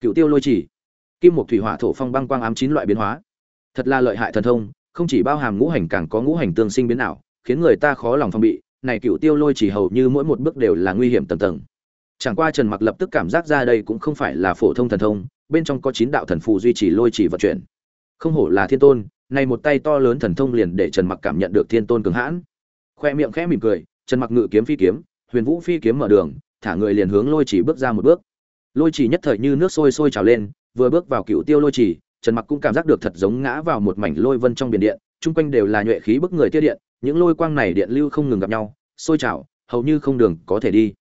cựu tiêu lôi chỉ. Kim một thủy hỏa thổ phong băng quang ám chín loại biến hóa. Thật là lợi hại thần thông, không chỉ bao hàm ngũ hành càng có ngũ hành tương sinh biến ảo, khiến người ta khó lòng phòng bị, này cựu tiêu lôi chỉ hầu như mỗi một bước đều là nguy hiểm tầng tầng. Chẳng qua trần mặc lập tức cảm giác ra đây cũng không phải là phổ thông thần thông, bên trong có chín đạo thần phù duy trì lôi chỉ vận chuyển. Không hổ là thiên tôn, này một tay to lớn thần thông liền để trần mặc cảm nhận được thiên tôn cường hãn. Khoe miệng khẽ mỉm cười, trần mặc ngự kiếm phi kiếm, huyền vũ phi kiếm mở đường, thả người liền hướng lôi chỉ bước ra một bước lôi chỉ nhất thời như nước sôi sôi trào lên, vừa bước vào cựu tiêu lôi chỉ, trần mặc cũng cảm giác được thật giống ngã vào một mảnh lôi vân trong biển điện, chung quanh đều là nhuệ khí bức người tiết điện, những lôi quang này điện lưu không ngừng gặp nhau, sôi trào, hầu như không đường có thể đi.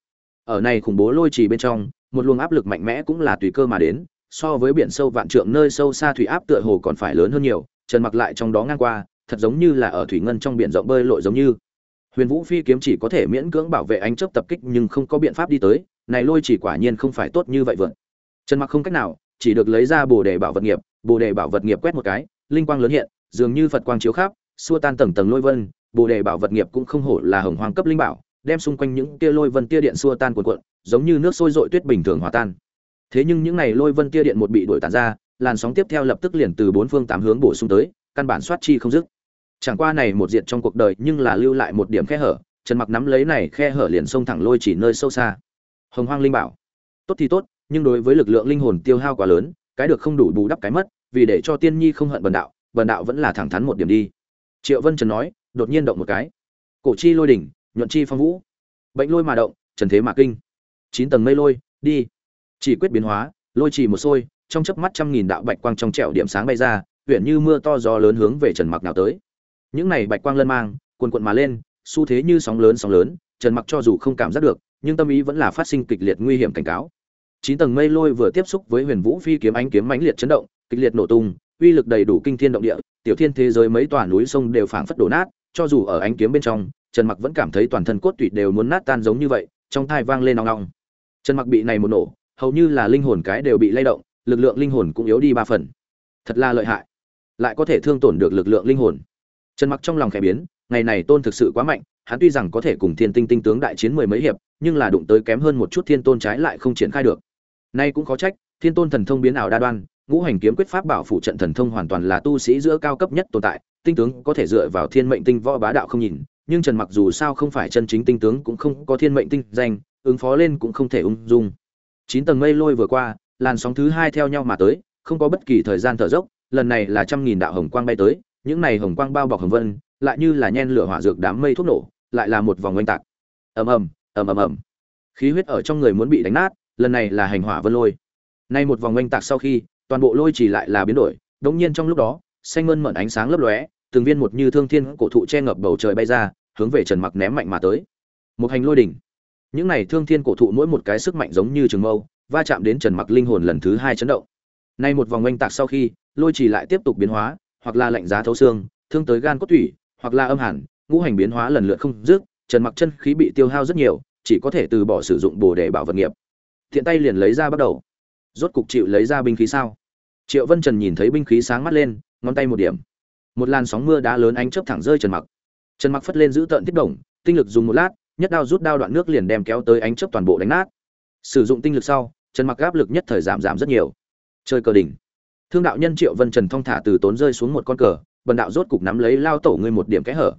Ở này khủng bố lôi trì bên trong, một luồng áp lực mạnh mẽ cũng là tùy cơ mà đến, so với biển sâu vạn trượng nơi sâu xa thủy áp tựa hồ còn phải lớn hơn nhiều, trần mặc lại trong đó ngang qua, thật giống như là ở thủy ngân trong biển rộng bơi lội giống như. Huyền vũ phi kiếm chỉ có thể miễn cưỡng bảo vệ ánh chớp tập kích nhưng không có biện pháp đi tới này lôi chỉ quả nhiên không phải tốt như vậy vượn trần mặc không cách nào, chỉ được lấy ra bồ đề bảo vật nghiệp, bồ đề bảo vật nghiệp quét một cái, linh quang lớn hiện, dường như phật quang chiếu khắp, xua tan tầng tầng lôi vân, bồ đề bảo vật nghiệp cũng không hổ là hồng hoàng cấp linh bảo, đem xung quanh những tia lôi vân tia điện xua tan cuộn cuộn, giống như nước sôi dội tuyết bình thường hòa tan. Thế nhưng những này lôi vân tia điện một bị đuổi tàn ra, làn sóng tiếp theo lập tức liền từ bốn phương tám hướng bổ sung tới, căn bản soát chi không dứt. Chẳng qua này một diện trong cuộc đời nhưng là lưu lại một điểm khe hở, trần mặc nắm lấy này khe hở liền xông thẳng lôi chỉ nơi sâu xa hồng hoang linh bảo. Tốt thì tốt, nhưng đối với lực lượng linh hồn tiêu hao quá lớn, cái được không đủ bù đắp cái mất, vì để cho tiên nhi không hận bần đạo bần đạo vẫn là thẳng thắn một điểm đi. Triệu vân trần nói, đột nhiên động một cái. Cổ chi lôi đỉnh, nhuận chi phong vũ. Bệnh lôi mà động, trần thế mà kinh. Chín tầng mây lôi, đi. Chỉ quyết biến hóa, lôi chỉ một sôi, trong chớp mắt trăm nghìn đạo bạch quang trong trẻo điểm sáng bay ra, huyện như mưa to gió lớn hướng về trần mặc nào tới. Những này bạch quang lân mang, cuồn cuộn mà lên, xu thế như sóng lớn sóng lớn, trần mặc cho dù không cảm giác được nhưng tâm ý vẫn là phát sinh kịch liệt nguy hiểm cảnh cáo. Chín tầng mây lôi vừa tiếp xúc với huyền vũ phi kiếm ánh kiếm mãnh liệt chấn động, kịch liệt nổ tung, uy lực đầy đủ kinh thiên động địa, tiểu thiên thế giới mấy tòa núi sông đều phảng phất đổ nát, cho dù ở ánh kiếm bên trong, trần mặc vẫn cảm thấy toàn thân cốt tủy đều muốn nát tan giống như vậy, trong thai vang lên nong nong trần mặc bị này một nổ, hầu như là linh hồn cái đều bị lay động, lực lượng linh hồn cũng yếu đi ba phần. Thật là lợi hại. Lại có thể thương tổn được lực lượng linh hồn. Trần mặc trong lòng khẽ biến, ngày này tôn thực sự quá mạnh hắn tuy rằng có thể cùng thiên tinh tinh tướng đại chiến mười mấy hiệp, nhưng là đụng tới kém hơn một chút thiên tôn trái lại không triển khai được. Nay cũng khó trách, thiên tôn thần thông biến ảo đa đoan, ngũ hành kiếm quyết pháp bảo phụ trận thần thông hoàn toàn là tu sĩ giữa cao cấp nhất tồn tại, tinh tướng có thể dựa vào thiên mệnh tinh võ bá đạo không nhìn, nhưng trần mặc dù sao không phải chân chính tinh tướng cũng không có thiên mệnh tinh danh, ứng phó lên cũng không thể ung dung. Chín tầng mây lôi vừa qua, làn sóng thứ hai theo nhau mà tới, không có bất kỳ thời gian thở dốc, lần này là trăm nghìn đạo hồng quang bay tới, những này hồng quang bao bọc hồng vân, lại như là nhen lửa hỏa dược đám mây thuốc nổ lại là một vòng oanh tạc. Ầm ầm ầm ầm ầm. Khí huyết ở trong người muốn bị đánh nát, lần này là hành hỏa vân lôi. Nay một vòng oanh tạc sau khi, toàn bộ lôi chỉ lại là biến đổi đống nhiên trong lúc đó, xanh mơn mởn ánh sáng lấp lóe, từng viên một như thương thiên cổ thụ che ngập bầu trời bay ra, hướng về trần mặc ném mạnh mà tới. Một hành lôi đỉnh. Những này thương thiên cổ thụ mỗi một cái sức mạnh giống như trường mâu, va chạm đến trần mặc linh hồn lần thứ hai chấn động. Nay một vòng oanh tạc sau khi, lôi chỉ lại tiếp tục biến hóa, hoặc là lạnh giá thấu xương, thương tới gan cốt thủy hoặc là âm hẳn ngũ hành biến hóa lần lượt không dứt trần mặc chân khí bị tiêu hao rất nhiều chỉ có thể từ bỏ sử dụng bồ để bảo vật nghiệp. Thiện tay liền lấy ra bắt đầu. Rốt cục chịu lấy ra binh khí sao? Triệu vân trần nhìn thấy binh khí sáng mắt lên ngón tay một điểm. Một làn sóng mưa đá lớn ánh chớp thẳng rơi trần mặc. Trần mặc phất lên giữ tận tiếp động, tinh lực dùng một lát nhất đao rút đao đoạn nước liền đem kéo tới ánh chớp toàn bộ đánh nát. Sử dụng tinh lực sau trần mặc áp lực nhất thời giảm giảm rất nhiều. Chơi cờ đỉnh. Thương đạo nhân triệu vân trần thong thả từ tốn rơi xuống một con cờ bần đạo rốt cục nắm lấy lao tổ ngươi một điểm kẽ hở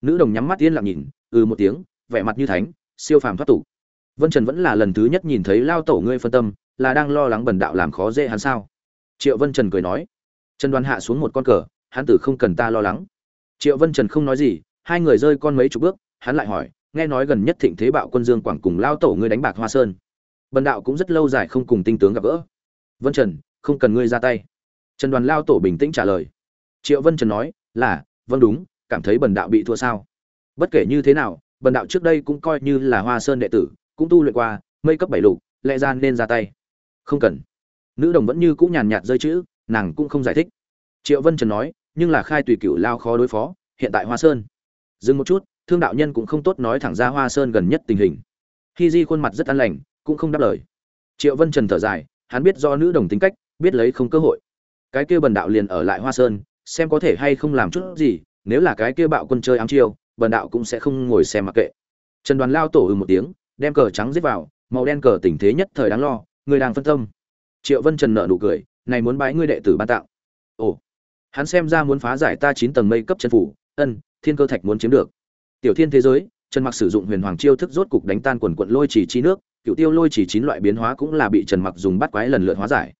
nữ đồng nhắm mắt yên lặng nhìn ừ một tiếng, vẻ mặt như thánh, siêu phàm thoát tục. Vân trần vẫn là lần thứ nhất nhìn thấy lao tổ ngươi phân tâm, là đang lo lắng bần đạo làm khó dễ hắn sao? Triệu vân trần cười nói, trần đoàn hạ xuống một con cờ, hắn tử không cần ta lo lắng. Triệu vân trần không nói gì, hai người rơi con mấy chục bước, hắn lại hỏi, nghe nói gần nhất thịnh thế bạo quân dương quảng cùng lao tổ ngươi đánh bạc hoa sơn. Bần đạo cũng rất lâu dài không cùng tinh tướng gặp gỡ. Vân trần, không cần ngươi ra tay. Trần đoàn lao tổ bình tĩnh trả lời. Triệu vân trần nói, là vâng đúng cảm thấy bần đạo bị thua sao? Bất kể như thế nào, bần đạo trước đây cũng coi như là hoa sơn đệ tử, cũng tu luyện qua, mây cấp bảy lục, lẽ ra nên ra tay. Không cần. Nữ đồng vẫn như cũng nhàn nhạt rơi chữ, nàng cũng không giải thích. Triệu vân trần nói, nhưng là khai tùy cựu lao khó đối phó, hiện tại hoa sơn. Dừng một chút, thương đạo nhân cũng không tốt nói thẳng ra hoa sơn gần nhất tình hình. Khi di khuôn mặt rất an lành, cũng không đáp lời. Triệu vân trần thở dài, hắn biết do nữ đồng tính cách, biết lấy không cơ hội. Cái kia bần đạo liền ở lại hoa sơn, xem có thể hay không làm chút gì nếu là cái kia bạo quân chơi ám chiêu, bần đạo cũng sẽ không ngồi xem mặc kệ. Trần đoàn lao tổ ừ một tiếng, đem cờ trắng giết vào, màu đen cờ tình thế nhất thời đáng lo, người đang phân tâm. Triệu vân trần nợ nụ cười, này muốn bái ngươi đệ tử ban tặng. Ồ, hắn xem ra muốn phá giải ta chín tầng mây cấp chân phủ, ân, thiên cơ thạch muốn chiếm được. Tiểu thiên thế giới, trần mặc sử dụng huyền hoàng chiêu thức rốt cục đánh tan quần quận lôi chỉ chi nước, cựu tiêu lôi chỉ chín loại biến hóa cũng là bị trần mặc dùng bắt quái lần lượt hóa giải.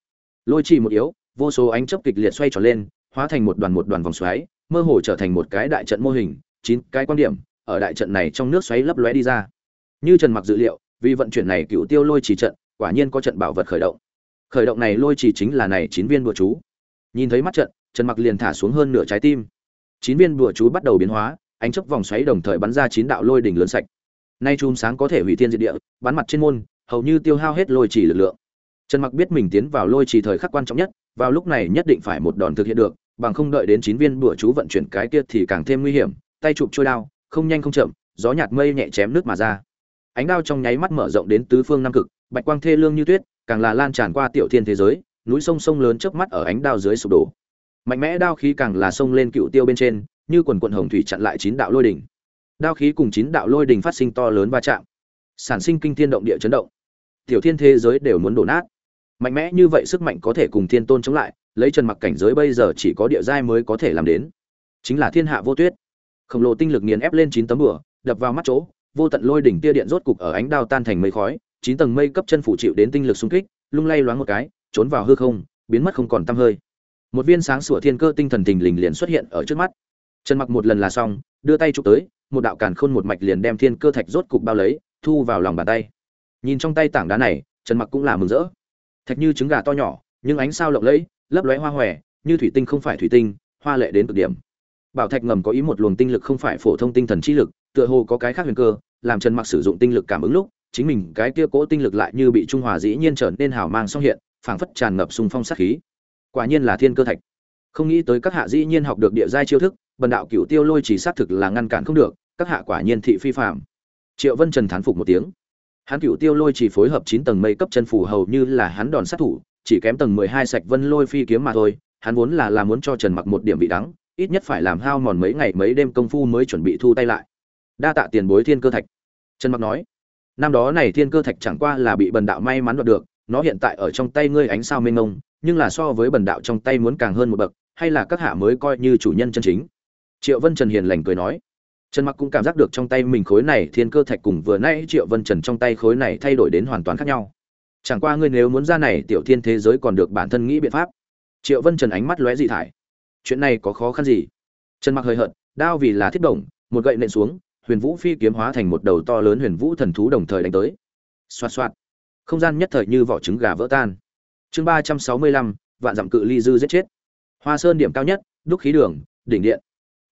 Lôi chỉ một yếu, vô số ánh chớp kịch liệt xoay tròn lên, hóa thành một đoàn một đoàn vòng xoáy mơ hồ trở thành một cái đại trận mô hình, chín cái quan điểm ở đại trận này trong nước xoáy lấp lóe đi ra. Như trần mặc dự liệu, vì vận chuyển này cựu tiêu lôi trì trận, quả nhiên có trận bảo vật khởi động. Khởi động này lôi trì chính là này chín viên bùa chú. Nhìn thấy mắt trận, trần mặc liền thả xuống hơn nửa trái tim. Chín viên bùa chú bắt đầu biến hóa, ánh chớp vòng xoáy đồng thời bắn ra chín đạo lôi đỉnh lớn sạch. Nay chùm sáng có thể hủy thiên diệt địa, bắn mặt trên môn, hầu như tiêu hao hết lôi trì lực lượng. Trần mặc biết mình tiến vào lôi trì thời khắc quan trọng nhất, vào lúc này nhất định phải một đòn thực hiện được bằng không đợi đến chín viên bùa chú vận chuyển cái kia thì càng thêm nguy hiểm, tay chụp trôi đao, không nhanh không chậm, gió nhạt mây nhẹ chém nước mà ra. Ánh đao trong nháy mắt mở rộng đến tứ phương nam cực, bạch quang thê lương như tuyết, càng là lan tràn qua tiểu thiên thế giới, núi sông sông lớn chớp mắt ở ánh đao dưới sụp đổ. Mạnh mẽ đao khí càng là sông lên cựu tiêu bên trên, như quần quần hồng thủy chặn lại chín đạo lôi đỉnh. Đao khí cùng chín đạo lôi đỉnh phát sinh to lớn va chạm. Sản sinh kinh thiên động địa chấn động. Tiểu thiên thế giới đều muốn đổ nát. Mạnh mẽ như vậy sức mạnh có thể cùng thiên tôn chống lại lấy trần mặc cảnh giới bây giờ chỉ có địa giai mới có thể làm đến. Chính là thiên hạ vô tuyết. Khổng lồ tinh lực nghiền ép lên chín tấm bửa đập vào mắt chỗ, vô tận lôi đỉnh tia điện rốt cục ở ánh đao tan thành mây khói, chín tầng mây cấp chân phủ chịu đến tinh lực xung kích, lung lay loáng một cái, trốn vào hư không, biến mất không còn tăm hơi. Một viên sáng sủa thiên cơ tinh thần tình lình liền xuất hiện ở trước mắt. Trần mặc một lần là xong, đưa tay chụp tới, một đạo càn khôn một mạch liền đem thiên cơ thạch rốt cục bao lấy, thu vào lòng bàn tay. Nhìn trong tay tảng đá này, trần mặc cũng là mừng rỡ. Thạch như trứng gà to nhỏ, nhưng ánh sao lộng lẫy lấp lóe hoa hòe, như thủy tinh không phải thủy tinh, hoa lệ đến cực điểm. Bảo thạch ngầm có ý một luồng tinh lực không phải phổ thông tinh thần trí lực, tựa hồ có cái khác huyền cơ, làm trần mặc sử dụng tinh lực cảm ứng lúc, chính mình cái kia cố tinh lực lại như bị trung hòa dĩ nhiên trở nên hào mang song hiện, phảng phất tràn ngập xung phong sát khí. Quả nhiên là thiên cơ thạch. Không nghĩ tới các hạ dĩ nhiên học được địa giai chiêu thức, bần đạo cửu tiêu lôi chỉ xác thực là ngăn cản không được, các hạ quả nhiên thị phi phạm triệu vân trần thán phục một tiếng. Hắn cửu tiêu lôi chỉ phối hợp chín tầng mây cấp chân phủ hầu như là hắn đòn sát thủ chỉ kém tầng mười hai sạch vân lôi phi kiếm mà thôi, hắn vốn là là muốn cho trần mặc một điểm vị đắng, ít nhất phải làm hao mòn mấy ngày mấy đêm công phu mới chuẩn bị thu tay lại. Đa tạ tiền bối thiên cơ thạch. Trần mặc nói, năm đó này thiên cơ thạch chẳng qua là bị bần đạo may mắn đoạt được, nó hiện tại ở trong tay ngươi ánh sao mênh mông, nhưng là so với bần đạo trong tay muốn càng hơn một bậc, hay là các hạ mới coi như chủ nhân chân chính. Triệu vân trần hiền lành cười nói, trần mặc cũng cảm giác được trong tay mình khối này thiên cơ thạch cùng vừa nãy triệu vân trần trong tay khối này thay đổi đến hoàn toàn khác nhau chẳng qua ngươi nếu muốn ra này, tiểu thiên thế giới còn được bản thân nghĩ biện pháp. Triệu vân trần ánh mắt lóe dị thải. Chuyện này có khó khăn gì? Trần mặc hơi hận đao vì là thiết động một gậy nện xuống, huyền vũ phi kiếm hóa thành một đầu to lớn huyền vũ thần thú đồng thời đánh tới. Xoạt xoạt. Không gian nhất thời như vỏ trứng gà vỡ tan. Chương ba trăm sáu mươi lăm, vạn dặm cự ly dư giết chết. Hoa sơn điểm cao nhất, đúc khí đường, đỉnh điện.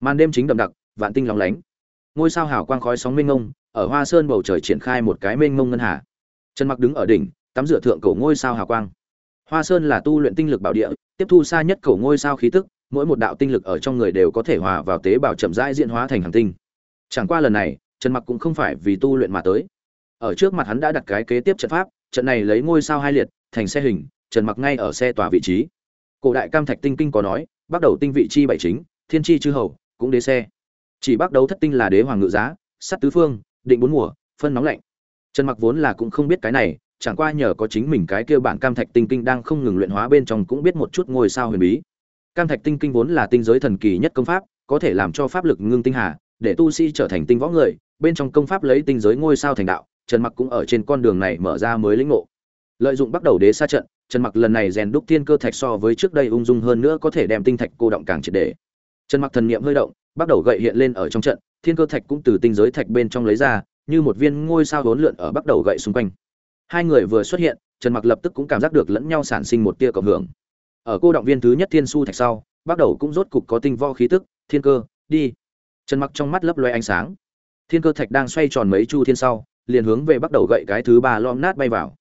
Màn đêm chính đậm đặc, vạn tinh lóng lánh. Ngôi sao hào quang khói sóng mênh ngông ở hoa sơn bầu trời triển khai một cái mênh ngông ngân hà. Trần mặc đứng ở đỉnh tắm rửa thượng cổ ngôi sao hào quang. Hoa sơn là tu luyện tinh lực bảo địa, tiếp thu xa nhất cổ ngôi sao khí tức, mỗi một đạo tinh lực ở trong người đều có thể hòa vào tế bào chậm rãi diễn hóa thành hành tinh. Chẳng qua lần này, trần mặc cũng không phải vì tu luyện mà tới. Ở trước mặt hắn đã đặt cái kế tiếp trận pháp, trận này lấy ngôi sao hai liệt, thành xe hình, trần mặc ngay ở xe tòa vị trí. Cổ đại cam thạch tinh kinh có nói, bắt đầu tinh vị chi bảy chính, thiên chi chư hầu, cũng đế xe. Chỉ bắt đầu thất tinh là đế hoàng ngự giá, sắt tứ phương, định bốn mùa, phân nóng lạnh. Trần mặc vốn là cũng không biết cái này chẳng qua nhờ có chính mình cái kia bản cam thạch tinh kinh đang không ngừng luyện hóa bên trong cũng biết một chút ngôi sao huyền bí. Cam thạch tinh kinh vốn là tinh giới thần kỳ nhất công pháp, có thể làm cho pháp lực ngưng tinh hà, để tu sĩ trở thành tinh võ người, bên trong công pháp lấy tinh giới ngôi sao thành đạo, trần mặc cũng ở trên con đường này mở ra mới lĩnh ngộ. Lợi dụng bắt đầu đế xa trận, trần mặc lần này rèn đúc thiên cơ thạch so với trước đây ung dung hơn nữa có thể đem tinh thạch cô động càng triệt để. Trần mặc thần niệm hơi động, bắt đầu gậy hiện lên ở trong trận, thiên cơ thạch cũng từ tinh giới thạch bên trong lấy ra, như một viên ngôi sao hỗn lượn ở bắt đầu gậy xung quanh hai người vừa xuất hiện, trần mặc lập tức cũng cảm giác được lẫn nhau sản sinh một tia cộng hưởng. Ở cô động viên thứ nhất thiên su thạch sau, bắt đầu cũng rốt cục có tinh vo khí tức, thiên cơ, đi. Trần mặc trong mắt lấp loe ánh sáng. Thiên cơ thạch đang xoay tròn mấy chu thiên sau, liền hướng về bắt đầu gậy cái thứ ba lom nát bay vào.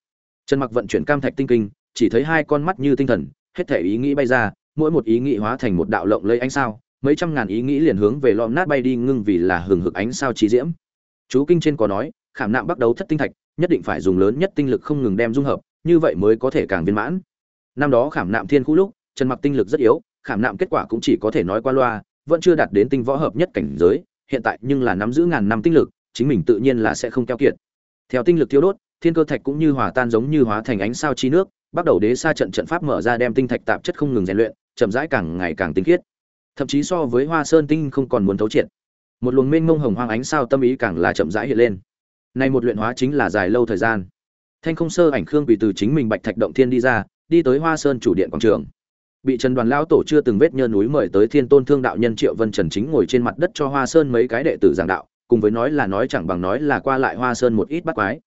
Trần mặc vận chuyển cam thạch tinh kinh, chỉ thấy hai con mắt như tinh thần, hết thể ý nghĩ bay ra, mỗi một ý nghĩ hóa thành một đạo lộng lấy ánh sao, mấy trăm ngàn ý nghĩ liền hướng về lom nát bay đi, ngưng vì là hừng hực ánh sao trí diễm. Chú kinh trên có nói, khảm nạm bắt đầu thất tinh thạch nhất định phải dùng lớn nhất tinh lực không ngừng đem dung hợp, như vậy mới có thể càng viên mãn. Năm đó khảm nạm thiên khu lúc, trần mặc tinh lực rất yếu, khảm nạm kết quả cũng chỉ có thể nói qua loa, vẫn chưa đạt đến tinh võ hợp nhất cảnh giới, hiện tại nhưng là nắm giữ ngàn năm tinh lực, chính mình tự nhiên là sẽ không keo kiệt. Theo tinh lực tiêu đốt, thiên cơ thạch cũng như hòa tan giống như hóa thành ánh sao chi nước, bắt đầu đế xa trận trận pháp mở ra đem tinh thạch tạp chất không ngừng rèn luyện, chậm rãi càng ngày càng tinh khiết. Thậm chí so với hoa sơn tinh không còn muốn thấu triệt. Một luồng mênh mông hồng hoang ánh sao tâm ý càng là chậm rãi hiện lên nay một luyện hóa chính là dài lâu thời gian. Thanh không sơ ảnh khương bị từ chính mình bạch thạch động thiên đi ra, đi tới hoa sơn chủ điện quảng trường. Bị trần đoàn lão tổ chưa từng vết nhơ núi mời tới thiên tôn thương đạo nhân triệu vân trần chính ngồi trên mặt đất cho hoa sơn mấy cái đệ tử giảng đạo, cùng với nói là nói chẳng bằng nói là qua lại hoa sơn một ít bắt quái.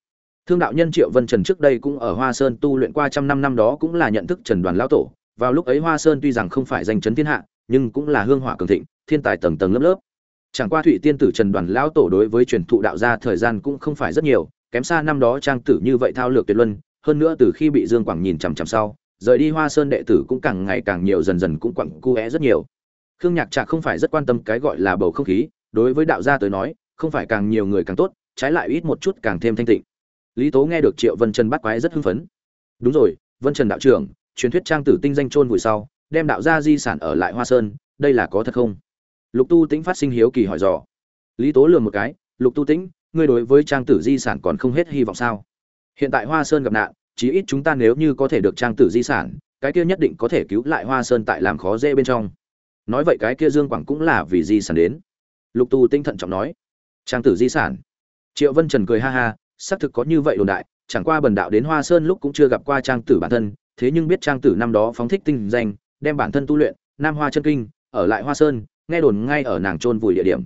Thương đạo nhân triệu vân trần trước đây cũng ở hoa sơn tu luyện qua trăm năm năm đó cũng là nhận thức trần đoàn lão tổ. Vào lúc ấy hoa sơn tuy rằng không phải danh chấn thiên hạ, nhưng cũng là hương hỏa cường thịnh, thiên tài tầng tầng lớp lớp chẳng qua thụy tiên tử trần đoàn lão tổ đối với truyền thụ đạo gia thời gian cũng không phải rất nhiều, kém xa năm đó trang tử như vậy thao lược tuyệt luân, hơn nữa từ khi bị dương quảng nhìn chằm chằm sau, rời đi hoa sơn đệ tử cũng càng ngày càng nhiều dần dần cũng quặng cu é rất nhiều. Khương nhạc trạc không phải rất quan tâm cái gọi là bầu không khí, đối với đạo gia tới nói, không phải càng nhiều người càng tốt, trái lại ít một chút càng thêm thanh tịnh. Lý tố nghe được triệu vân trần bắt quái rất hưng phấn. Đúng rồi, vân trần đạo trưởng, truyền thuyết trang tử tinh danh chôn vùi sau, đem đạo gia di sản ở lại hoa sơn, đây là có thật không? Lục tu tĩnh phát sinh hiếu kỳ hỏi dò. Lý tố lường một cái, lục tu tĩnh, ngươi đối với trang tử di sản còn không hết hy vọng sao? Hiện tại hoa sơn gặp nạn, chí ít chúng ta nếu như có thể được trang tử di sản, cái kia nhất định có thể cứu lại hoa sơn tại làm khó dễ bên trong. Nói vậy cái kia dương quảng cũng là vì di sản đến. Lục tu tinh thận trọng nói, trang tử di sản? Triệu vân trần cười ha ha, xác thực có như vậy đồn đại, chẳng qua bần đạo đến hoa sơn lúc cũng chưa gặp qua trang tử bản thân, thế nhưng biết trang tử năm đó phóng thích tinh danh, đem bản thân tu luyện, nam hoa chân kinh, ở lại hoa sơn nghe đồn ngay ở nàng trôn vùi địa điểm.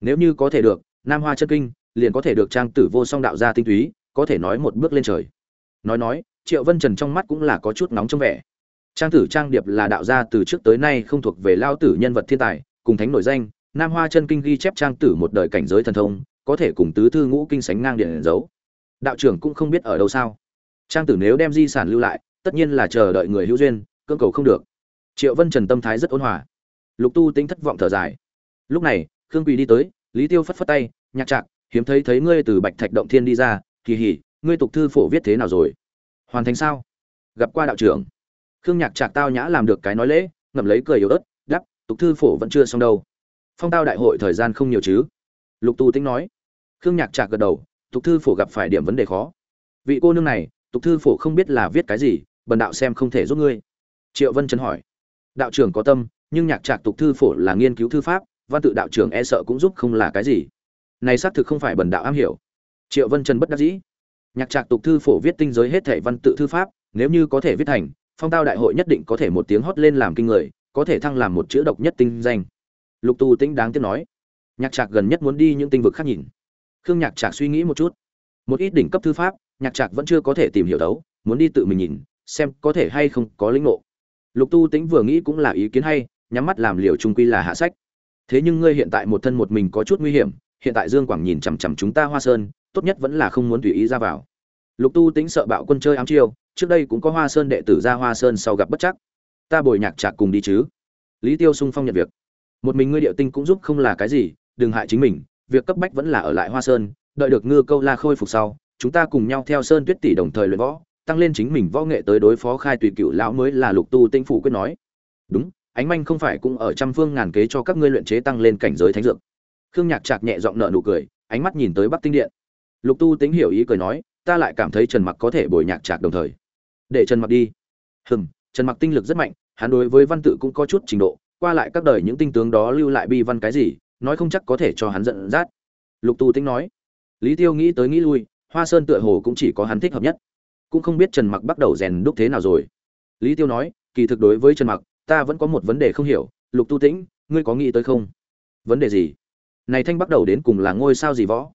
Nếu như có thể được, nam hoa chân kinh liền có thể được trang tử vô song đạo gia tinh túy, có thể nói một bước lên trời. Nói nói, triệu vân trần trong mắt cũng là có chút nóng trong vẻ. Trang tử trang điệp là đạo gia từ trước tới nay không thuộc về lao tử nhân vật thiên tài, cùng thánh nổi danh, nam hoa chân kinh ghi chép trang tử một đời cảnh giới thần thông, có thể cùng tứ thư ngũ kinh sánh ngang điện giấu. Đạo trưởng cũng không biết ở đâu sao. Trang tử nếu đem di sản lưu lại, tất nhiên là chờ đợi người hữu duyên cơ cầu không được. Triệu vân trần tâm thái rất ôn hòa lục tu tính thất vọng thở dài. Lúc này, khương quỳ đi tới, lý tiêu phất phất tay, nhạc trạc, hiếm thấy thấy ngươi từ bạch thạch động thiên đi ra, kỳ hỉ, ngươi tục thư phổ viết thế nào rồi? Hoàn thành sao? Gặp qua đạo trưởng. Khương nhạc trạc tao nhã làm được cái nói lễ, ngậm lấy cười yếu ớt đắp tục thư phổ vẫn chưa xong đâu. Phong tao đại hội thời gian không nhiều chứ? Lục tu tính nói. Khương nhạc trạc gật đầu, tục thư phổ gặp phải điểm vấn đề khó. Vị cô nương này, tục thư phổ không biết là viết cái gì, bần đạo xem không thể giúp ngươi. Triệu vân trấn hỏi. Đạo trưởng có tâm nhưng nhạc trạc tục thư phổ là nghiên cứu thư pháp, văn tự đạo trưởng e sợ cũng giúp không là cái gì. Này xác thực không phải bần đạo am hiểu. Triệu vân trần bất đắc dĩ. Nhạc trạc tục thư phổ viết tinh giới hết thể văn tự thư pháp, nếu như có thể viết thành, phong tao đại hội nhất định có thể một tiếng hót lên làm kinh người, có thể thăng làm một chữ độc nhất tinh danh. Lục tu tĩnh đáng tiếc nói. Nhạc trạc gần nhất muốn đi những tinh vực khác nhìn. Khương nhạc trạc suy nghĩ một chút. Một ít đỉnh cấp thư pháp, nhạc trạc vẫn chưa có thể tìm hiểu đấu muốn đi tự mình nhìn, xem có thể hay không có lĩnh ngộ. Lục tu tĩnh vừa nghĩ cũng là ý kiến hay nhắm mắt làm liều trung quy là hạ sách. Thế nhưng ngươi hiện tại một thân một mình có chút nguy hiểm, hiện tại dương quảng nhìn chằm chằm chúng ta hoa sơn, tốt nhất vẫn là không muốn tùy ý ra vào. Lục tu tính sợ bạo quân chơi ám chiêu, trước đây cũng có hoa sơn đệ tử ra hoa sơn sau gặp bất chắc. Ta bồi nhạc trạc cùng đi chứ. Lý tiêu sung phong nhận việc. Một mình ngươi điệu tinh cũng giúp không là cái gì, đừng hại chính mình, việc cấp bách vẫn là ở lại hoa sơn, đợi được ngư câu la khôi phục sau, chúng ta cùng nhau theo sơn tuyết tỷ đồng thời luyện võ, tăng lên chính mình võ nghệ tới đối phó khai tùy cựu lão mới là lục tu tinh phủ quyết nói. Đúng ánh manh không phải cũng ở trăm phương ngàn kế cho các ngươi luyện chế tăng lên cảnh giới thánh dược. Khương nhạc trạc nhẹ giọng nợ nụ cười, ánh mắt nhìn tới bắc tinh điện. Lục tu tính hiểu ý cười nói, ta lại cảm thấy trần mặc có thể bồi nhạc trạc đồng thời. Để trần mặc đi. Hừm, trần mặc tinh lực rất mạnh, hắn đối với văn tự cũng có chút trình độ, qua lại các đời những tinh tướng đó lưu lại bi văn cái gì, nói không chắc có thể cho hắn giận dắt. Lục tu tính nói. Lý tiêu nghĩ tới nghĩ lui, hoa sơn tựa hồ cũng chỉ có hắn thích hợp nhất. Cũng không biết trần mặc bắt đầu rèn đúc thế nào rồi. Lý tiêu nói, kỳ thực đối với trần mặc ta vẫn có một vấn đề không hiểu, lục tu tĩnh, ngươi có nghĩ tới không? Vấn đề gì? Này thanh bắt đầu đến cùng là ngôi sao gì võ?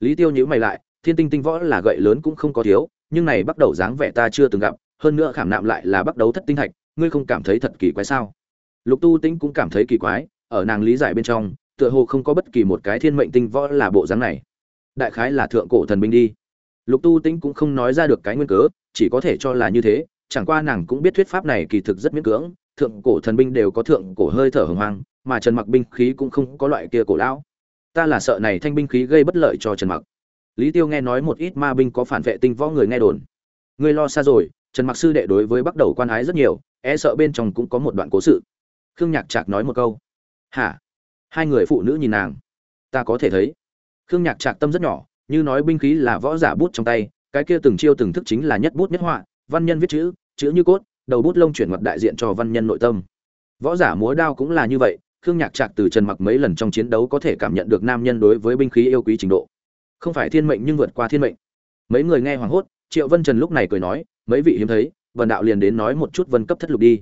Lý tiêu nhữ mày lại, thiên tinh tinh võ là gậy lớn cũng không có thiếu, nhưng này bắt đầu dáng vẻ ta chưa từng gặp, hơn nữa khảm nạm lại là bắt đầu thất tinh thạch, ngươi không cảm thấy thật kỳ quái sao? Lục tu tĩnh cũng cảm thấy kỳ quái, ở nàng lý giải bên trong, tựa hồ không có bất kỳ một cái thiên mệnh tinh võ là bộ dáng này. Đại khái là thượng cổ thần binh đi. Lục tu tĩnh cũng không nói ra được cái nguyên cớ, chỉ có thể cho là như thế, chẳng qua nàng cũng biết thuyết pháp này kỳ thực rất miễn cưỡng thượng cổ thần binh đều có thượng cổ hơi thở hồng hoang, mà trần mặc binh khí cũng không có loại kia cổ lão. Ta là sợ này thanh binh khí gây bất lợi cho trần mặc. Lý tiêu nghe nói một ít ma binh có phản vệ tinh võ người nghe đồn. Ngươi lo xa rồi, trần mặc sư đệ đối với bắt đầu quan ái rất nhiều e sợ bên trong cũng có một đoạn cố sự. Khương nhạc trạc nói một câu. Hả? Hai người phụ nữ nhìn nàng. Ta có thể thấy. Khương nhạc trạc tâm rất nhỏ, như nói binh khí là võ giả bút trong tay, cái kia từng chiêu từng thức chính là nhất bút nhất họa, văn nhân viết chữ chữ như cốt đầu bút lông chuyển mặt đại diện cho văn nhân nội tâm. Võ giả múa đao cũng là như vậy, khương nhạc trạc từ trần mặc mấy lần trong chiến đấu có thể cảm nhận được nam nhân đối với binh khí yêu quý trình độ. Không phải thiên mệnh nhưng vượt qua thiên mệnh. Mấy người nghe hoảng hốt, triệu vân trần lúc này cười nói, mấy vị hiếm thấy vần đạo liền đến nói một chút vân cấp thất lục đi.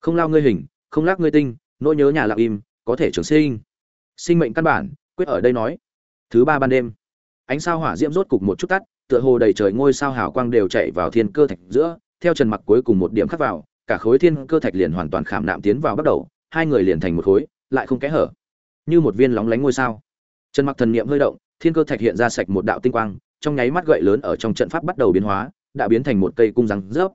Không lao ngươi hình, không lác ngươi tinh, nỗi nhớ nhà lặng im, có thể trường sinh. Sinh mệnh căn bản, quyết ở đây nói. Thứ ba ban đêm, ánh sao hỏa diễm rốt cục một chút tắt, tựa hồ đầy trời ngôi sao hào quang đều chạy vào thiên cơ thạch giữa theo trần mặc cuối cùng một điểm khắc vào, cả khối thiên cơ thạch liền hoàn toàn khảm nạm tiến vào bắt đầu, hai người liền thành một khối, lại không kẽ hở. Như một viên lóng lánh ngôi sao. Trần mặc thần niệm hơi động, thiên cơ thạch hiện ra sạch một đạo tinh quang, trong nháy mắt gậy lớn ở trong trận pháp bắt đầu biến hóa, đã biến thành một cây cung răng rớp.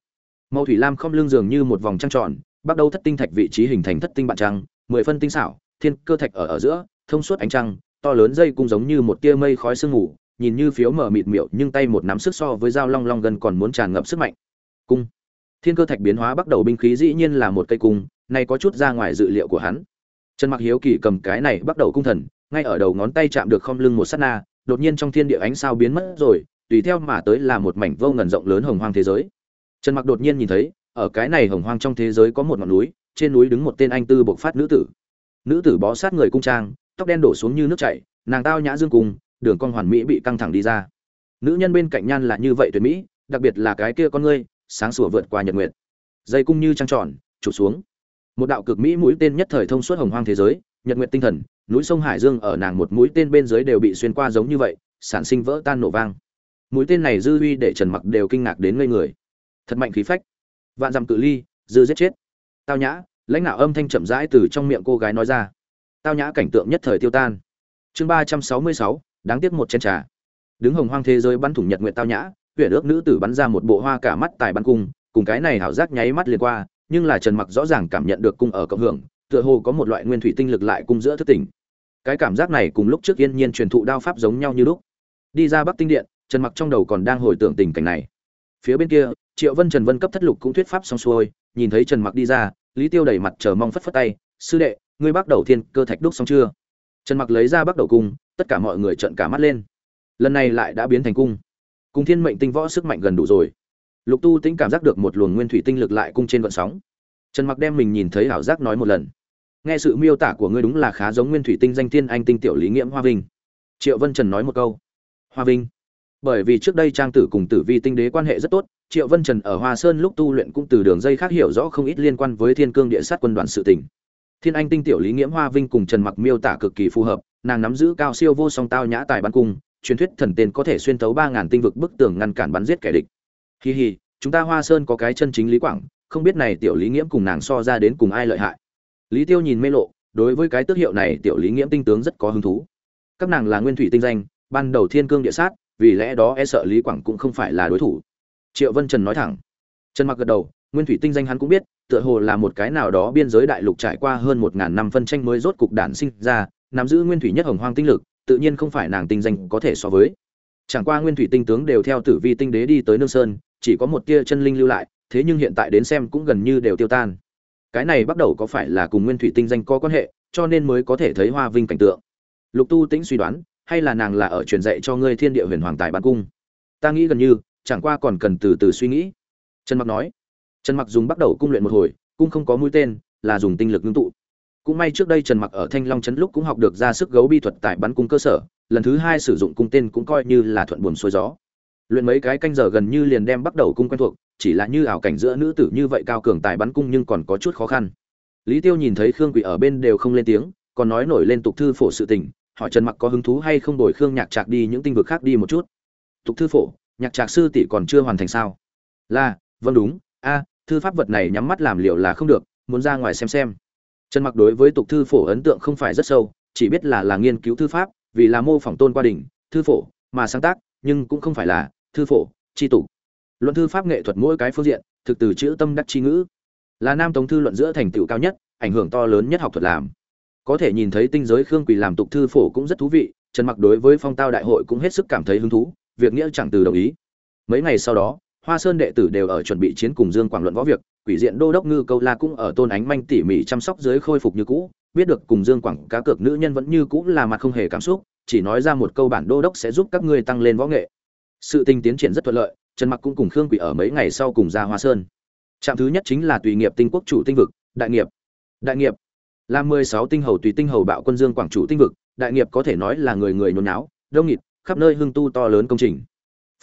Màu thủy lam không lưng dường như một vòng trăng tròn, bắt đầu thất tinh thạch vị trí hình thành thất tinh bạn trăng, mười phân tinh xảo, thiên cơ thạch ở ở giữa, thông suốt ánh trăng, to lớn dây cung giống như một tia mây khói sương mù, nhìn như phiếu mở mịt miệu nhưng tay một nắm sức so với dao long long gần còn muốn tràn ngập sức mạnh cung. Thiên cơ thạch biến hóa bắt đầu binh khí dĩ nhiên là một cây cung này có chút ra ngoài dự liệu của hắn. Trần mặc hiếu kỳ cầm cái này bắt đầu cung thần, ngay ở đầu ngón tay chạm được không lưng một sát na, đột nhiên trong thiên địa ánh sao biến mất rồi, tùy theo mà tới là một mảnh vô ngần rộng lớn hồng hoang thế giới. Trần mặc đột nhiên nhìn thấy, ở cái này hồng hoang trong thế giới có một ngọn núi, trên núi đứng một tên anh tư bộc phát nữ tử. Nữ tử bó sát người cung trang, tóc đen đổ xuống như nước chảy, nàng tao nhã dương cung, đường con hoàn mỹ bị căng thẳng đi ra. Nữ nhân bên cạnh nhan là như vậy tuyệt mỹ, đặc biệt là cái kia con ngươi sáng sủa vượt qua nhật nguyệt. Dây cung như trăng tròn chụp xuống. Một đạo cực mỹ mũi tên nhất thời thông suốt hồng hoang thế giới, nhật nguyệt tinh thần, núi sông hải dương ở nàng một mũi tên bên dưới đều bị xuyên qua giống như vậy, sản sinh vỡ tan nổ vang. Mũi tên này dư uy để trần mặc đều kinh ngạc đến ngây người. Thật mạnh khí phách. Vạn dặm cự ly, dư giết chết. Tao nhã, lãnh đạo âm thanh chậm rãi từ trong miệng cô gái nói ra. Tao nhã cảnh tượng nhất thời tiêu tan. Chương ba trăm sáu mươi sáu, đáng tiếc một chén trà. Đứng hồng hoang thế giới bắn thủng nhật nguyện tao nhã huyện ước nữ tử bắn ra một bộ hoa cả mắt tài bắn cung, cùng cái này hảo giác nháy mắt liền qua, nhưng là trần mặc rõ ràng cảm nhận được cung ở cộng hưởng, tựa hồ có một loại nguyên thủy tinh lực lại cung giữa thức tỉnh. Cái cảm giác này cùng lúc trước yên nhiên truyền thụ đao pháp giống nhau như lúc. Đi ra bắc tinh điện, trần mặc trong đầu còn đang hồi tưởng tình cảnh này. Phía bên kia, triệu vân trần vân cấp thất lục cũng thuyết pháp xong xuôi, nhìn thấy trần mặc đi ra, lý tiêu đẩy mặt chờ mong phất phất tay, sư đệ, ngươi bắt đầu thiên cơ thạch đúc xong chưa? Trần mặc lấy ra bắt đầu cung, tất cả mọi người trợn cả mắt lên. Lần này lại đã biến thành cung cùng thiên mệnh tinh võ sức mạnh gần đủ rồi. Lục tu tĩnh cảm giác được một luồng nguyên thủy tinh lực lại cung trên vận sóng. Trần mặc đem mình nhìn thấy ảo giác nói một lần. Nghe sự miêu tả của ngươi đúng là khá giống nguyên thủy tinh danh thiên anh tinh tiểu lý nghiễm hoa vinh. Triệu vân trần nói một câu. Hoa vinh. Bởi vì trước đây trang tử cùng tử vi tinh đế quan hệ rất tốt, triệu vân trần ở hoa sơn lúc tu luyện cũng từ đường dây khác hiểu rõ không ít liên quan với thiên cương địa sát quân đoàn sự tỉnh thiên anh tinh tiểu lý nghiễm hoa vinh cùng trần mặc miêu tả cực kỳ phù hợp, nàng nắm giữ cao siêu vô song tao nhã tài bắn cung truyền thuyết thần tên có thể xuyên tấu ba ngàn tinh vực bức tường ngăn cản bắn giết kẻ địch. Hi hi, chúng ta hoa sơn có cái chân chính lý quảng, không biết này tiểu lý nghiễm cùng nàng so ra đến cùng ai lợi hại. Lý tiêu nhìn mê lộ, đối với cái tước hiệu này tiểu lý nghiễm tinh tướng rất có hứng thú. Các nàng là nguyên thủy tinh danh, ban đầu thiên cương địa sát, vì lẽ đó e sợ lý quảng cũng không phải là đối thủ. Triệu vân trần nói thẳng. Trần mặc gật đầu, nguyên thủy tinh danh hắn cũng biết, tựa hồ là một cái nào đó biên giới đại lục trải qua hơn một ngàn năm phân tranh mới rốt cục đản sinh ra, nắm giữ nguyên thủy nhất hồng hoang tinh lực tự nhiên không phải nàng tinh danh có thể so với. Chẳng qua nguyên thủy tinh tướng đều theo tử vi tinh đế đi tới nương sơn, chỉ có một tia chân linh lưu lại, thế nhưng hiện tại đến xem cũng gần như đều tiêu tan. Cái này bắt đầu có phải là cùng nguyên thủy tinh danh có quan hệ, cho nên mới có thể thấy hoa vinh cảnh tượng. Lục tu tĩnh suy đoán, hay là nàng là ở truyền dạy cho ngươi thiên địa huyền hoàng tài bản cung? Ta nghĩ gần như, chẳng qua còn cần từ từ suy nghĩ. Trần mặc nói. Trần mặc dùng bắt đầu cung luyện một hồi, cung không có mũi tên, là dùng tinh lực ngưng tụ cũng may trước đây trần mặc ở thanh long trấn lúc cũng học được ra sức gấu bi thuật tại bắn cung cơ sở, lần thứ hai sử dụng cung tên cũng coi như là thuận buồm xuôi gió. Luyện mấy cái canh giờ gần như liền đem bắt đầu cung quen thuộc, chỉ là như ảo cảnh giữa nữ tử như vậy cao cường tài bắn cung nhưng còn có chút khó khăn. Lý tiêu nhìn thấy khương quỷ ở bên đều không lên tiếng, còn nói nổi lên tục thư phổ sự tình, hỏi trần mặc có hứng thú hay không đổi khương nhạc trạc đi những tinh vực khác đi một chút. Tục thư phổ, nhạc trạc sư tỷ còn chưa hoàn thành sao? Là vâng đúng, a, thư pháp vật này nhắm mắt làm liệu là không được, muốn ra ngoài xem xem trần mặc đối với tục thư phổ ấn tượng không phải rất sâu, chỉ biết là là nghiên cứu thư pháp, vì là mô phỏng tôn qua đỉnh, thư phổ mà sáng tác, nhưng cũng không phải là thư phổ tri tục. Luận thư pháp nghệ thuật mỗi cái phương diện, thực từ chữ tâm đắc chi ngữ. Là nam tống thư luận giữa thành tựu cao nhất, ảnh hưởng to lớn nhất học thuật làm. Có thể nhìn thấy tinh giới khương quỳ làm tục thư phổ cũng rất thú vị, trần mặc đối với phong tao đại hội cũng hết sức cảm thấy hứng thú, việc nghĩa chẳng từ đồng ý. Mấy ngày sau đó, hoa sơn đệ tử đều ở chuẩn bị chiến cùng dương quảng luận võ việc quỷ diện đô đốc ngư câu la cũng ở tôn ánh manh tỉ mỉ chăm sóc dưới khôi phục như cũ, biết được cùng dương quảng cá cược nữ nhân vẫn như cũ là mặt không hề cảm xúc, chỉ nói ra một câu bản đô đốc sẽ giúp các ngươi tăng lên võ nghệ. Sự tình tiến triển rất thuận lợi, trần mặc cũng cùng khương quỷ ở mấy ngày sau cùng ra hoa sơn. Trạm thứ nhất chính là tùy nghiệp tinh quốc chủ tinh vực, đại nghiệp. Đại nghiệp là mười sáu tinh hầu tùy tinh hầu bạo quân dương quảng chủ tinh vực, đại nghiệp có thể nói là người người nhốn náo đông nghịt, khắp nơi hưng tu to lớn công trình.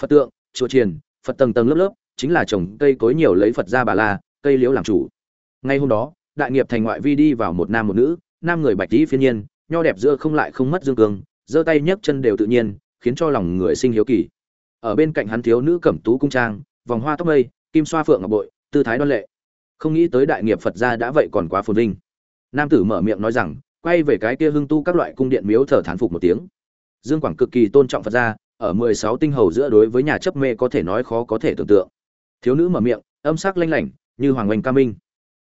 Phật tượng, chùa triền phật tầng tầng lớp lớp, chính là trồng cây cối nhiều lấy phật ra bà la cây liễu làm chủ. Ngay hôm đó, đại nghiệp thành ngoại vi đi vào một nam một nữ, nam người bạch tí phiên nhiên, nho đẹp giữa không lại không mất dương cường giơ tay nhấc chân đều tự nhiên, khiến cho lòng người sinh hiếu kỳ. Ở bên cạnh hắn thiếu nữ cẩm tú cung trang, vòng hoa tóc mây, kim xoa phượng ngọc bội, tư thái đoan lệ. Không nghĩ tới đại nghiệp phật gia đã vậy còn quá phồn vinh. Nam tử mở miệng nói rằng, quay về cái kia hưng tu các loại cung điện miếu thờ thán phục một tiếng. Dương quảng cực kỳ tôn trọng phật gia, ở mười sáu tinh hầu giữa đối với nhà chấp mê có thể nói khó có thể tưởng tượng. Thiếu nữ mở miệng, âm sắc lanh lảnh như hoàng oanh ca minh.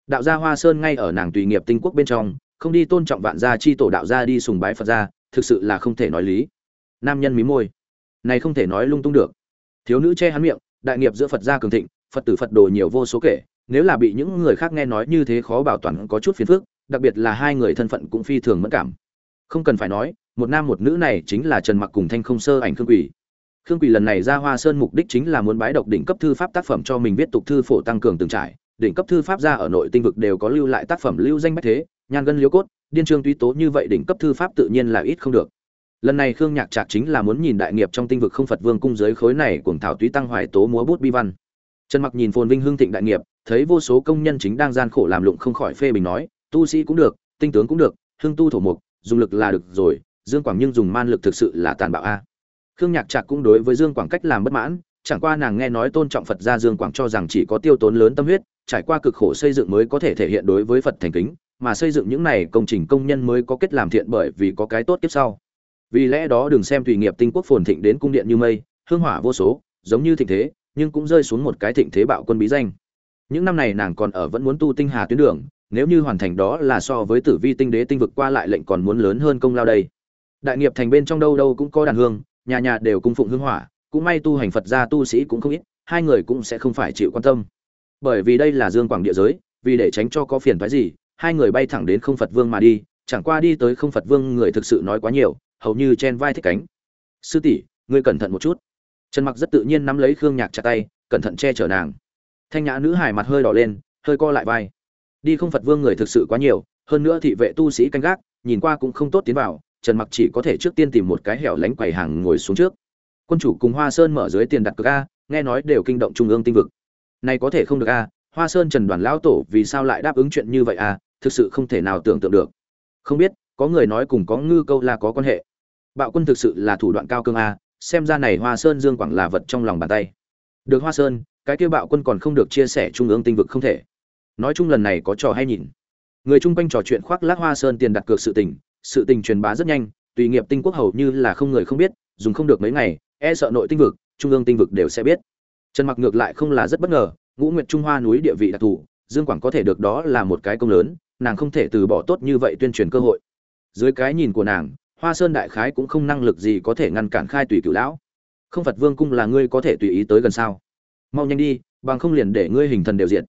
Đạo gia hoa sơn ngay ở nàng tùy nghiệp tinh quốc bên trong, không đi tôn trọng vạn gia chi tổ đạo gia đi sùng bái phật gia, thực sự là không thể nói lý. Nam nhân mí môi. Này không thể nói lung tung được. Thiếu nữ che hắn miệng, đại nghiệp giữa phật gia cường thịnh, phật tử phật đồ nhiều vô số kể, nếu là bị những người khác nghe nói như thế khó bảo toàn có chút phiền phức, đặc biệt là hai người thân phận cũng phi thường mẫn cảm. Không cần phải nói, một nam một nữ này chính là trần mặc cùng thanh không sơ ảnh khương quỷ khương quỳ lần này ra hoa sơn mục đích chính là muốn bái độc đỉnh cấp thư pháp tác phẩm cho mình viết tục thư phổ tăng cường từng trải. Đỉnh cấp thư pháp ra ở nội tinh vực đều có lưu lại tác phẩm lưu danh bách thế, nhan gân liếu cốt, điên trương tuy tố như vậy đỉnh cấp thư pháp tự nhiên là ít không được. Lần này khương nhạc trạc chính là muốn nhìn đại nghiệp trong tinh vực không phật vương cung giới khối này cuồng thảo túy tăng hoài tố múa bút bi văn. Trần mặc nhìn phồn vinh hương thịnh đại nghiệp, thấy vô số công nhân chính đang gian khổ làm lụng không khỏi phê bình nói, tu sĩ cũng được, tinh tướng cũng được hương tu thổ mục, dùng lực là được rồi, dương quảng nhưng dùng man lực thực sự là tàn bạo a khương nhạc trạc cũng đối với dương quảng cách làm bất mãn, chẳng qua nàng nghe nói tôn trọng phật gia dương quảng cho rằng chỉ có tiêu tốn lớn tâm huyết, trải qua cực khổ xây dựng mới có thể thể hiện đối với phật thành kính, mà xây dựng những này công trình công nhân mới có kết làm thiện bởi vì có cái tốt tiếp sau. Vì lẽ đó đừng xem tùy nghiệp tinh quốc phồn thịnh đến cung điện như mây, hương hỏa vô số, giống như thịnh thế, nhưng cũng rơi xuống một cái thịnh thế bạo quân bí danh. Những năm này nàng còn ở vẫn muốn tu tinh hà tuyến đường, nếu như hoàn thành đó là so với tử vi tinh đế tinh vực qua lại lệnh còn muốn lớn hơn công lao đây. Đại nghiệp thành bên trong đâu đâu cũng có đàn hương nhà nhà đều cung phụng hương hỏa, cũng may tu hành phật gia tu sĩ cũng không ít, hai người cũng sẽ không phải chịu quan tâm. Bởi vì đây là dương quảng địa giới, vì để tránh cho có phiền phái gì, hai người bay thẳng đến không phật vương mà đi, chẳng qua đi tới không phật vương người thực sự nói quá nhiều, hầu như chen vai thích cánh. Sư tỷ, ngươi cẩn thận một chút. Trần mặc rất tự nhiên nắm lấy khương nhạc chặt tay, cẩn thận che chở nàng. Thanh nhã nữ hải mặt hơi đỏ lên, hơi co lại vai. Đi không phật vương người thực sự quá nhiều, hơn nữa thị vệ tu sĩ canh gác, nhìn qua cũng không tốt tiến vào trần mặc chỉ có thể trước tiên tìm một cái hẻo lánh quầy hàng ngồi xuống trước. Quân chủ cùng hoa sơn mở dưới tiền đặt cược a, nghe nói đều kinh động trung ương tinh vực. Này có thể không được a, hoa sơn trần đoàn lão tổ vì sao lại đáp ứng chuyện như vậy a, thực sự không thể nào tưởng tượng được. Không biết, có người nói cùng có ngư câu là có quan hệ. Bạo quân thực sự là thủ đoạn cao cương a, xem ra này hoa sơn dương quảng là vật trong lòng bàn tay. Được hoa sơn, cái kia bạo quân còn không được chia sẻ trung ương tinh vực không thể. Nói chung lần này có trò hay nhìn. Người chung quanh trò chuyện khoác lác hoa sơn tiền đặt cược sự tình sự tình truyền bá rất nhanh, tùy nghiệp tinh quốc hầu như là không người không biết, dùng không được mấy ngày e sợ nội tinh vực, trung ương tinh vực đều sẽ biết. Trần mặc ngược lại không là rất bất ngờ, ngũ nguyệt trung hoa núi địa vị đặc thù, dương quảng có thể được đó là một cái công lớn, nàng không thể từ bỏ tốt như vậy tuyên truyền cơ hội. Dưới cái nhìn của nàng, hoa sơn đại khái cũng không năng lực gì có thể ngăn cản khai tùy cửu lão. Không phật vương cung là ngươi có thể tùy ý tới gần sao? Mau nhanh đi, bằng không liền để ngươi hình thần đều diệt.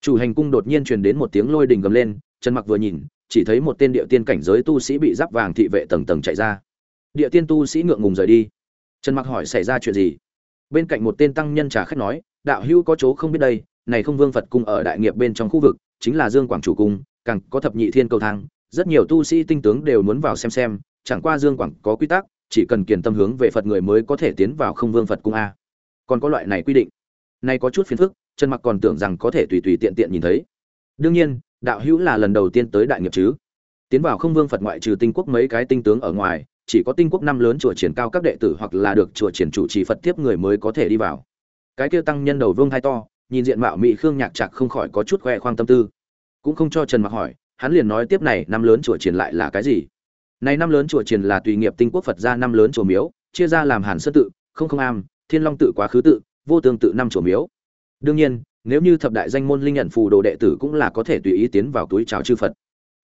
Chủ hành cung đột nhiên truyền đến một tiếng lôi đình gầm lên, trần mặc vừa nhìn chỉ thấy một tên địa tiên cảnh giới tu sĩ bị giáp vàng thị vệ tầng tầng chạy ra. Địa tiên tu sĩ ngượng ngùng rời đi. Trần mặc hỏi xảy ra chuyện gì? Bên cạnh một tên tăng nhân trà khách nói, đạo hữu có chỗ không biết đây, này không vương phật cung ở đại nghiệp bên trong khu vực, chính là dương quảng chủ cung, càng có thập nhị thiên cầu thang, rất nhiều tu sĩ tinh tướng đều muốn vào xem xem, chẳng qua dương quảng có quy tắc, chỉ cần kiền tâm hướng về phật người mới có thể tiến vào không vương phật cung a. Còn có loại này quy định. Này có chút phiền phức, trần mặc còn tưởng rằng có thể tùy tùy tiện tiện nhìn thấy. Đương nhiên đạo hữu là lần đầu tiên tới đại nghiệp chứ? Tiến vào không vương phật ngoại trừ tinh quốc mấy cái tinh tướng ở ngoài, chỉ có tinh quốc năm lớn chùa triển cao các đệ tử hoặc là được chùa triển chủ trì phật tiếp người mới có thể đi vào. Cái kia tăng nhân đầu vương hai to, nhìn diện mạo mỹ khương nhạc chặt không khỏi có chút khoe khoang tâm tư. Cũng không cho trần mặc hỏi, hắn liền nói tiếp này, năm lớn chùa triển lại là cái gì? Này năm lớn chùa triển là tùy nghiệp tinh quốc phật ra năm lớn chùa miếu, chia ra làm hàn sơ tự, không không am, thiên long tự quá khứ tự, vô tương tự năm chùa miếu. Đương nhiên nếu như thập đại danh môn linh nhận phù đồ đệ tử cũng là có thể tùy ý tiến vào túi chào chư phật.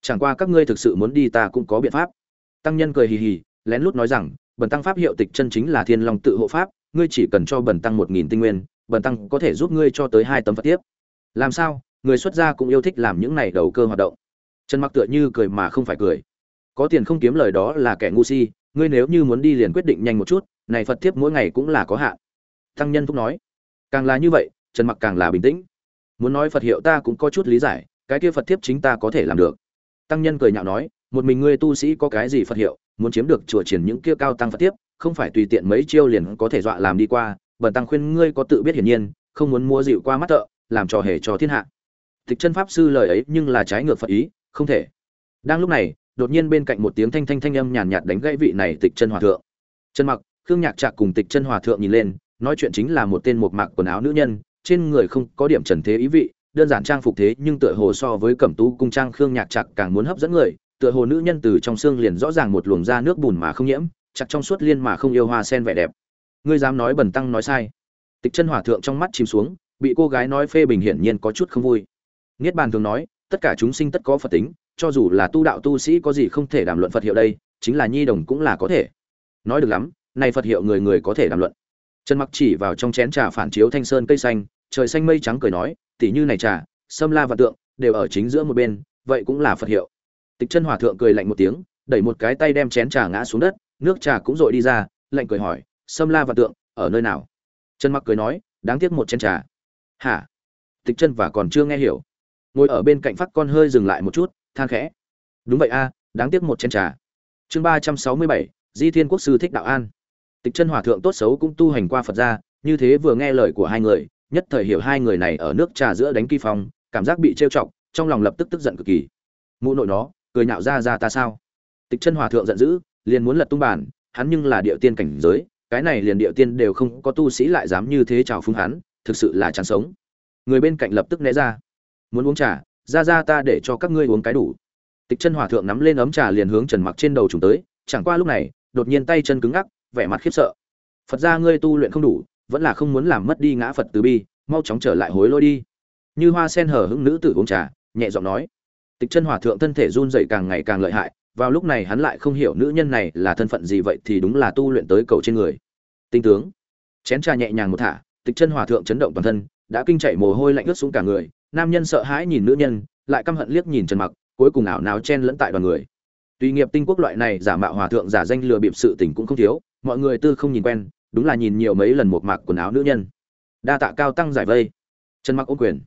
Chẳng qua các ngươi thực sự muốn đi ta cũng có biện pháp. Tăng nhân cười hì hì, lén lút nói rằng, bần tăng pháp hiệu tịch chân chính là thiên long tự hộ pháp, ngươi chỉ cần cho bần tăng một nghìn tinh nguyên, bần tăng có thể giúp ngươi cho tới hai tấm phật tiếp. Làm sao? Người xuất gia cũng yêu thích làm những này đầu cơ hoạt động. Trần mặc tựa như cười mà không phải cười. Có tiền không kiếm lời đó là kẻ ngu si, ngươi nếu như muốn đi liền quyết định nhanh một chút, này phật tiếp mỗi ngày cũng là có hạn. Tăng nhân thúc nói. Càng là như vậy trần mặc càng là bình tĩnh. Muốn nói phật hiệu ta cũng có chút lý giải, cái kia phật thiếp chính ta có thể làm được. Tăng nhân cười nhạo nói, một mình ngươi tu sĩ có cái gì phật hiệu, muốn chiếm được chùa triển những kia cao tăng phật tiếp không phải tùy tiện mấy chiêu liền có thể dọa làm đi qua, bần tăng khuyên ngươi có tự biết hiển nhiên, không muốn mua dịu qua mắt thợ, làm trò hề cho thiên hạ. Tịch chân pháp sư lời ấy nhưng là trái ngược phật ý, không thể. Đang lúc này, đột nhiên bên cạnh một tiếng thanh thanh thanh âm nhàn nhạt đánh gãy vị này tịch chân hòa thượng. Chân mặc, khương nhạc trạc cùng tịch chân hòa thượng nhìn lên, nói chuyện chính là một tên một mặc quần áo nữ nhân trên người không có điểm trần thế ý vị, đơn giản trang phục thế nhưng tựa hồ so với cẩm tú cung trang khương nhạc chặt càng muốn hấp dẫn người, tựa hồ nữ nhân từ trong xương liền rõ ràng một luồng da nước bùn mà không nhiễm, chặt trong suốt liên mà không yêu hoa sen vẻ đẹp. Ngươi dám nói bẩn tăng nói sai. Tịch chân hòa thượng trong mắt chìm xuống, bị cô gái nói phê bình hiển nhiên có chút không vui. Niết bàn thường nói, tất cả chúng sinh tất có phật tính, cho dù là tu đạo tu sĩ có gì không thể đàm luận phật hiệu đây, chính là nhi đồng cũng là có thể. Nói được lắm này phật hiệu người người có thể đàm luận. Trần mặc chỉ vào trong chén trà phản chiếu thanh sơn cây xanh trời xanh mây trắng cười nói tỉ như này trà, sâm la và tượng, đều ở chính giữa một bên, vậy cũng là phật hiệu. Tịch chân hòa thượng cười lạnh một tiếng, đẩy một cái tay đem chén trà ngã xuống đất, nước trà cũng dội đi ra, lạnh cười hỏi, sâm la và tượng, ở nơi nào? Chân mặc cười nói, đáng tiếc một chén trà. Hả? Tịch chân và còn chưa nghe hiểu. Ngồi ở bên cạnh phát con hơi dừng lại một chút, than khẽ. Đúng vậy a, đáng tiếc một chén trà. Chương ba trăm sáu mươi bảy, di thiên quốc sư thích đạo an. Tịch chân hòa thượng tốt xấu cũng tu hành qua phật gia, như thế vừa nghe lời của hai người nhất thời hiểu hai người này ở nước trà giữa đánh kỳ phong, cảm giác bị trêu chọc, trong lòng lập tức tức giận cực kỳ. Mụ nội nó, cười nhạo ra ra ta sao? Tịch chân hòa thượng giận dữ, liền muốn lật tung bản hắn nhưng là địa tiên cảnh giới, cái này liền địa tiên đều không có tu sĩ lại dám như thế chào phúng hắn, thực sự là chán sống. Người bên cạnh lập tức né ra. Muốn uống trà, ra ra ta để cho các ngươi uống cái đủ. Tịch chân hòa thượng nắm lên ấm trà liền hướng trần mặc trên đầu trùng tới, chẳng qua lúc này, đột nhiên tay chân cứng ngắc, vẻ mặt khiếp sợ. Phật ra ngươi tu luyện không đủ vẫn là không muốn làm mất đi ngã phật từ bi, mau chóng trở lại hối lỗi đi. Như hoa sen hở hững nữ tử uống trà, nhẹ giọng nói. Tịch chân hòa thượng thân thể run dậy càng ngày càng lợi hại, vào lúc này hắn lại không hiểu nữ nhân này là thân phận gì vậy thì đúng là tu luyện tới cầu trên người. Tinh tướng. Chén trà nhẹ nhàng một thả, tịch chân hòa thượng chấn động toàn thân, đã kinh chạy mồ hôi lạnh ướt xuống cả người, nam nhân sợ hãi nhìn nữ nhân, lại căm hận liếc nhìn trần mặc, cuối cùng ảo nào chen lẫn tại đoàn người. Tùy nghiệp tinh quốc loại này giả mạo hòa thượng, giả danh lừa bịp sự tình cũng không thiếu, mọi người tư không nhìn quen đúng là nhìn nhiều mấy lần một mặc quần áo nữ nhân. Đa tạ cao tăng giải vây. Trần mặc ô quyền.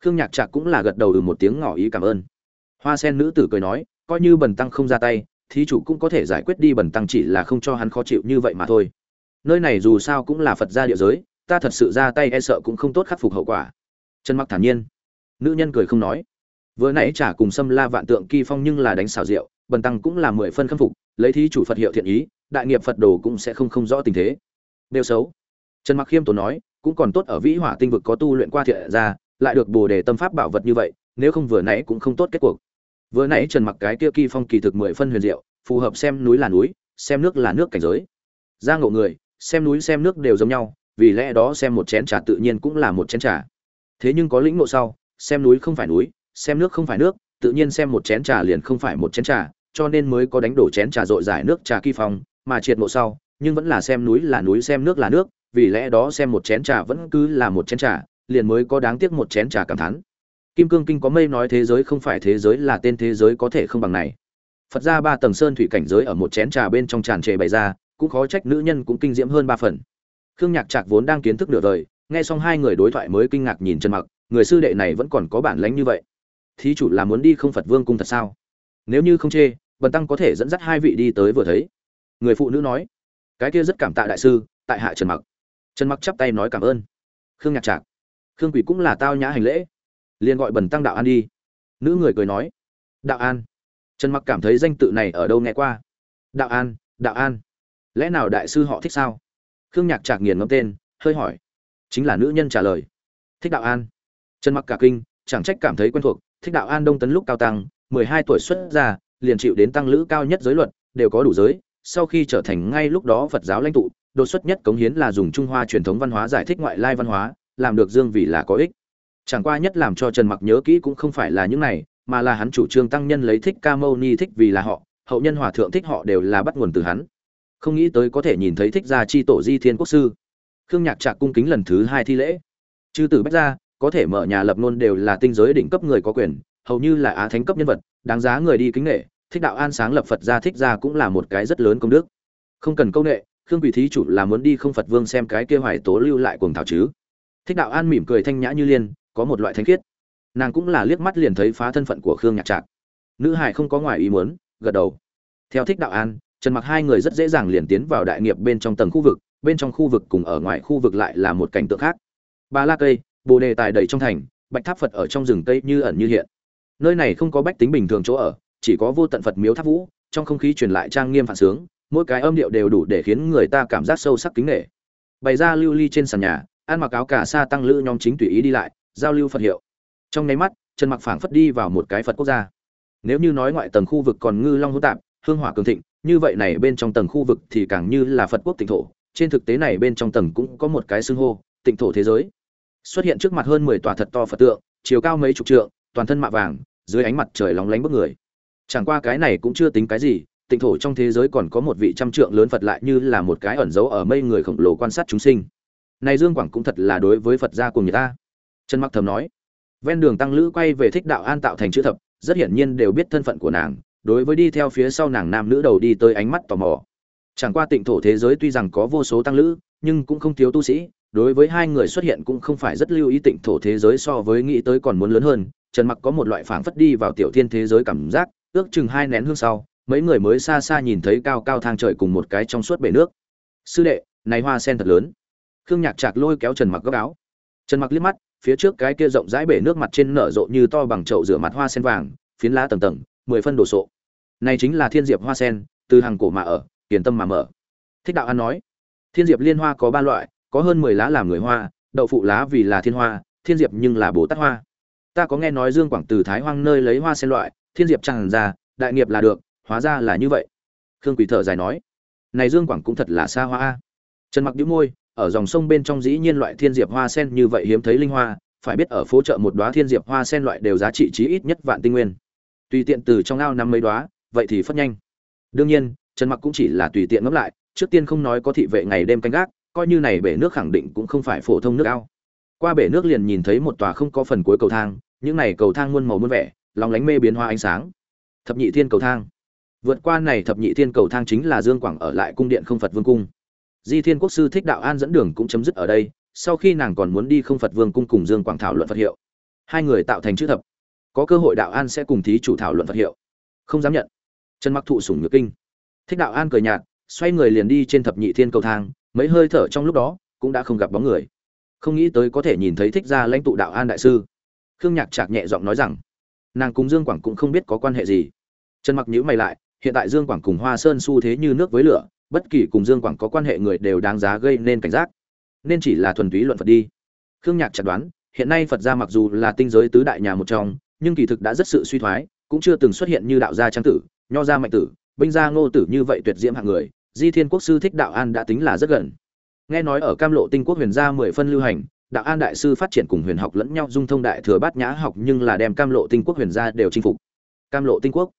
Khương nhạc trạc cũng là gật đầu từ một tiếng ngỏ ý cảm ơn. Hoa sen nữ tử cười nói coi như bần tăng không ra tay thí chủ cũng có thể giải quyết đi bần tăng chỉ là không cho hắn khó chịu như vậy mà thôi. Nơi này dù sao cũng là phật gia địa giới ta thật sự ra tay e sợ cũng không tốt khắc phục hậu quả. Trần mặc thản nhiên. Nữ nhân cười không nói. Vừa nãy trả cùng xâm la vạn tượng kỳ phong nhưng là đánh xảo rượu, bần tăng cũng là mười phân khâm phục lấy thí chủ phật hiệu thiện ý đại nghiệp phật đồ cũng sẽ không không rõ tình thế đều xấu. Trần mặc khiêm tốn nói, cũng còn tốt ở vĩ hỏa tinh vực có tu luyện qua thiện ra lại được bồ đề tâm pháp bảo vật như vậy, nếu không vừa nãy cũng không tốt kết cuộc. Vừa nãy trần mặc cái kia kỳ phong kỳ thực mười phân huyền diệu, phù hợp xem núi là núi, xem nước là nước cảnh giới. Ra ngộ người, xem núi xem nước đều giống nhau, vì lẽ đó xem một chén trà tự nhiên cũng là một chén trà. Thế nhưng có lĩnh ngộ sau, xem núi không phải núi, xem nước không phải nước, tự nhiên xem một chén trà liền không phải một chén trà, cho nên mới có đánh đổ chén trà dội giải nước trà kỳ phong, mà triệt ngộ sau nhưng vẫn là xem núi là núi, xem nước là nước, vì lẽ đó xem một chén trà vẫn cứ là một chén trà, liền mới có đáng tiếc một chén trà cảm thán. Kim cương kinh có mây nói thế giới không phải thế giới là tên thế giới có thể không bằng này. Phật ra ba tầng sơn thủy cảnh giới ở một chén trà bên trong tràn trề bày ra, cũng khó trách nữ nhân cũng kinh diễm hơn ba phần. Khương nhạc trạc vốn đang kiến thức nửa đời, nghe xong hai người đối thoại mới kinh ngạc nhìn chân mặc, người sư đệ này vẫn còn có bản lánh như vậy. Thí chủ là muốn đi không phật vương cung thật sao? Nếu như không chê, bần tăng có thể dẫn dắt hai vị đi tới vừa thấy. Người phụ nữ nói cái kia rất cảm tạ đại sư, tại hạ trần mặc. Trần mặc chắp tay nói cảm ơn. Khương nhạc trạc, khương quỷ cũng là tao nhã hành lễ. Liền gọi bần tăng đạo an đi. Nữ người cười nói, đạo an. Trần mặc cảm thấy danh tự này ở đâu nghe qua. Đạo an đạo an. Lẽ nào đại sư họ thích sao? Khương nhạc trạc nghiền ngẫm tên, hơi hỏi. Chính là nữ nhân trả lời. Thích đạo an. Trần mặc cả kinh, chẳng trách cảm thấy quen thuộc. Thích đạo an đông tấn lúc cao tăng, mười hai tuổi xuất ra liền chịu đến tăng lữ cao nhất giới luật, đều có đủ giới sau khi trở thành ngay lúc đó phật giáo lãnh tụ, đột xuất nhất cống hiến là dùng trung hoa truyền thống văn hóa giải thích ngoại lai văn hóa, làm được dương vì là có ích. Chẳng qua nhất làm cho trần mặc nhớ kỹ cũng không phải là những này, mà là hắn chủ trương tăng nhân lấy thích ca mâu ni thích vì là họ, hậu nhân hòa thượng thích họ đều là bắt nguồn từ hắn. Không nghĩ tới có thể nhìn thấy thích gia chi tổ di thiên quốc sư. Khương nhạc trạc cung kính lần thứ hai thi lễ. Chư tử bách gia, có thể mở nhà lập luôn đều là tinh giới đỉnh cấp người có quyền, hầu như là á thánh cấp nhân vật, đáng giá người đi kính nể thích đạo an sáng lập phật gia thích gia cũng là một cái rất lớn công đức. Không cần công nghệ khương vị thí chủ là muốn đi không phật vương xem cái kia hoài tố lưu lại cuồng thảo chứ. Thích đạo an mỉm cười thanh nhã như liên, có một loại thánh khiết. Nàng cũng là liếc mắt liền thấy phá thân phận của khương nhạc trạc. Nữ hải không có ngoài ý muốn, gật đầu. Theo thích đạo an, trần mặc hai người rất dễ dàng liền tiến vào đại nghiệp bên trong tầng khu vực, bên trong khu vực cùng ở ngoài khu vực lại là một cảnh tượng khác. Ba la cây, bồ đề tài đầy trong thành, bạch tháp phật ở trong rừng cây như ẩn như hiện. Nơi này không có bách tính bình thường chỗ ở chỉ có vô tận phật miếu tháp vũ, trong không khí truyền lại trang nghiêm phản sướng, mỗi cái âm điệu đều đủ để khiến người ta cảm giác sâu sắc kính nghệ bày ra lưu ly trên sàn nhà, ăn mặc áo cà sa tăng lữ nhóm chính tùy ý đi lại, giao lưu phật hiệu. Trong nháy mắt trần mặc phảng phất đi vào một cái phật quốc gia. Nếu như nói ngoại tầng khu vực còn ngư long hỗn tạp, hương hỏa cường thịnh, như vậy này bên trong tầng khu vực thì càng như là phật quốc tịnh thổ. Trên thực tế này bên trong tầng cũng có một cái xưng hô, tịnh thổ thế giới. Xuất hiện trước mặt hơn 10 tòa thật to phật tượng, chiều cao mấy chục trượng, toàn thân mạ vàng, dưới ánh mặt trời lóng lánh bức người chẳng qua cái này cũng chưa tính cái gì, tịnh thổ trong thế giới còn có một vị trăm trượng lớn phật lại như là một cái ẩn giấu ở mây người khổng lồ quan sát chúng sinh. Này dương quảng cũng thật là đối với phật gia cùng người ta. Trần mặc thầm nói, ven đường tăng lữ quay về thích đạo an tạo thành chữ thập, rất hiển nhiên đều biết thân phận của nàng, đối với đi theo phía sau nàng nam nữ đầu đi tới ánh mắt tò mò. Chẳng qua tịnh thổ thế giới tuy rằng có vô số tăng lữ, nhưng cũng không thiếu tu sĩ, đối với hai người xuất hiện cũng không phải rất lưu ý tịnh thổ thế giới so với nghĩ tới còn muốn lớn hơn. Trần mặc có một loại phảng phất đi vào tiểu thiên thế giới cảm giác ước chừng hai nén hương sau, mấy người mới xa xa nhìn thấy cao cao thang trời cùng một cái trong suốt bể nước. Sư đệ, này hoa sen thật lớn. Khương nhạc chạc lôi kéo trần mặc góc áo. Trần mặc liếc mắt, phía trước cái kia rộng rãi bể nước mặt trên nở rộ như to bằng chậu rửa mặt hoa sen vàng, phiến lá tầng tầng, mười phân đồ sộ. Này chính là thiên diệp hoa sen, từ hàng cổ mà ở, tiền tâm mà mở. Thích đạo an nói, thiên diệp liên hoa có ba loại, có hơn mười lá làm người hoa, đậu phụ lá vì là thiên hoa, thiên diệp nhưng là bồ tát hoa. Ta có nghe nói dương quảng từ thái hoang nơi lấy hoa sen loại thiên diệp chẳng ra, đại nghiệp là được, hóa ra là như vậy. Khương quỳ thở dài nói, này dương quảng cũng thật là xa hoa trần mặc đĩu môi, ở dòng sông bên trong dĩ nhiên loại thiên diệp hoa sen như vậy hiếm thấy linh hoa, phải biết ở phố chợ một đóa thiên diệp hoa sen loại đều giá trị chí ít nhất vạn tinh nguyên. Tùy tiện từ trong ao năm mấy đóa, vậy thì phất nhanh. Đương nhiên, trần mặc cũng chỉ là tùy tiện ngẫm lại, trước tiên không nói có thị vệ ngày đêm canh gác, coi như này bể nước khẳng định cũng không phải phổ thông nước ao. Qua bể nước liền nhìn thấy một tòa không có phần cuối cầu thang, những này cầu thang muôn màu muôn vẻ lòng lánh mê biến hoa ánh sáng. Thập nhị thiên cầu thang. Vượt qua này thập nhị thiên cầu thang chính là dương quảng ở lại cung điện không phật vương cung. Di thiên quốc sư thích đạo an dẫn đường cũng chấm dứt ở đây, sau khi nàng còn muốn đi không phật vương cung cùng dương quảng thảo luận phật hiệu. Hai người tạo thành chữ thập. Có cơ hội đạo an sẽ cùng thí chủ thảo luận phật hiệu. Không dám nhận. Trần mặc thụ sủng nhược kinh. Thích đạo an cười nhạt, xoay người liền đi trên thập nhị thiên cầu thang, mấy hơi thở trong lúc đó, cũng đã không gặp bóng người. Không nghĩ tới có thể nhìn thấy thích gia lãnh tụ đạo an đại sư. Khương nhạc chạc nhẹ giọng nói rằng nàng cùng dương quảng cũng không biết có quan hệ gì. Trần mặc nhữ mày lại, hiện tại dương quảng cùng hoa sơn xu thế như nước với lửa, bất kỳ cùng dương quảng có quan hệ người đều đáng giá gây nên cảnh giác. Nên chỉ là thuần túy luận phật đi. Khương nhạc chặt đoán, hiện nay phật gia mặc dù là tinh giới tứ đại nhà một trong, nhưng kỳ thực đã rất sự suy thoái, cũng chưa từng xuất hiện như đạo gia trang tử, nho gia mạnh tử, binh gia ngô tử như vậy tuyệt diễm hạng người, di thiên quốc sư thích đạo an đã tính là rất gần. Nghe nói ở cam lộ tinh quốc huyền gia mười phân lưu hành đạo an đại sư phát triển cùng huyền học lẫn nhau dung thông đại thừa bát nhã học nhưng là đem cam lộ tinh quốc huyền gia đều chinh phục. Cam lộ tinh quốc.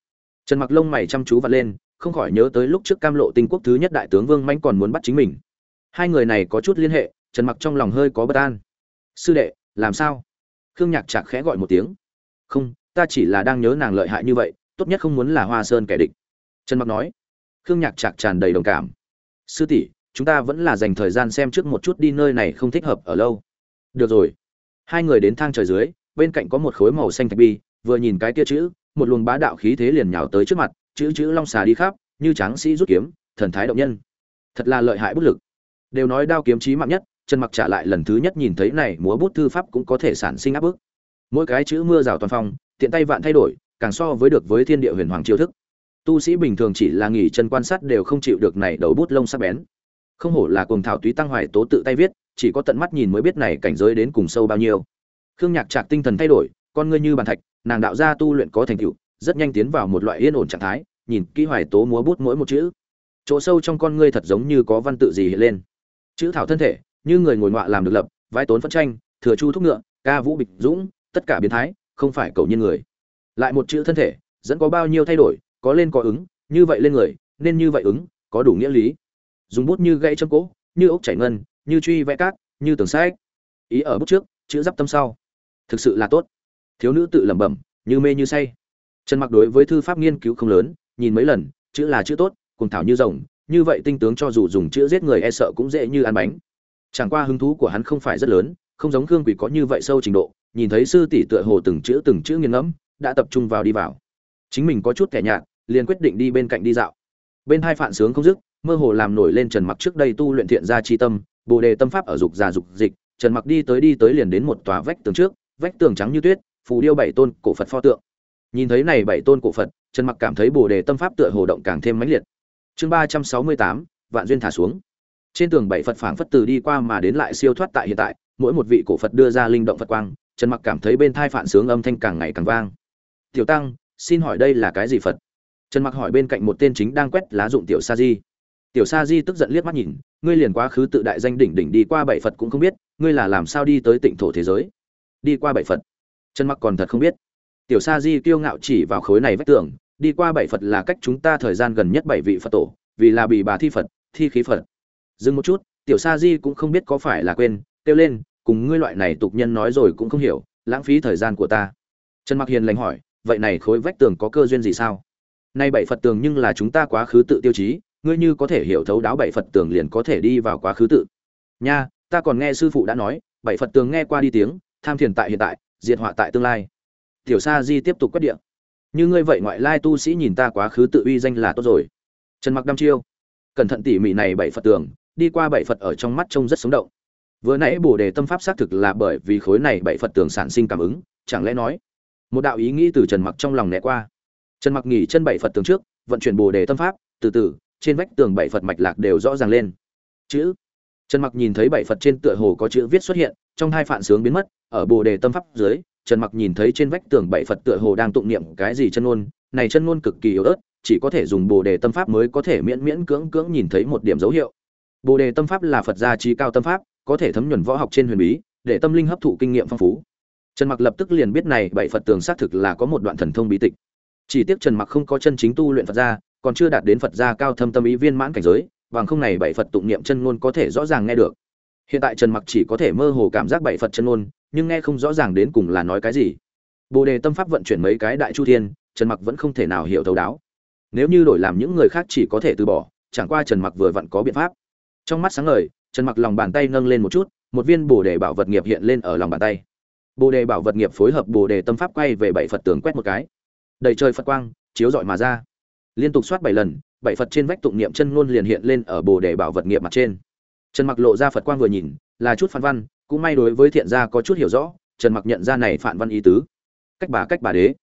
Trần mặc lông mày chăm chú vặt lên, không khỏi nhớ tới lúc trước cam lộ tinh quốc thứ nhất đại tướng vương mãnh còn muốn bắt chính mình. Hai người này có chút liên hệ, trần mặc trong lòng hơi có bất an. Sư đệ, làm sao? Khương nhạc chạc khẽ gọi một tiếng. Không, ta chỉ là đang nhớ nàng lợi hại như vậy, tốt nhất không muốn là hoa sơn kẻ địch. Trần mặc nói. Khương nhạc chạc tràn đầy đồng cảm. Sư tỷ, chúng ta vẫn là dành thời gian xem trước một chút đi, nơi này không thích hợp ở lâu được rồi. Hai người đến thang trời dưới, bên cạnh có một khối màu xanh thạch bi, vừa nhìn cái kia chữ, một luồng bá đạo khí thế liền nhào tới trước mặt, chữ chữ long xà đi khắp, như tráng sĩ rút kiếm, thần thái động nhân. Thật là lợi hại bút lực. Đều nói đao kiếm trí mạng nhất, trần mặc trả lại lần thứ nhất nhìn thấy này múa bút thư pháp cũng có thể sản sinh áp bức. Mỗi cái chữ mưa rào toàn phong, tiện tay vạn thay đổi, càng so với được với thiên địa huyền hoàng chiêu thức. Tu sĩ bình thường chỉ là nghỉ chân quan sát đều không chịu được này đầu bút lông sắc bén. Không hổ là cuồng thảo túy tăng hoài tố tự tay viết chỉ có tận mắt nhìn mới biết này cảnh giới đến cùng sâu bao nhiêu. Khương nhạc trạc tinh thần thay đổi, con ngươi như bàn thạch, nàng đạo gia tu luyện có thành tựu, rất nhanh tiến vào một loại yên ổn trạng thái, nhìn kỹ hoài tố múa bút mỗi một chữ. Chỗ sâu trong con ngươi thật giống như có văn tự gì hiện lên. Chữ thảo thân thể, như người ngồi ngọa làm được lập, vai tốn phân tranh, thừa chu thúc ngựa, ca vũ bịch dũng, tất cả biến thái, không phải cầu nhiên người. Lại một chữ thân thể, dẫn có bao nhiêu thay đổi, có lên có ứng, như vậy lên người, nên như vậy ứng, có đủ nghĩa lý. Dùng bút như gãy châm cỗ, như ốc chảy ngân như truy vẽ cát, như tường sách. Ý ở bút trước, chữ giáp tâm sau. Thực sự là tốt. Thiếu nữ tự lẩm bẩm, như mê như say. Trần mặc đối với thư pháp nghiên cứu không lớn, nhìn mấy lần, chữ là chữ tốt cùng thảo như rồng, như vậy tinh tướng cho dù dùng chữ giết người e sợ cũng dễ như ăn bánh. Chẳng qua hứng thú của hắn không phải rất lớn, không giống khương quỷ có như vậy sâu trình độ, nhìn thấy sư tỷ tựa hồ từng chữ từng chữ nghiêng ngẫm, đã tập trung vào đi vào. Chính mình có chút kẻ nhạt, liền quyết định đi bên cạnh đi dạo. Bên hai phản sướng không dứt, mơ hồ làm nổi lên trần mặc trước đây tu luyện thiện gia chi tâm bồ đề tâm pháp ở dục già dục dịch, trần mặc đi tới đi tới liền đến một tòa vách tường trước, vách tường trắng như tuyết, phù điêu bảy tôn cổ phật pho tượng. Nhìn thấy này bảy tôn cổ phật, trần mặc cảm thấy bồ đề tâm pháp tựa hồ động càng thêm mãnh liệt. Chương ba trăm sáu mươi tám, vạn duyên thả xuống. Trên tường bảy phật phảng phất từ đi qua mà đến lại siêu thoát tại hiện tại, mỗi một vị cổ phật đưa ra linh động phật quang, trần mặc cảm thấy bên thai phản sướng âm thanh càng ngày càng vang. Tiểu tăng, xin hỏi đây là cái gì phật? Trần mặc hỏi bên cạnh một tên chính đang quét lá dụng tiểu sa di tiểu sa di tức giận liếc mắt nhìn, ngươi liền quá khứ tự đại danh đỉnh đỉnh đi qua bảy phật cũng không biết, ngươi là làm sao đi tới tịnh thổ thế giới? Đi qua bảy phật. Trần mặc còn thật không biết. Tiểu sa di kiêu ngạo chỉ vào khối này vách tường, đi qua bảy phật là cách chúng ta thời gian gần nhất bảy vị phật tổ, vì là bị bà thi phật, thi khí phật. Dừng một chút, tiểu sa di cũng không biết có phải là quên, kêu lên, cùng ngươi loại này tục nhân nói rồi cũng không hiểu, lãng phí thời gian của ta. Trần mặc hiền lành hỏi, vậy này khối vách tường có cơ duyên gì sao? Nay bảy phật tường nhưng là chúng ta quá khứ tự tiêu chí ngươi như có thể hiểu thấu đáo bảy phật tường liền có thể đi vào quá khứ tự. Nha, ta còn nghe sư phụ đã nói, bảy phật tường nghe qua đi tiếng, tham thiền tại hiện tại, diệt họa tại tương lai. Tiểu sa di tiếp tục quét địa. Như ngươi vậy ngoại lai tu sĩ nhìn ta quá khứ tự uy danh là tốt rồi. Trần mặc đăm chiêu. Cẩn thận tỉ mỉ này bảy phật tường, đi qua bảy phật ở trong mắt trông rất sống động. Vừa nãy bồ đề tâm pháp xác thực là bởi vì khối này bảy phật tường sản sinh cảm ứng, chẳng lẽ nói, một đạo ý nghĩ từ trần mặc trong lòng né qua. Trần mặc nghỉ chân bảy phật tường trước, vận chuyển bồ đề tâm pháp, từ từ trên vách tường bảy phật mạch lạc đều rõ ràng lên. Chữ. Trần mặc nhìn thấy bảy phật trên tựa hồ có chữ viết xuất hiện, trong hai phản sướng biến mất, ở bồ đề tâm pháp dưới, trần mặc nhìn thấy trên vách tường bảy phật tựa hồ đang tụng niệm cái gì chân ngôn, này chân ngôn cực kỳ yếu ớt, chỉ có thể dùng bồ đề tâm pháp mới có thể miễn miễn cưỡng cưỡng nhìn thấy một điểm dấu hiệu. Bồ đề tâm pháp là phật gia trí cao tâm pháp, có thể thấm nhuần võ học trên huyền bí, để tâm linh hấp thụ kinh nghiệm phong phú. Trần mặc lập tức liền biết này bảy phật tường xác thực là có một đoạn thần thông bí tịch. Chỉ tiếc trần mặc không có chân chính tu luyện phật gia còn chưa đạt đến phật gia cao thâm tâm ý viên mãn cảnh giới, bằng không này bảy phật tụng niệm chân ngôn có thể rõ ràng nghe được. Hiện tại trần mặc chỉ có thể mơ hồ cảm giác bảy phật chân ngôn, nhưng nghe không rõ ràng đến cùng là nói cái gì. Bồ đề tâm pháp vận chuyển mấy cái đại chu thiên, trần mặc vẫn không thể nào hiểu thấu đáo. Nếu như đổi làm những người khác chỉ có thể từ bỏ, chẳng qua trần mặc vừa vặn có biện pháp. Trong mắt sáng ngời, trần mặc lòng bàn tay nâng lên một chút, một viên bồ đề bảo vật nghiệp hiện lên ở lòng bàn tay. Bồ đề bảo vật nghiệp phối hợp bồ đề tâm pháp quay về bảy phật tướng quét một cái. Đầy trời phật quang, chiếu rọi mà ra liên tục soát bảy lần, bảy phật trên vách tụng niệm chân ngôn liền hiện lên ở bồ đề bảo vật nghiệp mặt trên. Trần mặc lộ ra phật quang vừa nhìn, là chút phản văn, cũng may đối với thiện gia có chút hiểu rõ, trần mặc nhận ra này phản văn ý tứ. Cách bà cách bà đế.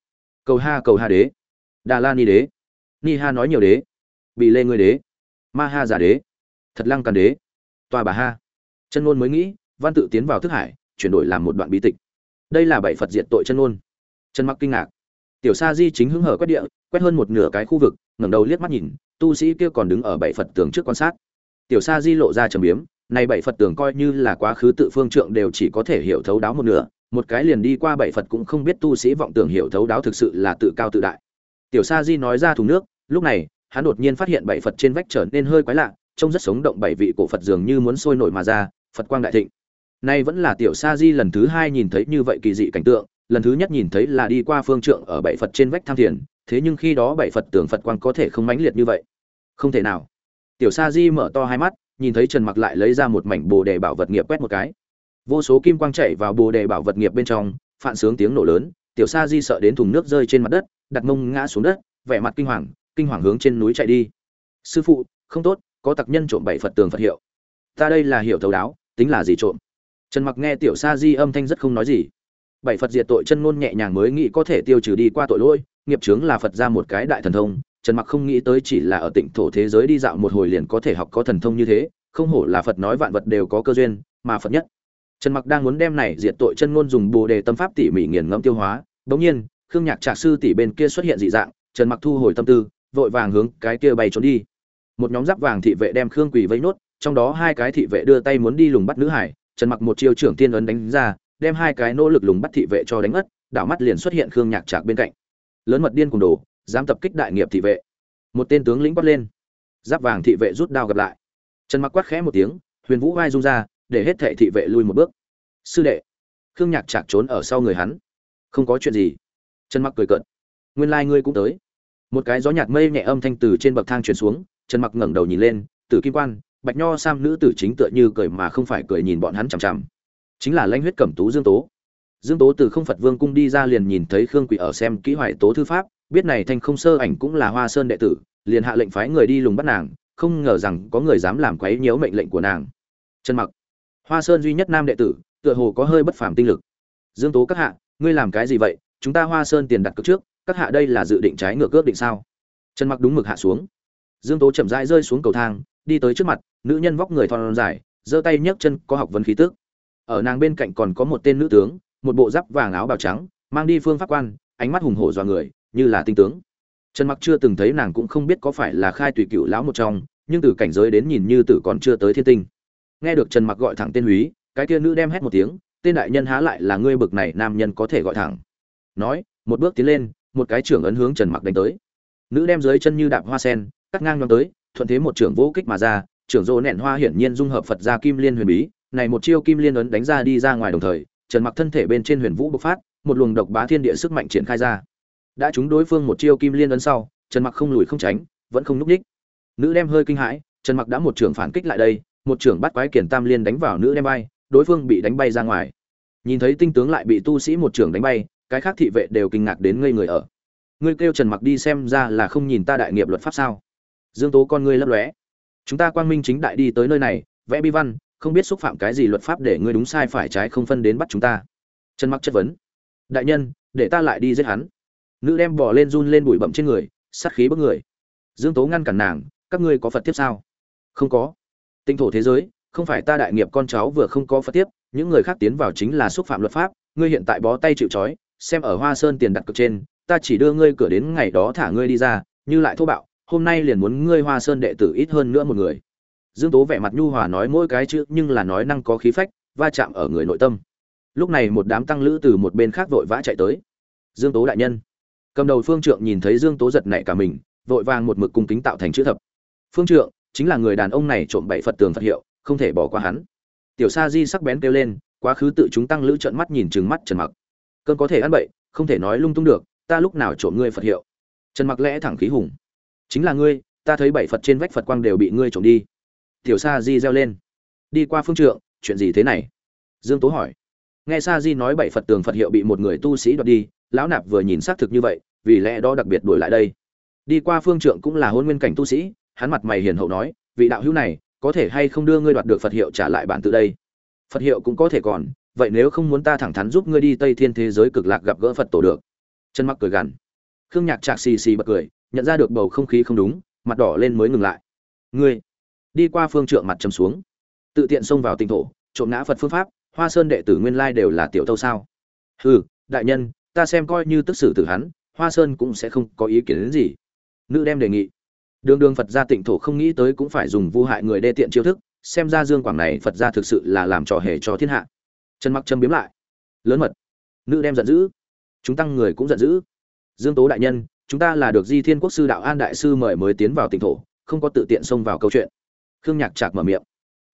Cầu ha cầu ha đế. Đà la ni đế. Ni ha nói nhiều đế. Bị lê ngươi đế. Ma ha giả đế. Thật lăng càn đế. Tòa bà ha. Chân ngôn mới nghĩ, văn tự tiến vào thức hải, chuyển đổi làm một đoạn bí tịch. Đây là bảy phật diệt tội chân ngôn. Trần mặc kinh ngạc tiểu sa di chính hứng hở quét địa, quét hơn một nửa cái khu vực, ngẩng đầu liếc mắt nhìn, tu sĩ kia còn đứng ở bảy phật tường trước quan sát. Tiểu sa di lộ ra trầm biếm, này bảy phật tường coi như là quá khứ tự phương trượng đều chỉ có thể hiểu thấu đáo một nửa, một cái liền đi qua bảy phật cũng không biết tu sĩ vọng tưởng hiểu thấu đáo thực sự là tự cao tự đại. Tiểu sa di nói ra thùng nước, lúc này, hắn đột nhiên phát hiện bảy phật trên vách trở nên hơi quái lạ, trông rất sống động bảy vị cổ phật dường như muốn sôi nổi mà ra, phật quang đại thịnh. Nay vẫn là tiểu sa di lần thứ hai nhìn thấy như vậy kỳ dị cảnh tượng lần thứ nhất nhìn thấy là đi qua phương trượng ở bảy phật trên vách tham thiền, thế nhưng khi đó bảy phật tưởng phật quang có thể không mãnh liệt như vậy. Không thể nào. Tiểu sa di mở to hai mắt, nhìn thấy trần mặc lại lấy ra một mảnh bồ đề bảo vật nghiệp quét một cái. Vô số kim quang chạy vào bồ đề bảo vật nghiệp bên trong, phản sướng tiếng nổ lớn, tiểu sa di sợ đến thùng nước rơi trên mặt đất, đặt mông ngã xuống đất, vẻ mặt kinh hoàng kinh hoàng hướng trên núi chạy đi. Sư phụ, không tốt, có tặc nhân trộm bảy phật tường phật hiệu. Ta đây là hiểu thấu đáo, tính là gì trộm? Trần mặc nghe tiểu sa di âm thanh rất không nói gì bảy phật diệt tội chân ngôn nhẹ nhàng mới nghĩ có thể tiêu trừ đi qua tội lỗi, nghiệp chướng là phật ra một cái đại thần thông, trần mặc không nghĩ tới chỉ là ở tỉnh thổ thế giới đi dạo một hồi liền có thể học có thần thông như thế, không hổ là phật nói vạn vật đều có cơ duyên, mà phật nhất. Trần mặc đang muốn đem này diệt tội chân ngôn dùng bồ đề tâm pháp tỉ mỉ nghiền ngẫm tiêu hóa, bỗng nhiên, khương nhạc trạc sư tỷ bên kia xuất hiện dị dạng, trần mặc thu hồi tâm tư, vội vàng hướng cái kia bay trốn đi. Một nhóm giáp vàng thị vệ đem khương quỳ vây nốt, trong đó hai cái thị vệ đưa tay muốn đi lùng bắt nữ hải, trần mặc một chiêu trưởng tiên ấn đánh ra đem hai cái nỗ lực lùng bắt thị vệ cho đánh ngất, đảo mắt liền xuất hiện khương nhạc trạc bên cạnh. Lớn mật điên cùng đồ dám tập kích đại nghiệp thị vệ. Một tên tướng lĩnh quát lên. Giáp vàng thị vệ rút đao gặp lại. Trần mặc quát khẽ một tiếng huyền vũ vai rung ra để hết thệ thị vệ lui một bước. Sư đệ. Khương nhạc trạc trốn ở sau người hắn. Không có chuyện gì. Trần mặc cười cợt. Nguyên lai ngươi cũng tới. Một cái gió nhạt mây nhẹ âm thanh từ trên bậc thang truyền xuống trần mặc ngẩng đầu nhìn lên tử kim quan bạch nho sam nữ tử chính tựa như cười mà không phải cười nhìn bọn hắn chằm chằm chính là lãnh huyết cẩm tú dương tố. Dương tố từ không phật vương cung đi ra liền nhìn thấy khương quỷ ở xem kỹ hoài tố thư pháp, biết này thanh không sơ ảnh cũng là hoa sơn đệ tử, liền hạ lệnh phái người đi lùng bắt nàng, không ngờ rằng có người dám làm quấy nhiễu mệnh lệnh của nàng. Trần mặc, hoa sơn duy nhất nam đệ tử, tựa hồ có hơi bất phàm tinh lực. Dương tố các hạ, ngươi làm cái gì vậy? Chúng ta hoa sơn tiền đặt cược trước, các hạ đây là dự định trái ngược ước định sao? Trần mặc đúng mực hạ xuống. Dương tố chậm rãi rơi xuống cầu thang, đi tới trước mặt, nữ nhân vóc người thon dài, giơ tay nhấc chân có học vấn khí tức ở nàng bên cạnh còn có một tên nữ tướng, một bộ giáp vàng áo bào trắng, mang đi phương pháp quan, ánh mắt hùng hổ dọa người, như là tinh tướng. Trần mặc chưa từng thấy nàng cũng không biết có phải là khai tùy cựu lão một trong, nhưng từ cảnh giới đến nhìn như tử còn chưa tới thiên tinh. Nghe được trần mặc gọi thẳng tên húy, cái kia nữ đem hét một tiếng, tên đại nhân há lại là ngươi bực này nam nhân có thể gọi thẳng. Nói, một bước tiến lên, một cái trưởng ấn hướng trần mặc đánh tới. Nữ đem dưới chân như đạp hoa sen, cắt ngang nhóm tới, thuận thế một trưởng vô kích mà ra, trưởng rô nện hoa hiển nhiên dung hợp phật gia kim liên huyền bí này một chiêu kim liên ấn đánh ra đi ra ngoài đồng thời, trần mặc thân thể bên trên huyền vũ bộc phát, một luồng độc bá thiên địa sức mạnh triển khai ra. Đã trúng đối phương một chiêu kim liên ấn sau, trần mặc không lùi không tránh, vẫn không núp ních. Nữ đem hơi kinh hãi, trần mặc đã một trưởng phản kích lại đây, một trưởng bắt quái kiển tam liên đánh vào nữ đem bay đối phương bị đánh bay ra ngoài. Nhìn thấy tinh tướng lại bị tu sĩ một trưởng đánh bay, cái khác thị vệ đều kinh ngạc đến ngây người ở. Ngươi kêu trần mặc đi xem ra là không nhìn ta đại nghiệp luật pháp sao? Dương tố con ngươi lấp lóe. Chúng ta quang minh chính đại đi tới nơi này, vẽ bi văn không biết xúc phạm cái gì luật pháp để ngươi đúng sai phải trái không phân đến bắt chúng ta. Trần mặc chất vấn. Đại nhân, để ta lại đi giết hắn. Nữ đem bỏ lên run lên bụi bậm trên người, sát khí bức người. Dương tố ngăn cản nàng, các ngươi có phật tiếp sao? Không có. Tinh thổ thế giới, không phải ta đại nghiệp con cháu vừa không có phật tiếp, những người khác tiến vào chính là xúc phạm luật pháp, ngươi hiện tại bó tay chịu trói, xem ở hoa sơn tiền đặt cược trên, ta chỉ đưa ngươi cửa đến ngày đó thả ngươi đi ra, như lại thô bạo, hôm nay liền muốn ngươi hoa sơn đệ tử ít hơn nữa một người dương tố vẻ mặt nhu hòa nói mỗi cái chữ nhưng là nói năng có khí phách, va chạm ở người nội tâm. Lúc này một đám tăng lữ từ một bên khác vội vã chạy tới. Dương tố đại nhân. Cầm đầu phương trượng nhìn thấy dương tố giật nảy cả mình, vội vàng một mực cung kính tạo thành chữ thập. Phương trượng, chính là người đàn ông này trộm bậy phật tường phật hiệu, không thể bỏ qua hắn. Tiểu sa di sắc bén kêu lên, quá khứ tự chúng tăng lữ trợn mắt nhìn chừng mắt trần mặc. Cơn có thể ăn bậy, không thể nói lung tung được, ta lúc nào trộm ngươi phật hiệu? Trần mặc lẽ thẳng khí hùng. Chính là ngươi, ta thấy bảy phật trên vách phật quang đều bị ngươi trộm đi tiểu sa di reo lên. Đi qua phương trượng, chuyện gì thế này? Dương tố hỏi. Nghe sa di nói bảy phật tường phật hiệu bị một người tu sĩ đoạt đi, lão nạp vừa nhìn xác thực như vậy, vì lẽ đó đặc biệt đuổi lại đây. Đi qua phương trượng cũng là hôn nguyên cảnh tu sĩ, hắn mặt mày hiền hậu nói, vị đạo hữu này, có thể hay không đưa ngươi đoạt được phật hiệu trả lại bản từ đây? Phật hiệu cũng có thể còn, vậy nếu không muốn ta thẳng thắn giúp ngươi đi tây thiên thế giới cực lạc gặp gỡ phật tổ được. Chân mặc cười gằn. Khương nhạc chạc xì xì bật cười, nhận ra được bầu không khí không đúng, mặt đỏ lên mới ngừng lại. Ngươi đi qua phương trượng mặt trầm xuống. Tự tiện xông vào tinh thổ, trộm ngã phật phương pháp, hoa sơn đệ tử nguyên lai đều là tiểu tâu sao? Hừ, đại nhân, ta xem coi như tức xử tử hắn, hoa sơn cũng sẽ không có ý kiến đến gì. Nữ đem đề nghị. Đường đường phật gia tịnh thổ không nghĩ tới cũng phải dùng vu hại người đê tiện chiêu thức, xem ra dương quảng này phật gia thực sự là làm trò hề cho thiên hạ. Trần mặc châm biếm lại. Lớn mật. Nữ đem giận dữ. Chúng tăng người cũng giận dữ. Dương tố đại nhân, chúng ta là được di thiên quốc sư đạo an đại sư mời mới tiến vào tịnh thổ, không có tự tiện xông vào câu chuyện khương nhạc chạc mở miệng.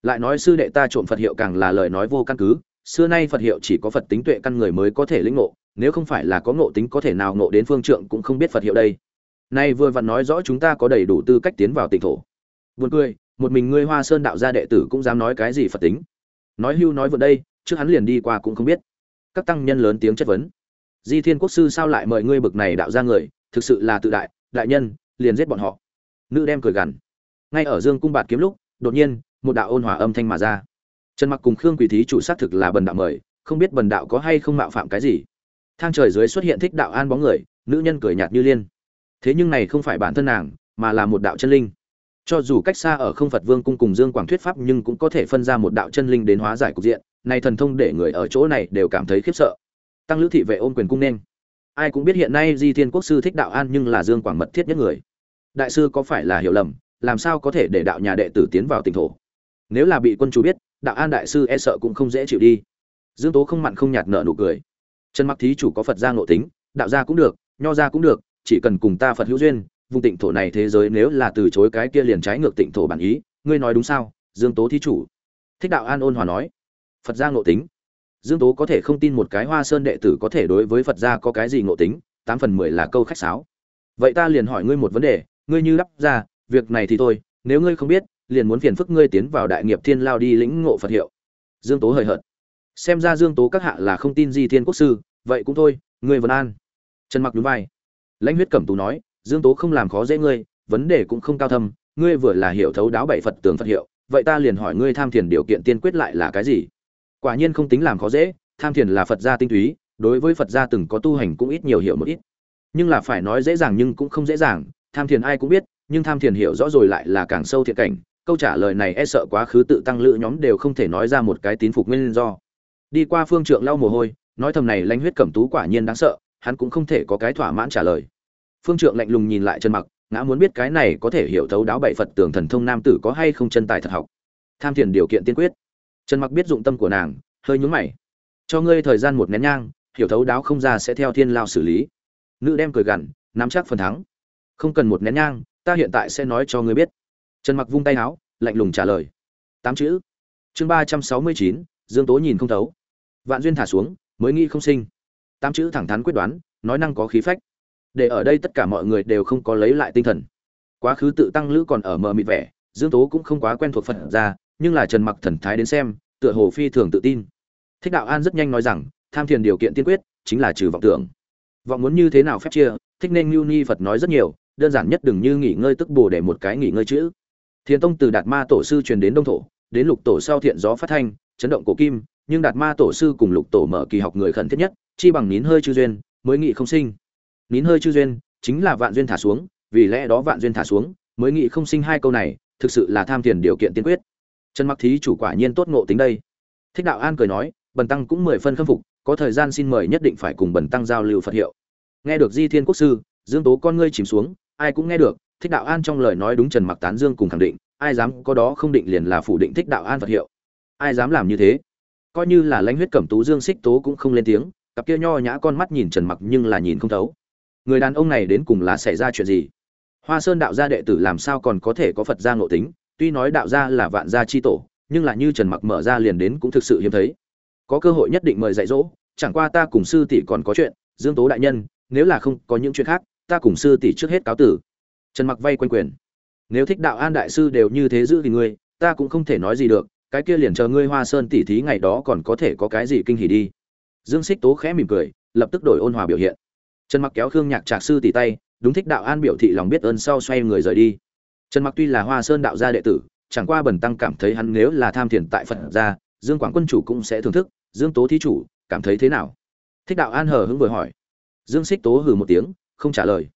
Lại nói sư đệ ta trộm phật hiệu càng là lời nói vô căn cứ, xưa nay phật hiệu chỉ có phật tính tuệ căn người mới có thể lĩnh ngộ, nếu không phải là có ngộ tính có thể nào ngộ đến phương trượng cũng không biết phật hiệu đây. Nay vừa vặn nói rõ chúng ta có đầy đủ tư cách tiến vào tịnh thổ. Buồn cười, một mình ngươi hoa sơn đạo gia đệ tử cũng dám nói cái gì phật tính. Nói hưu nói vượt đây, trước hắn liền đi qua cũng không biết. Các tăng nhân lớn tiếng chất vấn. Di thiên quốc sư sao lại mời ngươi bực này đạo ra người, thực sự là tự đại đại nhân, liền giết bọn họ. Nữ đem cười gằn ngay ở dương cung bạt kiếm lúc, đột nhiên, một đạo ôn hòa âm thanh mà ra. Trần mặc cùng khương quỷ thí chủ xác thực là bần đạo mời, không biết bần đạo có hay không mạo phạm cái gì. Thang trời dưới xuất hiện thích đạo an bóng người, nữ nhân cười nhạt như liên. Thế nhưng này không phải bản thân nàng, mà là một đạo chân linh. Cho dù cách xa ở không phật vương cung cùng dương quảng thuyết pháp nhưng cũng có thể phân ra một đạo chân linh đến hóa giải cục diện, này thần thông để người ở chỗ này đều cảm thấy khiếp sợ. Tăng lữ thị vệ ôm quyền cung nên. Ai cũng biết hiện nay di thiên quốc sư thích đạo an nhưng là dương quảng mật thiết nhất người. Đại sư có phải là hiểu lầm? Làm sao có thể để đạo nhà đệ tử tiến vào tỉnh thổ? Nếu là bị quân chủ biết, đạo an đại sư e sợ cũng không dễ chịu đi. Dương tố không mặn không nhạt nợ nụ cười. Trần mặc thí chủ có phật gia ngộ tính, đạo gia cũng được, nho gia cũng được, chỉ cần cùng ta phật hữu duyên, vùng tịnh thổ này thế giới nếu là từ chối cái kia liền trái ngược tịnh thổ bản ý, ngươi nói đúng sao? Dương tố thí chủ. Thích đạo an ôn hòa nói. Phật gia ngộ tính. Dương tố có thể không tin một cái hoa sơn đệ tử có thể đối với phật gia có cái gì ngộ tính, tám phần mười là câu khách sáo. Vậy ta liền hỏi ngươi một vấn đề, ngươi như đắp ra việc này thì thôi, nếu ngươi không biết, liền muốn phiền phức ngươi tiến vào đại nghiệp thiên lao đi lĩnh ngộ phật hiệu. Dương tố hời hợt. Xem ra dương tố các hạ là không tin di thiên quốc sư, vậy cũng thôi, ngươi vân an. Trần mặc nhún vai. Lãnh huyết cẩm tú nói, dương tố không làm khó dễ ngươi, vấn đề cũng không cao thâm, ngươi vừa là hiểu thấu đáo bảy phật tường phật hiệu, vậy ta liền hỏi ngươi tham thiền điều kiện tiên quyết lại là cái gì? Quả nhiên không tính làm khó dễ, tham thiền là phật gia tinh túy, đối với phật gia từng có tu hành cũng ít nhiều hiểu một ít. Nhưng là phải nói dễ dàng nhưng cũng không dễ dàng, tham thiền ai cũng biết nhưng tham thiền hiểu rõ rồi lại là càng sâu thiện cảnh, câu trả lời này e sợ quá khứ tự tăng lữ nhóm đều không thể nói ra một cái tín phục nguyên do. Đi qua phương trượng lau mồ hôi, nói thầm này lãnh huyết cẩm tú quả nhiên đáng sợ, hắn cũng không thể có cái thỏa mãn trả lời. Phương trượng lạnh lùng nhìn lại trần mặc, ngã muốn biết cái này có thể hiểu thấu đáo bảy phật tường thần thông nam tử có hay không chân tài thật học. Tham thiền điều kiện tiên quyết. Trần mặc biết dụng tâm của nàng, hơi nhún mày. Cho ngươi thời gian một nén nhang, hiểu thấu đáo không ra sẽ theo thiên lao xử lý. Nữ đem cười gằn, nắm chắc phần thắng. Không cần một nén nhang ta hiện tại sẽ nói cho ngươi biết. Trần mặc vung tay áo, lạnh lùng trả lời. Tám chữ. Chương ba trăm sáu mươi chín, dương tố nhìn không thấu. Vạn duyên thả xuống, mới nghĩ không sinh. Tám chữ thẳng thắn quyết đoán, nói năng có khí phách. Để ở đây tất cả mọi người đều không có lấy lại tinh thần. Quá khứ tự tăng lữ còn ở mờ mịt vẻ, dương tố cũng không quá quen thuộc phật ra, nhưng là trần mặc thần thái đến xem, tựa hồ phi thường tự tin. Thích đạo an rất nhanh nói rằng, tham thiền điều kiện tiên quyết, chính là trừ vọng tưởng. Vọng muốn như thế nào phép chia, thích nên mưu ni phật nói rất nhiều đơn giản nhất đừng như nghỉ ngơi tức bổ để một cái nghỉ ngơi chữ. Thiền tông từ đạt ma tổ sư truyền đến đông thổ, đến lục tổ sau thiện gió phát thanh, chấn động cổ kim, nhưng đạt ma tổ sư cùng lục tổ mở kỳ học người khẩn thiết nhất, chi bằng nín hơi chư duyên, mới nghị không sinh. Nín hơi chư duyên chính là vạn duyên thả xuống, vì lẽ đó vạn duyên thả xuống, mới nghị không sinh hai câu này, thực sự là tham tiền điều kiện tiên quyết. Trần mặc thí chủ quả nhiên tốt ngộ tính đây. Thích đạo an cười nói, bần tăng cũng mười phân khâm phục, có thời gian xin mời nhất định phải cùng bần tăng giao lưu phật hiệu. Nghe được di thiên quốc sư, dương tố con ngươi chìm xuống ai cũng nghe được, thích đạo an trong lời nói đúng trần mặc tán dương cùng khẳng định, ai dám có đó không định liền là phủ định thích đạo an vật hiệu. Ai dám làm như thế? Coi như là lãnh huyết cẩm tú dương xích tố cũng không lên tiếng, cặp kia nho nhã con mắt nhìn trần mặc nhưng là nhìn không thấu. Người đàn ông này đến cùng là xảy ra chuyện gì? Hoa sơn đạo gia đệ tử làm sao còn có thể có phật gia ngộ tính? Tuy nói đạo gia là vạn gia chi tổ, nhưng là như trần mặc mở ra liền đến cũng thực sự hiếm thấy. Có cơ hội nhất định mời dạy dỗ, chẳng qua ta cùng sư tỷ còn có chuyện, dương tố đại nhân, nếu là không có những chuyện khác ta cùng sư tỷ trước hết cáo tử. Trần mặc vay quanh quyền. Nếu thích đạo an đại sư đều như thế giữ thì ngươi, ta cũng không thể nói gì được, cái kia liền chờ ngươi hoa sơn tỉ thí ngày đó còn có thể có cái gì kinh hỉ đi. Dương xích tố khẽ mỉm cười, lập tức đổi ôn hòa biểu hiện. Trần mặc kéo khương nhạc trạc sư tỉ tay, đúng thích đạo an biểu thị lòng biết ơn sau xoay người rời đi. Trần mặc tuy là hoa sơn đạo gia đệ tử, chẳng qua bần tăng cảm thấy hắn nếu là tham thiền tại phật gia, dương quảng quân chủ cũng sẽ thưởng thức, dương tố thí chủ, cảm thấy thế nào? Thích đạo an hờ hững vừa hỏi. Dương xích tố hừ một tiếng không trả lời.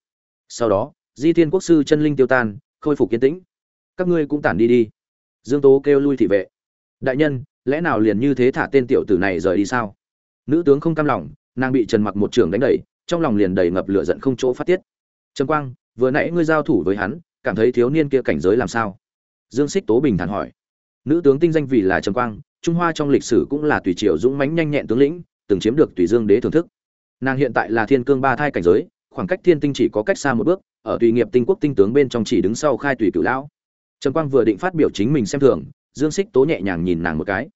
Sau đó, di thiên quốc sư chân linh tiêu tan, khôi phục kiến tĩnh. Các ngươi cũng tản đi đi. Dương tố kêu lui thị vệ. Đại nhân, lẽ nào liền như thế thả tên tiểu tử này rời đi sao? Nữ tướng không cam lòng, nàng bị trần mặc một trường đánh đẩy, trong lòng liền đầy ngập lửa giận không chỗ phát tiết. Trần quang, vừa nãy ngươi giao thủ với hắn, cảm thấy thiếu niên kia cảnh giới làm sao? Dương xích tố bình thản hỏi. Nữ tướng tinh danh vì là trần quang, trung hoa trong lịch sử cũng là tùy triều dũng mãnh nhanh nhẹn tướng lĩnh, từng chiếm được tùy dương đế thưởng thức. Nàng hiện tại là thiên cương ba thai cảnh giới khoảng cách thiên tinh chỉ có cách xa một bước, ở tùy nghiệp tinh quốc tinh tướng bên trong chỉ đứng sau khai tùy cửu lão. Trần quang vừa định phát biểu chính mình xem thường, dương xích tố nhẹ nhàng nhìn nàng một cái.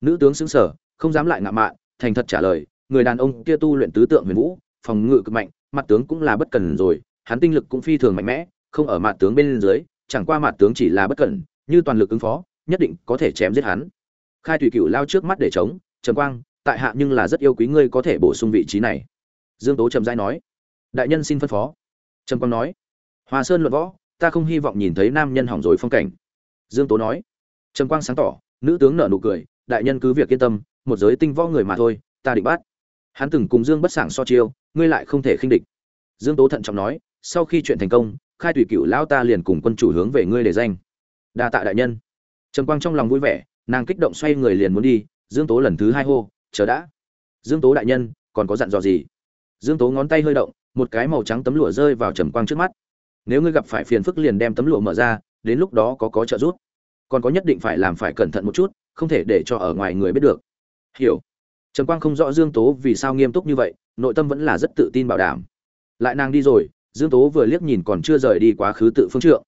Nữ tướng xứng sở, không dám lại ngạo mạn, thành thật trả lời, người đàn ông kia tu luyện tứ tượng huyền vũ, phòng ngự cực mạnh, mặt tướng cũng là bất cần rồi, hắn tinh lực cũng phi thường mạnh mẽ, không ở mặt tướng bên dưới, chẳng qua mặt tướng chỉ là bất cẩn, như toàn lực ứng phó, nhất định có thể chém giết hắn. Khai tùy cửu lao trước mắt để chống trần quang, tại hạ nhưng là rất yêu quý ngươi có thể bổ sung vị trí này. Dương tố trầm giai nói đại nhân xin phân phó. Trầm quang nói. Hòa sơn luận võ, ta không hy vọng nhìn thấy nam nhân hỏng rồi phong cảnh. Dương tố nói. Trầm quang sáng tỏ, nữ tướng nở nụ cười, đại nhân cứ việc yên tâm, một giới tinh võ người mà thôi, ta định bắt. Hắn từng cùng dương bất sảng so chiêu, ngươi lại không thể khinh địch. Dương tố thận trọng nói, sau khi chuyện thành công, khai tùy cựu lão ta liền cùng quân chủ hướng về ngươi để danh. Đa tạ đại nhân. Trầm quang trong lòng vui vẻ, nàng kích động xoay người liền muốn đi, dương tố lần thứ hai hô, chờ đã. Dương tố đại nhân, còn có dặn dò gì? Dương tố ngón tay hơi động một cái màu trắng tấm lụa rơi vào trầm quang trước mắt. Nếu ngươi gặp phải phiền phức liền đem tấm lụa mở ra, đến lúc đó có có trợ giúp. Còn có nhất định phải làm phải cẩn thận một chút, không thể để cho ở ngoài người biết được. Hiểu. Trầm quang không rõ dương tố vì sao nghiêm túc như vậy, nội tâm vẫn là rất tự tin bảo đảm. Lại nàng đi rồi, dương tố vừa liếc nhìn còn chưa rời đi quá khứ tự phương trượng.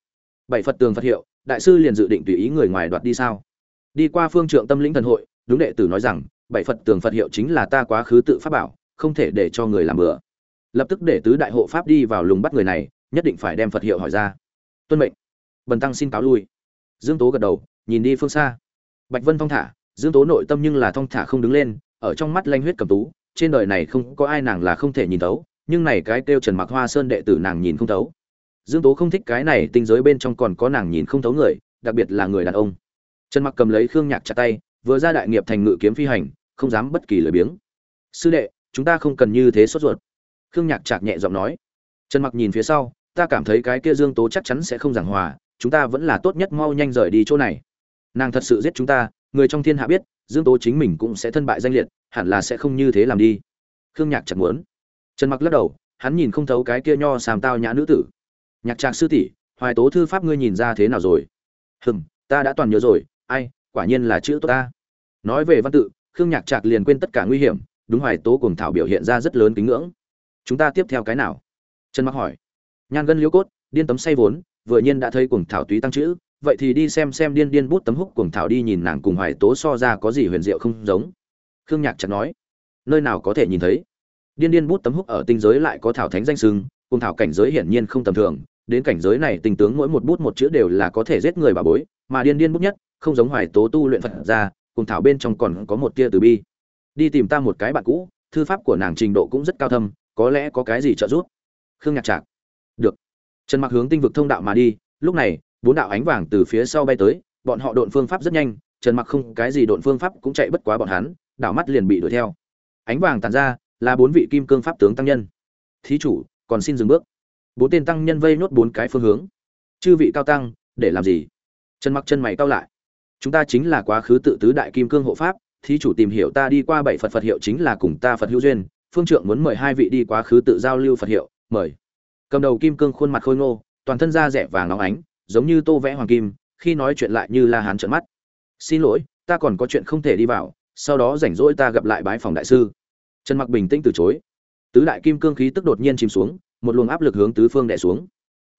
Bảy phật tường phật hiệu, đại sư liền dự định tùy ý người ngoài đoạt đi sao? Đi qua phương trượng tâm lĩnh thần hội, đúng đệ tử nói rằng, bảy phật tường phật hiệu chính là ta quá khứ tự pháp bảo, không thể để cho người làm bừa lập tức để tứ đại hộ pháp đi vào lùng bắt người này, nhất định phải đem phật hiệu hỏi ra. Tuân mệnh. Bần tăng xin cáo lui. Dương tố gật đầu, nhìn đi phương xa. Bạch vân thong thả, dương tố nội tâm nhưng là thong thả không đứng lên, ở trong mắt lanh huyết cầm tú, trên đời này không có ai nàng là không thể nhìn thấu, nhưng này cái kêu trần mặc hoa sơn đệ tử nàng nhìn không thấu. Dương tố không thích cái này, tinh giới bên trong còn có nàng nhìn không thấu người, đặc biệt là người đàn ông. Trần mặc cầm lấy khương nhạc chặt tay, vừa ra đại nghiệp thành ngự kiếm phi hành, không dám bất kỳ lời biếng. Sư đệ, chúng ta không cần như thế sốt ruột khương nhạc chạc nhẹ giọng nói, trần mặc nhìn phía sau, ta cảm thấy cái kia dương tố chắc chắn sẽ không giảng hòa, chúng ta vẫn là tốt nhất mau nhanh rời đi chỗ này. Nàng thật sự giết chúng ta, người trong thiên hạ biết, dương tố chính mình cũng sẽ thân bại danh liệt, hẳn là sẽ không như thế làm đi. Khương nhạc chặt muốn. Trần mặc lắc đầu, hắn nhìn không thấu cái kia nho sàm tao nhã nữ tử. Nhạc trạc sư tỷ, hoài tố thư pháp ngươi nhìn ra thế nào rồi? Hừm, ta đã toàn nhớ rồi, ai, quả nhiên là chữ tốt ta. Nói về văn tự, khương nhạc trạc liền quên tất cả nguy hiểm, đúng hoài tố cùng thảo biểu hiện ra rất lớn kính ngưỡng chúng ta tiếp theo cái nào? Trần mặc hỏi. Nhan gân liễu cốt, điên tấm say vốn, vừa nhiên đã thấy cuồng thảo túy tăng chữ, vậy thì đi xem xem điên điên bút tấm húc cuồng thảo đi nhìn nàng cùng hoài tố so ra có gì huyền diệu không giống. Khương nhạc chợt nói. Nơi nào có thể nhìn thấy? Điên điên bút tấm húc ở tinh giới lại có thảo thánh danh sưng cuồng thảo cảnh giới hiển nhiên không tầm thường, đến cảnh giới này tình tướng mỗi một bút một chữ đều là có thể giết người bà bối, mà điên điên bút nhất, không giống hoài tố tu luyện phật ra, cuồng thảo bên trong còn có một tia từ bi. Đi tìm ta một cái bạn cũ, thư pháp của nàng trình độ cũng rất cao thâm có lẽ có cái gì trợ giúp? Khương nhạc trạc. Được. Trần mặc hướng tinh vực thông đạo mà đi, lúc này, bốn đạo ánh vàng từ phía sau bay tới, bọn họ độn phương pháp rất nhanh, trần mặc không cái gì độn phương pháp cũng chạy bất quá bọn hắn, đảo mắt liền bị đuổi theo. Ánh vàng tàn ra, là bốn vị kim cương pháp tướng tăng nhân. Thí chủ, còn xin dừng bước. Bốn tên tăng nhân vây nốt bốn cái phương hướng. Chư vị cao tăng, để làm gì? Trần mặc chân mày cao lại. Chúng ta chính là quá khứ tự tứ đại kim cương hộ pháp, thí chủ tìm hiểu ta đi qua bảy phật phật hiệu chính là cùng ta phật hữu duyên phương trượng muốn mời hai vị đi quá khứ tự giao lưu phật hiệu, mời. Cầm đầu kim cương khuôn mặt khôi ngô, toàn thân da rẻ vàng óng ánh, giống như tô vẽ hoàng kim, khi nói chuyện lại như la hán trợn mắt. Xin lỗi, ta còn có chuyện không thể đi vào, sau đó rảnh rỗi ta gặp lại bái phòng đại sư. Trần mặc bình tĩnh từ chối. Tứ đại kim cương khí tức đột nhiên chìm xuống, một luồng áp lực hướng tứ phương đè xuống.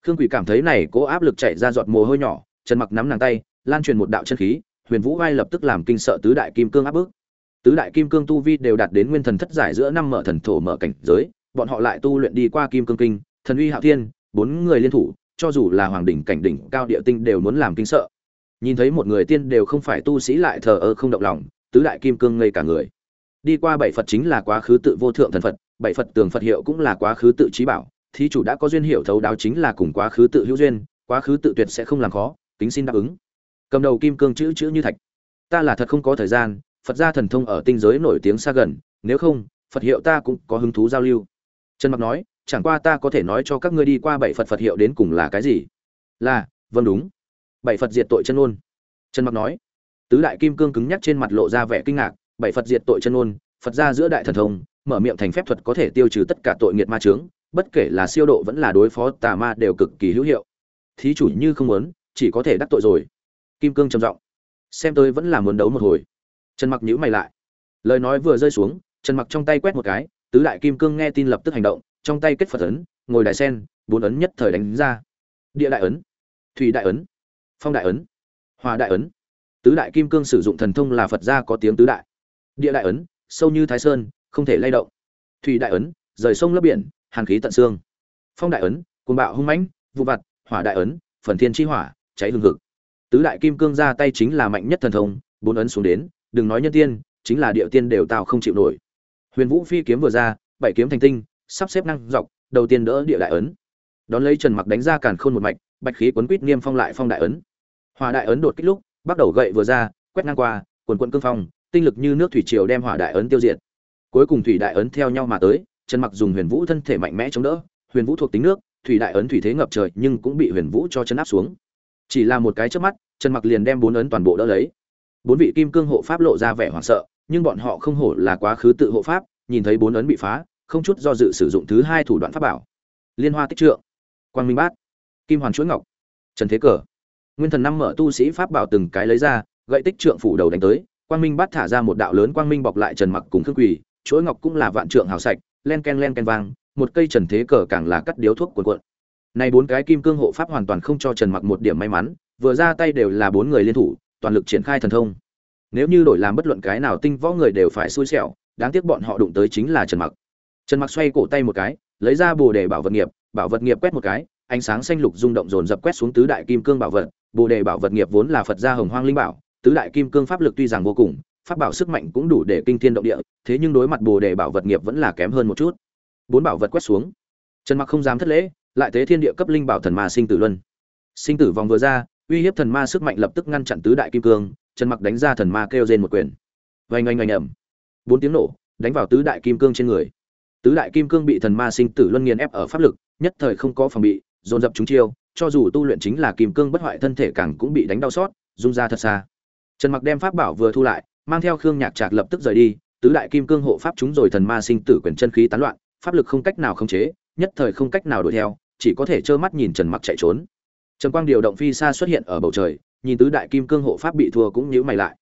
Khương quỷ cảm thấy này cố áp lực chạy ra giọt mồ hôi nhỏ, trần mặc nắm nàng tay, lan truyền một đạo chân khí, huyền vũ vai lập tức làm kinh sợ tứ đại kim cương áp bức tứ đại kim cương tu vi đều đạt đến nguyên thần thất giải giữa năm mở thần thổ mở cảnh giới, bọn họ lại tu luyện đi qua kim cương kinh, thần uy hạo thiên, bốn người liên thủ, cho dù là hoàng đỉnh cảnh đỉnh cao địa tinh đều muốn làm kinh sợ. Nhìn thấy một người tiên đều không phải tu sĩ lại thờ ơ không động lòng, tứ đại kim cương ngây cả người. Đi qua bảy phật chính là quá khứ tự vô thượng thần phật, bảy phật tường phật hiệu cũng là quá khứ tự trí bảo, thí chủ đã có duyên hiệu thấu đáo chính là cùng quá khứ tự hữu duyên, quá khứ tự tuyệt sẽ không làm khó tính xin đáp ứng. Cầm đầu kim cương chữ chữ như thạch. Ta là thật không có thời gian phật gia thần thông ở tinh giới nổi tiếng xa gần, nếu không, phật hiệu ta cũng có hứng thú giao lưu. Trần mặc nói, chẳng qua ta có thể nói cho các ngươi đi qua bảy phật phật hiệu đến cùng là cái gì? Là vâng đúng. Bảy phật diệt tội chân ôn. Trần mặc nói, tứ đại kim cương cứng nhắc trên mặt lộ ra vẻ kinh ngạc, bảy phật diệt tội chân ôn, phật gia giữa đại thần thông, mở miệng thành phép thuật có thể tiêu trừ tất cả tội nghiệt ma trướng bất kể là siêu độ vẫn là đối phó tà ma đều cực kỳ hữu hiệu. Thí chủ như không muốn, chỉ có thể đắc tội rồi. Kim cương trầm giọng, xem tôi vẫn là muốn đấu một hồi trần mặc nhíu mày lại. Lời nói vừa rơi xuống, trần mặc trong tay quét một cái, tứ đại kim cương nghe tin lập tức hành động, trong tay kết phật ấn, ngồi đại sen, bốn ấn nhất thời đánh ra. Địa đại ấn, thủy đại ấn, phong đại ấn, hòa đại ấn. Tứ đại kim cương sử dụng thần thông là phật gia có tiếng tứ đại. Địa đại ấn, sâu như thái sơn, không thể lay động. Thủy đại ấn, rời sông lấp biển, hàn khí tận xương. Phong đại ấn, cuồng bạo hung mãnh, vụ vặt, hỏa đại ấn, phần thiên chi hỏa, cháy hừng hực. Tứ đại kim cương ra tay chính là mạnh nhất thần thông, bốn ấn xuống đến đừng nói nhân tiên, chính là địa tiên đều tao không chịu nổi. Huyền vũ phi kiếm vừa ra, bảy kiếm thành tinh, sắp xếp năng dọc, đầu tiên đỡ địa đại ấn. Đón lấy trần mặc đánh ra càn khôn một mạch, bạch khí quấn quýt niêm phong lại phong đại ấn. Hỏa đại ấn đột kích lúc, bắt đầu gậy vừa ra, quét ngang qua, quần quận cương phong, tinh lực như nước thủy triều đem hỏa đại ấn tiêu diệt. Cuối cùng thủy đại ấn theo nhau mà tới, trần mặc dùng huyền vũ thân thể mạnh mẽ chống đỡ, huyền vũ thuộc tính nước, thủy đại ấn thủy thế ngập trời nhưng cũng bị huyền vũ cho chân áp xuống. Chỉ là một cái trước mắt, trần mặc liền đem bốn ấn toàn bộ đỡ lấy bốn vị kim cương hộ pháp lộ ra vẻ hoảng sợ, nhưng bọn họ không hổ là quá khứ tự hộ pháp, nhìn thấy bốn ấn bị phá, không chút do dự sử dụng thứ hai thủ đoạn pháp bảo. Liên hoa tích trượng, quang minh bát, kim hoàn chuỗi ngọc, trần thế cờ. Nguyên thần năm mở tu sĩ pháp bảo từng cái lấy ra, gậy tích trượng phủ đầu đánh tới, quang minh bát thả ra một đạo lớn quang minh bọc lại trần mặc cùng khương quỳ, chuỗi ngọc cũng là vạn trượng hào sạch, len ken len ken vang, một cây trần thế cờ càng là cắt điếu thuốc cuộn cuộn. Này bốn cái kim cương hộ pháp hoàn toàn không cho trần mặc một điểm may mắn, vừa ra tay đều là bốn người liên thủ toàn lực triển khai thần thông. Nếu như đổi làm bất luận cái nào tinh võ người đều phải xui xẻo, đáng tiếc bọn họ đụng tới chính là trần mặc. Trần mặc xoay cổ tay một cái, lấy ra bồ đề bảo vật nghiệp, bảo vật nghiệp quét một cái, ánh sáng xanh lục rung động dồn dập quét xuống tứ đại kim cương bảo vật. Bồ đề bảo vật nghiệp vốn là phật gia hồng hoang linh bảo, tứ đại kim cương pháp lực tuy rằng vô cùng, pháp bảo sức mạnh cũng đủ để kinh thiên động địa, thế nhưng đối mặt bồ đề bảo vật nghiệp vẫn là kém hơn một chút. Bốn bảo vật quét xuống. Trần mặc không dám thất lễ, lại tế thiên địa cấp linh bảo thần ma sinh tử luân. Sinh tử vòng vừa ra uy hiếp thần ma sức mạnh lập tức ngăn chặn tứ đại kim cương, trần mặc đánh ra thần ma kêu trên một quyền. Vay oanh oanh ẩm bốn tiếng nổ, đánh vào tứ đại kim cương trên người. Tứ đại kim cương bị thần ma sinh tử luân nghiền ép ở pháp lực, nhất thời không có phòng bị, dồn dập chúng chiêu, cho dù tu luyện chính là kim cương bất hoại thân thể càng cũng bị đánh đau xót, rung ra thật xa. Trần mặc đem pháp bảo vừa thu lại, mang theo khương nhạc trạc lập tức rời đi, tứ đại kim cương hộ pháp chúng rồi thần ma sinh tử quyền chân khí tán loạn, pháp lực không cách nào khống chế, nhất thời không cách nào đuổi theo, chỉ có thể trơ mắt nhìn trần mặc chạy trốn trần quang điều động phi xa xuất hiện ở bầu trời, nhìn tứ đại kim cương hộ pháp bị thua cũng nhíu mày lại.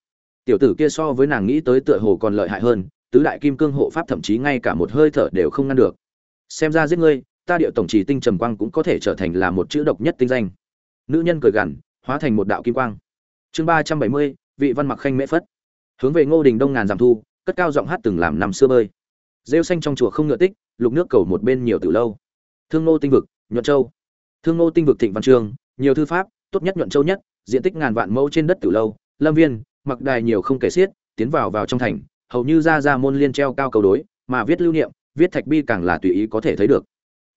Tiểu tử kia so với nàng nghĩ tới tựa hồ còn lợi hại hơn, tứ đại kim cương hộ pháp thậm chí ngay cả một hơi thở đều không ngăn được. Xem ra giết ngươi, ta điệu tổng trì tinh trầm quang cũng có thể trở thành là một chữ độc nhất tinh danh. Nữ nhân cười gằn, hóa thành một đạo kim quang. Chương ba trăm bảy mươi, vị văn mặc khanh mễ phất. Hướng về ngô đình đông ngàn giảm thu, cất cao giọng hát từng làm năm xưa bơi. Rêu xanh trong chùa không ngựa tích, lục nước cầu một bên nhiều từ lâu. Thương Ngô tinh vực, nhuận châu. Thương Ngô tinh vực thịnh văn trường nhiều thư pháp, tốt nhất nhuận châu nhất, diện tích ngàn vạn mẫu trên đất từ lâu, lâm viên, mặc đài nhiều không kể xiết, tiến vào vào trong thành, hầu như ra ra môn liên treo cao cầu đối, mà viết lưu niệm, viết thạch bi càng là tùy ý có thể thấy được.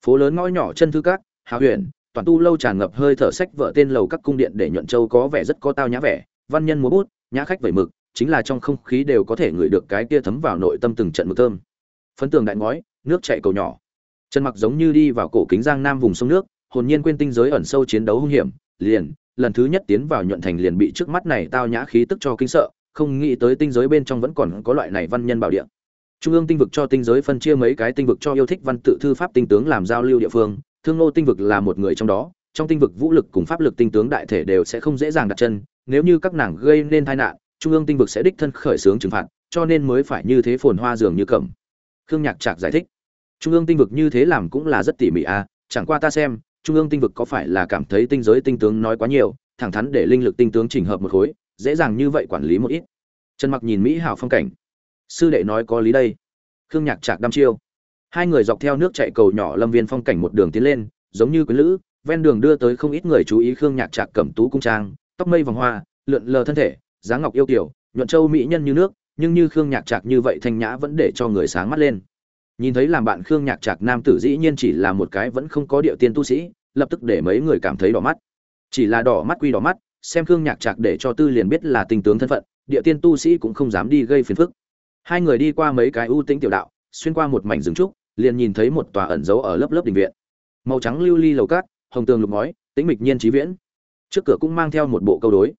Phố lớn ngõ nhỏ chân thư các, hào huyền, toàn tu lâu tràn ngập hơi thở sách vợ tên lầu các cung điện để nhuận châu có vẻ rất có tao nhã vẻ, văn nhân múa bút, nhã khách vẩy mực, chính là trong không khí đều có thể ngửi được cái kia thấm vào nội tâm từng trận mực thơm. Phấn tường đại ngói, nước chạy cầu nhỏ. Chân mặc giống như đi vào cổ kính giang nam vùng sông nước hồn nhiên quên tinh giới ẩn sâu chiến đấu hung hiểm, liền, lần thứ nhất tiến vào nhuận thành liền bị trước mắt này tao nhã khí tức cho kinh sợ, không nghĩ tới tinh giới bên trong vẫn còn có loại này văn nhân bảo địa. Trung ương tinh vực cho tinh giới phân chia mấy cái tinh vực cho yêu thích văn tự thư pháp tinh tướng làm giao lưu địa phương, thương nô tinh vực là một người trong đó, trong tinh vực vũ lực cùng pháp lực tinh tướng đại thể đều sẽ không dễ dàng đặt chân, nếu như các nàng gây nên tai nạn, trung ương tinh vực sẽ đích thân khởi xướng trừng phạt, cho nên mới phải như thế phồn hoa dường như cẩm. Khương nhạc trạc giải thích, trung ương tinh vực như thế làm cũng là rất tỉ mỉ à chẳng qua ta xem trung ương tinh vực có phải là cảm thấy tinh giới tinh tướng nói quá nhiều, thẳng thắn để linh lực tinh tướng chỉnh hợp một khối, dễ dàng như vậy quản lý một ít. Trần mặc nhìn mỹ hảo phong cảnh. Sư đệ nói có lý đây. Khương nhạc trạc đăm chiêu. Hai người dọc theo nước chạy cầu nhỏ lâm viên phong cảnh một đường tiến lên, giống như quyến lữ, ven đường đưa tới không ít người chú ý khương nhạc trạc cẩm tú cung trang, tóc mây vòng hoa, lượn lờ thân thể, dáng ngọc yêu kiểu nhuận châu mỹ nhân như nước, nhưng như khương nhạc trạc như vậy thanh nhã vẫn để cho người sáng mắt lên nhìn thấy làm bạn khương nhạc trạc nam tử dĩ nhiên chỉ là một cái vẫn không có địa tiên tu sĩ, lập tức để mấy người cảm thấy đỏ mắt. Chỉ là đỏ mắt quy đỏ mắt, xem khương nhạc trạc để cho tư liền biết là tình tướng thân phận, địa tiên tu sĩ cũng không dám đi gây phiền phức. Hai người đi qua mấy cái ưu tĩnh tiểu đạo, xuyên qua một mảnh rừng trúc, liền nhìn thấy một tòa ẩn giấu ở lớp lớp đình viện. Màu trắng lưu ly lầu cát, hồng tường lục ngói, tĩnh mịch nhiên trí viễn. Trước cửa cũng mang theo một bộ câu đối.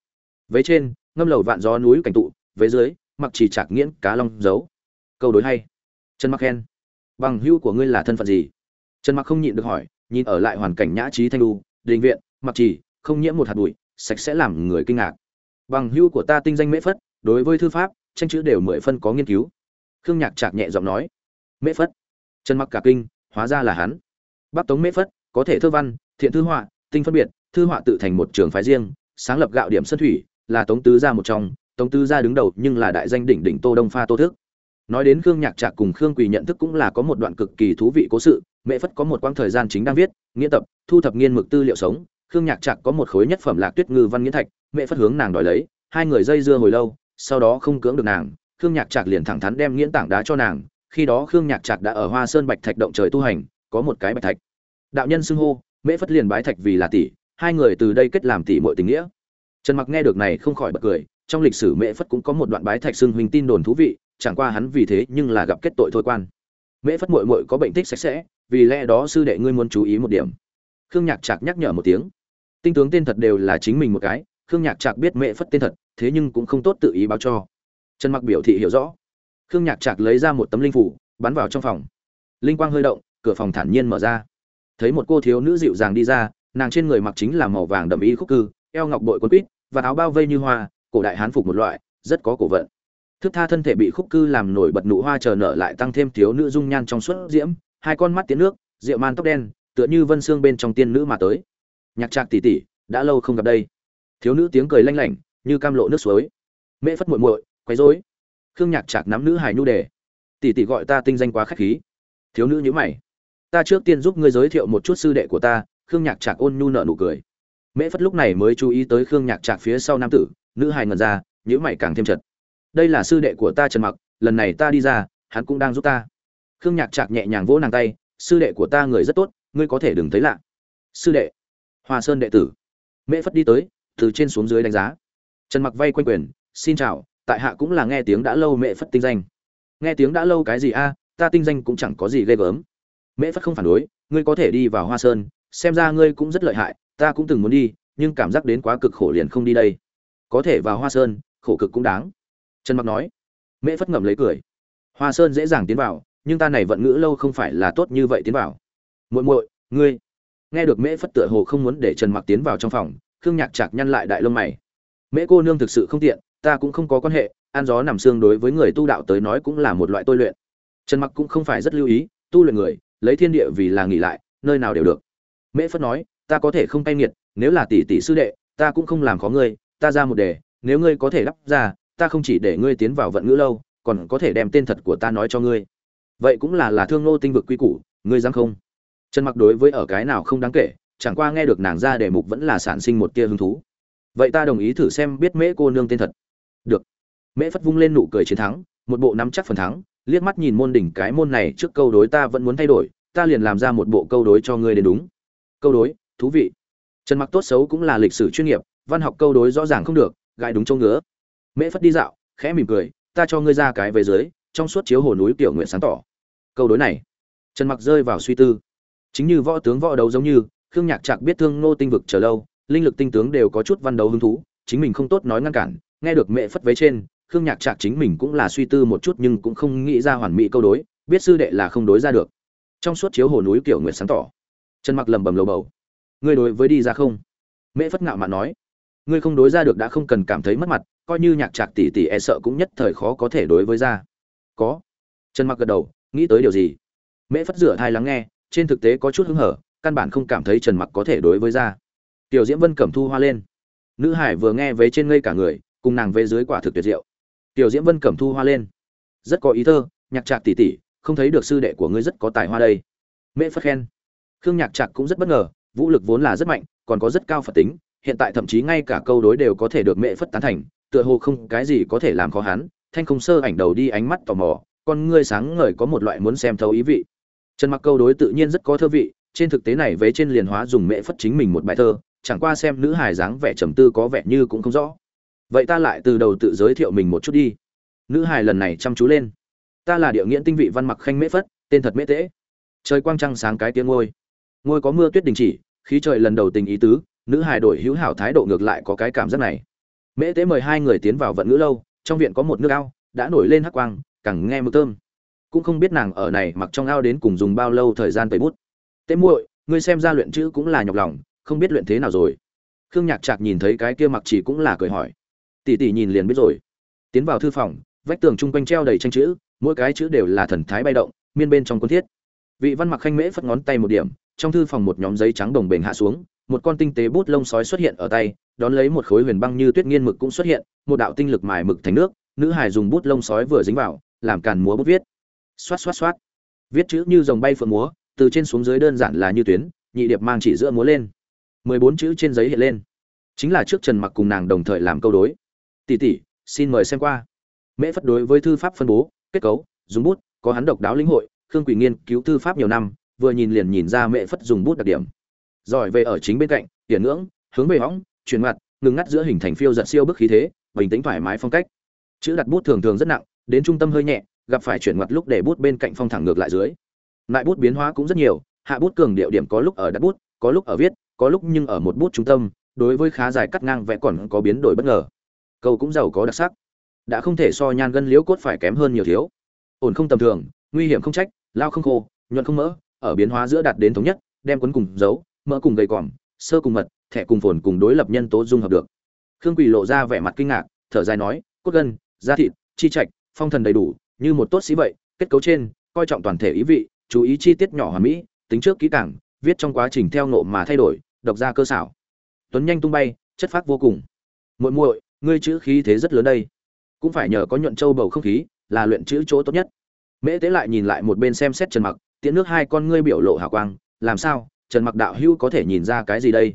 Vế trên, ngâm lầu vạn gió núi cảnh tụ, vế dưới, mặc chỉ trạc nghiễn cá long giấu. Câu đối hay. Chân mặc khen bằng hữu của ngươi là thân phận gì? Trần mặc không nhịn được hỏi nhìn ở lại hoàn cảnh nhã trí thanh lưu, đình viện mặc chỉ không nhiễm một hạt bụi sạch sẽ làm người kinh ngạc. Bằng hữu của ta tinh danh mễ phất đối với thư pháp tranh chữ đều mười phân có nghiên cứu. Khương nhạc chạc nhẹ giọng nói mễ phất. Trần mặc cả kinh hóa ra là hắn. Bắc tống mễ phất có thể thơ văn thiện thư họa tinh phân biệt thư họa tự thành một trường phái riêng sáng lập gạo điểm sân thủy là tống tứ gia một trong tống tứ gia đứng đầu nhưng là đại danh đỉnh đỉnh tô đông pha tô thức nói đến khương nhạc trạc cùng khương quỳ nhận thức cũng là có một đoạn cực kỳ thú vị cố sự, mẹ phất có một quãng thời gian chính đang viết nghĩa tập, thu thập nghiên mực tư liệu sống, khương nhạc trạc có một khối nhất phẩm lạc tuyết ngư văn nghĩa thạch, mẹ phất hướng nàng đòi lấy, hai người dây dưa hồi lâu, sau đó không cưỡng được nàng, khương nhạc trạc liền thẳng thắn đem nghiễn tảng đá cho nàng, khi đó khương nhạc trạc đã ở hoa sơn bạch thạch động trời tu hành, có một cái bạch thạch. Đạo nhân xưng hô mễ phất liền bái thạch vì là tỷ, hai người từ đây kết làm tỷ mọi tình nghĩa. Trần mặc nghe được này không khỏi bật cười, trong lịch sử mễ phất cũng có một đoạn bái thạch xưng huynh tin đồn thú vị chẳng qua hắn vì thế nhưng là gặp kết tội thôi quan. Mễ phất muội muội có bệnh tích sạch sẽ, vì lẽ đó sư đệ ngươi muốn chú ý một điểm. Khương nhạc trạc nhắc nhở một tiếng. Tinh tướng tên thật đều là chính mình một cái, khương nhạc trạc biết mễ phất tên thật, thế nhưng cũng không tốt tự ý báo cho. Trần mặc biểu thị hiểu rõ. Khương nhạc trạc lấy ra một tấm linh phủ, bắn vào trong phòng. Linh quang hơi động, cửa phòng thản nhiên mở ra. Thấy một cô thiếu nữ dịu dàng đi ra, nàng trên người mặc chính là màu vàng đậm y khúc cư, eo ngọc bội quấn quýt, và áo bao vây như hoa, cổ đại hán phục một loại, rất có cổ vận thức tha thân thể bị khúc cư làm nổi bật nụ hoa chờ nở lại tăng thêm thiếu nữ dung nhan trong suốt diễm, hai con mắt tiến nước, rượu man tóc đen, tựa như vân xương bên trong tiên nữ mà tới. Nhạc trạc tỉ tỉ đã lâu không gặp đây. Thiếu nữ tiếng cười lanh lảnh, như cam lộ nước suối. Mễ phất muội muội, quấy rối. Khương nhạc trạc nắm nữ hài nhu đề. Tỷ tỷ gọi ta tinh danh quá khách khí. Thiếu nữ nhíu mày. Ta trước tiên giúp ngươi giới thiệu một chút sư đệ của ta, khương nhạc trạc ôn nhu nợ nụ cười. Mễ phất lúc này mới chú ý tới khương nhạc trạc phía sau nam tử, nữ hài ngần ra, nhíu mày càng thêm chật đây là sư đệ của ta trần mặc, lần này ta đi ra, hắn cũng đang giúp ta. Khương nhạc trạc nhẹ nhàng vỗ nàng tay, sư đệ của ta người rất tốt, ngươi có thể đừng thấy lạ. Sư đệ, hoa sơn đệ tử. Mễ phất đi tới, từ trên xuống dưới đánh giá. Trần mặc vay quanh quyền, xin chào, tại hạ cũng là nghe tiếng đã lâu mễ phất tinh danh. Nghe tiếng đã lâu cái gì a, ta tinh danh cũng chẳng có gì ghê gớm. Mễ phất không phản đối, ngươi có thể đi vào hoa sơn, xem ra ngươi cũng rất lợi hại, ta cũng từng muốn đi, nhưng cảm giác đến quá cực khổ liền không đi đây. Có thể vào hoa sơn, khổ cực cũng đáng trần mặc nói, mễ phất ngậm lấy cười. Hoa sơn dễ dàng tiến vào, nhưng ta này vận ngữ lâu không phải là tốt như vậy tiến vào. Muội muội, ngươi. Nghe được mễ phất tựa hồ không muốn để trần mặc tiến vào trong phòng, khương nhạc chạc nhăn lại đại lông mày. Mễ cô nương thực sự không tiện, ta cũng không có quan hệ, ăn gió nằm xương đối với người tu đạo tới nói cũng là một loại tôi luyện. Trần mặc cũng không phải rất lưu ý, tu luyện người, lấy thiên địa vì là nghỉ lại, nơi nào đều được. Mễ phất nói, ta có thể không cay nghiệt, nếu là tỷ tỷ sư đệ, ta cũng không làm khó ngươi, ta ra một đề, nếu ngươi có thể đáp ra ta không chỉ để ngươi tiến vào vận ngữ lâu, còn có thể đem tên thật của ta nói cho ngươi. Vậy cũng là là thương nô tinh vực quy củ, ngươi dám không? Trần mặc đối với ở cái nào không đáng kể, chẳng qua nghe được nàng ra đề mục vẫn là sản sinh một tia hứng thú. Vậy ta đồng ý thử xem biết mễ cô nương tên thật. Được. Mễ phất vung lên nụ cười chiến thắng, một bộ nắm chắc phần thắng, liếc mắt nhìn môn đỉnh cái môn này trước câu đối ta vẫn muốn thay đổi, ta liền làm ra một bộ câu đối cho ngươi đến đúng. Câu đối, thú vị. Trần mặc tốt xấu cũng là lịch sử chuyên nghiệp, văn học câu đối rõ ràng không được, gãi đúng chỗ ngứa mễ phất đi dạo, khẽ mỉm cười, ta cho ngươi ra cái về dưới, trong suốt chiếu hồ núi tiểu nguyện sáng tỏ. Câu đối này, trần mặc rơi vào suy tư. Chính như võ tướng võ đấu giống như, khương nhạc trạc biết thương nô tinh vực chờ lâu, linh lực tinh tướng đều có chút văn đấu hứng thú, chính mình không tốt nói ngăn cản, nghe được mẹ phất vấy trên, khương nhạc trạc chính mình cũng là suy tư một chút nhưng cũng không nghĩ ra hoàn mỹ câu đối, biết sư đệ là không đối ra được. Trong suốt chiếu hồ núi kiểu nguyện sáng tỏ, trần mặc lầm bầm lầu bầu. Ngươi đối với đi ra không? Mẹ phất ngạo mạn nói. Ngươi không đối ra được đã không cần cảm thấy mất mặt coi như nhạc trạc tỷ tỷ e sợ cũng nhất thời khó có thể đối với ra. Có. Trần mặc gật đầu, nghĩ tới điều gì? Mễ phất rửa thai lắng nghe, trên thực tế có chút hứng hở, căn bản không cảm thấy trần mặc có thể đối với ra. Tiểu diễm vân cẩm thu hoa lên. Nữ hải vừa nghe vế trên ngây cả người, cùng nàng vế dưới quả thực tuyệt diệu. Tiểu diễm vân cẩm thu hoa lên. Rất có ý thơ, nhạc trạc tỷ tỷ, không thấy được sư đệ của ngươi rất có tài hoa đây. Mễ phất khen. Khương nhạc trạc cũng rất bất ngờ, vũ lực vốn là rất mạnh, còn có rất cao phật tính, hiện tại thậm chí ngay cả câu đối đều có thể được mễ phất tán thành tựa hồ không cái gì có thể làm khó hắn, thanh không sơ ảnh đầu đi ánh mắt tò mò, con ngươi sáng ngời có một loại muốn xem thấu ý vị. Trần mặc câu đối tự nhiên rất có thơ vị, trên thực tế này vế trên liền hóa dùng mễ phất chính mình một bài thơ, chẳng qua xem nữ hài dáng vẻ trầm tư có vẻ như cũng không rõ. Vậy ta lại từ đầu tự giới thiệu mình một chút đi. Nữ hài lần này chăm chú lên. Ta là địa nghiễn tinh vị văn mặc khanh mễ phất, tên thật mễ tễ trời quang trăng sáng cái tiếng ngôi. Ngôi có mưa tuyết đình chỉ, khí trời lần đầu tình ý tứ, nữ hài đổi hữu hảo thái độ ngược lại có cái cảm giác này mễ tế mời hai người tiến vào vận ngữ lâu, trong viện có một nước ao, đã nổi lên hắc quang, càng nghe mực thơm. Cũng không biết nàng ở này mặc trong ao đến cùng dùng bao lâu thời gian tẩy bút. Tế muội, ngươi xem ra luyện chữ cũng là nhọc lòng, không biết luyện thế nào rồi. Khương nhạc trạc nhìn thấy cái kia mặc chỉ cũng là cười hỏi. Tỷ tỷ nhìn liền biết rồi. Tiến vào thư phòng, vách tường chung quanh treo đầy tranh chữ, mỗi cái chữ đều là thần thái bay động, miên bên trong quân thiết. Vị văn mặc khanh mễ phất ngón tay một điểm, trong thư phòng một nhóm giấy trắng đồng bền hạ xuống một con tinh tế bút lông sói xuất hiện ở tay, đón lấy một khối huyền băng như tuyết nghiên mực cũng xuất hiện, một đạo tinh lực mài mực thành nước, nữ hài dùng bút lông sói vừa dính vào, làm càn múa bút viết. Xoát xoát xoát. Viết chữ như dòng bay phượng múa, từ trên xuống dưới đơn giản là như tuyến, nhị điệp mang chỉ giữa múa lên. Mười bốn chữ trên giấy hiện lên. Chính là trước trần mặc cùng nàng đồng thời làm câu đối. Tỷ tỷ, xin mời xem qua. Mễ phất đối với thư pháp phân bố, kết cấu, dùng bút, có hắn độc đáo lĩnh hội, khương Quỷ nghiên cứu thư pháp nhiều năm, vừa nhìn liền nhìn ra mễ phất dùng bút đặc điểm giỏi về ở chính bên cạnh tiền ngưỡng, hướng về hõng chuyển mặt, ngừng ngắt giữa hình thành phiêu giật siêu bức khí thế, bình tĩnh thoải mái phong cách. Chữ đặt bút thường thường rất nặng, đến trung tâm hơi nhẹ, gặp phải chuyển mặt lúc để bút bên cạnh phong thẳng ngược lại dưới. Lại bút biến hóa cũng rất nhiều, hạ bút cường điệu điểm có lúc ở đặt bút, có lúc ở viết, có lúc nhưng ở một bút trung tâm, đối với khá dài cắt ngang vẽ còn có biến đổi bất ngờ. Câu cũng giàu có đặc sắc. Đã không thể so nhan gân liễu cốt phải kém hơn nhiều thiếu. Ổn không tầm thường, nguy hiểm không trách, lao không khô, nhuận không mỡ, ở biến hóa giữa đạt đến thống nhất, đem cuốn cùng dấu mỡ cùng gầy còm, sơ cùng mật, thẻ cùng phồn cùng đối lập nhân tố dung hợp được. Khương quỳ lộ ra vẻ mặt kinh ngạc, thở dài nói, cốt gân, da thịt, chi trạch, phong thần đầy đủ, như một tốt sĩ vậy, kết cấu trên, coi trọng toàn thể ý vị, chú ý chi tiết nhỏ hoàn mỹ, tính trước kỹ càng, viết trong quá trình theo nộ mà thay đổi, độc ra cơ xảo. Tuấn nhanh tung bay, chất phác vô cùng. Muội muội, ngươi chữ khí thế rất lớn đây. Cũng phải nhờ có nhuận châu bầu không khí, là luyện chữ chỗ tốt nhất. Mễ tế lại nhìn lại một bên xem xét trần mặc, tiễn nước hai con ngươi biểu lộ hào quang, làm sao? Trần mặc đạo hữu có thể nhìn ra cái gì đây?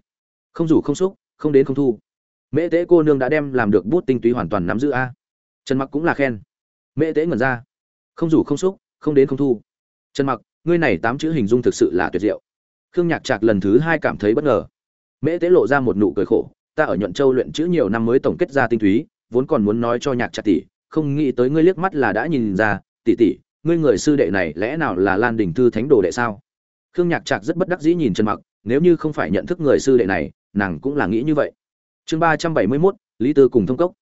Không rủ không xúc, không đến không thu. Mễ tế cô nương đã đem làm được bút tinh túy hoàn toàn nắm giữ a. Trần mặc cũng là khen. Mễ tế ngẩn ra. Không rủ không xúc, không đến không thu. Trần mặc, ngươi này tám chữ hình dung thực sự là tuyệt diệu. Khương nhạc trạc lần thứ hai cảm thấy bất ngờ. Mễ tế lộ ra một nụ cười khổ. Ta ở nhuận châu luyện chữ nhiều năm mới tổng kết ra tinh túy, vốn còn muốn nói cho nhạc trạc tỷ, không nghĩ tới ngươi liếc mắt là đã nhìn ra. Tỷ tỷ, ngươi người sư đệ này lẽ nào là lan đình thư thánh đồ đệ sao? Khương nhạc trạc rất bất đắc dĩ nhìn trần mặc nếu như không phải nhận thức người sư đệ này nàng cũng là nghĩ như vậy. Chương ba trăm bảy mươi 371, lý tư cùng thông cốc.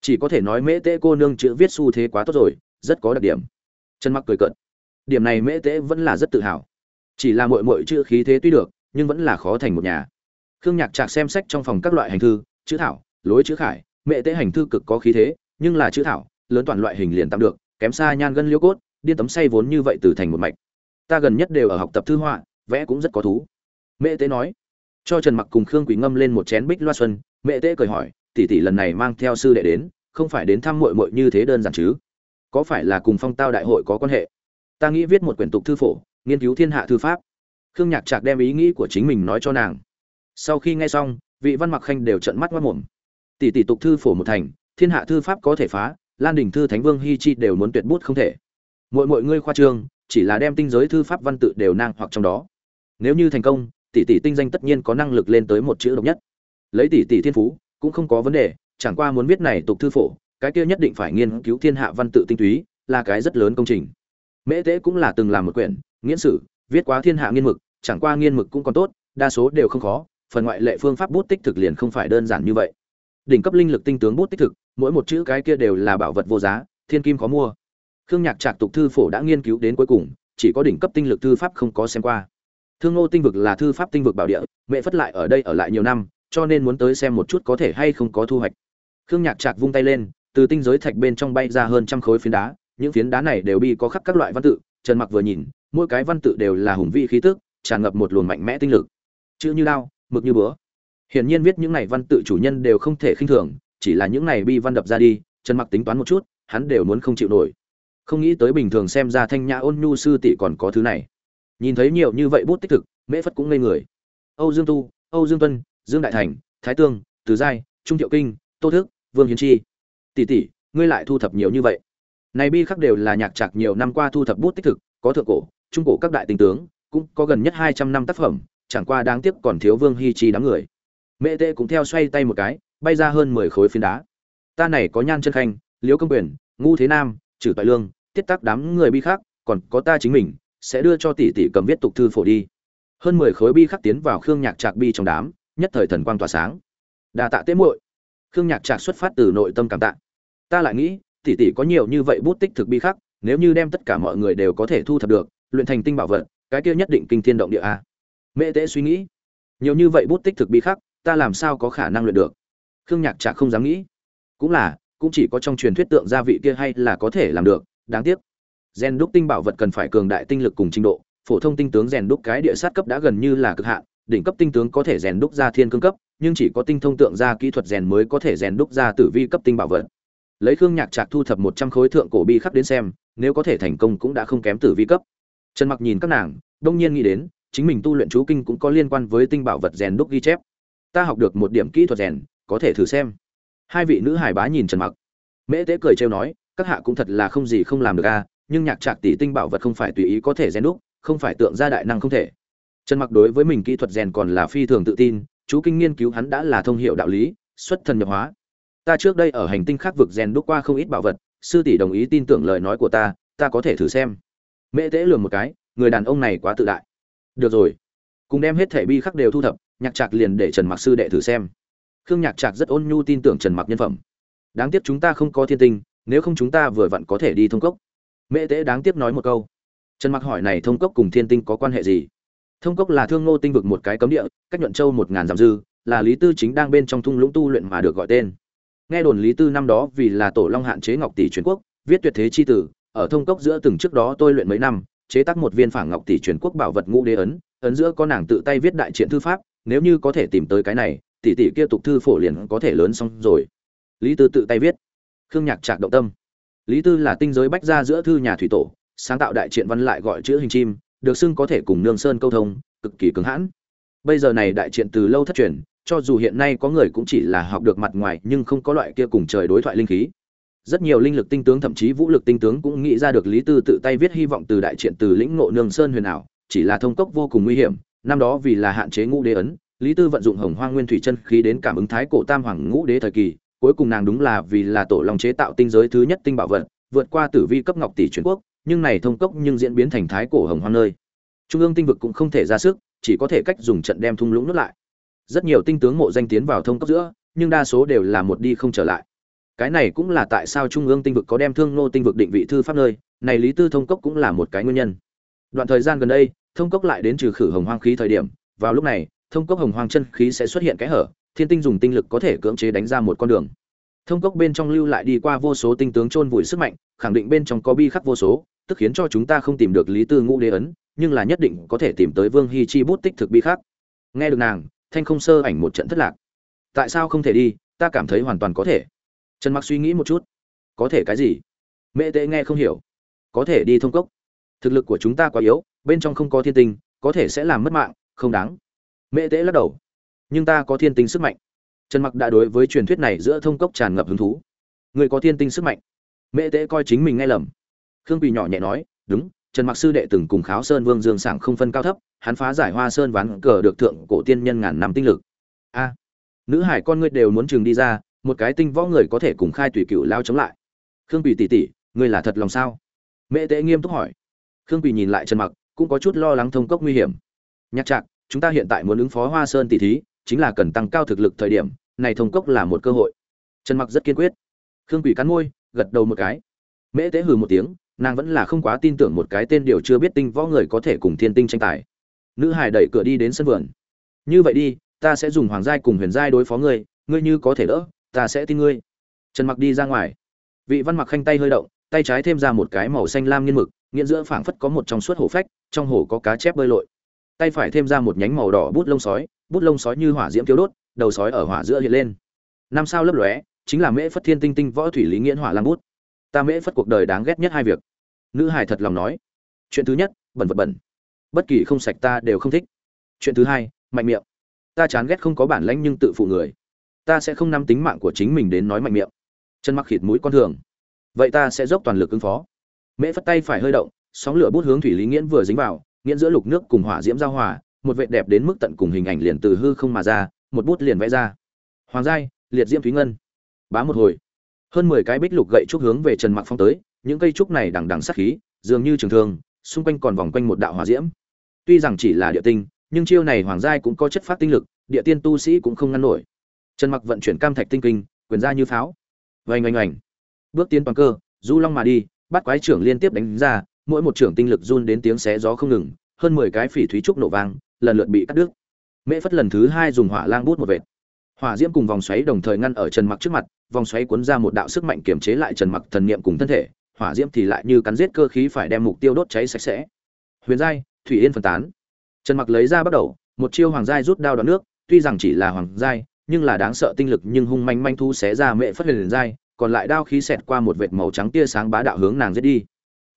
Chỉ có thể nói mễ tế cô nương chữ viết xu thế quá tốt rồi rất có đặc điểm. Trần mặc cười cợt. Điểm này mễ tế vẫn là rất tự hào. Chỉ là muội muội chữ khí thế tuy được nhưng vẫn là khó thành một nhà. Khương nhạc trạc xem sách trong phòng các loại hành thư chữ thảo lối chữ khải mễ tế hành thư cực có khí thế nhưng là chữ thảo lớn toàn loại hình liền tạm được kém xa nhan gân liêu cốt điên tấm say vốn như vậy từ thành một mạch ta gần nhất đều ở học tập thư họa, vẽ cũng rất có thú. Mẹ tế nói. Cho trần mặc cùng khương quỳ ngâm lên một chén bích loa xuân Mẹ tế cười hỏi, tỷ tỷ lần này mang theo sư đệ đến, không phải đến thăm muội muội như thế đơn giản chứ? Có phải là cùng phong tao đại hội có quan hệ? Ta nghĩ viết một quyển tục thư phổ, nghiên cứu thiên hạ thư pháp. Khương nhạc trạc đem ý nghĩ của chính mình nói cho nàng. Sau khi nghe xong, vị văn mặc khanh đều trận mắt mất mồm. Tỷ tỷ tục thư phổ một thành, thiên hạ thư pháp có thể phá, lan đình thư thánh vương hi chi đều muốn tuyệt bút không thể. Mỗi mỗi ngươi khoa trương chỉ là đem tinh giới thư pháp văn tự đều nang hoặc trong đó. Nếu như thành công, tỷ tỷ tinh danh tất nhiên có năng lực lên tới một chữ độc nhất. Lấy tỷ tỷ thiên phú, cũng không có vấn đề, chẳng qua muốn viết này tục thư phổ, cái kia nhất định phải nghiên cứu thiên hạ văn tự tinh túy, là cái rất lớn công trình. Mễ tế cũng là từng làm một quyển, nghiễn sử, viết quá thiên hạ nghiên mực, chẳng qua nghiên mực cũng còn tốt, đa số đều không khó, phần ngoại lệ phương pháp bút tích thực liền không phải đơn giản như vậy. Đỉnh cấp linh lực tinh tướng bút tích thực, mỗi một chữ cái kia đều là bảo vật vô giá, thiên kim khó mua khương nhạc trạc tục thư phổ đã nghiên cứu đến cuối cùng, chỉ có đỉnh cấp tinh lực thư pháp không có xem qua. Thương ngô tinh vực là thư pháp tinh vực bảo địa, mẹ phất lại ở đây ở lại nhiều năm, cho nên muốn tới xem một chút có thể hay không có thu hoạch. Khương nhạc trạc vung tay lên, từ tinh giới thạch bên trong bay ra hơn trăm khối phiến đá, những phiến đá này đều bị có khắc các loại văn tự, trần mặc vừa nhìn, mỗi cái văn tự đều là hùng vị khí tức, tràn ngập một luồng mạnh mẽ tinh lực. Chữ như lao mực như búa. Hiển nhiên viết những này văn tự chủ nhân đều không thể khinh thường, chỉ là những này bi văn đập ra đi, trần mặc tính toán một chút, hắn đều muốn không chịu nổi không nghĩ tới bình thường xem ra thanh nhã ôn nhu sư tỷ còn có thứ này. Nhìn thấy nhiều như vậy bút tích thực, mễ phất cũng ngây người. Âu dương tu, âu dương tuân, dương đại thành, thái tương, Từ giai, trung thiệu kinh, tô thức, vương hiến chi. Tỷ tỷ, ngươi lại thu thập nhiều như vậy. Này bi khắc đều là nhạc trạc nhiều năm qua thu thập bút tích thực, có thượng cổ, trung cổ các đại tình tướng, cũng có gần nhất hai trăm năm tác phẩm, chẳng qua đáng tiếc còn thiếu vương hi chi đám người. Mễ tệ cũng theo xoay tay một cái, bay ra hơn mười khối phiến đá. Ta này có nhan chân khanh, liễu công quyền, ngu thế nam trừ toại lương, tiết tác đám người bi khác, còn có ta chính mình, sẽ đưa cho tỷ tỷ cầm viết tục thư phổ đi. Hơn mười khối bi khắc tiến vào khương nhạc trạc bi trong đám, nhất thời thần quang tỏa sáng. Đà tạ tế muội. Khương nhạc trạc xuất phát từ nội tâm cảm tạ. Ta lại nghĩ, tỷ tỷ có nhiều như vậy bút tích thực bi khắc, nếu như đem tất cả mọi người đều có thể thu thập được, luyện thành tinh bảo vật, cái kia nhất định kinh thiên động địa a. Mễ tế suy nghĩ. Nhiều như vậy bút tích thực bi khắc, ta làm sao có khả năng luyện được? Khương nhạc trạc không dám nghĩ. Cũng là cũng chỉ có trong truyền thuyết tượng gia vị kia hay là có thể làm được, đáng tiếc. Gen đúc tinh bảo vật cần phải cường đại tinh lực cùng trình độ, phổ thông tinh tướng rèn đúc cái địa sát cấp đã gần như là cực hạn, đỉnh cấp tinh tướng có thể rèn đúc ra thiên cương cấp, nhưng chỉ có tinh thông tượng gia kỹ thuật rèn mới có thể rèn đúc ra tử vi cấp tinh bảo vật. Lấy khương nhạc trạc thu thập một trăm khối thượng cổ bi khắc đến xem, nếu có thể thành công cũng đã không kém tử vi cấp. Trần mặc nhìn các nàng, đông nhiên nghĩ đến, chính mình tu luyện chú kinh cũng có liên quan với tinh bảo vật rèn đúc ghi chép. Ta học được một điểm kỹ thuật rèn có thể thử xem hai vị nữ hải bá nhìn trần mặc. Mễ tế cười trêu nói, các hạ cũng thật là không gì không làm được a, nhưng nhạc trạc tỷ tinh bảo vật không phải tùy ý có thể rèn đúc, không phải tượng gia đại năng không thể. Trần mặc đối với mình kỹ thuật rèn còn là phi thường tự tin, chú kinh nghiên cứu hắn đã là thông hiệu đạo lý, xuất thần nhập hóa. Ta trước đây ở hành tinh khác vực rèn đúc qua không ít bảo vật, sư tỷ đồng ý tin tưởng lời nói của ta ta có thể thử xem. Mễ tế lừa một cái, người đàn ông này quá tự đại. Được rồi. Cùng đem hết thể bi khắc đều thu thập, nhạc trạc liền để trần mặc sư đệ thử xem khương nhạc trạc rất ôn nhu tin tưởng trần mặc nhân phẩm. Đáng tiếc chúng ta không có thiên tinh, nếu không chúng ta vừa vặn có thể đi thông cốc. Mễ tế đáng tiếc nói một câu. Trần mặc hỏi này thông cốc cùng thiên tinh có quan hệ gì? Thông cốc là thương ngô tinh vực một cái cấm địa, cách nhuận châu một ngàn dặm dư, là lý tư chính đang bên trong thung lũng tu luyện mà được gọi tên. Nghe đồn lý tư năm đó vì là tổ long hạn chế ngọc tỷ truyền quốc, viết tuyệt thế chi tử, ở thông cốc giữa từng trước đó tôi luyện mấy năm, chế tác một viên phản ngọc tỷ truyền quốc bảo vật ngũ đế ấn ấn giữa có nàng tự tay viết đại Triện thư pháp, nếu như có thể tìm tới cái này tỷ tỷ kia tục thư phổ liền có thể lớn xong rồi. Lý tư tự tay viết. Khương nhạc trạc động tâm. Lý tư là tinh giới bách gia giữa thư nhà thủy tổ, sáng tạo đại truyện văn lại gọi chữ hình chim, được xưng có thể cùng nương sơn câu thông, cực kỳ cứng hãn. Bây giờ này đại truyện từ lâu thất truyền, cho dù hiện nay có người cũng chỉ là học được mặt ngoài nhưng không có loại kia cùng trời đối thoại linh khí. Rất nhiều linh lực tinh tướng, thậm chí vũ lực tinh tướng cũng nghĩ ra được lý tư tự tay viết hy vọng từ đại triện từ lĩnh ngộ nương sơn huyền ảo, chỉ là thông cốc vô cùng nguy hiểm, năm đó vì là hạn chế ngũ đế ấn lý tư vận dụng hồng hoang nguyên thủy chân khí đến cảm ứng thái cổ tam hoàng ngũ đế thời kỳ, cuối cùng nàng đúng là vì là tổ long chế tạo tinh giới thứ nhất tinh bảo vật, vượt qua tử vi cấp ngọc tỷ truyền quốc, nhưng này thông cốc nhưng diễn biến thành thái cổ hồng hoang nơi. Trung ương tinh vực cũng không thể ra sức, chỉ có thể cách dùng trận đem thung lũng nuốt lại. Rất nhiều tinh tướng mộ danh tiến vào thông cốc giữa, nhưng đa số đều là một đi không trở lại. Cái này cũng là tại sao trung ương tinh vực có đem thương nô tinh vực định vị thư pháp nơi, này lý tư thông cốc cũng là một cái nguyên nhân. Đoạn thời gian gần đây, thông cốc lại đến trừ khử hồng hoang khí thời điểm, vào lúc này thông cốc hồng hoang chân khí sẽ xuất hiện cái hở, thiên tinh dùng tinh lực có thể cưỡng chế đánh ra một con đường. Thông cốc bên trong lưu lại đi qua vô số tinh tướng chôn vùi sức mạnh, khẳng định bên trong có bi khắc vô số, tức khiến cho chúng ta không tìm được lý tư ngũ đế ấn, nhưng là nhất định có thể tìm tới vương hy chi bút tích thực bi khắc. Nghe được nàng, thanh không sơ ảnh một trận thất lạc. Tại sao không thể đi, ta cảm thấy hoàn toàn có thể. Trần mặc suy nghĩ một chút. Có thể cái gì? Mẹ tệ nghe không hiểu. Có thể đi thông cốc. Thực lực của chúng ta quá yếu, bên trong không có thiên tinh, có thể sẽ làm mất mạng, không đáng mẹ tễ lắc đầu. Nhưng ta có thiên tinh sức mạnh. Trần mặc đã đối với truyền thuyết này giữa thông cốc tràn ngập hứng thú. Người có thiên tinh sức mạnh. Mẹ tễ coi chính mình nghe lầm. Khương quỳ nhỏ nhẹ nói, đúng, trần mặc sư đệ từng cùng kháo sơn vương dương sảng không phân cao thấp, hắn phá giải hoa sơn ván cờ được thượng cổ tiên nhân ngàn năm tinh lực. A, nữ hải con ngươi đều muốn trường đi ra, một cái tinh võ người có thể cùng khai tùy cựu lao chống lại. Khương quỳ tỷ tỷ ngươi là thật lòng sao? Mẹ tễ nghiêm túc hỏi. Khương quỳ nhìn lại trần mặc, cũng có chút lo lắng thông cốc nguy hiểm. Nhắc chặt chúng ta hiện tại muốn ứng phó hoa sơn tỷ thí, chính là cần tăng cao thực lực thời điểm, này thông cốc là một cơ hội. Trần mặc rất kiên quyết. Khương Quỷ cắn môi, gật đầu một cái. Mễ tế hừ một tiếng, nàng vẫn là không quá tin tưởng một cái tên điều chưa biết tinh võ người có thể cùng thiên tinh tranh tài. Nữ hải đẩy cửa đi đến sân vườn. Như vậy đi, ta sẽ dùng hoàng giai cùng huyền giai đối phó ngươi ngươi như có thể đỡ, ta sẽ tin ngươi. Trần mặc đi ra ngoài. Vị văn mặc khanh tay hơi động, tay trái thêm ra một cái màu xanh lam nghiên mực, nghiện giữa phảng phất có một trong suốt hổ phách, trong hồ có cá chép bơi lội tay phải thêm ra một nhánh màu đỏ bút lông sói, bút lông sói như hỏa diễm thiếu đốt, đầu sói ở hỏa giữa hiện lên. Năm sao lấp lóe, chính là mễ phất thiên tinh tinh võ thủy lý nghiễn hỏa lang bút. Ta mễ phất cuộc đời đáng ghét nhất hai việc. Nữ hải thật lòng nói, chuyện thứ nhất, bẩn vật bẩn. Bất kỳ không sạch ta đều không thích. Chuyện thứ hai, mạnh miệng. Ta chán ghét không có bản lãnh nhưng tự phụ người. Ta sẽ không nắm tính mạng của chính mình đến nói mạnh miệng. Chân mắc khịt mũi con thường. Vậy ta sẽ dốc toàn lực ứng phó. Mễ phất tay phải hơi động, sóng lửa bút hướng thủy lý nghiễn vừa dính vào nghiễn giữa lục nước cùng hỏa diễm giao hòa, một vệt đẹp đến mức tận cùng hình ảnh liền từ hư không mà ra, một bút liền vẽ ra. Hoàng giai, liệt diễm thúy ngân. Bá một hồi. Hơn mười cái bích lục gậy trúc hướng về trần mặc phong tới, những cây trúc này đằng đằng sát khí, dường như trường thường xung quanh còn vòng quanh một đạo hỏa diễm. Tuy rằng chỉ là địa tinh, nhưng chiêu này hoàng giai cũng có chất phát tinh lực, địa tiên tu sĩ cũng không ngăn nổi. Trần mặc vận chuyển cam thạch tinh kinh, quyền ra như pháo. Vành oanh oanh. Bước tiến toàn cơ, du long mà đi, bắt quái trưởng liên tiếp đánh ra mỗi một trưởng tinh lực run đến tiếng xé gió không ngừng, hơn mười cái phỉ thúy trúc nổ vang, lần lượt bị cắt đứt. Mễ phất lần thứ hai dùng hỏa lang bút một vệt. Hỏa diễm cùng vòng xoáy đồng thời ngăn ở trần mặc trước mặt, vòng xoáy cuốn ra một đạo sức mạnh kiềm chế lại trần mặc thần niệm cùng thân thể, hỏa diễm thì lại như cắn giết cơ khí phải đem mục tiêu đốt cháy sạch sẽ. Huyền giai, thủy yên phân tán. Trần mặc lấy ra bắt đầu, một chiêu hoàng giai rút đao đoạn nước, tuy rằng chỉ là hoàng giai, nhưng là đáng sợ tinh lực nhưng hung manh manh thu xé ra mẹ phất huyền giai, còn lại đao khí xẹt qua một vệt màu trắng tia sáng bá đạo hướng nàng giết đi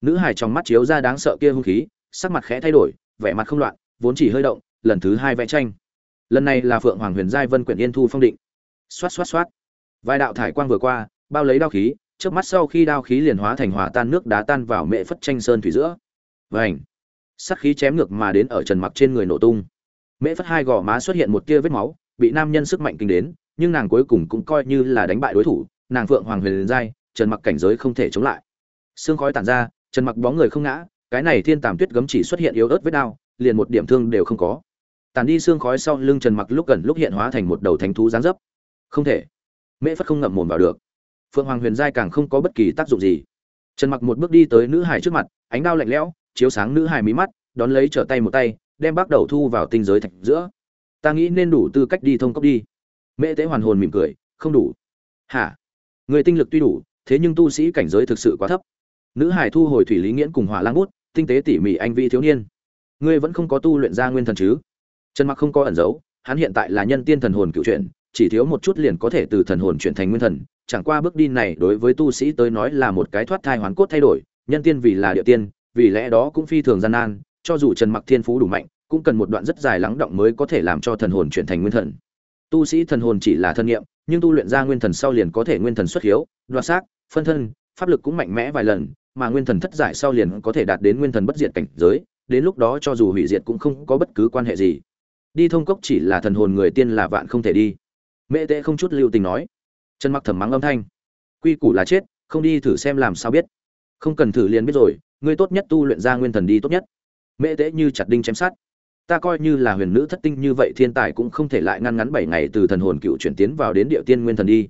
nữ hải trong mắt chiếu ra đáng sợ kia hung khí, sắc mặt khẽ thay đổi, vẻ mặt không loạn, vốn chỉ hơi động, lần thứ hai vẽ tranh. Lần này là phượng hoàng huyền giai vân quyển yên thu phong định. Xoát xoát xoát. Vài đạo thải quang vừa qua, bao lấy đao khí trước mắt sau khi đao khí liền hóa thành hòa tan nước đá tan vào mẹ phất tranh sơn thủy giữa. Vảnh sắc khí chém ngược mà đến ở trần mặc trên người nổ tung. Mẹ phất hai gò má xuất hiện một tia vết máu, bị nam nhân sức mạnh kinh đến, nhưng nàng cuối cùng cũng coi như là đánh bại đối thủ, nàng phượng hoàng huyền giai, trần mặc cảnh giới không thể chống lại. Xương khói tản ra trần mặc bóng người không ngã, cái này thiên tàm tuyết gấm chỉ xuất hiện yếu ớt vết đao liền một điểm thương đều không có. Tàn đi xương khói sau lưng trần mặc lúc gần lúc hiện hóa thành một đầu thánh thú gián dấp. Không thể. Mễ phất không ngậm mồm vào được. Phượng hoàng huyền giai càng không có bất kỳ tác dụng gì. Trần mặc một bước đi tới nữ hải trước mặt, ánh đao lạnh lẽo, chiếu sáng nữ hải mí mắt, đón lấy trở tay một tay, đem bắt đầu thu vào tinh giới thạch giữa. Ta nghĩ nên đủ tư cách đi thông cốc đi. Mễ tế hoàn hồn mỉm cười, không đủ. Hả? Người tinh lực tuy đủ, thế nhưng tu sĩ cảnh giới thực sự quá thấp nữ hải thu hồi thủy lý nghiễn cùng hỏa lang bút tinh tế tỉ mỉ anh vi thiếu niên. Ngươi vẫn không có tu luyện ra nguyên thần chứ? Trần mặc không có ẩn giấu hắn hiện tại là nhân tiên thần hồn cựu chuyện, chỉ thiếu một chút liền có thể từ thần hồn chuyển thành nguyên thần. Chẳng qua bước đi này đối với tu sĩ tới nói là một cái thoát thai hoán cốt thay đổi nhân tiên vì là địa tiên vì lẽ đó cũng phi thường gian nan cho dù trần mặc thiên phú đủ mạnh cũng cần một đoạn rất dài lắng động mới có thể làm cho thần hồn chuyển thành nguyên thần. Tu sĩ thần hồn chỉ là thân nghiệm nhưng tu luyện ra nguyên thần sau liền có thể nguyên thần xuất hiếu đoạt xác phân thân pháp lực cũng mạnh mẽ vài lần mà nguyên thần thất giải sau liền có thể đạt đến nguyên thần bất diệt cảnh giới, đến lúc đó cho dù hủy diệt cũng không có bất cứ quan hệ gì. Đi thông cốc chỉ là thần hồn người tiên là vạn không thể đi. Mẹ tệ không chút lưu tình nói. Trần mặc thầm mắng âm thanh. Quy củ là chết, không đi thử xem làm sao biết. Không cần thử liền biết rồi, ngươi tốt nhất tu luyện ra nguyên thần đi tốt nhất. Mẹ tệ như chặt đinh chém sát ta coi như là huyền nữ thất tinh như vậy thiên tài cũng không thể lại ngăn ngắn bảy ngày từ thần hồn cựu chuyển tiến vào đến địa tiên nguyên thần đi.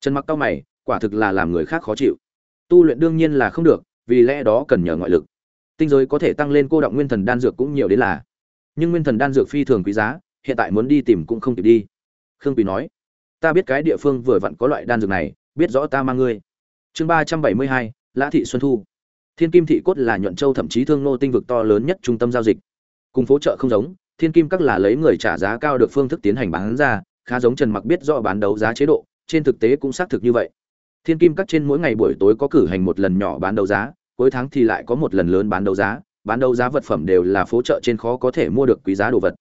Trần mặc cao mày, quả thực là làm người khác khó chịu. Tu luyện đương nhiên là không được vì lẽ đó cần nhờ ngoại lực. Tinh giới có thể tăng lên cô động nguyên thần đan dược cũng nhiều đến là. Nhưng nguyên thần đan dược phi thường quý giá, hiện tại muốn đi tìm cũng không kịp đi. Khương quỳ nói, ta biết cái địa phương vừa vặn có loại đan dược này, biết rõ ta mang ngươi. Chương ba trăm bảy mươi hai, lã thị xuân thu. Thiên kim thị cốt là nhuận châu thậm chí thương nô tinh vực to lớn nhất trung tâm giao dịch. Cùng phố chợ không giống, thiên kim các là lấy người trả giá cao được phương thức tiến hành bán ra, khá giống trần mặc biết rõ bán đấu giá chế độ, trên thực tế cũng xác thực như vậy thiên kim các trên mỗi ngày buổi tối có cử hành một lần nhỏ bán đấu giá, cuối tháng thì lại có một lần lớn bán đấu giá. Bán đấu giá vật phẩm đều là phố chợ trên khó có thể mua được quý giá đồ vật.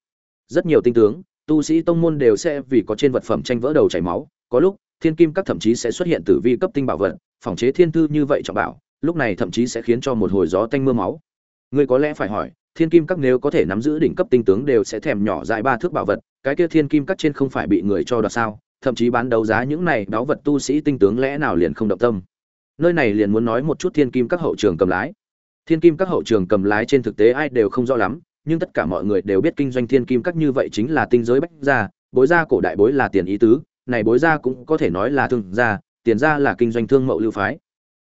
Rất nhiều tinh tướng, tu sĩ tông môn đều sẽ vì có trên vật phẩm tranh vỡ đầu chảy máu. Có lúc, thiên kim các thậm chí sẽ xuất hiện tử vi cấp tinh bảo vật, phòng chế thiên thư như vậy trọng bảo, lúc này thậm chí sẽ khiến cho một hồi gió tanh mưa máu. Ngươi có lẽ phải hỏi, thiên kim các nếu có thể nắm giữ đỉnh cấp tinh tướng đều sẽ thèm nhỏ dại ba thước bảo vật, cái kia thiên kim các trên không phải bị người cho đoạt sao? Thậm chí bán đấu giá những này đáo vật tu sĩ tinh tướng lẽ nào liền không động tâm. Nơi này liền muốn nói một chút thiên kim các hậu trường cầm lái. Thiên kim các hậu trường cầm lái trên thực tế ai đều không rõ lắm, nhưng tất cả mọi người đều biết kinh doanh thiên kim các như vậy chính là tinh giới bách gia, bối gia cổ đại bối là tiền ý tứ, này bối gia cũng có thể nói là thương gia, tiền gia là kinh doanh thương mậu lưu phái.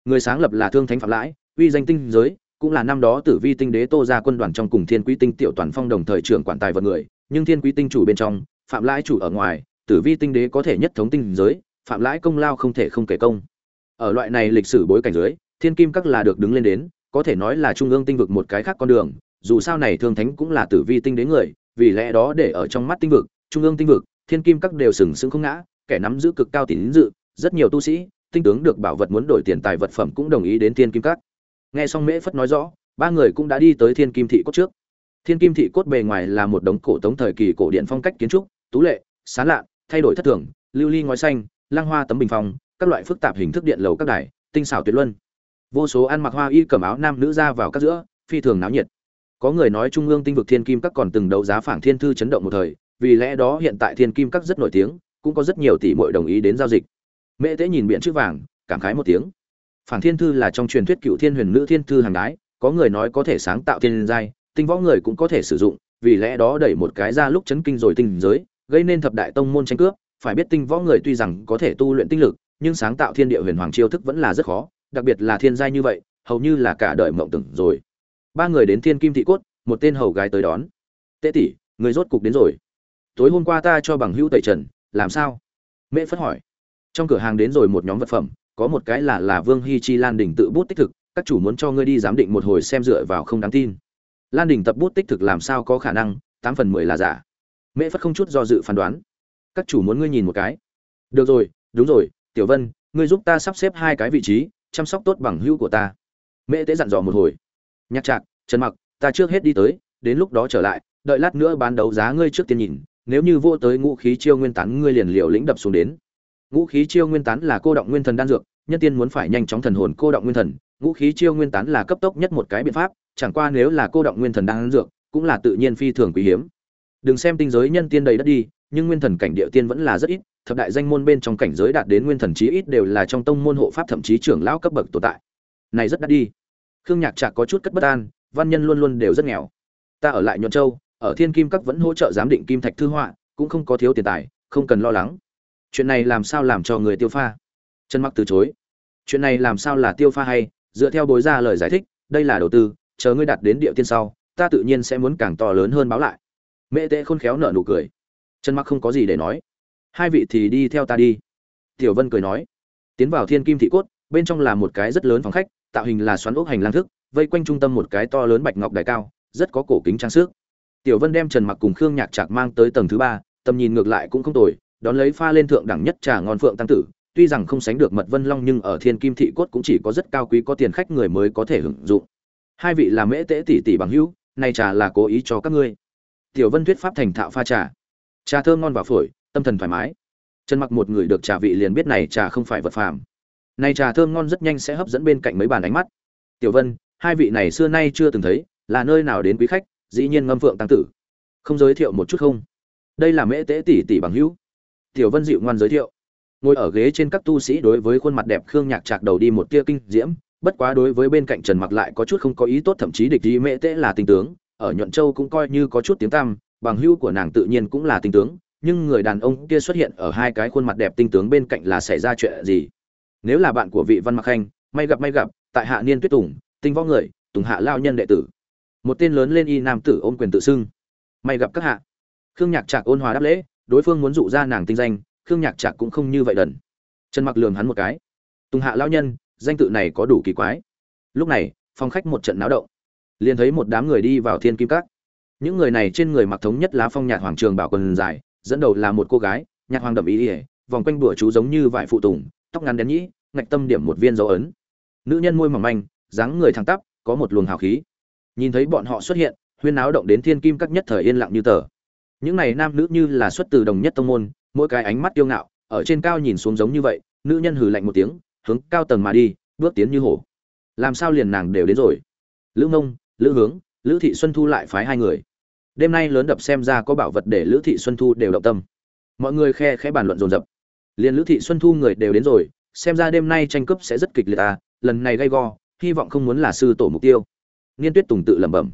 Người sáng lập là thương thánh phạm lãi, uy danh tinh giới, cũng là năm đó tử vi tinh đế tô ra quân đoàn trong cùng thiên quý tinh tiểu toàn phong đồng thời trưởng quản tài vật người, nhưng thiên quý tinh chủ bên trong, phạm lãi chủ ở ngoài tử vi tinh đế có thể nhất thống tinh giới, phạm lãi công lao không thể không kể công. Ở loại này lịch sử bối cảnh dưới, thiên kim các là được đứng lên đến, có thể nói là trung ương tinh vực một cái khác con đường, dù sao này thương thánh cũng là tử vi tinh đế người, vì lẽ đó để ở trong mắt tinh vực, trung ương tinh vực, thiên kim các đều sừng sững không ngã, kẻ nắm giữ cực cao tín dự, rất nhiều tu sĩ, tinh tướng được bảo vật muốn đổi tiền tài vật phẩm cũng đồng ý đến thiên kim các. Nghe xong mễ phất nói rõ, ba người cũng đã đi tới thiên kim thị cốt trước. Thiên kim thị cốt bề ngoài là một đống cổ tống thời kỳ cổ điện phong cách kiến trúc, tú lệ, sán lạ thay đổi thất thường, lưu ly ngói xanh, lăng hoa tấm bình phong, các loại phức tạp hình thức điện lầu các đài, tinh xảo tuyệt luân. Vô số ăn mặc hoa y cẩm áo nam nữ ra vào các giữa, phi thường náo nhiệt. Có người nói trung ương tinh vực thiên kim các còn từng đấu giá phảng thiên thư chấn động một thời, vì lẽ đó hiện tại thiên kim các rất nổi tiếng, cũng có rất nhiều tỷ muội đồng ý đến giao dịch. Mễ tế nhìn biển chữ vàng, cảm khái một tiếng. Phảng thiên thư là trong truyền thuyết cựu thiên huyền nữ thiên thư hàng đái, có người nói có thể sáng tạo thiên giai, tinh võ người cũng có thể sử dụng, vì lẽ đó đẩy một cái ra lúc chấn kinh rồi tinh giới gây nên thập đại tông môn tranh cướp, phải biết tinh võ người tuy rằng có thể tu luyện tinh lực, nhưng sáng tạo thiên địa huyền hoàng chiêu thức vẫn là rất khó, đặc biệt là thiên giai như vậy, hầu như là cả đời mộng tưởng rồi. Ba người đến thiên kim thị cốt, một tên hầu gái tới đón. Tế tỷ, người rốt cục đến rồi. Tối hôm qua ta cho bằng hữu tẩy trần, làm sao? Mễ phất hỏi. Trong cửa hàng đến rồi một nhóm vật phẩm, có một cái là là vương hi chi lan đình tự bút tích thực, các chủ muốn cho ngươi đi giám định một hồi xem dựa vào không đáng tin. Lan đình tập bút tích thực làm sao có khả năng, tám phần mười là giả mễ phất không chút do dự phán đoán. Các chủ muốn ngươi nhìn một cái. Được rồi, đúng rồi, tiểu vân, ngươi giúp ta sắp xếp hai cái vị trí, chăm sóc tốt bằng hữu của ta. Mễ tế dặn dò một hồi. Nhạc trạc, trần mặc, ta trước hết đi tới, đến lúc đó trở lại, đợi lát nữa bán đấu giá ngươi trước tiên nhìn, nếu như vô tới ngũ khí chiêu nguyên tán ngươi liền liều lĩnh đập xuống đến. Ngũ khí chiêu nguyên tán là cô động nguyên thần đan dược, nhân tiên muốn phải nhanh chóng thần hồn cô động nguyên thần, ngũ khí chiêu nguyên tán là cấp tốc nhất một cái biện pháp, chẳng qua nếu là cô động nguyên thần đan dược, cũng là tự nhiên phi thường quý hiếm đừng xem tinh giới nhân tiên đầy đất đi, nhưng nguyên thần cảnh địa tiên vẫn là rất ít, thập đại danh môn bên trong cảnh giới đạt đến nguyên thần chí ít đều là trong tông môn hộ pháp thậm chí trưởng lão cấp bậc tồn tại. Này rất đắt đi. Khương nhạc trạc có chút cất bất an, văn nhân luôn luôn đều rất nghèo. Ta ở lại nhuận châu, ở thiên kim các vẫn hỗ trợ giám định kim thạch thư họa, cũng không có thiếu tiền tài, không cần lo lắng. Chuyện này làm sao làm cho người tiêu pha? Trần mặc từ chối. Chuyện này làm sao là tiêu pha hay? Dựa theo bối ra lời giải thích, đây là đầu tư, chờ ngươi đạt đến địa tiên sau, ta tự nhiên sẽ muốn càng to lớn hơn báo lại mẹ tệ khôn khéo nở nụ cười. Trần mặc không có gì để nói. Hai vị thì đi theo ta đi. Tiểu vân cười nói. Tiến vào thiên kim thị cốt, bên trong là một cái rất lớn phòng khách, tạo hình là xoắn ốc hành lang thức, vây quanh trung tâm một cái to lớn bạch ngọc đài cao, rất có cổ kính trang sức. Tiểu vân đem trần mặc cùng khương nhạc trạc mang tới tầng thứ ba, tầm nhìn ngược lại cũng không tồi, đón lấy pha lên thượng đẳng nhất trà ngon phượng tăng tử, tuy rằng không sánh được mật vân long nhưng ở thiên kim thị cốt cũng chỉ có rất cao quý có tiền khách người mới có thể hưởng dụng. Hai vị là mễ tễ tỷ tỷ bằng hữu này trà là cố ý cho các ngươi tiểu vân thuyết pháp thành thạo pha trà. Trà thơm ngon và phổi, tâm thần thoải mái. Trần mặc một người được trà vị liền biết này trà không phải vật phàm. Này trà thơm ngon rất nhanh sẽ hấp dẫn bên cạnh mấy bàn ánh mắt. Tiểu vân, hai vị này xưa nay chưa từng thấy, là nơi nào đến quý khách? Dĩ nhiên ngâm phượng tăng tử. Không giới thiệu một chút không? Đây là mễ tế tỷ tỷ bằng hữu. Tiểu vân dịu ngoan giới thiệu. Ngồi ở ghế trên các tu sĩ đối với khuôn mặt đẹp khương nhạc chạc đầu đi một tia kinh diễm, bất quá đối với bên cạnh trần mặc lại có chút không có ý tốt, thậm chí địch ý mễ tế là tình tướng ở nhuận châu cũng coi như có chút tiếng tăm, bằng hữu của nàng tự nhiên cũng là tinh tướng, nhưng người đàn ông kia xuất hiện ở hai cái khuôn mặt đẹp tinh tướng bên cạnh là xảy ra chuyện gì? Nếu là bạn của vị văn mặc khanh, may gặp may gặp, tại hạ niên tuyết tùng, tinh võ người, tùng hạ lao nhân đệ tử. Một tên lớn lên y nam tử ôm quyền tự xưng. May gặp các hạ. Khương nhạc trạc ôn hòa đáp lễ, đối phương muốn dụ ra nàng tinh danh, khương nhạc trạc cũng không như vậy đần. Trần mặc lường hắn một cái. Tùng hạ lao nhân, danh tự này có đủ kỳ quái. Lúc này, phòng khách một trận náo động liền thấy một đám người đi vào thiên kim các. Những người này trên người mặc thống nhất lá phong nhạt hoàng trường bảo quần dài, dẫn đầu là một cô gái, nhạt hoàng đậm ý ỉa, vòng quanh đùa chú giống như vải phụ tùng, tóc ngắn đen nhĩ, ngạch tâm điểm một viên dấu ấn. Nữ nhân môi mỏng manh, dáng người thẳng tắp, có một luồng hào khí. Nhìn thấy bọn họ xuất hiện, huyên náo động đến thiên kim các nhất thời yên lặng như tờ. Những này nam nữ như là xuất từ đồng nhất tông môn, mỗi cái ánh mắt tiêu ngạo, ở trên cao nhìn xuống giống như vậy, nữ nhân hừ lạnh một tiếng, hướng cao tầng mà đi, bước tiến như hổ. Làm sao liền nàng đều đến rồi? Lữ mông lữ hướng, lữ thị xuân thu lại phái hai người. Đêm nay lớn đập xem ra có bảo vật để lữ thị xuân thu đều động tâm. Mọi người khe khẽ bàn luận dồn dập. Liền lữ thị xuân thu người đều đến rồi, xem ra đêm nay tranh cướp sẽ rất kịch liệt à lần này gay go, hy vọng không muốn là sư tổ mục tiêu. Nghiên tuyết tùng tự lẩm bẩm.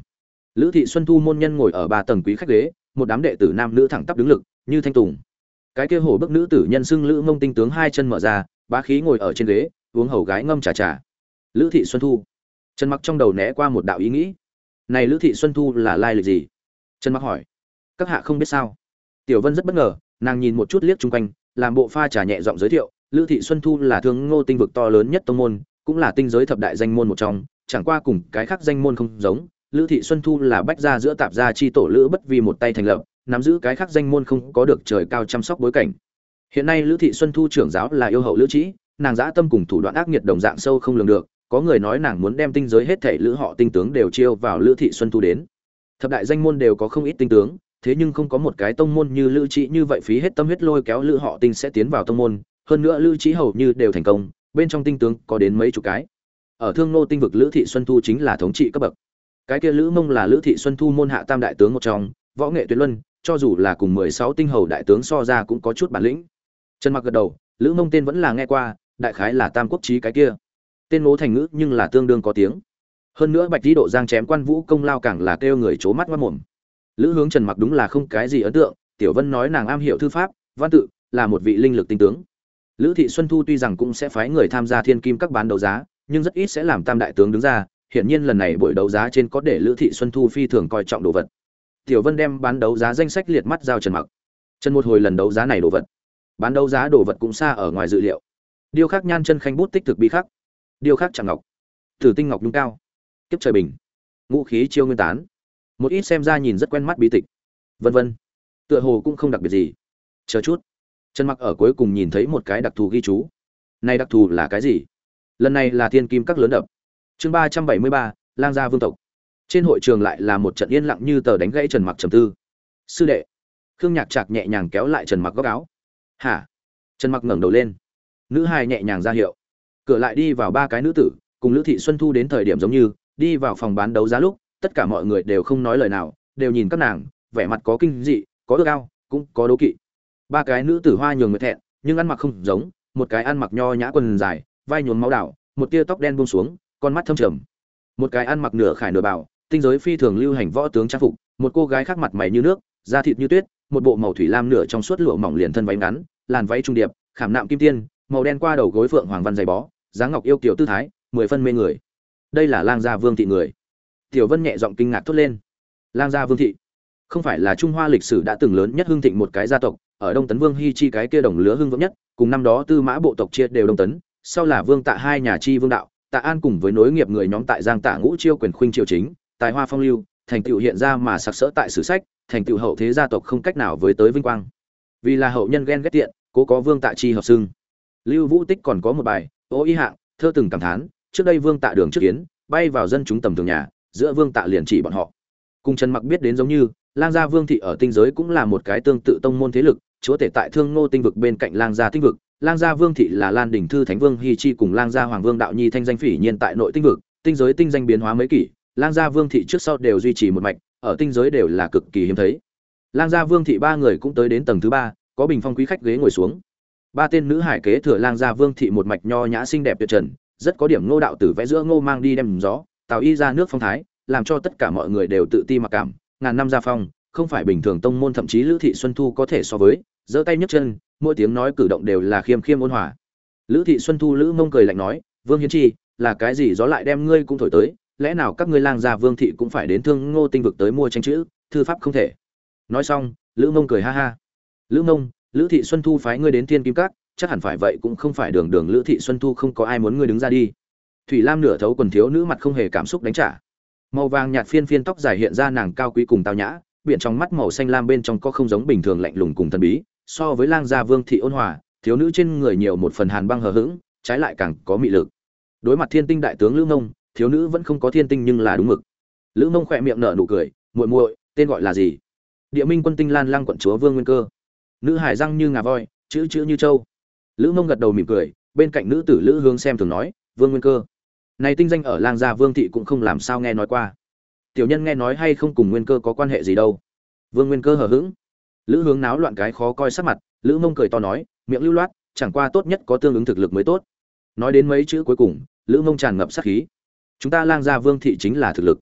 Lữ thị xuân thu môn nhân ngồi ở ba tầng quý khách ghế, một đám đệ tử nam nữ thẳng tắp đứng lực, như thanh tùng. Cái kia hổ bức nữ tử nhân xưng lữ mông tinh tướng hai chân mở ra, bá khí ngồi ở trên ghế, uống hầu gái ngâm trà trà. Lữ thị xuân thu trần mặc trong đầu né qua một đạo ý nghĩ. Này lữ thị xuân thu là lai lịch gì? Trần mặc hỏi. Các hạ không biết sao. Tiểu vân rất bất ngờ nàng nhìn một chút liếc chung quanh làm bộ pha trà nhẹ giọng giới thiệu lữ thị xuân thu là thương ngô tinh vực to lớn nhất tông môn cũng là tinh giới thập đại danh môn một trong chẳng qua cùng cái khác danh môn không giống. Lữ thị xuân thu là bách gia giữa tạp gia chi tổ lữ bất vì một tay thành lập nắm giữ cái khác danh môn không có được trời cao chăm sóc bối cảnh. Hiện nay lữ thị xuân thu trưởng giáo là yêu hậu lữ Trí, nàng dã tâm cùng thủ đoạn ác nghiệt đồng dạng sâu không lường được có người nói nàng muốn đem tinh giới hết thảy lữ họ tinh tướng đều chiêu vào lữ thị xuân thu đến. Thập đại danh môn đều có không ít tinh tướng, thế nhưng không có một cái tông môn như lữ trị như vậy phí hết tâm huyết lôi kéo lữ họ tinh sẽ tiến vào tông môn, hơn nữa lữ trí hầu như đều thành công, bên trong tinh tướng có đến mấy chục cái. Ở thương nô tinh vực lữ thị xuân thu chính là thống trị cấp bậc. Cái kia lữ mông là lữ thị xuân thu môn hạ tam đại tướng một trong, võ nghệ tuyệt luân, cho dù là cùng mười sáu tinh hầu đại tướng so ra cũng có chút bản lĩnh. Trần mặc gật đầu, lữ mông tên vẫn là nghe qua, đại khái là tam quốc trí cái kia tên ngố thành ngữ nhưng là tương đương có tiếng. Hơn nữa bạch lý độ giang chém quan vũ công lao càng là kêu người c mắt mất mồm. Lữ hướng trần mặc đúng là không cái gì ấn tượng, tiểu vân nói nàng am hiểu thư pháp, văn tự, là một vị linh lực tinh tướng. Lữ thị xuân thu tuy rằng cũng sẽ phái người tham gia thiên kim các bán đấu giá, nhưng rất ít sẽ làm tam đại tướng đứng ra, hiển nhiên lần này buổi đấu giá trên có để lữ thị xuân thu phi thường coi trọng đồ vật. Tiểu vân đem bán đấu giá danh sách liệt mắt giao trần mặc. Trần một hồi lần đấu giá này đồ vật. Bán đấu giá đồ vật cũng xa ở ngoài dự liệu. Điêu khắc nhan chân khanh bút tích thực bi khắc điêu khắc chẳng ngọc. Thử tinh ngọc nhung cao. Kiếp trời bình. Ngũ khí chiêu nguyên tán. Một ít xem ra nhìn rất quen mắt bí tịch. Vân vân. Tựa hồ cũng không đặc biệt gì. Chờ chút. Trần mặc ở cuối cùng nhìn thấy một cái đặc thù ghi chú. Này đặc thù là cái gì? Lần này là thiên kim các lớn đập. Chương ba trăm bảy mươi ba, lang gia vương tộc. Trên hội trường lại là một trận yên lặng như tờ đánh gãy trần mặc trầm tư. Sư đệ. Khương nhạc trạc nhẹ nhàng kéo lại trần mặc góc áo. Hả? Trần mặc ngẩng đầu lên. Nữ hai nhẹ nhàng ra hiệu cửa lại đi vào ba cái nữ tử, cùng lữ thị xuân thu đến thời điểm giống như, đi vào phòng bán đấu giá lúc, tất cả mọi người đều không nói lời nào, đều nhìn các nàng, vẻ mặt có kinh dị, có ước ao, cũng có đố kỵ. Ba cái nữ tử hoa nhường người thẹn, nhưng ăn mặc không giống, một cái ăn mặc nho nhã quần dài, vai nhuốm máu đảo, một tia tóc đen buông xuống, con mắt thâm trầm. Một cái ăn mặc nửa khải nửa bảo tinh giới phi thường lưu hành võ tướng trang phục, một cô gái khác mặt mày như nước, da thịt như tuyết, một bộ màu thủy lam nửa trong suốt lụa mỏng liền thân váy ngắn, làn váy trung điệp, khảm nạm kim tiên, màu đen qua đầu gối phượng hoàng văn dày bó dáng ngọc yêu kiểu tư thái, mười phân mê người. Đây là lang gia vương thị người. Tiểu vân nhẹ giọng kinh ngạc thốt lên. Lang gia vương thị? Không phải là trung hoa lịch sử đã từng lớn nhất hưng thịnh một cái gia tộc, ở đông tấn vương hy chi cái kia đồng lứa hưng vững nhất, cùng năm đó tư mã bộ tộc chia đều đông tấn, sau là vương tạ hai nhà chi vương đạo, tạ an cùng với nối nghiệp người nhóm tại giang tạ ngũ chiêu quyền khuynh triều chính, tài hoa phong lưu, thành tựu hiện ra mà sặc sỡ tại sử sách, thành tựu hậu thế gia tộc không cách nào với tới vinh quang. Vì là hậu nhân ghen ghét tiện, cố có vương tạ chi hợp xưng. Lưu vũ tích còn có một bài ô y hạng, thơ từng cảm thán, trước đây vương tạ đường trước kiến, bay vào dân chúng tầm thường nhà, giữa vương tạ liền chỉ bọn họ. Cùng trần mặc biết đến giống như, lang gia vương thị ở tinh giới cũng là một cái tương tự tông môn thế lực, chúa tể tại thương ngô tinh vực bên cạnh lang gia tinh vực. Lang gia vương thị là lan đình thư thánh vương hi chi cùng lang gia hoàng vương đạo nhi thanh danh phỉ nhiên tại nội tinh vực, tinh giới tinh danh biến hóa mấy kỷ, lang gia vương thị trước sau đều duy trì một mạch, ở tinh giới đều là cực kỳ hiếm thấy. Lang gia vương thị ba người cũng tới đến tầng thứ ba, có bình phong quý khách ghế ngồi xuống ba tên nữ hải kế thừa lang gia vương thị một mạch nho nhã xinh đẹp tuyệt trần, rất có điểm ngô đạo tử vẽ giữa ngô mang đi đem gió tào y ra nước phong thái, làm cho tất cả mọi người đều tự ti mặc cảm, ngàn năm gia phong, không phải bình thường tông môn thậm chí lữ thị xuân thu có thể so với, giơ tay nhấc chân, mỗi tiếng nói cử động đều là khiêm khiêm ôn hòa. Lữ thị xuân thu lữ mông cười lạnh nói, vương hiến chi, là cái gì gió lại đem ngươi cũng thổi tới, lẽ nào các ngươi lang gia vương thị cũng phải đến thương ngô tinh vực tới mua tranh chữ, thư pháp không thể? Nói xong, lữ mông cười ha ha. Lữ mông lữ thị xuân thu phái ngươi đến thiên kim các, chắc hẳn phải vậy cũng không phải đường đường lữ thị xuân thu không có ai muốn ngươi đứng ra đi. Thủy lam nửa thấu quần thiếu nữ mặt không hề cảm xúc đánh trả. Màu vàng nhạt phiên phiên tóc dài hiện ra nàng cao quý cùng tao nhã, biển trong mắt màu xanh lam bên trong có không giống bình thường lạnh lùng cùng thần bí, so với lang gia vương thị ôn hòa, thiếu nữ trên người nhiều một phần hàn băng hờ hững, trái lại càng có mị lực. Đối mặt thiên tinh đại tướng lữ mông, thiếu nữ vẫn không có thiên tinh nhưng là đúng mực. Lữ mông khỏe miệng nở nụ cười, muội muội, tên gọi là gì? Địa minh quân tinh lan Lang quận chúa vương nguyên cơ nữ hải răng như ngà voi, chữ chữ như châu lữ mông gật đầu mỉm cười, bên cạnh nữ tử lữ hướng xem thường nói, vương nguyên cơ, này tinh danh ở lang gia vương thị cũng không làm sao nghe nói qua. Tiểu nhân nghe nói hay không cùng nguyên cơ có quan hệ gì đâu? Vương nguyên cơ hờ hững. Lữ hướng náo loạn cái khó coi sắc mặt, lữ mông cười to nói, miệng lưu loát, chẳng qua tốt nhất có tương ứng thực lực mới tốt. Nói đến mấy chữ cuối cùng, lữ mông tràn ngập sát khí. Chúng ta lang gia vương thị chính là thực lực.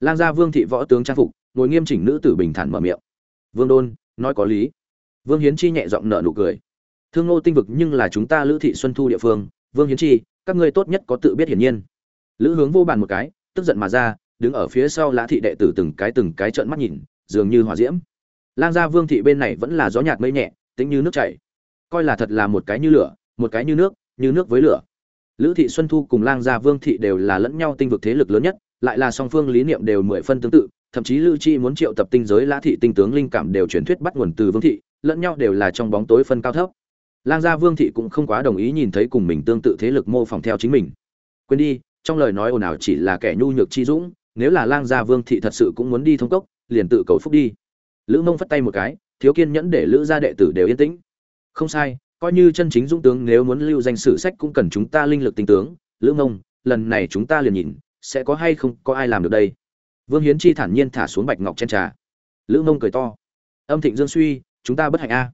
Lang gia vương thị võ tướng trang phục, ngồi nghiêm chỉnh nữ tử bình thản mở miệng. Vương đôn, nói có lý vương hiến chi nhẹ giọng nở nụ cười. Thương ngô tinh vực nhưng là chúng ta lữ thị xuân thu địa phương, vương hiến chi, các ngươi tốt nhất có tự biết hiển nhiên. Lữ hướng vô bàn một cái, tức giận mà ra, đứng ở phía sau lã thị đệ tử từng cái từng cái trợn mắt nhìn, dường như hỏa diễm. Lang gia vương thị bên này vẫn là gió nhạt mây nhẹ tính như nước chảy. Coi là thật là một cái như lửa, một cái như nước như nước với lửa. Lữ thị xuân thu cùng lang gia vương thị đều là lẫn nhau tinh vực thế lực lớn nhất, lại là song phương lý niệm đều mười phân tương tự, thậm chí lữ chi muốn triệu tập tinh giới lã thị tinh tướng linh cảm đều truyền thuyết bắt nguồn từ vương thị lẫn nhau đều là trong bóng tối phân cao thấp. Lang gia vương thị cũng không quá đồng ý nhìn thấy cùng mình tương tự thế lực mô phỏng theo chính mình. Quên đi, trong lời nói ồn ào chỉ là kẻ nhu nhược chi dũng, nếu là lang gia vương thị thật sự cũng muốn đi thông cốc, liền tự cầu phúc đi. Lữ mông phất tay một cái, thiếu kiên nhẫn để lữ gia đệ tử đều yên tĩnh. Không sai, coi như chân chính dũng tướng nếu muốn lưu danh sử sách cũng cần chúng ta linh lực tinh tướng. Lữ mông, lần này chúng ta liền nhìn, sẽ có hay không có ai làm được đây? Vương hiến chi thản nhiên thả xuống bạch ngọc trên trà. Lữ mông cười to. Âm thịnh dương suy chúng ta bất hạnh a.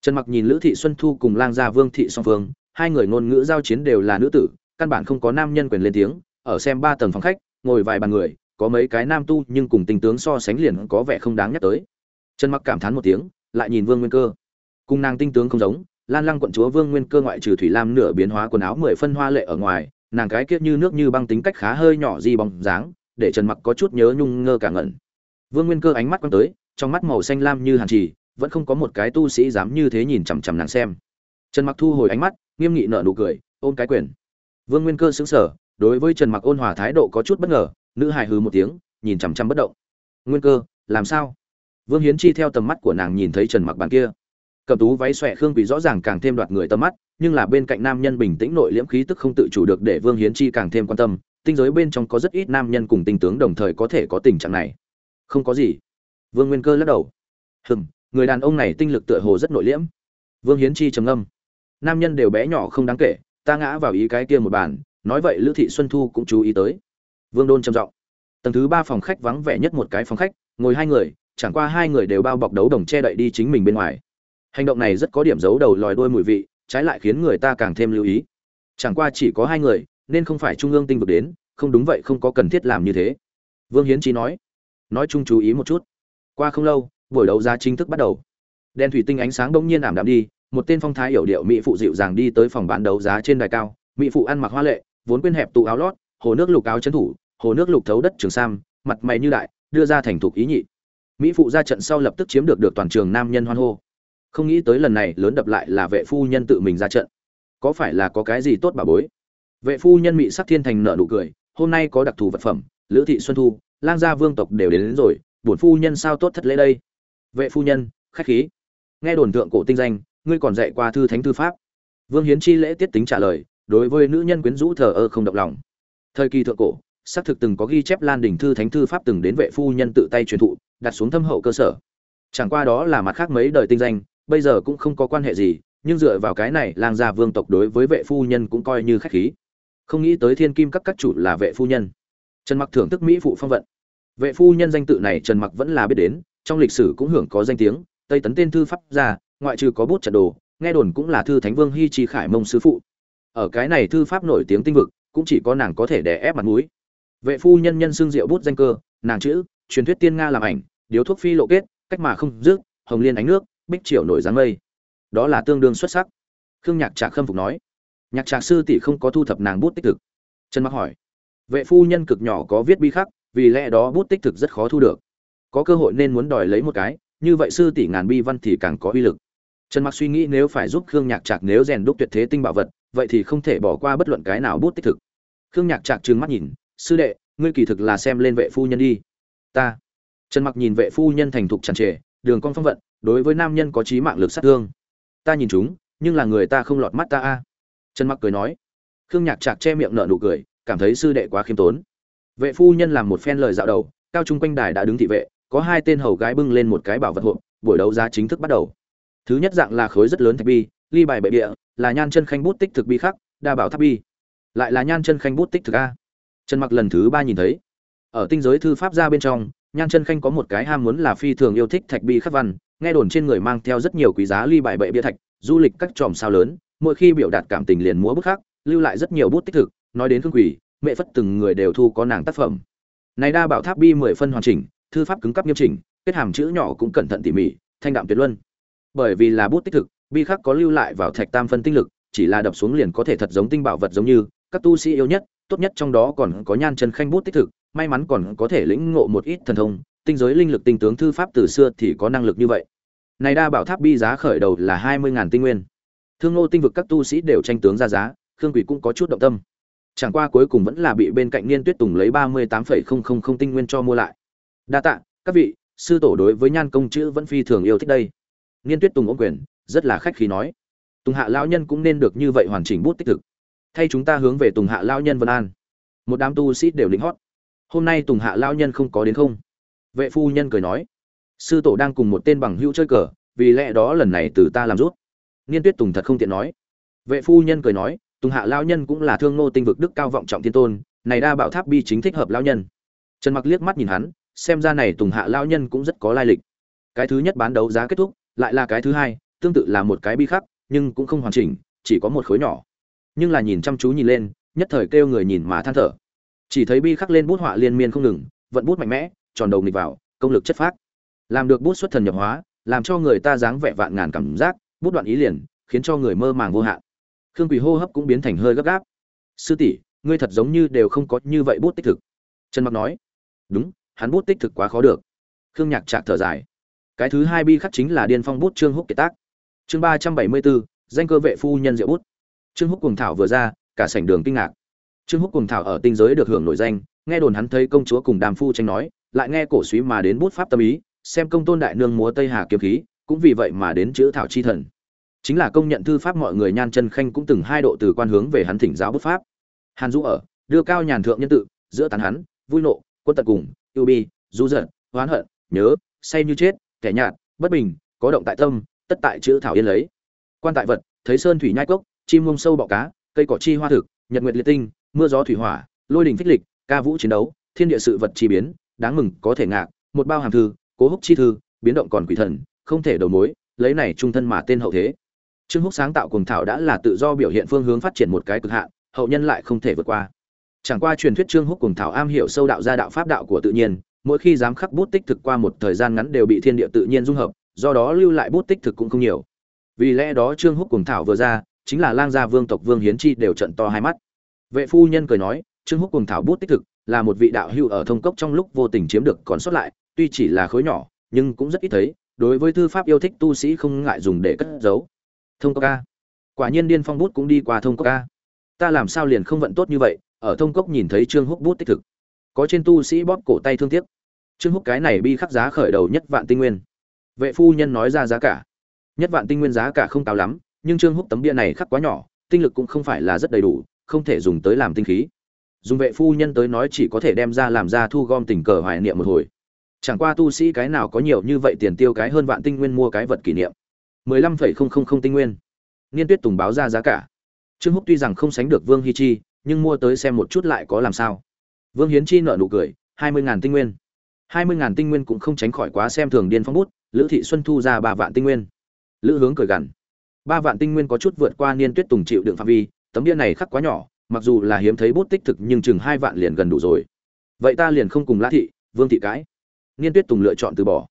Trần mặc nhìn lữ thị xuân thu cùng lang gia vương thị song phương, hai người ngôn ngữ giao chiến đều là nữ tử, căn bản không có nam nhân quyền lên tiếng, ở xem ba tầng phòng khách, ngồi vài bàn người, có mấy cái nam tu nhưng cùng tình tướng so sánh liền có vẻ không đáng nhắc tới. Trần mặc cảm thán một tiếng, lại nhìn vương nguyên cơ. Cùng nàng tinh tướng không giống, lan lăng quận chúa vương nguyên cơ ngoại trừ thủy lam nửa biến hóa quần áo mười phân hoa lệ ở ngoài, nàng cái kiết như nước như băng tính cách khá hơi nhỏ di bóng dáng, để trần mặc có chút nhớ nhung ngơ cả ngẩn. Vương nguyên cơ ánh mắt quăng tới, trong mắt màu xanh lam như hàn trì vẫn không có một cái tu sĩ dám như thế nhìn chằm chằm nàng xem. Trần mặc thu hồi ánh mắt, nghiêm nghị nở nụ cười, ôm cái quyền. Vương nguyên cơ sững sờ, đối với trần mặc ôn hòa thái độ có chút bất ngờ, nữ hài hừ một tiếng, nhìn chằm chằm bất động. Nguyên cơ, làm sao? Vương hiến chi theo tầm mắt của nàng nhìn thấy trần mặc bàn kia. Cầm tú váy xòe khương quỳ rõ ràng càng thêm đoạt người tầm mắt, nhưng là bên cạnh nam nhân bình tĩnh nội liễm khí tức không tự chủ được để vương hiến chi càng thêm quan tâm, tinh giới bên trong có rất ít nam nhân cùng tinh tướng đồng thời có thể có tình trạng này. Không có gì. Vương nguyên cơ lắc đầu. Hừm người đàn ông này tinh lực tựa hồ rất nội liễm. Vương hiến chi trầm ngâm. Nam nhân đều bé nhỏ không đáng kể, ta ngã vào ý cái kia một bàn, nói vậy lữ thị xuân thu cũng chú ý tới. Vương đôn trầm giọng. Tầng thứ ba phòng khách vắng vẻ nhất một cái phòng khách, ngồi hai người, chẳng qua hai người đều bao bọc đấu đồng che đậy đi chính mình bên ngoài. Hành động này rất có điểm giấu đầu lòi đuôi mùi vị, trái lại khiến người ta càng thêm lưu ý. Chẳng qua chỉ có hai người, nên không phải trung ương tinh vực đến, không đúng vậy không có cần thiết làm như thế. Vương hiến trí nói. Nói chung chú ý một chút. Qua không lâu buổi đấu giá chính thức bắt đầu. Đèn thủy tinh ánh sáng bỗng nhiên ảm đạm đi một tên phong thái hiểu điệu mỹ phụ dịu dàng đi tới phòng bán đấu giá trên đài cao. Mỹ phụ ăn mặc hoa lệ vốn quyên hẹp tụ áo lót hồ nước lục áo trấn thủ hồ nước lục thấu đất trường sam mặt mày như đại đưa ra thành thục ý nhị. Mỹ phụ ra trận sau lập tức chiếm được được toàn trường nam nhân hoan hô. Không nghĩ tới lần này lớn đập lại là vệ phu nhân tự mình ra trận. Có phải là có cái gì tốt bà bối? Vệ phu nhân mỹ sắc thiên thành nợ nụ cười hôm nay có đặc thù vật phẩm lữ thị xuân thu lang gia vương tộc đều đến, đến rồi bổn phu nhân sao tốt thất lễ đây? Vệ phu nhân, khách khí. Nghe đồn tượng cổ tinh danh, ngươi còn dạy qua thư thánh thư pháp. Vương hiến chi lễ tiết tính trả lời, đối với nữ nhân quyến rũ thờ ơ không động lòng. Thời kỳ thượng cổ, xác thực từng có ghi chép lan đình thư thánh thư pháp từng đến vệ phu nhân tự tay truyền thụ, đặt xuống thâm hậu cơ sở. Chẳng qua đó là mặt khác mấy đời tinh danh, bây giờ cũng không có quan hệ gì, nhưng dựa vào cái này lang gia vương tộc đối với vệ phu nhân cũng coi như khách khí. Không nghĩ tới thiên kim các các chủ là vệ phu nhân. Trần mặc thưởng thức mỹ phụ phong vận. Vệ phu nhân danh tự này trần mặc vẫn là biết đến trong lịch sử cũng hưởng có danh tiếng, tây tấn tên thư pháp gia, ngoại trừ có bút trận đồ, nghe đồn cũng là thư thánh vương hy trì khải mông sứ phụ. Ở cái này thư pháp nổi tiếng tinh vực, cũng chỉ có nàng có thể đè ép mặt mũi. Vệ phu nhân nhân xương diệu bút danh cơ, nàng chữ, truyền thuyết tiên nga làm ảnh, điếu thuốc phi lộ kết, cách mà không dứt, hồng liên ánh nước, bích triều nổi dáng mây. Đó là tương đương xuất sắc. Khương nhạc trạc khâm phục nói. Nhạc trạc sư tỷ không có thu thập nàng bút tích thực. Trần mặc hỏi. Vệ phu nhân cực nhỏ có viết bi khắc, vì lẽ đó bút tích thực rất khó thu được có cơ hội nên muốn đòi lấy một cái, như vậy sư tỷ ngàn bi văn thì càng có uy lực. Trần mặc suy nghĩ nếu phải giúp khương nhạc trạc nếu rèn đúc tuyệt thế tinh bảo vật, vậy thì không thể bỏ qua bất luận cái nào bút tích thực. Khương nhạc trạc trừng mắt nhìn, sư đệ, ngươi kỳ thực là xem lên vệ phu nhân đi. Ta. Trần mặc nhìn vệ phu nhân thành thục tràn trề đường con phong vận, đối với nam nhân có trí mạng lực sát thương. Ta nhìn chúng, nhưng là người ta không lọt mắt ta a. Trần mặc cười nói. Khương nhạc trạc che miệng nở nụ cười, cảm thấy sư đệ quá khiêm tốn. Vệ phu nhân làm một phen lời dạo đầu, cao trung quanh đài đã đứng thị vệ có hai tên hầu gái bưng lên một cái bảo vật hộp, buổi đấu giá chính thức bắt đầu. Thứ nhất dạng là khối rất lớn thạch bi, ly bài bệ địa là nhan chân khanh bút tích thực bi khắc, đa bảo tháp bi. Lại là nhan chân khanh bút tích thực a. Trần mặc lần thứ ba nhìn thấy. Ở tinh giới thư pháp gia bên trong, nhan chân khanh có một cái ham muốn là phi thường yêu thích thạch bi khắc văn, nghe đồn trên người mang theo rất nhiều quý giá ly bài bệ bia thạch, du lịch các tròm sao lớn, mỗi khi biểu đạt cảm tình liền múa bút khắc, lưu lại rất nhiều bút tích thực, nói đến khương quỷ, mẹ phất từng người đều thu có nàng tác phẩm. Này đa bảo tháp bi mười phân hoàn chỉnh thư pháp cứng cắp nghiêm chỉnh, kết hàm chữ nhỏ cũng cẩn thận tỉ mỉ, thanh đạm tuyệt luân. Bởi vì là bút tích thực, bi khắc có lưu lại vào thạch tam phân tinh lực, chỉ là đập xuống liền có thể thật giống tinh bảo vật giống như, các tu sĩ yêu nhất, tốt nhất trong đó còn có nhan chân khanh bút tích thực, may mắn còn có thể lĩnh ngộ một ít thần thông, tinh giới linh lực tinh tướng thư pháp từ xưa thì có năng lực như vậy. Này đa bảo tháp bi giá khởi đầu là hai mươi ngàn tinh nguyên. Thương ngô tinh vực các tu sĩ đều tranh tướng ra giá, khương quỷ cũng có chút động tâm. Chẳng qua cuối cùng vẫn là bị bên cạnh niên tuyết tùng lấy ba mươi tám phẩy không không không tinh nguyên cho mua lại đa tạ, các vị, sư tổ đối với nhan công chữ vẫn phi thường yêu thích đây. Niên tuyết tùng ôm quyền, rất là khách khí nói. Tùng hạ lão nhân cũng nên được như vậy hoàn chỉnh bút tích thực. Thay chúng ta hướng về tùng hạ lão nhân vân an. Một đám tu sĩ đều lính hót. Hôm nay tùng hạ lão nhân không có đến không? Vệ phu nhân cười nói. Sư tổ đang cùng một tên bằng hữu chơi cờ, vì lẽ đó lần này từ ta làm rút. Niên tuyết tùng thật không tiện nói. Vệ phu nhân cười nói, tùng hạ lão nhân cũng là thương ngô tinh vực đức cao vọng trọng thiên tôn, này đa bảo tháp bi chính thích hợp lão nhân. Trần mặc liếc mắt nhìn hắn xem ra này tùng hạ lão nhân cũng rất có lai lịch. Cái thứ nhất bán đấu giá kết thúc, lại là cái thứ hai, tương tự là một cái bi khắc, nhưng cũng không hoàn chỉnh, chỉ có một khối nhỏ. Nhưng là nhìn chăm chú nhìn lên, nhất thời kêu người nhìn mà than thở. Chỉ thấy bi khắc lên bút họa liên miên không ngừng, vận bút mạnh mẽ, tròn đầu nghịch vào, công lực chất phát làm được bút xuất thần nhập hóa, làm cho người ta dáng vẻ vạn ngàn cảm giác, bút đoạn ý liền, khiến cho người mơ màng vô hạn. Khương quỳ hô hấp cũng biến thành hơi gấp gáp. Sư tỷ, ngươi thật giống như đều không có như vậy bút tích thực. Trần mặc nói. Đúng hắn bút tích thực quá khó được. Khương nhạc trạc thở dài. Cái thứ hai bi khắc chính là điên phong bút trương húc kiệt tác. Chương ba trăm bảy mươi bốn, danh cơ vệ phu nhân diệu bút. Trương húc cùng thảo vừa ra, cả sảnh đường kinh ngạc. Trương húc cùng thảo ở tinh giới được hưởng nổi danh, nghe đồn hắn thấy công chúa cùng đàm phu tranh nói, lại nghe cổ suý mà đến bút pháp tâm ý, xem công tôn đại nương múa tây hà kiếm khí, cũng vì vậy mà đến chữ thảo chi thần. Chính là công nhận thư pháp mọi người nhan chân khanh cũng từng hai độ từ quan hướng về hắn thỉnh giáo bút pháp. Hàn dũ ở, đưa cao nhàn thượng nhân tự, giữa tán hắn, vui nộ, quân tận cùng yêu bi, du giận, oán hận, nhớ, say như chết, kẻ nhạt, bất bình, có động tại tâm, tất tại chữ thảo yên lấy. Quan tại vật, thấy sơn thủy nhai cốc, chim mông sâu bọ cá, cây cỏ chi hoa thực, nhật nguyệt liệt tinh, mưa gió thủy hỏa, lôi đình phích lịch, ca vũ chiến đấu, thiên địa sự vật chi biến, đáng mừng, có thể ngạc, một bao hàm thư, cố húc chi thư, biến động còn quỷ thần, không thể đầu mối, lấy này trung thân mà tên hậu thế. Trương húc sáng tạo cùng thảo đã là tự do biểu hiện phương hướng phát triển một cái cực hạn, hậu nhân lại không thể vượt qua chẳng qua truyền thuyết trương húc cùng thảo am hiểu sâu đạo gia đạo pháp đạo của tự nhiên, mỗi khi dám khắc bút tích thực qua một thời gian ngắn đều bị thiên địa tự nhiên dung hợp, do đó lưu lại bút tích thực cũng không nhiều. Vì lẽ đó trương húc cùng thảo vừa ra, chính là lang gia vương tộc vương hiến chi đều trận to hai mắt. Vệ phu nhân cười nói, trương húc cùng thảo bút tích thực là một vị đạo hưu ở thông cốc trong lúc vô tình chiếm được còn sót lại, tuy chỉ là khối nhỏ, nhưng cũng rất ít thấy, đối với thư pháp yêu thích tu sĩ không ngại dùng để cất giấu. Thông cốc ca quả nhiên điên phong bút cũng đi qua thông cốc ca ta làm sao liền không vận tốt như vậy ở thông cốc nhìn thấy trương húc bút tích thực. Có trên tu sĩ bóp cổ tay thương tiếc. Trương húc cái này bi khắc giá khởi đầu nhất vạn tinh nguyên. Vệ phu nhân nói ra giá cả. Nhất vạn tinh nguyên giá cả không cao lắm, nhưng trương húc tấm bia này khắc quá nhỏ, tinh lực cũng không phải là rất đầy đủ, không thể dùng tới làm tinh khí. Dùng vệ phu nhân tới nói chỉ có thể đem ra làm ra thu gom tình cờ hoài niệm một hồi. Chẳng qua tu sĩ cái nào có nhiều như vậy tiền tiêu cái hơn vạn tinh nguyên mua cái vật kỷ niệm. mười lăm phẩy không không không tinh nguyên. Niên tuyết tùng báo ra giá cả. Trương húc tuy rằng không sánh được vương hi chi nhưng mua tới xem một chút lại có làm sao. Vương hiến chi nợ nụ cười, hai mươi ngàn tinh nguyên. hai mươi ngàn tinh nguyên cũng không tránh khỏi quá xem thường điên phong bút, lữ thị xuân thu ra ba vạn tinh nguyên. Lữ hướng cười gằn, ba vạn tinh nguyên có chút vượt qua niên tuyết tùng chịu đựng phạm vi, tấm bia này khắc quá nhỏ, mặc dù là hiếm thấy bút tích thực nhưng chừng hai vạn liền gần đủ rồi. Vậy ta liền không cùng lã thị, vương thị cãi. Niên tuyết tùng lựa chọn từ bỏ.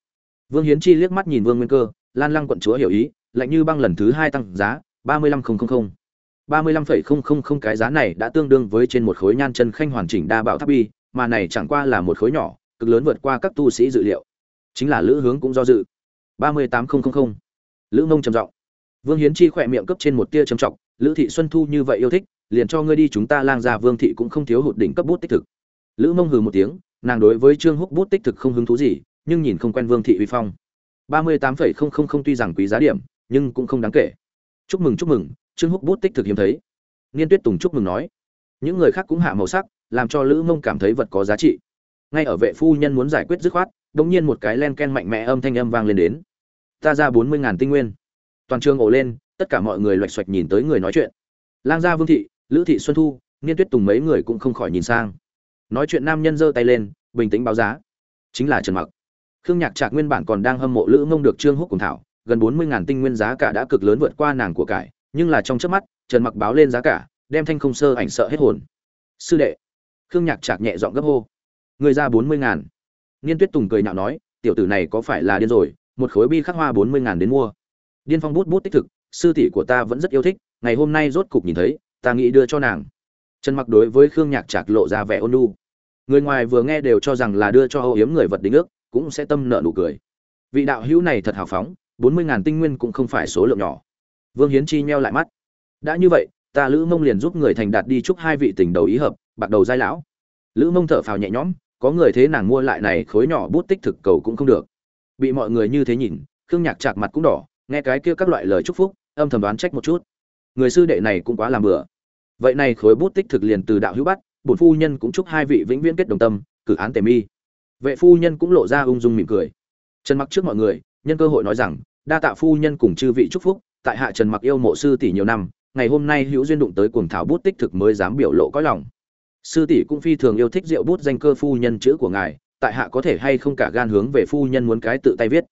Vương hiến chi liếc mắt nhìn vương nguyên cơ, lan lăng quận chúa hiểu ý, lạnh như băng lần thứ hai tăng giá, ba mươi lăm không ba mươi lăm phẩy không không không cái giá này đã tương đương với trên một khối nhan chân khanh hoàn chỉnh đa bảo tháp bi, mà này chẳng qua là một khối nhỏ, cực lớn vượt qua các tu sĩ dự liệu. Chính là lữ hướng cũng do dự. ba mươi tám không lữ mông trầm giọng. Vương hiến chi khỏe miệng cấp trên một tia trầm trọng, lữ thị xuân thu như vậy yêu thích, liền cho ngươi đi chúng ta lang gia vương thị cũng không thiếu hụt đỉnh cấp bút tích thực. Lữ mông hừ một tiếng, nàng đối với trương húc bút tích thực không hứng thú gì, nhưng nhìn không quen vương thị uy phong. ba mươi tám phẩy không không không tuy rằng quý giá điểm, nhưng cũng không đáng kể. Chúc mừng chúc mừng trương húc bút tích thực hiếm thấy. Niên tuyết tùng chúc mừng nói, những người khác cũng hạ màu sắc, làm cho lữ mông cảm thấy vật có giá trị. Ngay ở vệ phu nhân muốn giải quyết dứt khoát đ nhiên một cái len ken mạnh mẽ âm thanh âm vang lên đến. Ta ra bốn mươi ngàn tinh nguyên. Toàn trường ổ lên, tất cả mọi người loạch xoạch nhìn tới người nói chuyện. Lang gia vương thị, lữ thị xuân thu niên tuyết tùng mấy người cũng không khỏi nhìn sang. Nói chuyện nam nhân giơ tay lên, bình tĩnh báo giá. Chính là trần mặc. Khương nhạc trạc nguyên bản còn đang hâm mộ lữ mông được trương húc cùng thảo, gần bốn mươi ngàn tinh nguyên giá cả đã cực lớn vượt qua nàng của cải nhưng là trong chớp mắt, trần mặc báo lên giá cả, đem thanh không sơ ảnh sợ hết hồn. Sư đệ. Khương nhạc chạc nhẹ giọng gấp hô. Người ra bốn mươi ngàn. Niên tuyết tùng cười nhạo nói, tiểu tử này có phải là điên rồi, một khối bi khắc hoa bốn mươi ngàn đến mua. Điên phong bút bút tích thực, sư tỷ của ta vẫn rất yêu thích, ngày hôm nay rốt cục nhìn thấy, ta nghĩ đưa cho nàng. Trần mặc đối với khương nhạc chạc lộ ra vẻ ôn nhu. Người ngoài vừa nghe đều cho rằng là đưa cho âu yếm người vật đính ước, cũng sẽ tâm nợ nụ cười. Vị đạo hữu này thật hào phóng, bốn mươi ngàn tinh nguyên cũng không phải số lượng nhỏ vương hiến chi nheo lại mắt. Đã như vậy, ta lữ mông liền giúp người thành đạt đi chúc hai vị tình đầu ý hợp, bạc đầu giai lão. Lữ mông thở phào nhẹ nhõm, có người thế nàng mua lại này khối nhỏ bút tích thực cầu cũng không được. Bị mọi người như thế nhìn, khương nhạc chạc mặt cũng đỏ, nghe cái kia các loại lời chúc phúc, âm thầm đoán trách một chút. Người sư đệ này cũng quá làm bừa. Vậy này khối bút tích thực liền từ đạo hữu bắt, bổn phu nhân cũng chúc hai vị vĩnh viễn kết đồng tâm, cử án tề mi. Vệ phu nhân cũng lộ ra ung dung mỉm cười. Trần mặc trước mọi người, nhân cơ hội nói rằng, đa tạ phu nhân cùng chư vị chúc phúc tại hạ trần mặc yêu mộ sư tỷ nhiều năm, ngày hôm nay hữu duyên đụng tới cuồng thảo bút tích thực mới dám biểu lộ có lòng. Sư tỷ cũng phi thường yêu thích rượu bút danh cơ phu nhân chữ của ngài, tại hạ có thể hay không cả gan hướng về phu nhân muốn cái tự tay viết.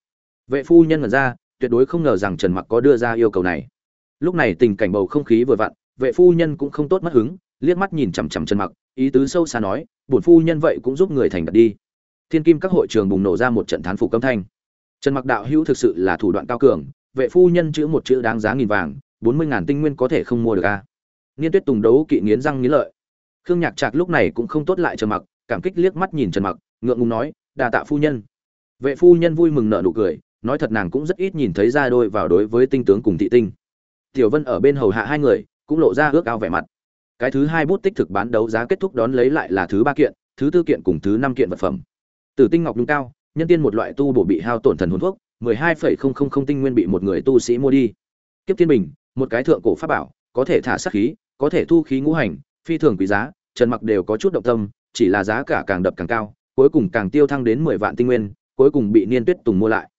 Vệ phu nhân ngẩn ra, tuyệt đối không ngờ rằng trần mặc có đưa ra yêu cầu này. Lúc này tình cảnh bầu không khí vừa vặn, vệ phu nhân cũng không tốt mất hứng, liếc mắt nhìn chằm chằm trần mặc, ý tứ sâu xa nói, bổn phu nhân vậy cũng giúp người thành đạt đi. Thiên kim các hội trường bùng nổ ra một trận thán phục âm thanh. Trần mặc đạo hữu thực sự là thủ đoạn cao cường vệ phu nhân chữ một chữ đáng giá nghìn vàng, bốn mươi ngàn tinh nguyên có thể không mua được a à. niên tuyết tùng đấu kỵ nghiến răng nghiến lợi. Khương nhạc trạc lúc này cũng không tốt lại trần mặc, cảm kích liếc mắt nhìn trần mặc, ngượng ngùng nói đà tạ phu nhân. Vệ phu nhân vui mừng nở nụ cười, nói thật nàng cũng rất ít nhìn thấy ra đôi vào đối với tinh tướng cùng thị tinh. Tiểu vân ở bên hầu hạ hai người, cũng lộ ra ước ao vẻ mặt. Cái thứ hai bút tích thực bán đấu giá kết thúc đón lấy lại là thứ ba kiện, thứ tư kiện cùng thứ năm kiện vật phẩm. Tử tinh ngọc nhung cao, nhân tiên một loại tu bổ bị hao tổn thần hồn thuốc mười hai phẩy không không không tinh nguyên bị một người tu sĩ mua đi. Kiếp thiên bình, một cái thượng cổ pháp bảo, có thể thả sát khí, có thể thu khí ngũ hành, phi thường quý giá, trần mặc đều có chút động tâm, chỉ là giá cả càng đập càng cao, cuối cùng càng tiêu thăng đến mười vạn tinh nguyên, cuối cùng bị niên tuyết tùng mua lại.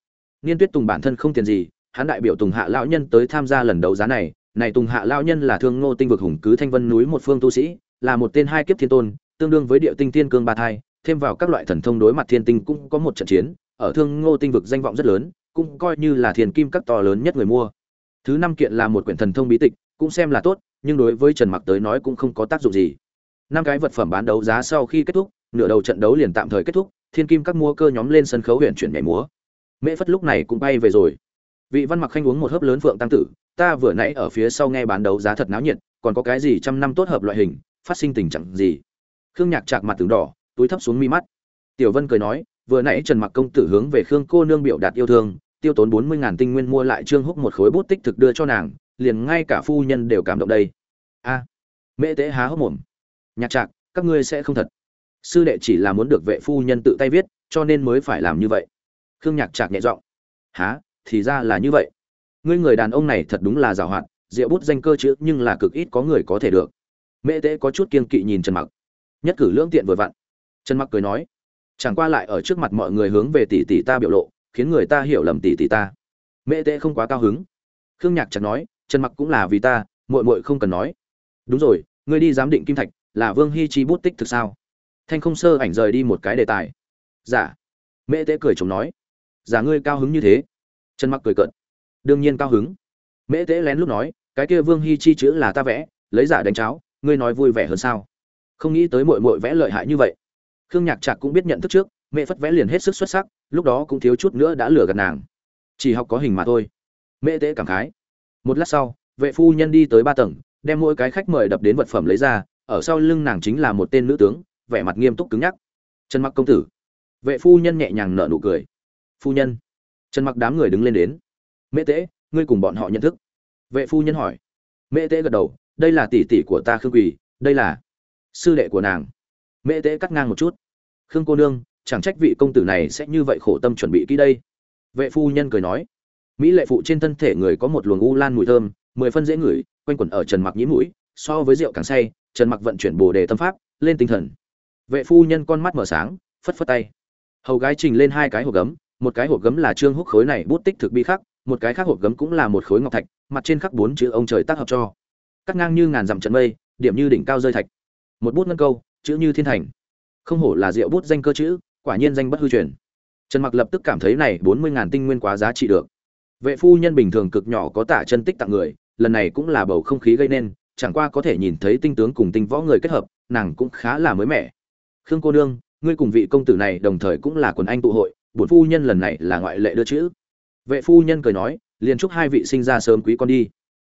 Niên tuyết tùng bản thân không tiền gì, hắn đại biểu tùng hạ lão nhân tới tham gia lần đấu giá này. Này tùng hạ lão nhân là thương ngô tinh vực hùng cứ thanh vân núi một phương tu sĩ, là một tên hai kiếp thiên tôn, tương đương với địa tinh thiên cương ba thai, thêm vào các loại thần thông đối mặt thiên tinh cũng có một trận chiến ở thương ngô tinh vực danh vọng rất lớn, cũng coi như là thiền kim các to lớn nhất người mua. Thứ năm kiện là một quyển thần thông bí tịch, cũng xem là tốt, nhưng đối với trần mặc tới nói cũng không có tác dụng gì. Năm cái vật phẩm bán đấu giá sau khi kết thúc, nửa đầu trận đấu liền tạm thời kết thúc thiên kim các mua cơ nhóm lên sân khấu huyện chuyển nhảy múa. Mễ phất lúc này cũng bay về rồi. Vị văn mặc khanh uống một hớp lớn phượng tăng tử, ta vừa nãy ở phía sau nghe bán đấu giá thật náo nhiệt, còn có cái gì trăm năm tốt hợp loại hình, phát sinh tình trạng gì? Khương nhạc chạc mặt từng đỏ, túi thấp xuống mi mắt. Tiểu vân cười nói vừa nãy trần mặc công tử hướng về khương cô nương biểu đạt yêu thương, tiêu tốn bốn mươi ngàn tinh nguyên mua lại trương húc một khối bút tích thực đưa cho nàng, liền ngay cả phu nhân đều cảm động đây. A, mễ tế há hốc mồm. Nhạc trạc, các ngươi sẽ không thật. Sư đệ chỉ là muốn được vệ phu nhân tự tay viết, cho nên mới phải làm như vậy. Khương nhạc trạc nhẹ giọng. Há thì ra là như vậy. Ngươi người đàn ông này thật đúng là giàu hoạt, rượu bút danh cơ chữ nhưng là cực ít có người có thể được. Mễ tế có chút kiên kỵ nhìn trần mặc. Nhất cử lưỡng tiện vừa vặn. Trần mặc cười nói chẳng qua lại ở trước mặt mọi người hướng về tỷ tỷ ta biểu lộ, khiến người ta hiểu lầm tỷ tỷ ta. Mễ tệ không quá cao hứng. Khương nhạc chẳng nói, trần mặc cũng là vì ta, muội muội không cần nói. Đúng rồi, ngươi đi giám định kim thạch, là vương hi chi bút tích thực sao? Thanh không sơ ảnh rời đi một cái đề tài. Giả dạ. mễ cười chồng nói. Giả ngươi cao hứng như thế. Trần mặc cười cợt. Đương nhiên cao hứng. Mễ tệ lén lúc nói, cái kia vương hi chi chữ là ta vẽ, lấy giả đánh cháo, ngươi nói vui vẻ hơn sao? Không nghĩ tới muội muội vẽ lợi hại như vậy khương nhạc trạc cũng biết nhận thức trước, mẹ phất vẽ liền hết sức xuất sắc, lúc đó cũng thiếu chút nữa đã lừa gạt nàng. Chỉ học có hình mà thôi. Mẹ tễ cảm khái. Một lát sau, vệ phu nhân đi tới ba tầng, đem mỗi cái khách mời đập đến vật phẩm lấy ra, ở sau lưng nàng chính là một tên nữ tướng, vẻ mặt nghiêm túc cứng nhắc. Trần mặc công tử. Vệ phu nhân nhẹ nhàng nở nụ cười. Phu nhân. Trần mặc đám người đứng lên đến. Mẹ tễ ngươi cùng bọn họ nhận thức. Vệ phu nhân hỏi. Mẹ tễ gật đầu. Đây là tỷ tỷ của ta khương quỳ, đây là sư đệ của nàng mẹ tế cắt ngang một chút. Khương cô nương, chẳng trách vị công tử này sẽ như vậy khổ tâm chuẩn bị kỹ đây. Vệ phu nhân cười nói. Mỹ lệ phụ trên thân thể người có một luồng u lan mùi thơm, mười phân dễ ngửi, quanh quẩn ở trần mặc nhĩ mũi, so với rượu càng say, trần mặc vận chuyển bồ đề tâm pháp, lên tinh thần. Vệ phu nhân con mắt mở sáng, phất phất tay. Hầu gái trình lên hai cái hộp gấm, một cái hộp gấm là trương húc khối này bút tích thực bi khắc, một cái khác hộp gấm cũng là một khối ngọc thạch, mặt trên khắc bốn chữ ông trời tác hợp cho. Cắt ngang như ngàn dặm trận mây, điểm như đỉnh cao rơi thạch. Một bút ngân câu chữ như thiên thành. Không hổ là rượu bút danh cơ chữ, quả nhiên danh bất hư truyền. Trần mặc lập tức cảm thấy này bốn mươi ngàn tinh nguyên quá giá trị được. Vệ phu nhân bình thường cực nhỏ có tả chân tích tặng người, lần này cũng là bầu không khí gây nên, chẳng qua có thể nhìn thấy tinh tướng cùng tinh võ người kết hợp, nàng cũng khá là mới mẻ. Khương cô nương, ngươi cùng vị công tử này đồng thời cũng là quần anh tụ hội, bổn phu nhân lần này là ngoại lệ đưa chữ. Vệ phu nhân cười nói, liền chúc hai vị sinh ra sớm quý con đi.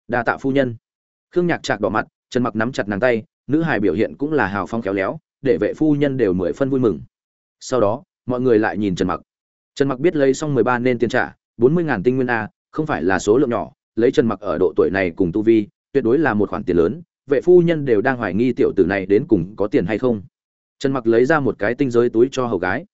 Đa tạ phu nhân. Khương nhạc chạc đỏ mặt, trần mặc nắm chặt nàng tay nữ hài biểu hiện cũng là hào phong khéo léo, để vệ phu nhân đều mười phân vui mừng. Sau đó, mọi người lại nhìn trần mặc. Trần mặc biết lấy xong mười ba nên tiền trả, bốn mươi ngàn tinh nguyên a, không phải là số lượng nhỏ, lấy trần mặc ở độ tuổi này cùng tu vi, tuyệt đối là một khoản tiền lớn, vệ phu nhân đều đang hoài nghi tiểu tử này đến cùng có tiền hay không. Trần mặc lấy ra một cái tinh giới túi cho hầu gái.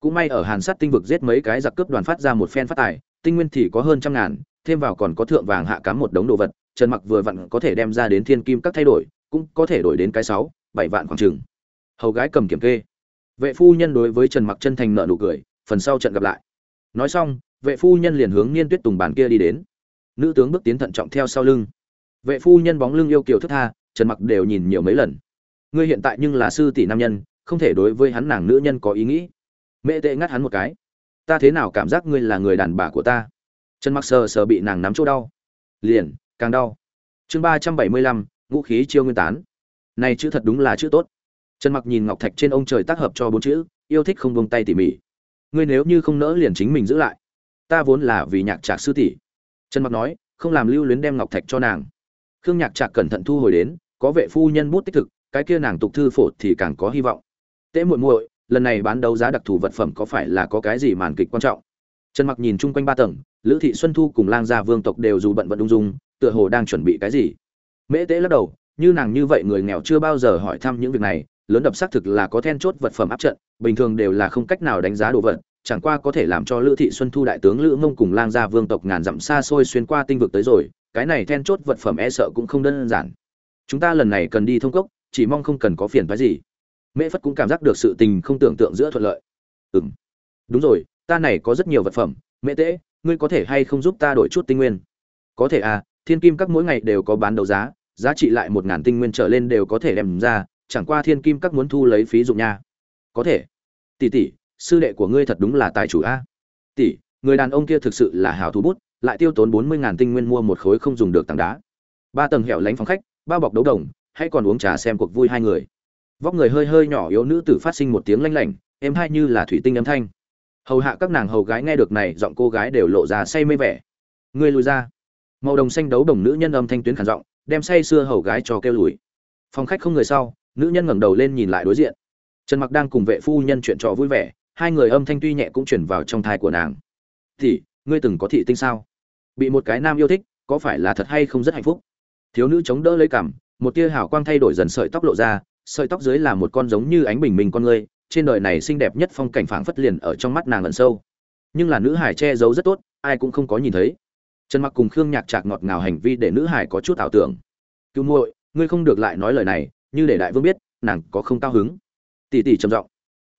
Cũng may ở hàn sát tinh vực giết mấy cái giặc cướp đoàn phát ra một phen phát tài, tinh nguyên thì có hơn trăm ngàn, thêm vào còn có thượng vàng hạ cám một đống đồ vật, trần mặc vừa vặn có thể đem ra đến thiên kim các thay đổi cũng có thể đổi đến cái sáu, bảy vạn khoảng chừng. Hầu gái cầm kiểm kê. Vệ phu nhân đối với trần mặc chân thành nợ nụ cười, phần sau trận gặp lại. Nói xong, vệ phu nhân liền hướng niên tuyết tùng bàn kia đi đến. Nữ tướng bước tiến thận trọng theo sau lưng. Vệ phu nhân bóng lưng yêu kiều thức tha, trần mặc đều nhìn nhiều mấy lần. Ngươi hiện tại nhưng là sư tỷ nam nhân, không thể đối với hắn nàng nữ nhân có ý nghĩ. Mẹ tệ ngắt hắn một cái. Ta thế nào cảm giác ngươi là người đàn bà của ta? Trần mặc sờ sờ bị nàng nắm chỗ đau. Liền, càng đau. Chương ba trăm bảy mươi lăm ngũ khí chiêu nguyên tán. Này chữ thật đúng là chữ tốt. Trần mặc nhìn ngọc thạch trên ông trời tác hợp cho bốn chữ, yêu thích không buông tay tỉ mỉ. Ngươi nếu như không nỡ liền chính mình giữ lại. Ta vốn là vì nhạc trạc sư tỷ. Trần mặc nói, không làm lưu luyến đem ngọc thạch cho nàng. Khương nhạc trạc cẩn thận thu hồi đến, có vệ phu nhân bút tích thực, cái kia nàng tục thư phổ thì càng có hy vọng. Tế muội muội, lần này bán đấu giá đặc thù vật phẩm có phải là có cái gì màn kịch quan trọng? Trần mặc nhìn chung quanh ba tầng, lữ thị xuân thu cùng lang gia vương tộc đều dù bận vận ung dung, tựa hồ đang chuẩn bị cái gì? Mễ tế lắc đầu, như nàng như vậy người nghèo chưa bao giờ hỏi thăm những việc này, lớn đập xác thực là có then chốt vật phẩm áp trận, bình thường đều là không cách nào đánh giá đồ vật, chẳng qua có thể làm cho lữ thị xuân thu đại tướng lữ mông cùng lang gia vương tộc ngàn dặm xa xôi xuyên qua tinh vực tới rồi, cái này then chốt vật phẩm e sợ cũng không đơn giản. Chúng ta lần này cần đi thông cốc, chỉ mong không cần có phiền phái gì. Mễ phất cũng cảm giác được sự tình không tưởng tượng giữa thuận lợi. Ừ m đúng rồi, ta này có rất nhiều vật phẩm, mễ tễ ngươi có thể hay không giúp ta đổi chút tinh nguyên? Có thể à thiên kim các mỗi ngày đều có bán đấu giá giá trị lại một ngàn tinh nguyên trở lên đều có thể đem ra, chẳng qua thiên kim các muốn thu lấy phí dụng nha. Có thể. Tỷ tỷ, sư đệ của ngươi thật đúng là tài chủ a. Tỷ, người đàn ông kia thực sự là hào thú bút, lại tiêu tốn bốn mươi ngàn tinh nguyên mua một khối không dùng được tảng đá. Ba tầng hẻo lánh phòng khách bao bọc đấu đồng hay còn uống trà xem cuộc vui hai người. Vóc người hơi hơi nhỏ yếu nữ tử phát sinh một tiếng lanh lảnh, êm hai như là thủy tinh âm thanh. Hầu hạ các nàng hầu gái nghe được này, giọng cô gái đều lộ ra say mê vẻ. Ngươi lùi ra. Màu đồng xanh đấu đồng nữ nhân âm thanh tuyến khản giọng đem say xưa hầu gái cho kêu lùi. Phòng khách không người sau, nữ nhân ngẩng đầu lên nhìn lại đối diện. Trần mặc đang cùng vệ phu nhân chuyện trò vui vẻ, hai người âm thanh tuy nhẹ cũng chuyển vào trong thai của nàng. Thì ngươi từng có thị tinh sao? Bị một cái nam yêu thích, có phải là thật hay không rất hạnh phúc? Thiếu nữ chống đỡ lấy cằm, một tia hào quang thay đổi dần sợi tóc lộ ra, sợi tóc dưới là một con giống như ánh bình minh con ngươi trên đời này xinh đẹp nhất phong cảnh phảng phất liền ở trong mắt nàng ẩn sâu. Nhưng là nữ hải che giấu rất tốt, ai cũng không có nhìn thấy trần mặc cùng khương nhạc chạc ngọt ngào hành vi để nữ hải có chút ảo tưởng. Cứu muội, ngươi không được lại nói lời này, như để đại vương biết, nàng có không cao hứng. Tỷ tỷ trầm giọng.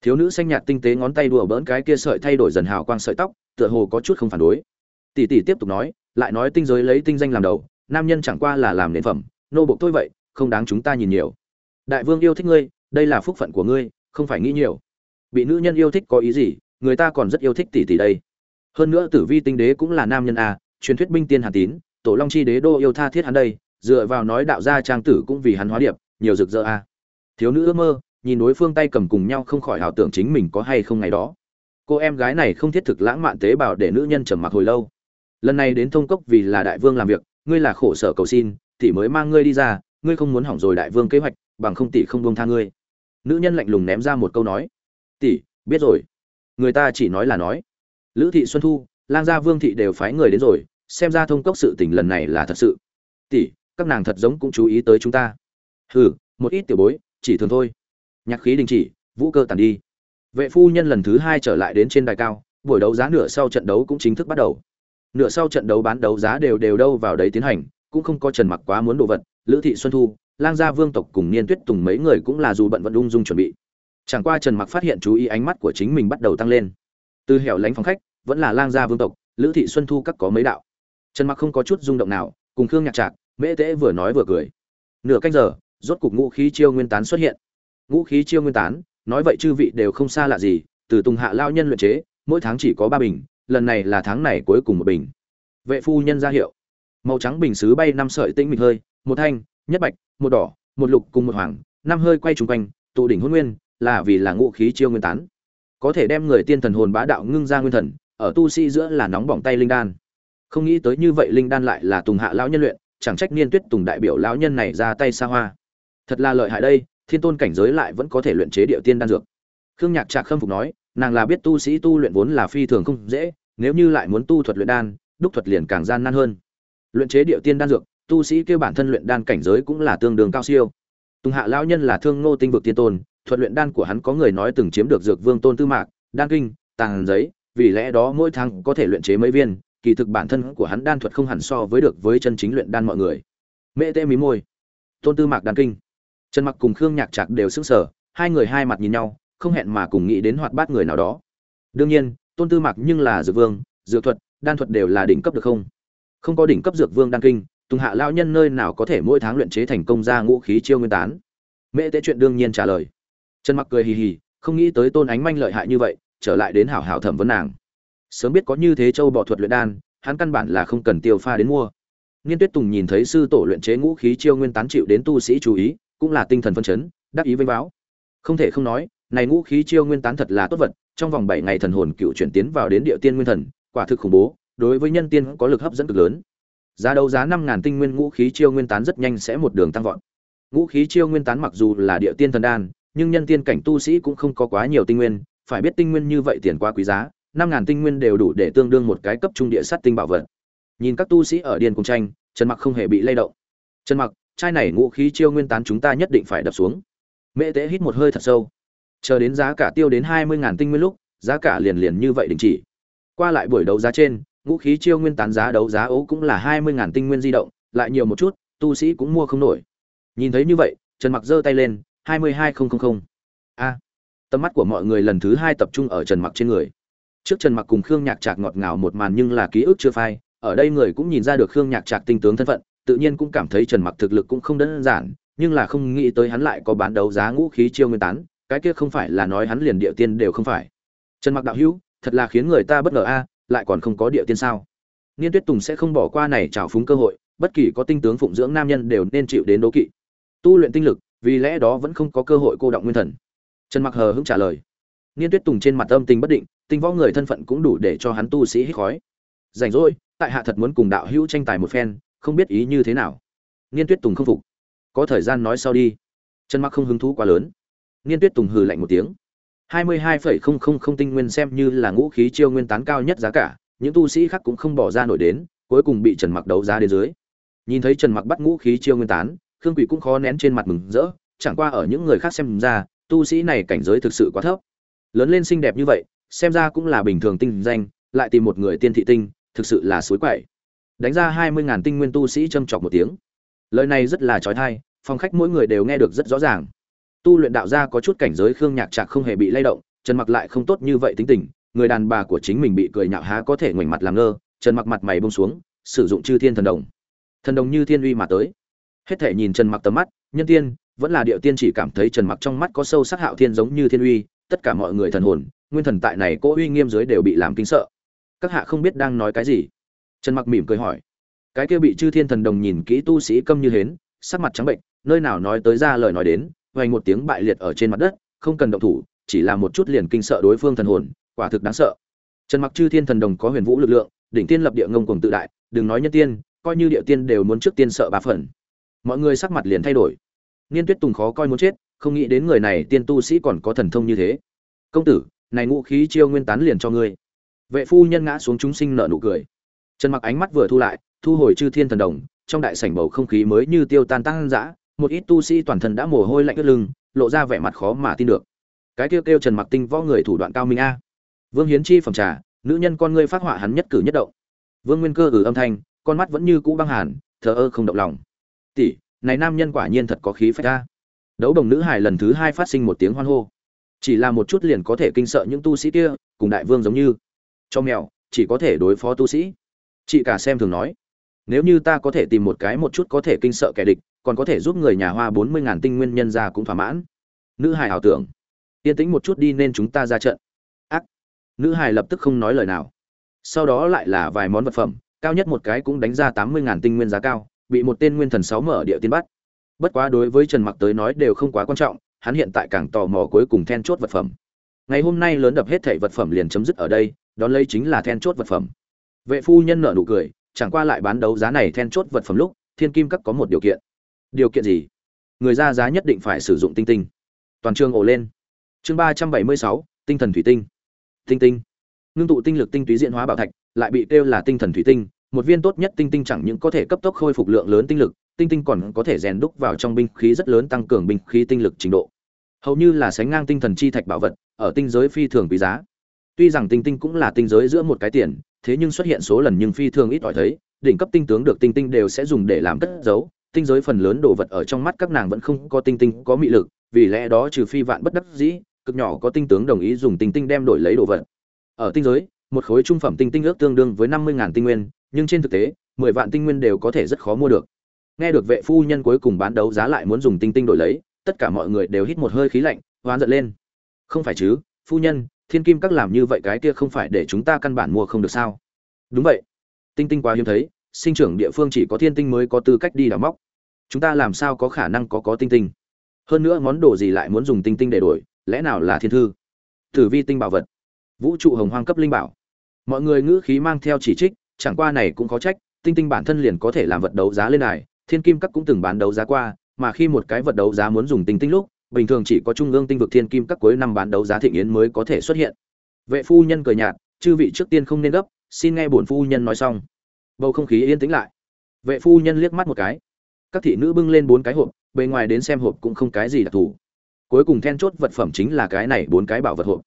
Thiếu nữ xanh nhạt tinh tế ngón tay đùa bỡn cái kia sợi thay đổi dần hào quang sợi tóc, tựa hồ có chút không phản đối. Tỷ tỷ tiếp tục nói, lại nói tinh giới lấy tinh danh làm đầu, nam nhân chẳng qua là làm nền phẩm, nô bộc thôi vậy, không đáng chúng ta nhìn nhiều. Đại vương yêu thích ngươi, đây là phúc phận của ngươi, không phải nghĩ nhiều. Bị nữ nhân yêu thích có ý gì, người ta còn rất yêu thích tỷ tỷ đây. Hơn nữa tử vi tinh đế cũng là nam nhân à truyền thuyết binh tiên hàn tín, tổ long chi đế đô yêu tha thiết hắn đây, dựa vào nói đạo gia trang tử cũng vì hắn hóa điệp, nhiều rực rỡ a. Thiếu nữ ước mơ, nhìn đối phương tay cầm cùng nhau không khỏi ảo tưởng chính mình có hay không ngày đó. Cô em gái này không thiết thực lãng mạn tế bào để nữ nhân trầm mặc hồi lâu. Lần này đến thông cốc vì là đại vương làm việc, ngươi là khổ sở cầu xin, tỷ mới mang ngươi đi ra, ngươi không muốn hỏng rồi đại vương kế hoạch, bằng không tỷ không buông tha ngươi. Nữ nhân lạnh lùng ném ra một câu nói. Tỷ, biết rồi. Người ta chỉ nói là nói. Lữ thị xuân thu lang gia vương thị đều phái người đến rồi, xem ra thông cốc sự tình lần này là thật sự. Tỷ, các nàng thật giống cũng chú ý tới chúng ta. Hừ, một ít tiểu bối, chỉ thường thôi. Nhạc khí đình chỉ, vũ cơ tàn đi. Vệ phu nhân lần thứ hai trở lại đến trên đài cao, buổi đấu giá nửa sau trận đấu cũng chính thức bắt đầu. Nửa sau trận đấu bán đấu giá đều đều đâu vào đấy tiến hành, cũng không có trần mặc quá muốn đồ vật, lữ thị xuân thu, lang gia vương tộc cùng niên tuyết tùng mấy người cũng là dù bận vận ung dung chuẩn bị. Chẳng qua trần mặc phát hiện chú ý ánh mắt của chính mình bắt đầu tăng lên. Từ hẻo lánh phòng khách vẫn là lang gia vương tộc, lữ thị xuân thu các có mấy đạo. Trần mặc không có chút rung động nào, cùng khương nhạc trạc, mễ tễ vừa nói vừa cười. Nửa canh giờ, rốt cục ngũ khí chiêu nguyên tán xuất hiện. Ngũ khí chiêu nguyên tán, nói vậy chư vị đều không xa lạ gì, từ tùng hạ lao nhân luyện chế, mỗi tháng chỉ có ba bình, lần này là tháng này cuối cùng một bình. Vệ phu nhân ra hiệu. Màu trắng bình xứ bay năm sợi tinh mịch hơi, một thanh, nhất bạch, một đỏ, một lục cùng một hoàng, năm hơi quay trùng quanh, tụ đỉnh hôn nguyên, là vì là ngũ khí chiêu nguyên tán. Có thể đem người tiên thần hồn bá đạo ngưng ra nguyên thần ở tu sĩ giữa là nóng bỏng tay linh đan. Không nghĩ tới như vậy linh đan lại là tùng hạ lão nhân luyện, chẳng trách niên tuyết tùng đại biểu lão nhân này ra tay xa hoa. Thật là lợi hại đây, thiên tôn cảnh giới lại vẫn có thể luyện chế điệu tiên đan dược. Khương nhạc trạc khâm phục nói, nàng là biết tu sĩ tu luyện vốn là phi thường không dễ, nếu như lại muốn tu thuật luyện đan, đúc thuật liền càng gian nan hơn. Luyện chế điệu tiên đan dược, tu sĩ kêu bản thân luyện đan cảnh giới cũng là tương đương cao siêu. Tùng hạ lão nhân là thương ngô tinh vực tiên tôn, thuật luyện đan của hắn có người nói từng chiếm được dược vương tôn tư mạc, đan kinh, tàng giấy vì lẽ đó mỗi tháng có thể luyện chế mấy viên, kỳ thực bản thân của hắn đan thuật không hẳn so với được với chân chính luyện đan mọi người. Mễ tê mí môi. Tôn tư mạc đan kinh. Trần mặc cùng khương nhạc trạc đều sững sờ, hai người hai mặt nhìn nhau, không hẹn mà cùng nghĩ đến hoạt bát người nào đó. Đương nhiên, tôn tư mạc nhưng là dược vương, dược thuật, đan thuật đều là đỉnh cấp được không? Không có đỉnh cấp dược vương đan kinh, tùng hạ lao nhân nơi nào có thể mỗi tháng luyện chế thành công ra ngũ khí chiêu nguyên tán? Mễ tế chuyện đương nhiên trả lời. Trần mặc cười hì hì, không nghĩ tới tôn ánh manh lợi hại như vậy trở lại đến hảo hảo thẩm vấn nàng. Sớm biết có như thế châu bọ thuật luyện đan, hắn căn bản là không cần tiêu pha đến mua. Niên tuyết tùng nhìn thấy sư tổ luyện chế ngũ khí chiêu nguyên tán chịu đến tu sĩ chú ý, cũng là tinh thần phân chấn, đắc ý vênh báo không thể không nói, này ngũ khí chiêu nguyên tán thật là tốt vật, trong vòng bảy ngày thần hồn cựu chuyển tiến vào đến địa tiên nguyên thần, quả thực khủng bố, đối với nhân tiên có lực hấp dẫn cực lớn. Giá đấu giá năm ngàn tinh nguyên ngũ khí chiêu nguyên tán rất nhanh sẽ một đường tăng vọt. Ngũ khí chiêu nguyên tán mặc dù là địa tiên thần đan, nhưng nhân tiên cảnh tu sĩ cũng không có quá nhiều tinh nguyên phải biết tinh nguyên như vậy tiền quá quý giá, năm ngàn tinh nguyên đều đủ để tương đương một cái cấp trung địa sát tinh bảo vật. Nhìn các tu sĩ ở điền cùng tranh, trần mặc không hề bị lay động. Trần mặc, chai này ngũ khí chiêu nguyên tán chúng ta nhất định phải đập xuống. Mễ tế hít một hơi thật sâu. Chờ đến giá cả tiêu đến hai mươi ngàn tinh nguyên lúc, giá cả liền liền như vậy đình chỉ. Qua lại buổi đấu giá trên, ngũ khí chiêu nguyên tán giá đấu giá ấu cũng là hai mươi ngàn tinh nguyên di động, lại nhiều một chút, tu sĩ cũng mua không nổi. Nhìn thấy như vậy, trần mặc giơ tay lên, hai mươi hai nghìn a tầm mắt của mọi người lần thứ hai tập trung ở trần mặc trên người. Trước trần mặc cùng khương nhạc trạc ngọt ngào một màn nhưng là ký ức chưa phai, ở đây người cũng nhìn ra được khương nhạc trạc tinh tướng thân phận, tự nhiên cũng cảm thấy trần mặc thực lực cũng không đơn giản, nhưng là không nghĩ tới hắn lại có bán đấu giá ngũ khí chiêu nguyên tán, cái kia không phải là nói hắn liền địa tiên đều không phải. Trần mặc đạo hữu, thật là khiến người ta bất ngờ a, lại còn không có địa tiên sao? Niên tuyết tùng sẽ không bỏ qua này trào phúng cơ hội, bất kỳ có tinh tướng phụng dưỡng nam nhân đều nên chịu đến đố kỵ. Tu luyện tinh lực, vì lẽ đó vẫn không có cơ hội cô động nguyên thần trần mặc hờ hững trả lời. Niên tuyết tùng trên mặt âm tình bất định, tinh võ người thân phận cũng đủ để cho hắn tu sĩ hít khói. Rảnh rỗi, tại hạ thật muốn cùng đạo hữu tranh tài một phen, không biết ý như thế nào. Niên tuyết tùng không phục. Có thời gian nói sau đi. Trần mặc không hứng thú quá lớn. Niên tuyết tùng hừ lạnh một tiếng. Hai mươi hai phẩy không không không tinh nguyên xem như là ngũ khí chiêu nguyên tán cao nhất giá cả, những tu sĩ khác cũng không bỏ ra nổi đến, cuối cùng bị trần mặc đấu giá đến dưới. Nhìn thấy trần mặc bắt ngũ khí chiêu nguyên tán, khương quỷ cũng khó nén trên mặt mừng rỡ, chẳng qua ở những người khác xem ra tu sĩ này cảnh giới thực sự quá thấp. Lớn lên xinh đẹp như vậy, xem ra cũng là bình thường tinh danh, lại tìm một người tiên thị tinh, thực sự là suối quậy. Đánh ra hai mươi ngàn tinh nguyên tu sĩ châm chọc một tiếng. Lời này rất là trói thai, phòng khách mỗi người đều nghe được rất rõ ràng. Tu luyện đạo gia có chút cảnh giới khương nhạc trạc không hề bị lay động, trần mặc lại không tốt như vậy tính tình, người đàn bà của chính mình bị cười nhạo há có thể ngoảnh mặt làm ngơ, trần mặc mặt mày bông xuống, sử dụng chư thiên thần đồng. Thần đồng như thiên uy mà tới. Hết thể nhìn trần mặc tầm mắt, nhân tiên vẫn là điệu tiên chỉ cảm thấy trần mặc trong mắt có sâu sắc hạo thiên giống như thiên uy, tất cả mọi người thần hồn, nguyên thần tại này cố uy nghiêm dưới đều bị làm kinh sợ. Các hạ không biết đang nói cái gì. Trần mặc mỉm cười hỏi. Cái kia bị chư thiên thần đồng nhìn kỹ tu sĩ câm như hến, sắc mặt trắng bệnh, nơi nào nói tới ra lời nói đến, vang một tiếng bại liệt ở trên mặt đất, không cần động thủ, chỉ là một chút liền kinh sợ đối phương thần hồn, quả thực đáng sợ. Trần mặc chư thiên thần đồng có huyền vũ lực lượng, đỉnh tiên lập địa ngông cuồng tự đại, đừng nói nhân tiên, coi như địa tiên đều muốn trước tiên sợ ba phần. Mọi người sắc mặt liền thay đổi niên tuyết tùng khó coi muốn chết, không nghĩ đến người này tiên tu sĩ còn có thần thông như thế. Công tử, này ngũ khí chiêu nguyên tán liền cho ngươi. Vệ phu nhân ngã xuống chúng sinh nở nụ cười. Trần mặc ánh mắt vừa thu lại, thu hồi chư thiên thần đồng, trong đại sảnh bầu không khí mới như tiêu tan tăng dã, một ít tu sĩ toàn thân đã mồ hôi lạnh ướt lưng, lộ ra vẻ mặt khó mà tin được. Cái kêu kêu trần mặc tinh võ người thủ đoạn cao minh a. Vương hiến chi phẩm trà, nữ nhân con ngươi phát họa hắn nhất cử nhất động. Vương nguyên cơ ừ âm thanh, con mắt vẫn như cũ băng hàn, thờ ơ không động lòng. Tỷ này nam nhân quả nhiên thật có khí phách a đấu đồng nữ hải lần thứ hai phát sinh một tiếng hoan hô. Chỉ là một chút liền có thể kinh sợ những tu sĩ kia, cùng đại vương giống như. Cho mèo, chỉ có thể đối phó tu sĩ. Chị cả xem thường nói, nếu như ta có thể tìm một cái một chút có thể kinh sợ kẻ địch, còn có thể giúp người nhà hoa bốn mươi ngàn tinh nguyên nhân ra cũng thỏa mãn. Nữ hải ảo tưởng, yên tĩnh một chút đi nên chúng ta ra trận. Ác. Nữ hải lập tức không nói lời nào. Sau đó lại là vài món vật phẩm, cao nhất một cái cũng đánh ra tám mươi ngàn tinh nguyên giá cao bị một tên nguyên thần sáu mở địa tiên bắt. Bất quá đối với trần mặc tới nói đều không quá quan trọng, hắn hiện tại càng tò mò cuối cùng then chốt vật phẩm. Ngày hôm nay lớn đập hết thảy vật phẩm liền chấm dứt ở đây, đón lấy chính là then chốt vật phẩm. Vệ phu nhân nợ nụ cười, chẳng qua lại bán đấu giá này then chốt vật phẩm lúc, thiên kim các có một điều kiện. Điều kiện gì? Người ra giá nhất định phải sử dụng tinh tinh. Toàn trường ổ lên. Chương ba trăm bảy mươi sáu, tinh thần thủy tinh. Tinh tinh. Ngưng tụ tinh lực tinh túy diễn hóa bảo thạch, lại bị kêu là tinh thần thủy tinh một viên tốt nhất tinh tinh chẳng những có thể cấp tốc khôi phục lượng lớn tinh lực, tinh tinh còn có thể rèn đúc vào trong binh khí rất lớn tăng cường binh khí tinh lực trình độ. Hầu như là sánh ngang tinh thần chi thạch bảo vật, ở tinh giới phi thường quý giá. Tuy rằng tinh tinh cũng là tinh giới giữa một cái tiền, thế nhưng xuất hiện số lần nhưng phi thường ít ỏi thấy, đỉnh cấp tinh tướng được tinh tinh đều sẽ dùng để làm cất giấu. Tinh giới phần lớn đồ vật ở trong mắt các nàng vẫn không có tinh tinh có mị lực, vì lẽ đó trừ phi vạn bất đắc dĩ, cực nhỏ có tinh tướng đồng ý dùng tinh tinh đem đổi lấy đồ vật. Ở tinh giới, một khối trung phẩm tinh tinh ước tương đương với năm mươi tinh nguyên nhưng trên thực tế, mười vạn tinh nguyên đều có thể rất khó mua được. Nghe được vệ phu nhân cuối cùng bán đấu giá lại muốn dùng tinh tinh đổi lấy, tất cả mọi người đều hít một hơi khí lạnh, hoán giận lên. Không phải chứ, phu nhân, thiên kim các làm như vậy cái kia không phải để chúng ta căn bản mua không được sao? Đúng vậy. Tinh tinh quá hiếm thấy, sinh trưởng địa phương chỉ có thiên tinh mới có tư cách đi đào móc. Chúng ta làm sao có khả năng có có tinh tinh? Hơn nữa món đồ gì lại muốn dùng tinh tinh để đổi, lẽ nào là thiên thư? Tử vi tinh bảo vật. Vũ trụ hồng hoang cấp linh bảo. Mọi người ngữ khí mang theo chỉ trích chẳng qua này cũng có trách, tinh tinh bản thân liền có thể làm vật đấu giá lên này thiên kim các cũng từng bán đấu giá qua, mà khi một cái vật đấu giá muốn dùng tinh tinh lúc, bình thường chỉ có trung ương tinh vực thiên kim các cuối năm bán đấu giá thịnh yến mới có thể xuất hiện. Vệ phu nhân cười nhạt, chư vị trước tiên không nên gấp, xin nghe bổn phu nhân nói xong. Bầu không khí yên tĩnh lại. Vệ phu nhân liếc mắt một cái. Các thị nữ bưng lên bốn cái hộp, bề ngoài đến xem hộp cũng không cái gì đặc thù. Cuối cùng then chốt vật phẩm chính là cái này bốn cái bảo vật hộp.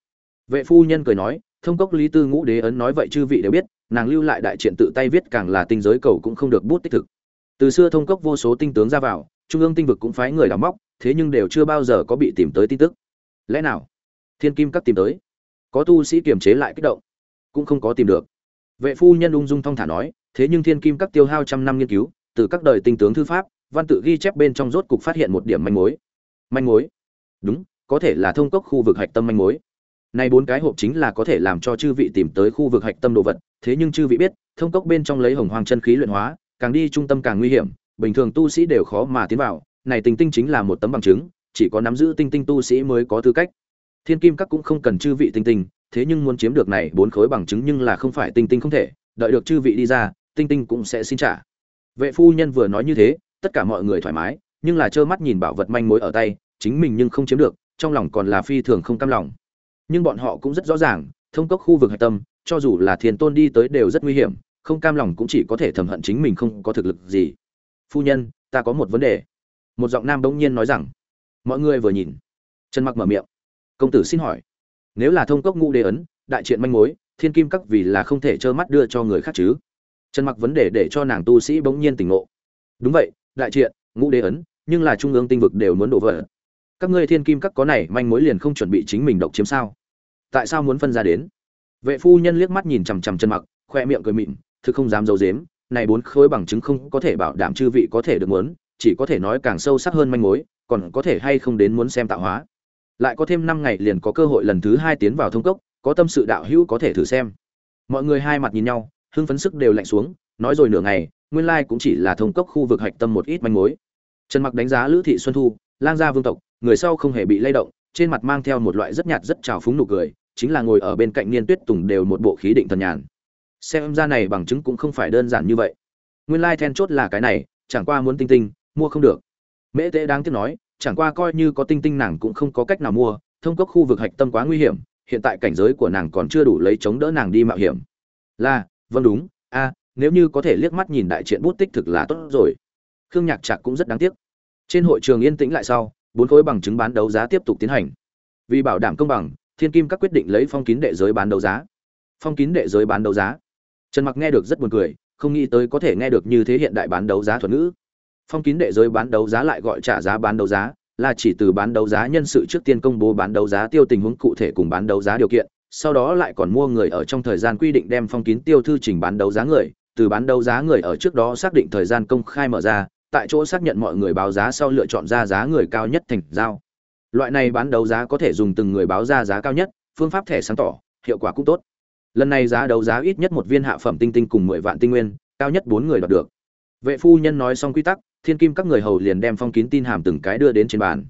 Vệ phu nhân cười nói, thông cốc lý tư ngũ đế ấn nói vậy chư vị đều biết nàng lưu lại đại triện tự tay viết càng là tinh giới cầu cũng không được bút tích thực. Từ xưa thông cốc vô số tinh tướng ra vào, trung ương tinh vực cũng phái người đào móc, thế nhưng đều chưa bao giờ có bị tìm tới tin tức. Lẽ nào, thiên kim các tìm tới? Có tu sĩ kiềm chế lại kích động, cũng không có tìm được. Vệ phu nhân ung dung thong thả nói, thế nhưng thiên kim các tiêu hao trăm năm nghiên cứu, từ các đời tinh tướng thư pháp, văn tự ghi chép bên trong rốt cục phát hiện một điểm manh mối. Manh mối? Đúng, có thể là thông cốc khu vực hạch tâm manh mối này bốn cái hộp chính là có thể làm cho chư vị tìm tới khu vực hạch tâm đồ vật, thế nhưng chư vị biết, thông cốc bên trong lấy hồng hoàng chân khí luyện hóa, càng đi trung tâm càng nguy hiểm, bình thường tu sĩ đều khó mà tiến vào, này tinh tinh chính là một tấm bằng chứng, chỉ có nắm giữ tinh tinh tu sĩ mới có tư cách. Thiên kim các cũng không cần chư vị tinh tinh, thế nhưng muốn chiếm được này bốn khối bằng chứng nhưng là không phải tinh tinh không thể, đợi được chư vị đi ra, tinh tinh cũng sẽ xin trả. Vệ phu nhân vừa nói như thế, tất cả mọi người thoải mái, nhưng là trơ mắt nhìn bảo vật manh mối ở tay, chính mình nhưng không chiếm được, trong lòng còn là phi thường không cam lòng nhưng bọn họ cũng rất rõ ràng, thông cốc khu vực hạch tâm, cho dù là thiền tôn đi tới đều rất nguy hiểm, không cam lòng cũng chỉ có thể thầm hận chính mình không có thực lực gì. Phu nhân, ta có một vấn đề. Một giọng nam bỗng nhiên nói rằng, mọi người vừa nhìn. Trần mặc mở miệng. Công tử xin hỏi, nếu là thông cốc ngũ đế ấn, đại triện manh mối, thiên kim các vì là không thể trơ mắt đưa cho người khác chứ? Trần mặc vấn đề để cho nàng tu sĩ bỗng nhiên tỉnh ngộ. Đúng vậy, đại triện, ngũ đế ấn, nhưng là trung ương tinh vực đều muốn đổ vỡ. Các ngươi thiên kim các có này manh mối liền không chuẩn bị chính mình độc chiếm sao? Tại sao muốn phân ra đến? Vệ phu nhân liếc mắt nhìn chằm chằm chân mặc, khoe miệng cười mịn, thực không dám giấu dếm này bốn khối bằng chứng không có thể bảo đảm chư vị có thể được muốn, chỉ có thể nói càng sâu sắc hơn manh mối, còn có thể hay không đến muốn xem tạo hóa. Lại có thêm năm ngày liền có cơ hội lần thứ hai tiến vào thông cốc, có tâm sự đạo hữu có thể thử xem. Mọi người hai mặt nhìn nhau, hưng phấn sức đều lạnh xuống, nói rồi nửa ngày, nguyên lai cũng chỉ là thông cốc khu vực hạch tâm một ít manh mối. Trần mặc đánh giá lữ thị xuân thu, lang gia vương tộc, người sau không hề bị lay động, trên mặt mang theo một loại rất nhạt rất trào phúng nụ cười chính là ngồi ở bên cạnh niên tuyết tùng đều một bộ khí định thần nhàn. Xem ra này bằng chứng cũng không phải đơn giản như vậy. Nguyên lai then chốt là cái này, chẳng qua muốn tinh tinh, mua không được. Mễ tế đáng tiếc nói, chẳng qua coi như có tinh tinh nàng cũng không có cách nào mua, thông cốc khu vực hạch tâm quá nguy hiểm, hiện tại cảnh giới của nàng còn chưa đủ lấy chống đỡ nàng đi mạo hiểm. Là vâng đúng, a, nếu như có thể liếc mắt nhìn đại triện bút tích thực là tốt rồi. Khương nhạc trạc cũng rất đáng tiếc. Trên hội trường yên tĩnh lại sau, bốn khối bằng chứng bán đấu giá tiếp tục tiến hành. Vì bảo đảm công bằng thiên kim các quyết định lấy phong kín đệ giới bán đấu giá phong kín đệ giới bán đấu giá trần mặc nghe được rất buồn cười không nghĩ tới có thể nghe được như thế hiện đại bán đấu giá thuật ngữ phong kín đệ giới bán đấu giá lại gọi trả giá bán đấu giá là chỉ từ bán đấu giá nhân sự trước tiên công bố bán đấu giá tiêu tình huống cụ thể cùng bán đấu giá điều kiện sau đó lại còn mua người ở trong thời gian quy định đem phong kín tiêu thư trình bán đấu giá người từ bán đấu giá người ở trước đó xác định thời gian công khai mở ra tại chỗ xác nhận mọi người báo giá sau lựa chọn ra giá người cao nhất thành giao loại này bán đấu giá có thể dùng từng người báo ra giá cao nhất, phương pháp thẻ sáng tỏ, hiệu quả cũng tốt. Lần này giá đấu giá ít nhất một viên hạ phẩm tinh tinh cùng mười vạn tinh nguyên, cao nhất bốn người đoạt được. Vệ phu nhân nói xong quy tắc, thiên kim các người hầu liền đem phong kín tin hàm từng cái đưa đến trên bàn.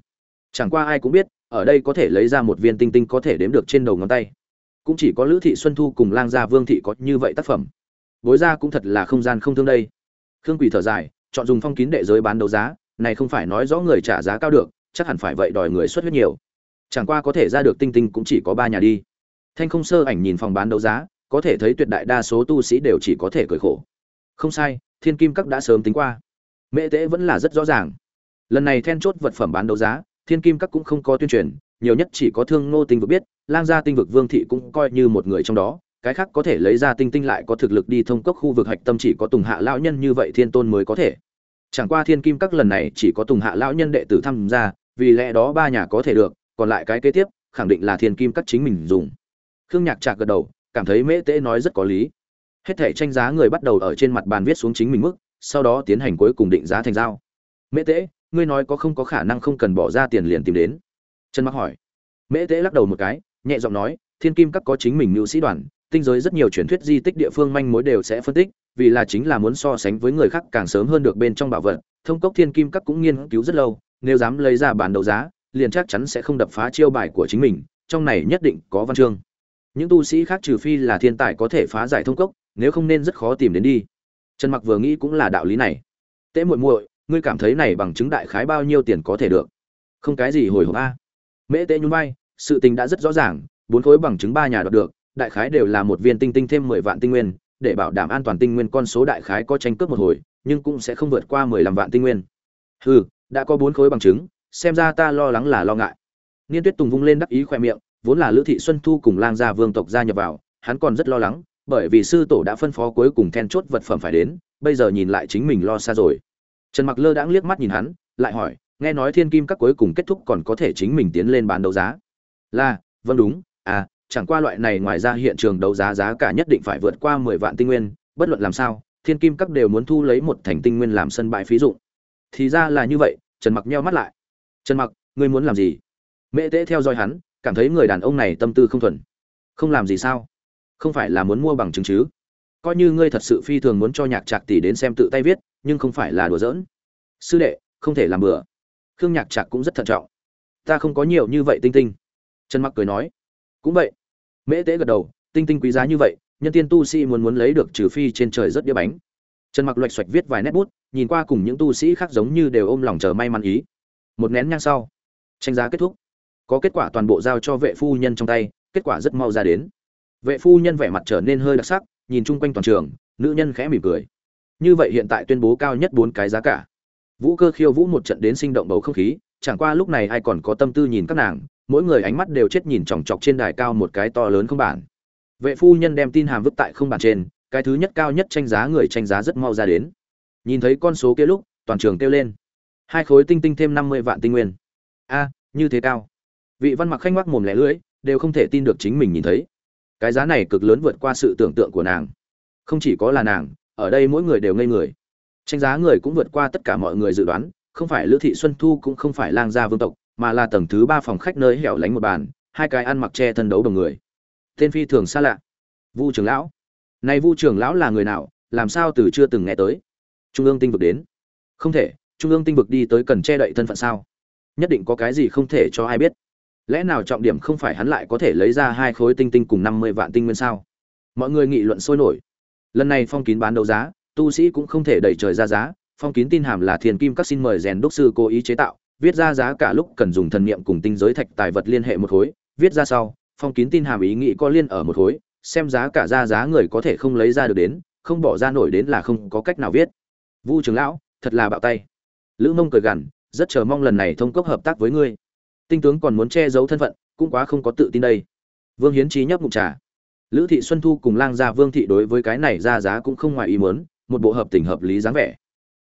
Chẳng qua ai cũng biết, ở đây có thể lấy ra một viên tinh tinh có thể đếm được trên đầu ngón tay. Cũng chỉ có lữ thị xuân thu cùng lang gia vương thị có như vậy tác phẩm. Bối ra cũng thật là không gian không thương đây. Khương quỷ thở dài, chọn dùng phong kín đệ giới bán đấu giá, này không phải nói rõ người trả giá cao được chắc hẳn phải vậy đòi người xuất huyết nhiều. Chẳng qua có thể ra được tinh tinh cũng chỉ có ba nhà đi. Thanh không sơ ảnh nhìn phòng bán đấu giá, có thể thấy tuyệt đại đa số tu sĩ đều chỉ có thể cười khổ. Không sai, thiên kim các đã sớm tính qua. Mễ tế vẫn là rất rõ ràng. Lần này then chốt vật phẩm bán đấu giá, thiên kim các cũng không có tuyên truyền, nhiều nhất chỉ có thương ngô tinh vực biết, lang gia tinh vực vương thị cũng coi như một người trong đó. Cái khác có thể lấy ra tinh tinh lại có thực lực đi thông cốc khu vực hạch tâm chỉ có tùng hạ lão nhân như vậy thiên tôn mới có thể. Chẳng qua thiên kim các lần này chỉ có tùng hạ lão nhân đệ tử tham gia vì lẽ đó ba nhà có thể được, còn lại cái kế tiếp, khẳng định là thiên kim cắt chính mình dùng. Khương nhạc trạc gật đầu, cảm thấy mễ tễ nói rất có lý. Hết thể tranh giá người bắt đầu ở trên mặt bàn viết xuống chính mình mức, sau đó tiến hành cuối cùng định giá thành giao. Mễ tễ ngươi nói có không có khả năng không cần bỏ ra tiền liền tìm đến? Trần mặc hỏi. Mễ tễ lắc đầu một cái, nhẹ giọng nói, thiên kim các có chính mình nữ sĩ đoàn, tinh giới rất nhiều truyền thuyết di tích địa phương manh mối đều sẽ phân tích, vì là chính là muốn so sánh với người khác càng sớm hơn được bên trong bảo vật, thông cốc thiên kim các cũng nghiên cứu rất lâu nếu dám lấy ra bản đấu giá, liền chắc chắn sẽ không đập phá chiêu bài của chính mình, trong này nhất định có văn chương. Những tu sĩ khác trừ phi là thiên tài có thể phá giải thông cốc, nếu không nên rất khó tìm đến đi. Trần mặc vừa nghĩ cũng là đạo lý này. Tế muội muội, ngươi cảm thấy này bằng chứng đại khái bao nhiêu tiền có thể được? Không cái gì hồi hộp a. Mễ tế nhún vai, sự tình đã rất rõ ràng, bốn khối bằng chứng ba nhà đoạt được, đại khái đều là một viên tinh tinh thêm mười vạn tinh nguyên, để bảo đảm an toàn tinh nguyên con số đại khái có tranh cướp một hồi, nhưng cũng sẽ không vượt qua mười lăm vạn tinh nguyên. Hừ đã có bốn khối bằng chứng, xem ra ta lo lắng là lo ngại. Niên tuyết tùng vung lên đắc ý khoe miệng, vốn là lữ thị xuân thu cùng lang gia vương tộc gia nhập vào, hắn còn rất lo lắng, bởi vì sư tổ đã phân phó cuối cùng then chốt vật phẩm phải đến, bây giờ nhìn lại chính mình lo xa rồi. Trần mặc lơ đãng liếc mắt nhìn hắn, lại hỏi, nghe nói thiên kim các cuối cùng kết thúc còn có thể chính mình tiến lên bán đấu giá? Là vâng đúng à chẳng qua loại này ngoài ra hiện trường đấu giá giá cả nhất định phải vượt qua mười vạn tinh nguyên, bất luận làm sao, thiên kim các đều muốn thu lấy một thành tinh nguyên làm sân bãi phí dụng. Thì ra là như vậy trần mặc nheo mắt lại. Trần mặc, ngươi muốn làm gì? Mễ tế theo dõi hắn, cảm thấy người đàn ông này tâm tư không thuần. Không làm gì sao? Không phải là muốn mua bằng chứng chứ? Coi như ngươi thật sự phi thường muốn cho nhạc trạc tỷ đến xem tự tay viết, nhưng không phải là đùa giỡn. Sư đệ, không thể làm bừa. Khương nhạc trạc cũng rất thận trọng. Ta không có nhiều như vậy tinh tinh. Trần mặc cười nói. Cũng vậy. Mễ tế gật đầu. Tinh tinh quý giá như vậy, nhân tiên tu sĩ muốn muốn lấy được trừ phi trên trời rất đĩa bánh. Trần mặc loạch xoạch viết vài nét bút nhìn qua cùng những tu sĩ khác giống như đều ôm lòng chờ may mắn ý. Một nén nhang sau, tranh giá kết thúc. Có kết quả toàn bộ giao cho vệ phu nhân trong tay, kết quả rất mau ra đến. Vệ phu nhân vẻ mặt trở nên hơi đặc sắc, nhìn chung quanh toàn trường, nữ nhân khẽ mỉm cười. Như vậy hiện tại tuyên bố cao nhất bốn cái giá cả. Vũ cơ khiêu vũ một trận đến sinh động bầu không khí, chẳng qua lúc này ai còn có tâm tư nhìn các nàng, mỗi người ánh mắt đều chết nhìn chòng chọc trên đài cao một cái to lớn không bản. Vệ phu nhân đem tin hàm vứt tại không bản trên, cái thứ nhất cao nhất tranh giá người tranh giá rất mau ra đến nhìn thấy con số kia lúc, toàn trường kêu lên. Hai khối tinh tinh thêm năm mươi vạn tinh nguyên. A, như thế cao. Vị văn mặc khanh ngoắc mồm lẻ lưỡi, đều không thể tin được chính mình nhìn thấy. Cái giá này cực lớn vượt qua sự tưởng tượng của nàng. Không chỉ có là nàng, ở đây mỗi người đều ngây người. Tranh giá người cũng vượt qua tất cả mọi người dự đoán, không phải lữ thị xuân thu cũng không phải lang gia vương tộc, mà là tầng thứ ba phòng khách nơi hẻo lánh một bàn, hai cái ăn mặc che thân đấu đồng người. Tên phi thường xa lạ. Vu trường lão. Này vu trường lão là người nào, làm sao từ chưa từng nghe tới? Trung ương tinh vực đến. Không thể, trung ương tinh vực đi tới cần che đậy thân phận sao? Nhất định có cái gì không thể cho ai biết. Lẽ nào trọng điểm không phải hắn lại có thể lấy ra hai khối tinh tinh cùng năm mươi vạn tinh nguyên sao? Mọi người nghị luận sôi nổi. Lần này phong kín bán đấu giá, tu sĩ cũng không thể đẩy trời ra giá. Phong kín tin hàm là thiền kim các xin mời rèn đúc sư cố ý chế tạo, viết ra giá cả lúc cần dùng thần niệm cùng tinh giới thạch tài vật liên hệ một khối, viết ra sau, phong kín tin hàm ý nghĩ có liên ở một khối, xem giá cả ra giá người có thể không lấy ra được đến, không bỏ ra nổi đến là không có cách nào viết vu trưởng lão, thật là bạo tay. Lữ mông cười gằn, rất chờ mong lần này thông cốc hợp tác với ngươi. Tinh tướng còn muốn che giấu thân phận, cũng quá không có tự tin đây. Vương hiến trí nhấp ngụm trà. Lữ thị xuân thu cùng lang gia vương thị đối với cái này ra giá cũng không ngoài ý muốn, một bộ hợp tình hợp lý dáng vẻ.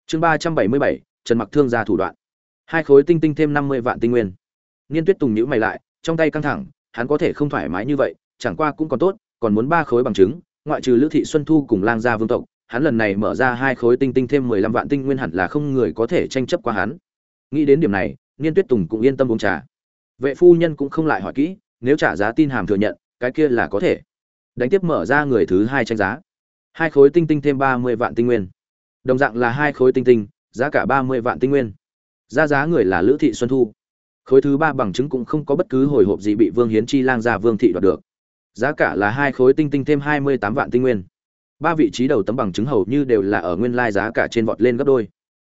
Chương ba trăm bảy mươi bảy, trần mặc thương gia thủ đoạn. Hai khối tinh tinh thêm năm mươi vạn tinh nguyên. Niên tuyết tùng nhữ mày lại, trong tay căng thẳng, hắn có thể không thoải mái như vậy, chẳng qua cũng còn tốt, còn muốn ba khối bằng chứng, ngoại trừ lữ thị xuân thu cùng lang gia vương tộc hắn lần này mở ra hai khối tinh tinh thêm mười lăm vạn tinh nguyên hẳn là không người có thể tranh chấp qua hắn. Nghĩ đến điểm này, niên tuyết tùng cũng yên tâm uống trà. Vệ phu nhân cũng không lại hỏi kỹ, nếu trả giá tin hàm thừa nhận, cái kia là có thể. Đánh tiếp mở ra người thứ hai tranh giá. Hai khối tinh tinh thêm ba mươi vạn tinh nguyên. Đồng dạng là hai khối tinh tinh, giá cả ba mươi vạn tinh nguyên. Ra giá người là lữ thị xuân thu. Khối thứ ba bằng chứng cũng không có bất cứ hồi hộp gì bị vương hiến chi lang ra vương thị đoạt được. Giá cả là hai khối tinh tinh thêm hai mươi tám vạn tinh nguyên ba vị trí đầu tấm bằng chứng hầu như đều là ở nguyên lai giá cả trên vọt lên gấp đôi.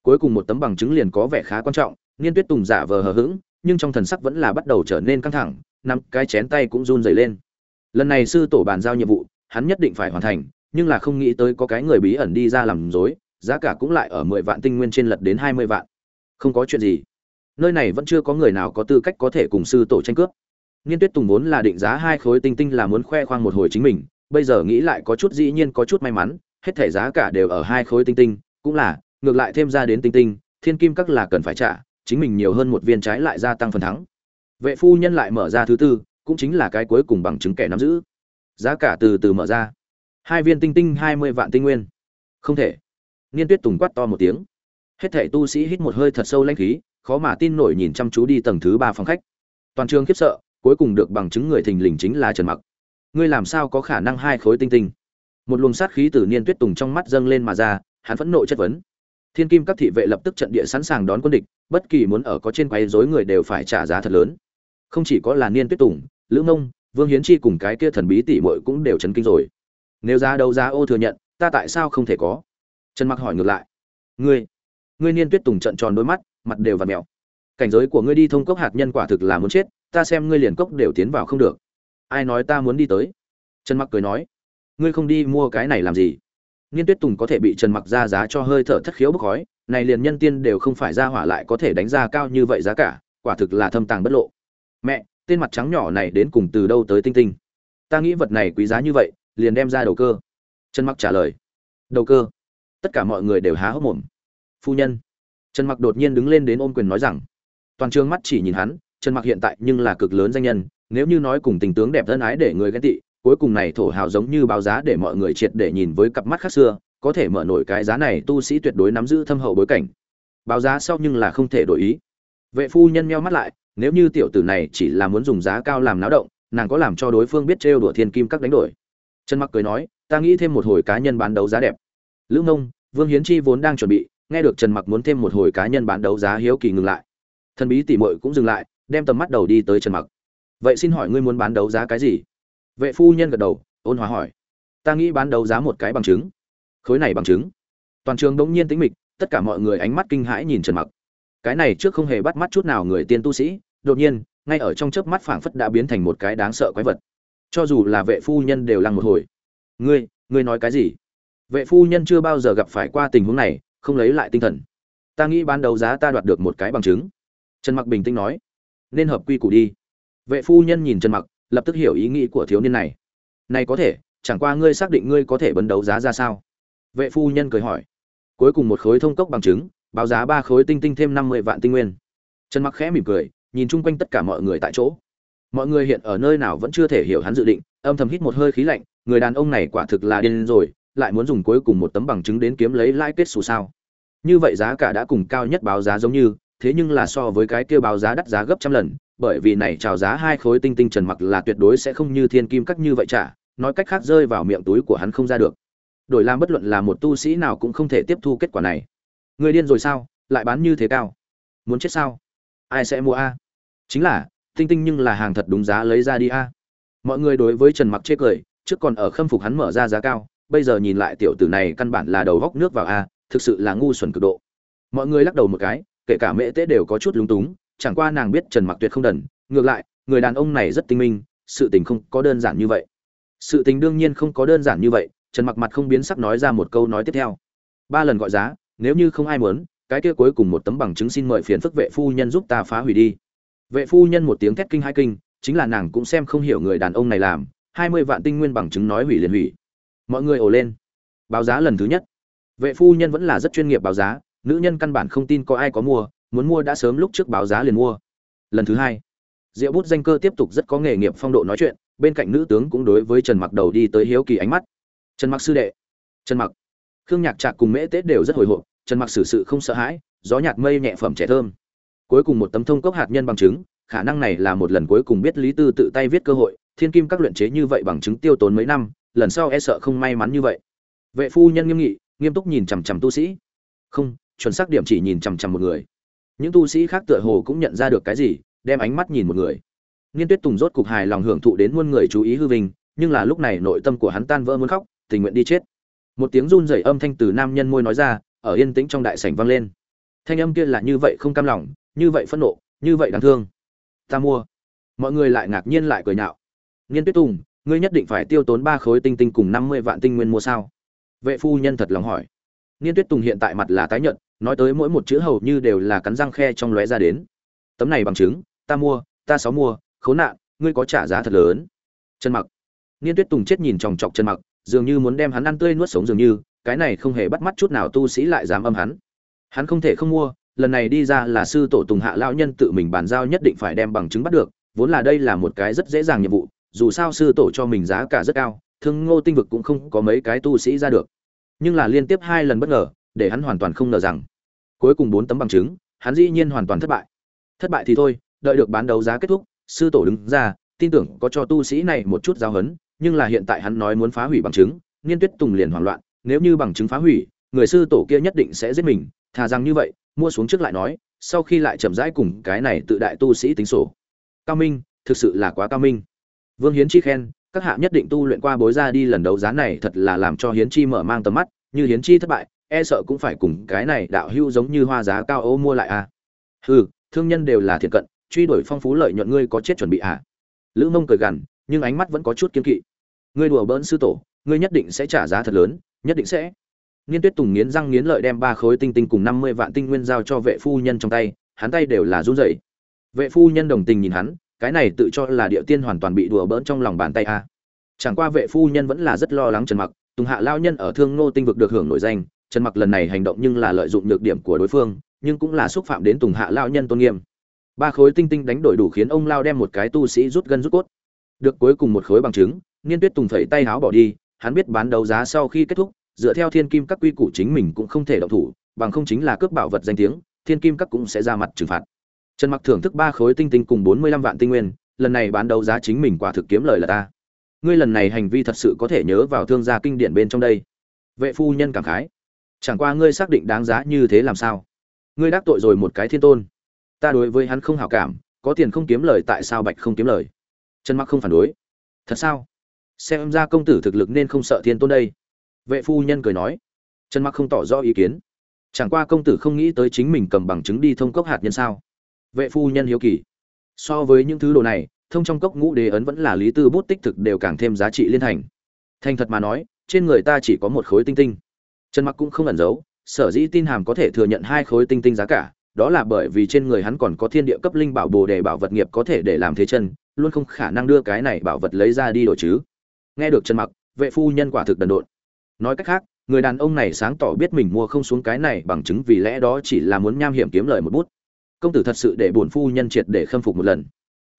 Cuối cùng một tấm bằng chứng liền có vẻ khá quan trọng, niên tuyết tùng giả vờ hờ hững, nhưng trong thần sắc vẫn là bắt đầu trở nên căng thẳng Năm cái chén tay cũng run rẩy lên. Lần này sư tổ bàn giao nhiệm vụ, hắn nhất định phải hoàn thành, nhưng là không nghĩ tới có cái người bí ẩn đi ra làm dối giá cả cũng lại ở mười vạn tinh nguyên trên lật đến hai mươi vạn. Không có chuyện gì. Nơi này vẫn chưa có người nào có tư cách có thể cùng sư tổ tranh cướp. Niên tuyết tùng vốn là định giá hai khối tinh tinh là muốn khoe khoang một hồi chính mình bây giờ nghĩ lại có chút dĩ nhiên, có chút may mắn, hết thảy giá cả đều ở hai khối tinh tinh, cũng là, ngược lại thêm ra đến tinh tinh, thiên kim các là cần phải trả, chính mình nhiều hơn một viên trái lại gia tăng phần thắng. Vệ phu nhân lại mở ra thứ tư, cũng chính là cái cuối cùng bằng chứng kẻ nắm giữ. Giá cả từ từ mở ra. Hai viên tinh tinh, hai mươi vạn tinh nguyên. Không thể. Niên tuyết tùng quát to một tiếng. Hết thảy tu sĩ hít một hơi thật sâu lãnh khí, khó mà tin nổi nhìn chăm chú đi tầng thứ ba phòng khách. Toàn trường khiếp sợ, cuối cùng được bằng chứng người thình lình chính là trần mặc ngươi làm sao có khả năng hai khối tinh tinh? Một luồng sát khí từ niên tuyết tùng trong mắt dâng lên mà ra, hắn phẫn nộ chất vấn. Thiên kim các thị vệ lập tức trận địa sẵn sàng đón quân địch, bất kỳ muốn ở có trên quay dối người đều phải trả giá thật lớn. Không chỉ có là niên tuyết tùng, lữ mông, vương hiến chi cùng cái kia thần bí tỷ muội cũng đều chấn kinh rồi. Nếu giá đấu giá ô thừa nhận, ta tại sao không thể có? Trần mặc hỏi ngược lại. Ngươi ngươi niên tuyết tùng trận tròn đôi mắt, mặt đều và mèo. Cảnh giới của ngươi đi thông cốc hạt nhân quả thực là muốn chết, ta xem ngươi liền cốc đều tiến vào không được ai nói ta muốn đi tới? Trần mặc cười nói, ngươi không đi mua cái này làm gì? Niên tuyết tùng có thể bị trần mặc ra giá cho hơi thở thất khiếu bốc khói, này liền nhân tiên đều không phải ra hỏa lại có thể đánh ra cao như vậy giá cả, quả thực là thâm tàng bất lộ. Mẹ, tên mặt trắng nhỏ này đến cùng từ đâu tới tinh tinh? Ta nghĩ vật này quý giá như vậy, liền đem ra đầu cơ. Trần mặc trả lời, đầu cơ. Tất cả mọi người đều há hốc mồm. Phu nhân. Trần mặc đột nhiên đứng lên đến ôm quyền nói rằng, toàn trường mắt chỉ nhìn hắn, trần mặc hiện tại nhưng là cực lớn danh nhân nếu như nói cùng tình tướng đẹp thân ái để người ghen tị, cuối cùng này thổ hào giống như báo giá để mọi người triệt để nhìn với cặp mắt khác xưa, có thể mở nổi cái giá này tu sĩ tuyệt đối nắm giữ thâm hậu bối cảnh. Báo giá sau nhưng là không thể đổi ý. Vệ phu nhân meo mắt lại, nếu như tiểu tử này chỉ là muốn dùng giá cao làm náo động, nàng có làm cho đối phương biết trêu đùa thiên kim các đánh đổi. Trần mặc cười nói, ta nghĩ thêm một hồi cá nhân bán đấu giá đẹp. Lữ mông vương hiến chi vốn đang chuẩn bị, nghe được trần mặc muốn thêm một hồi cá nhân bán đấu giá hiếu kỳ ngừng lại. Thần bí tỉ mội cũng dừng lại, đem tầm mắt đầu đi tới trần mặc vậy xin hỏi ngươi muốn bán đấu giá cái gì? Vệ phu nhân gật đầu, ôn hòa hỏi. Ta nghĩ bán đấu giá một cái bằng chứng. Khối này bằng chứng. Toàn trường đống nhiên tĩnh mịch, tất cả mọi người ánh mắt kinh hãi nhìn trần mặc. Cái này trước không hề bắt mắt chút nào người tiên tu sĩ, đột nhiên, ngay ở trong chớp mắt phảng phất đã biến thành một cái đáng sợ quái vật. Cho dù là vệ phu nhân đều lăng một hồi. Ngươi ngươi nói cái gì? Vệ phu nhân chưa bao giờ gặp phải qua tình huống này, không lấy lại tinh thần. Ta nghĩ bán đấu giá ta đoạt được một cái bằng chứng. Trần mặc bình tĩnh nói. Nên hợp quy củ đi vệ phu nhân nhìn trần mặc, lập tức hiểu ý nghĩ của thiếu niên này. Này có thể, chẳng qua ngươi xác định ngươi có thể bấn đấu giá ra sao? Vệ phu nhân cười hỏi. Cuối cùng một khối thông cốc bằng chứng, báo giá ba khối tinh tinh thêm năm mươi vạn tinh nguyên. Trần mặc khẽ mỉm cười, nhìn chung quanh tất cả mọi người tại chỗ. Mọi người hiện ở nơi nào vẫn chưa thể hiểu hắn dự định, âm thầm hít một hơi khí lạnh, người đàn ông này quả thực là điên rồi, lại muốn dùng cuối cùng một tấm bằng chứng đến kiếm lấy lãi kết xù sao? Như vậy giá cả đã cùng cao nhất báo giá giống như, thế nhưng là so với cái kia báo giá đắt giá gấp trăm lần bởi vì này chào giá hai khối tinh tinh trần mặc là tuyệt đối sẽ không như thiên kim cắt như vậy trả, nói cách khác rơi vào miệng túi của hắn không ra được. Đổi làm bất luận là một tu sĩ nào cũng không thể tiếp thu kết quả này. Người điên rồi sao? Lại bán như thế cao? Muốn chết sao? Ai sẽ mua a? Chính là, tinh tinh nhưng là hàng thật đúng giá lấy ra đi a. Mọi người đối với trần mặc chê cười, trước còn ở khâm phục hắn mở ra giá cao, bây giờ nhìn lại tiểu tử này căn bản là đầu góc nước vào a, thực sự là ngu xuẩn cực độ. Mọi người lắc đầu một cái, kể cả mẹ tế đều có chút lúng túng chẳng qua nàng biết trần mặc tuyệt không đần, ngược lại, người đàn ông này rất tinh minh, sự tình không có đơn giản như vậy. Sự tình đương nhiên không có đơn giản như vậy, trần mặc mặt không biến sắc nói ra một câu nói tiếp theo. Ba lần gọi giá, nếu như không ai muốn, cái kia cuối cùng một tấm bằng chứng xin mời phiền phức vệ phu nhân giúp ta phá hủy đi. Vệ phu nhân một tiếng thét kinh hai kinh, chính là nàng cũng xem không hiểu người đàn ông này làm, hai mươi vạn tinh nguyên bằng chứng nói hủy liền hủy. Mọi người ồ lên. Báo giá lần thứ nhất. Vệ phu nhân vẫn là rất chuyên nghiệp báo giá, nữ nhân căn bản không tin có ai có mua muốn mua đã sớm lúc trước báo giá liền mua. Lần thứ hai, diệu bút danh cơ tiếp tục rất có nghề nghiệp phong độ nói chuyện, bên cạnh nữ tướng cũng đối với trần mặc đầu đi tới hiếu kỳ ánh mắt. Trần mặc sư đệ. Trần mặc. Khương nhạc trạc cùng mễ tết đều rất hồi hộp, trần mặc xử sự không sợ hãi, gió nhạt mây nhẹ phẩm trẻ thơm. Cuối cùng một tấm thông cốc hạt nhân bằng chứng, khả năng này là một lần cuối cùng biết lý tư tự tay viết cơ hội, thiên kim các luyện chế như vậy bằng chứng tiêu tốn mấy năm, lần sau e sợ không may mắn như vậy. Vệ phu nhân nghiêm nghị, nghiêm túc nhìn chằm chằm tu sĩ. Không, chuẩn xác điểm chỉ nhìn chằm chằm một người những tu sĩ khác tựa hồ cũng nhận ra được cái gì, đem ánh mắt nhìn một người. Niên tuyết tùng rốt cục hài lòng hưởng thụ đến muôn người chú ý hư vinh, nhưng là lúc này nội tâm của hắn tan vỡ muốn khóc, tình nguyện đi chết. Một tiếng run rẩy âm thanh từ nam nhân môi nói ra, ở yên tĩnh trong đại sảnh vang lên. Thanh âm kia là như vậy không cam lòng, như vậy phẫn nộ, như vậy đáng thương. Ta mua. Mọi người lại ngạc nhiên lại cười nhạo. Niên tuyết tùng, ngươi nhất định phải tiêu tốn ba khối tinh tinh cùng năm mươi vạn tinh nguyên mua sao? Vệ phu nhân thật lòng hỏi niên tuyết tùng hiện tại mặt là tái nhợt, nói tới mỗi một chữ hầu như đều là cắn răng khe trong lóe ra đến. Tấm này bằng chứng, ta mua, ta sáu mua, khốn nạn, ngươi có trả giá thật lớn. Chân mặc. Niên tuyết tùng chết nhìn chòng chọc chân mặc, dường như muốn đem hắn ăn tươi nuốt sống dường như, cái này không hề bắt mắt chút nào tu sĩ lại dám âm hắn. Hắn không thể không mua, lần này đi ra là sư tổ tùng hạ lão nhân tự mình bàn giao nhất định phải đem bằng chứng bắt được, vốn là đây là một cái rất dễ dàng nhiệm vụ, dù sao sư tổ cho mình giá cả rất cao, thương ngô tinh vực cũng không có mấy cái tu sĩ ra được nhưng là liên tiếp hai lần bất ngờ, để hắn hoàn toàn không ngờ rằng, cuối cùng bốn tấm bằng chứng, hắn dĩ nhiên hoàn toàn thất bại. Thất bại thì thôi, đợi được bán đấu giá kết thúc, sư tổ đứng ra, tin tưởng có cho tu sĩ này một chút giao hấn nhưng là hiện tại hắn nói muốn phá hủy bằng chứng, niên tuyết tùng liền hoảng loạn, nếu như bằng chứng phá hủy, người sư tổ kia nhất định sẽ giết mình, thà rằng như vậy, mua xuống trước lại nói, sau khi lại chậm rãi cùng cái này tự đại tu sĩ tính sổ. Cao minh, thực sự là quá cao minh. Vương hiến chi khen các hạ nhất định tu luyện qua bối ra đi lần đấu giá này thật là làm cho hiến chi mở mang tầm mắt như hiến chi thất bại e sợ cũng phải cùng cái này đạo hưu giống như hoa giá cao ô mua lại à. Hừ thương nhân đều là thiện cận truy đuổi phong phú lợi nhuận ngươi có chết chuẩn bị à? Lữ mông cười gằn nhưng ánh mắt vẫn có chút kiên kỵ. Ngươi đùa bỡn sư tổ ngươi nhất định sẽ trả giá thật lớn nhất định sẽ. Niên Tuyết Tùng nghiến răng nghiến lợi đem ba khối tinh tinh cùng năm mươi vạn tinh nguyên giao cho vệ phu nhân trong tay, hắn tay đều là run rẩy. Vệ phu nhân đồng tình nhìn hắn, cái này tự cho là địa tiên hoàn toàn bị đùa bỡn trong lòng bàn tay a. Chẳng qua vệ phu nhân vẫn là rất lo lắng Trần Mặc, Tùng Hạ lao nhân ở Thương Nô tinh vực được hưởng nổi danh, Trần Mặc lần này hành động nhưng là lợi dụng nhược điểm của đối phương, nhưng cũng là xúc phạm đến Tùng Hạ lao nhân tôn nghiêm. Ba khối tinh tinh đánh đổi đủ khiến ông lao đem một cái tu sĩ rút gân rút cốt. Được cuối cùng một khối bằng chứng, Niên Tuyết Tùng phẩy tay háo bỏ đi, hắn biết bán đấu giá sau khi kết thúc, dựa theo thiên kim các quy củ chính mình cũng không thể động thủ bằng không chính là cướp bảo vật danh tiếng thiên kim các cũng sẽ ra mặt trừng phạt trần mặc thưởng thức ba khối tinh tinh cùng bốn mươi lăm vạn tinh nguyên, lần này bán đấu giá chính mình quả thực kiếm lời là ta. Ngươi lần này hành vi thật sự có thể nhớ vào thương gia kinh điển bên trong đây. Vệ phu nhân cảm khái. Chẳng qua ngươi xác định đáng giá như thế làm sao? Ngươi đắc tội rồi một cái thiên tôn. Ta đối với hắn không hảo cảm, có tiền không kiếm lời tại sao bạch không kiếm lời? Trần mặc không phản đối. Thật sao? Xem ra công tử thực lực nên không sợ thiên tôn đây. Vệ phu nhân cười nói. Trần mặc không tỏ rõ ý kiến. Chẳng qua công tử không nghĩ tới chính mình cầm bằng chứng đi thông cốc hạt nhân sao? Vệ phu nhân hiếu kỳ. So với những thứ đồ này, thông trong cốc ngũ đế ấn vẫn là lý tư bút tích thực đều càng thêm giá trị liên thành. Thành thật mà nói, trên người ta chỉ có một khối tinh tinh. Trần mặc cũng không ẩn giấu, sở dĩ tin hàm có thể thừa nhận hai khối tinh tinh giá cả, đó là bởi vì trên người hắn còn có thiên địa cấp linh bảo bồ đề bảo vật nghiệp có thể để làm thế chân, luôn không khả năng đưa cái này bảo vật lấy ra đi đổi chứ. Nghe được trần mặc, vệ phu nhân quả thực đần độn. Nói cách khác, người đàn ông này sáng tỏ biết mình mua không xuống cái này bằng chứng vì lẽ đó chỉ là muốn nham hiểm kiếm lời một bút công tử thật sự để bổn phu nhân triệt để khâm phục một lần.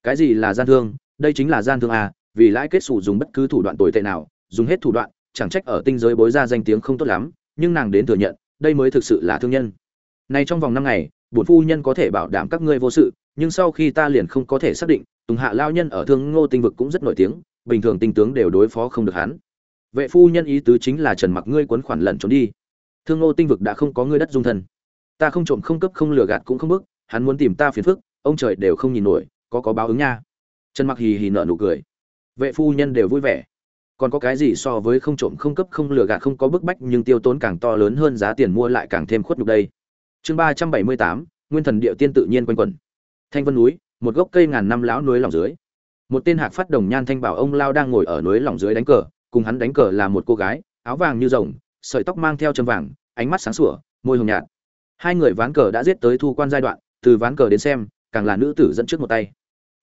Cái gì là gian thương? Đây chính là gian thương à vì lãi kết sủ dùng bất cứ thủ đoạn tồi tệ nào, dùng hết thủ đoạn, chẳng trách ở tinh giới bối ra danh tiếng không tốt lắm, nhưng nàng đến thừa nhận, đây mới thực sự là thương nhân. Nay trong vòng năm ngày, bổn phu nhân có thể bảo đảm các ngươi vô sự, nhưng sau khi ta liền không có thể xác định, tùng hạ lao nhân ở thương ngô tinh vực cũng rất nổi tiếng, bình thường tinh tướng đều đối phó không được hắn. Vệ phu nhân ý tứ chính là trần mặc ngươi quấn khoản lẩn trốn đi. Thương ngô tinh vực đã không có ngươi đất dung thân. Ta không trộm không cấp không lừa gạt cũng không bức hắn muốn tìm ta phiền phức, ông trời đều không nhìn nổi, có có báo ứng nha. Trần mặc hì hì nở nụ cười. Vệ phu nhân đều vui vẻ. Còn có cái gì so với không trộm không cấp không lừa gạt không có bức bách, nhưng tiêu tốn càng to lớn hơn giá tiền mua lại càng thêm khuất nhục đây. Chương ba trăm bảy mươi tám, nguyên thần địa tiên tự nhiên quanh quẩn. Thanh vân núi, một gốc cây ngàn năm lão núi lòng dưới. Một tên hạc phát đồng nhan thanh bảo ông lao đang ngồi ở núi lòng dưới đánh cờ, cùng hắn đánh cờ là một cô gái, áo vàng như rồng, sợi tóc mang theo châm vàng, ánh mắt sáng sủa, môi hồng nhạt. Hai người ván cờ đã giết tới thu quan giai đoạn từ ván cờ đến xem, càng là nữ tử dẫn trước một tay.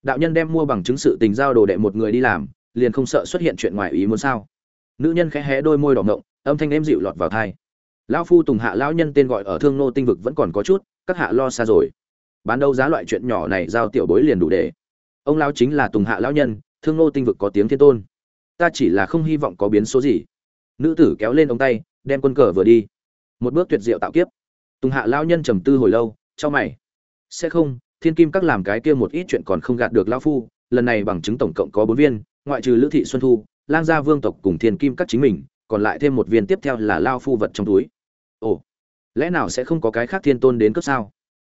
Đạo nhân đem mua bằng chứng sự tình giao đồ đệ một người đi làm, liền không sợ xuất hiện chuyện ngoài ý muốn sao? Nữ nhân khẽ hé đôi môi đỏ ngộng, âm thanh êm dịu lọt vào thai lão phu tùng hạ lão nhân tên gọi ở thương nô tinh vực vẫn còn có chút, các hạ lo xa rồi. Bán đâu giá loại chuyện nhỏ này giao tiểu bối liền đủ để. Ông lão chính là tùng hạ lão nhân, thương nô tinh vực có tiếng thiên tôn. Ta chỉ là không hy vọng có biến số gì. Nữ tử kéo lên ống tay, đem quân cờ vừa đi. Một bước tuyệt diệu tạo kiếp. Tùng hạ lão nhân trầm tư hồi lâu cho mày sẽ không, thiên kim các làm cái kia một ít chuyện còn không gạt được lão phu, lần này bằng chứng tổng cộng có bốn viên, ngoại trừ lữ thị xuân thu, lang gia vương tộc cùng thiên kim các chính mình, còn lại thêm một viên tiếp theo là lao phu vật trong túi. Ồ, lẽ nào sẽ không có cái khác thiên tôn đến cấp sao?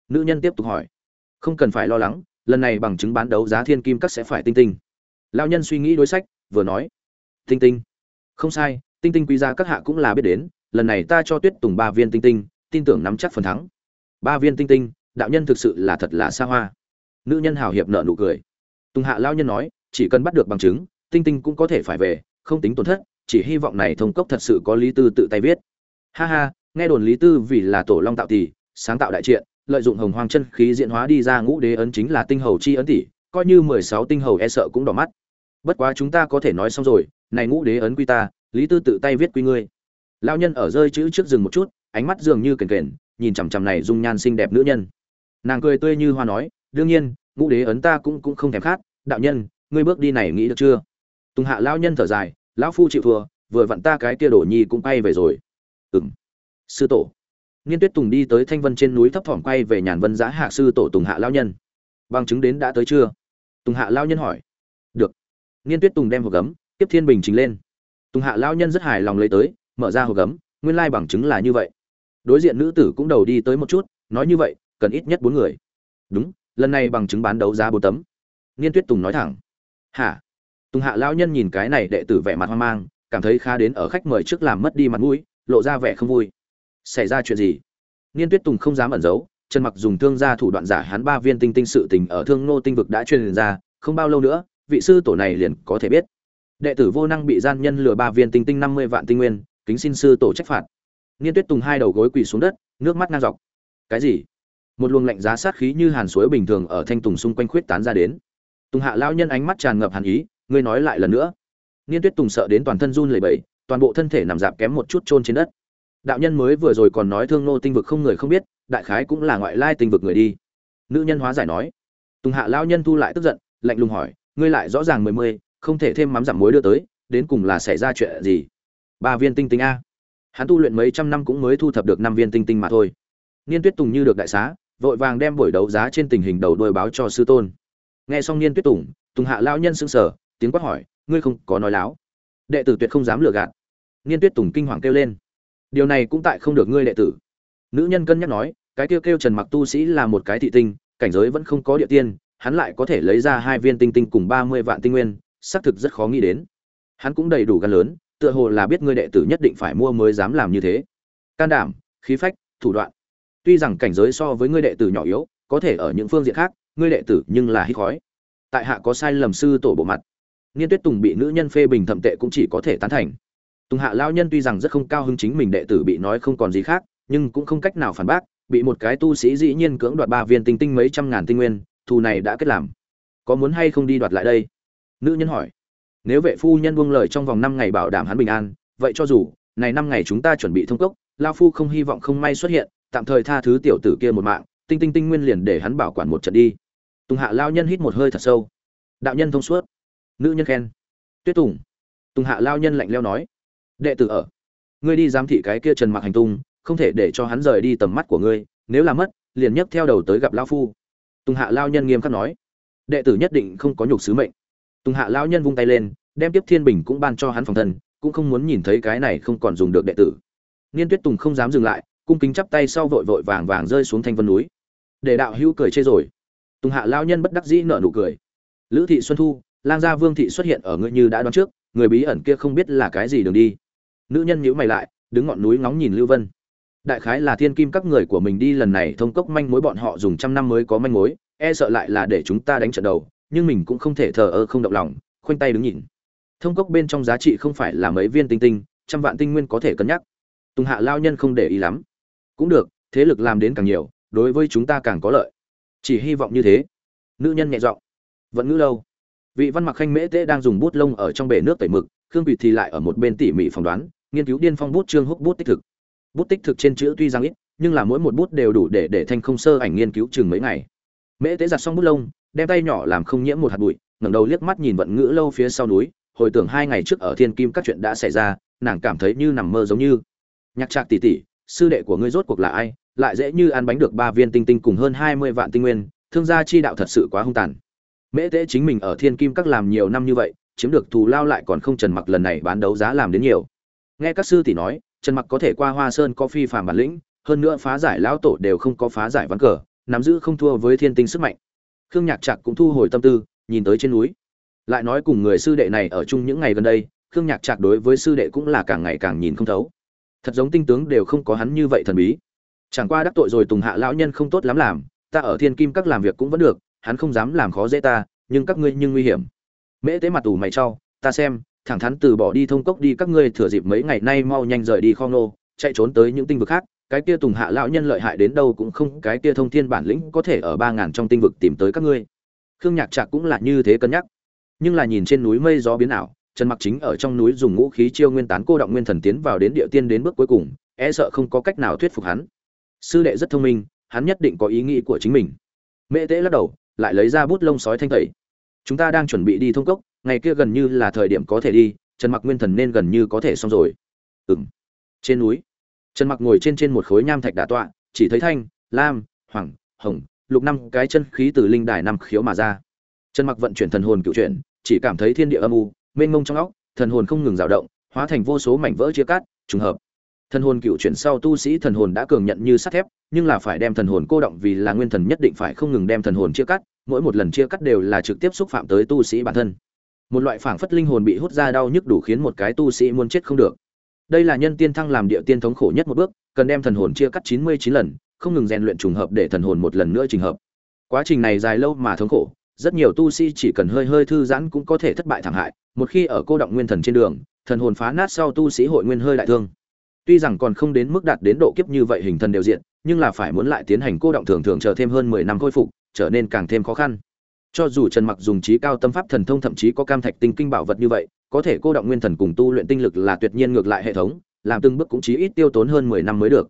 Nữ nhân tiếp tục hỏi. Không cần phải lo lắng, lần này bằng chứng bán đấu giá thiên kim các sẽ phải tinh tinh. Lao nhân suy nghĩ đối sách, vừa nói. Tinh tinh. Không sai, tinh tinh quý gia các hạ cũng là biết đến, lần này ta cho tuyết tùng ba viên tinh tinh, tin tưởng nắm chắc phần thắng. Ba viên tinh tinh đạo nhân thực sự là thật là xa hoa. Nữ nhân hào hiệp nợ nụ cười. Tùng hạ lao nhân nói, chỉ cần bắt được bằng chứng, tinh tinh cũng có thể phải về, không tính tổn thất, chỉ hy vọng này thông cốc thật sự có lý tư tự tay viết. Ha ha, nghe đồn lý tư vì là tổ long tạo tỷ, sáng tạo đại triện, lợi dụng hồng hoang chân khí diễn hóa đi ra ngũ đế ấn chính là tinh hầu chi ấn tỷ, coi như mười sáu tinh hầu e sợ cũng đỏ mắt. Bất quá chúng ta có thể nói xong rồi, này ngũ đế ấn quy ta, lý tư tự tay viết quy ngươi. Lao nhân ở rơi chữ trước rừng một chút, ánh mắt dường như kền kền, nhìn chằm chằm này dung nhan xinh đẹp nữ nhân nàng cười tươi như hoa nói, đương nhiên, ngũ đế ấn ta cũng cũng không thèm khát. Đạo nhân, ngươi bước đi này nghĩ được chưa? Tùng hạ lao nhân thở dài, lão phu chịu thua, vừa vặn ta cái kia đổ nhi cũng bay về rồi. Ừng sư tổ. Niên tuyết tùng đi tới thanh vân trên núi thấp thỏm quay về nhàn vân giã hạ sư tổ tùng hạ lao nhân. Bằng chứng đến đã tới chưa? Tùng hạ lao nhân hỏi. Được. Niên tuyết tùng đem hộp gấm, tiếp thiên bình chính lên. Tùng hạ lao nhân rất hài lòng lấy tới, mở ra hộp gấm, nguyên lai bằng chứng là như vậy. Đối diện nữ tử cũng đầu đi tới một chút, nói như vậy cần ít nhất bốn người. Đúng, lần này bằng chứng bán đấu giá bốn tấm. Niên tuyết tùng nói thẳng. Hả? Tùng hạ lão nhân nhìn cái này đệ tử vẻ mặt hoang mang, cảm thấy khá đến ở khách mời trước làm mất đi mặt mũi, lộ ra vẻ không vui. Xảy ra chuyện gì? Niên tuyết tùng không dám ẩn giấu, trần mặc dùng thương gia thủ đoạn giả hắn ba viên tinh tinh sự tình ở thương nô tinh vực đã truyền ra, không bao lâu nữa, vị sư tổ này liền có thể biết. Đệ tử vô năng bị gian nhân lừa ba viên tinh tinh năm mươi vạn tinh nguyên, kính xin sư tổ trách phạt. Niên tuyết tùng hai đầu gối quỳ xuống đất, nước mắt ngang dọc. Cái gì? Một luồng lạnh giá sát khí như hàn suối bình thường ở thanh tùng xung quanh khuyết tán ra đến. Tùng hạ lão nhân ánh mắt tràn ngập hàn ý, ngươi nói lại lần nữa. Niên tuyết tùng sợ đến toàn thân run lẩy bẩy, toàn bộ thân thể nằm dạp kém một chút chôn trên đất. Đạo nhân mới vừa rồi còn nói thương nô tinh vực không người không biết, đại khái cũng là ngoại lai tinh vực người đi. Nữ nhân hóa giải nói. Tùng hạ lão nhân thu lại tức giận, lạnh lùng hỏi, ngươi lại rõ ràng mười mươi, không thể thêm mắm giảm muối đưa tới, đến cùng là xảy ra chuyện gì? Ba viên tinh tinh a. Hắn tu luyện mấy trăm năm cũng mới thu thập được năm viên tinh tinh mà thôi. Niên tuyết tùng như được đại xá vội vàng đem buổi đấu giá trên tình hình đầu đuôi báo cho sư tôn. Nghe xong niên tuyết tùng tùng hạ lão nhân sững sờ, tiếng quát hỏi, ngươi không có nói láo? Đệ tử tuyệt không dám lừa gạt. Niên tuyết tùng kinh hoàng kêu lên. Điều này cũng tại không được ngươi đệ tử. Nữ nhân cân nhắc nói, cái kêu kêu trần mặc tu sĩ là một cái thị tinh, cảnh giới vẫn không có địa tiên, hắn lại có thể lấy ra hai viên tinh tinh cùng ba mươi vạn tinh nguyên, xác thực rất khó nghĩ đến. Hắn cũng đầy đủ gan lớn, tựa hồ là biết ngươi đệ tử nhất định phải mua mới dám làm như thế. Can đảm, khí phách, thủ đoạn tuy rằng cảnh giới so với ngươi đệ tử nhỏ yếu, có thể ở những phương diện khác, ngươi đệ tử nhưng là hít khói. Tại hạ có sai lầm sư tổ bộ mặt. Niên tuyết tùng bị nữ nhân phê bình thậm tệ cũng chỉ có thể tán thành. Tùng hạ lao nhân tuy rằng rất không cao hứng chính mình đệ tử bị nói không còn gì khác, nhưng cũng không cách nào phản bác, bị một cái tu sĩ dĩ nhiên cưỡng đoạt ba viên tinh tinh mấy trăm ngàn tinh nguyên, thù này đã kết làm. Có muốn hay không đi đoạt lại đây? Nữ nhân hỏi. Nếu vệ phu nhân buông lời trong vòng năm ngày bảo đảm hắn bình an, vậy cho dù, này năm ngày chúng ta chuẩn bị thông cốc, lao phu không hy vọng không may xuất hiện tạm thời tha thứ tiểu tử kia một mạng, tinh tinh tinh nguyên liền để hắn bảo quản một trận đi. Tùng hạ lao nhân hít một hơi thật sâu. Đạo nhân thông suốt. Nữ nhân khen. Tuyết tùng. Tùng hạ lao nhân lạnh leo nói. Đệ tử ở. Ngươi đi giám thị cái kia trần mặc hành tung, không thể để cho hắn rời đi tầm mắt của ngươi, nếu là mất, liền nhấc theo đầu tới gặp lão phu. Tùng hạ lao nhân nghiêm khắc nói. Đệ tử nhất định không có nhục sứ mệnh. Tùng hạ lao nhân vung tay lên, đem tiếp thiên bình cũng ban cho hắn phòng thân, cũng không muốn nhìn thấy cái này không còn dùng được đệ tử. Niên tuyết tùng không dám dừng lại cung kính chắp tay sau vội vội vàng vàng rơi xuống thanh vân núi. Để đạo hữu cười chê rồi. Tùng hạ lao nhân bất đắc dĩ nở nụ cười. Lữ thị xuân thu, lang gia vương thị xuất hiện ở ngươi như đã đoán trước, người bí ẩn kia không biết là cái gì đường đi. Nữ nhân nhíu mày lại, đứng ngọn núi ngóng nhìn lưu vân. Đại khái là thiên kim các người của mình đi lần này thông cốc manh mối bọn họ dùng trăm năm mới có manh mối e sợ lại là để chúng ta đánh trận đầu, nhưng mình cũng không thể thờ ơ không động lòng, khoanh tay đứng nhìn. Thông cốc bên trong giá trị không phải là mấy viên tinh tinh, trăm vạn tinh nguyên có thể cân nhắc. Tùng hạ lao nhân không để ý lắm cũng được, thế lực làm đến càng nhiều, đối với chúng ta càng có lợi. Chỉ hy vọng như thế. Nữ nhân nhẹ giọng. Vẫn ngữ lâu. Vị văn mặc khanh mễ tế đang dùng bút lông ở trong bể nước tẩy mực, khương quỳ thì lại ở một bên tỉ mỉ phỏng đoán, nghiên cứu điên phong bút trương húc bút tích thực. Bút tích thực trên chữ tuy rằng ít, nhưng là mỗi một bút đều đủ để để thanh không sơ ảnh nghiên cứu chừng mấy ngày. Mễ tế giặt xong bút lông, đem tay nhỏ làm không nhiễm một hạt bụi, ngẩng đầu liếc mắt nhìn vận ngữ lâu phía sau núi, hồi tưởng hai ngày trước ở thiên kim các chuyện đã xảy ra, nàng cảm thấy như nằm mơ giống như. Nhạc trạc tỷ tỷ sư đệ của ngươi rốt cuộc là ai, lại dễ như ăn bánh được ba viên tinh tinh cùng hơn hai mươi vạn tinh nguyên, thương gia chi đạo thật sự quá hung tàn. Mễ tế chính mình ở thiên kim các làm nhiều năm như vậy, chiếm được thù lao lại còn không trần mặc lần này bán đấu giá làm đến nhiều. Nghe các sư tỷ nói, trần mặc có thể qua hoa sơn có phi phàm bản lĩnh, hơn nữa phá giải lão tổ đều không có phá giải ván cờ, nắm giữ không thua với thiên tinh sức mạnh. Khương nhạc trạc cũng thu hồi tâm tư, nhìn tới trên núi. Lại nói cùng người sư đệ này ở chung những ngày gần đây, khương nhạc trạc đối với sư đệ cũng là càng ngày càng nhìn không thấu thật giống tinh tướng đều không có hắn như vậy thần bí. Chẳng qua đắc tội rồi tùng hạ lão nhân không tốt lắm làm, ta ở thiên kim các làm việc cũng vẫn được, hắn không dám làm khó dễ ta, nhưng các ngươi nhưng nguy hiểm. Mễ tế mặt tù mày trao, ta xem, thẳng thắn từ bỏ đi thông cốc đi các ngươi thừa dịp mấy ngày nay mau nhanh rời đi kho nô chạy trốn tới những tinh vực khác, cái kia tùng hạ lão nhân lợi hại đến đâu cũng không, cái kia thông thiên bản lĩnh có thể ở ba ngàn trong tinh vực tìm tới các ngươi. Khương nhạc trạc cũng là như thế cân nhắc, nhưng là nhìn trên núi mây gió biến ảo trần mặc chính ở trong núi dùng ngũ khí chiêu nguyên tán cô động nguyên thần tiến vào đến địa tiên đến bước cuối cùng e sợ không có cách nào thuyết phục hắn. Sư đệ rất thông minh, hắn nhất định có ý nghĩ của chính mình. Mễ tế lắc đầu, lại lấy ra bút lông sói thanh tẩy. Chúng ta đang chuẩn bị đi thông cốc, ngày kia gần như là thời điểm có thể đi, trần mặc nguyên thần nên gần như có thể xong rồi. Ừng trên núi, trần mặc ngồi trên trên một khối nham thạch đà tọa, chỉ thấy thanh, lam, hoàng, hồng, lục năm cái chân khí từ linh đài năm khiếu mà ra. Trần mặc vận chuyển thần hồn cựu chuyển, chỉ cảm thấy thiên địa âm u mênh mông trong óc, thần hồn không ngừng dao động, hóa thành vô số mảnh vỡ chia cắt, trùng hợp. Thần hồn cựu chuyển sau tu sĩ thần hồn đã cường nhận như sắt thép, nhưng là phải đem thần hồn cô động vì là nguyên thần nhất định phải không ngừng đem thần hồn chia cắt, mỗi một lần chia cắt đều là trực tiếp xúc phạm tới tu sĩ bản thân. Một loại phảng phất linh hồn bị hút ra đau nhức đủ khiến một cái tu sĩ muốn chết không được. Đây là nhân tiên thăng làm địa tiên thống khổ nhất một bước, cần đem thần hồn chia cắt chín mươi chín lần, không ngừng rèn luyện trùng hợp để thần hồn một lần nữa trình hợp. Quá trình này dài lâu mà thống khổ, rất nhiều tu sĩ chỉ cần hơi hơi thư giãn cũng có thể thất bại thảm hại một khi ở cô động nguyên thần trên đường, thần hồn phá nát sau tu sĩ hội nguyên hơi đại thương. Tuy rằng còn không đến mức đạt đến độ kiếp như vậy hình thần đều diện, nhưng là phải muốn lại tiến hành cô động thường thường chờ thêm hơn mười năm khôi phục, trở nên càng thêm khó khăn. Cho dù trần mặc dùng trí cao tâm pháp thần thông thậm chí có cam thạch tinh kinh bảo vật như vậy, có thể cô động nguyên thần cùng tu luyện tinh lực là tuyệt nhiên ngược lại hệ thống, làm từng bước cũng chí ít tiêu tốn hơn mười năm mới được.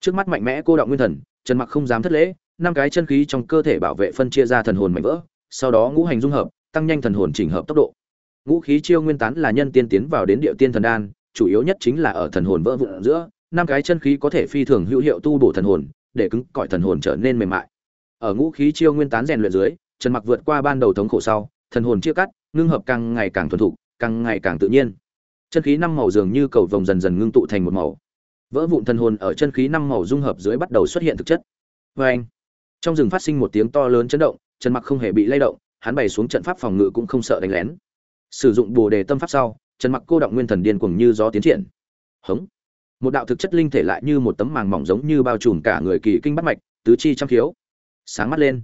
Trước mắt mạnh mẽ cô động nguyên thần, trần mặc không dám thất lễ, năm cái chân khí trong cơ thể bảo vệ phân chia ra thần hồn mạnh vỡ, sau đó ngũ hành dung hợp, tăng nhanh thần hồn chỉnh hợp tốc độ ngũ khí chiêu nguyên tán là nhân tiên tiến vào đến địa tiên thần đan, chủ yếu nhất chính là ở thần hồn vỡ vụn giữa, năm cái chân khí có thể phi thường hữu hiệu tu bổ thần hồn, để cứng cỏi thần hồn trở nên mềm mại. Ở ngũ khí chiêu nguyên tán rèn luyện dưới, trần mặc vượt qua ban đầu thống khổ sau, thần hồn chia cắt, ngưng hợp càng ngày càng thuần thục, càng ngày càng tự nhiên. Chân khí năm màu dường như cầu vồng dần dần ngưng tụ thành một màu. Vỡ vụn thần hồn ở chân khí năm màu dung hợp dưới bắt đầu xuất hiện thực chất. Vê anh, trong rừng phát sinh một tiếng to lớn chấn động, trần mặc không hề bị lay động, hắn bày xuống trận pháp phòng ngự cũng không sợ đánh lén sử dụng bồ đề tâm pháp sau, trần mặc cô động nguyên thần điên cuồng như gió tiến triển. Hống. Một đạo thực chất linh thể lại như một tấm màng mỏng giống như bao trùm cả người kỳ kinh bắt mạch, tứ chi trăm khiếu. Sáng mắt lên.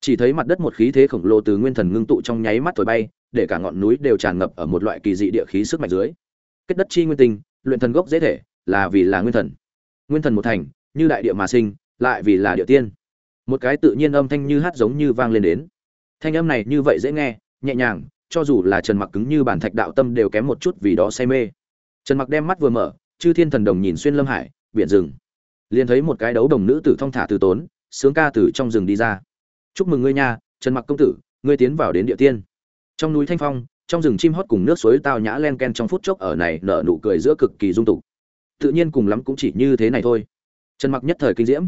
Chỉ thấy mặt đất một khí thế khổng lồ từ nguyên thần ngưng tụ trong nháy mắt thổi bay, để cả ngọn núi đều tràn ngập ở một loại kỳ dị địa khí sức mạnh dưới. Kết đất chi nguyên tinh, luyện thần gốc dễ thể, là vì là nguyên thần. Nguyên thần một thành, như đại địa mà sinh, lại vì là địa tiên. Một cái tự nhiên âm thanh như hát giống như vang lên đến. Thanh âm này như vậy dễ nghe, nhẹ nhàng cho dù là trần mặc cứng như bản thạch đạo tâm đều kém một chút vì đó say mê. Trần mặc đem mắt vừa mở, chư thiên thần đồng nhìn xuyên lâm hải, biển rừng. Liền thấy một cái đấu đồng nữ tử thong thả từ tốn, sướng ca từ trong rừng đi ra. Chúc mừng ngươi nha, trần mặc công tử, ngươi tiến vào đến địa tiên. Trong núi thanh phong, trong rừng chim hót cùng nước suối tao nhã len ken trong phút chốc ở này nở nụ cười giữa cực kỳ dung tục. Tự nhiên cùng lắm cũng chỉ như thế này thôi. Trần mặc nhất thời kinh diễm.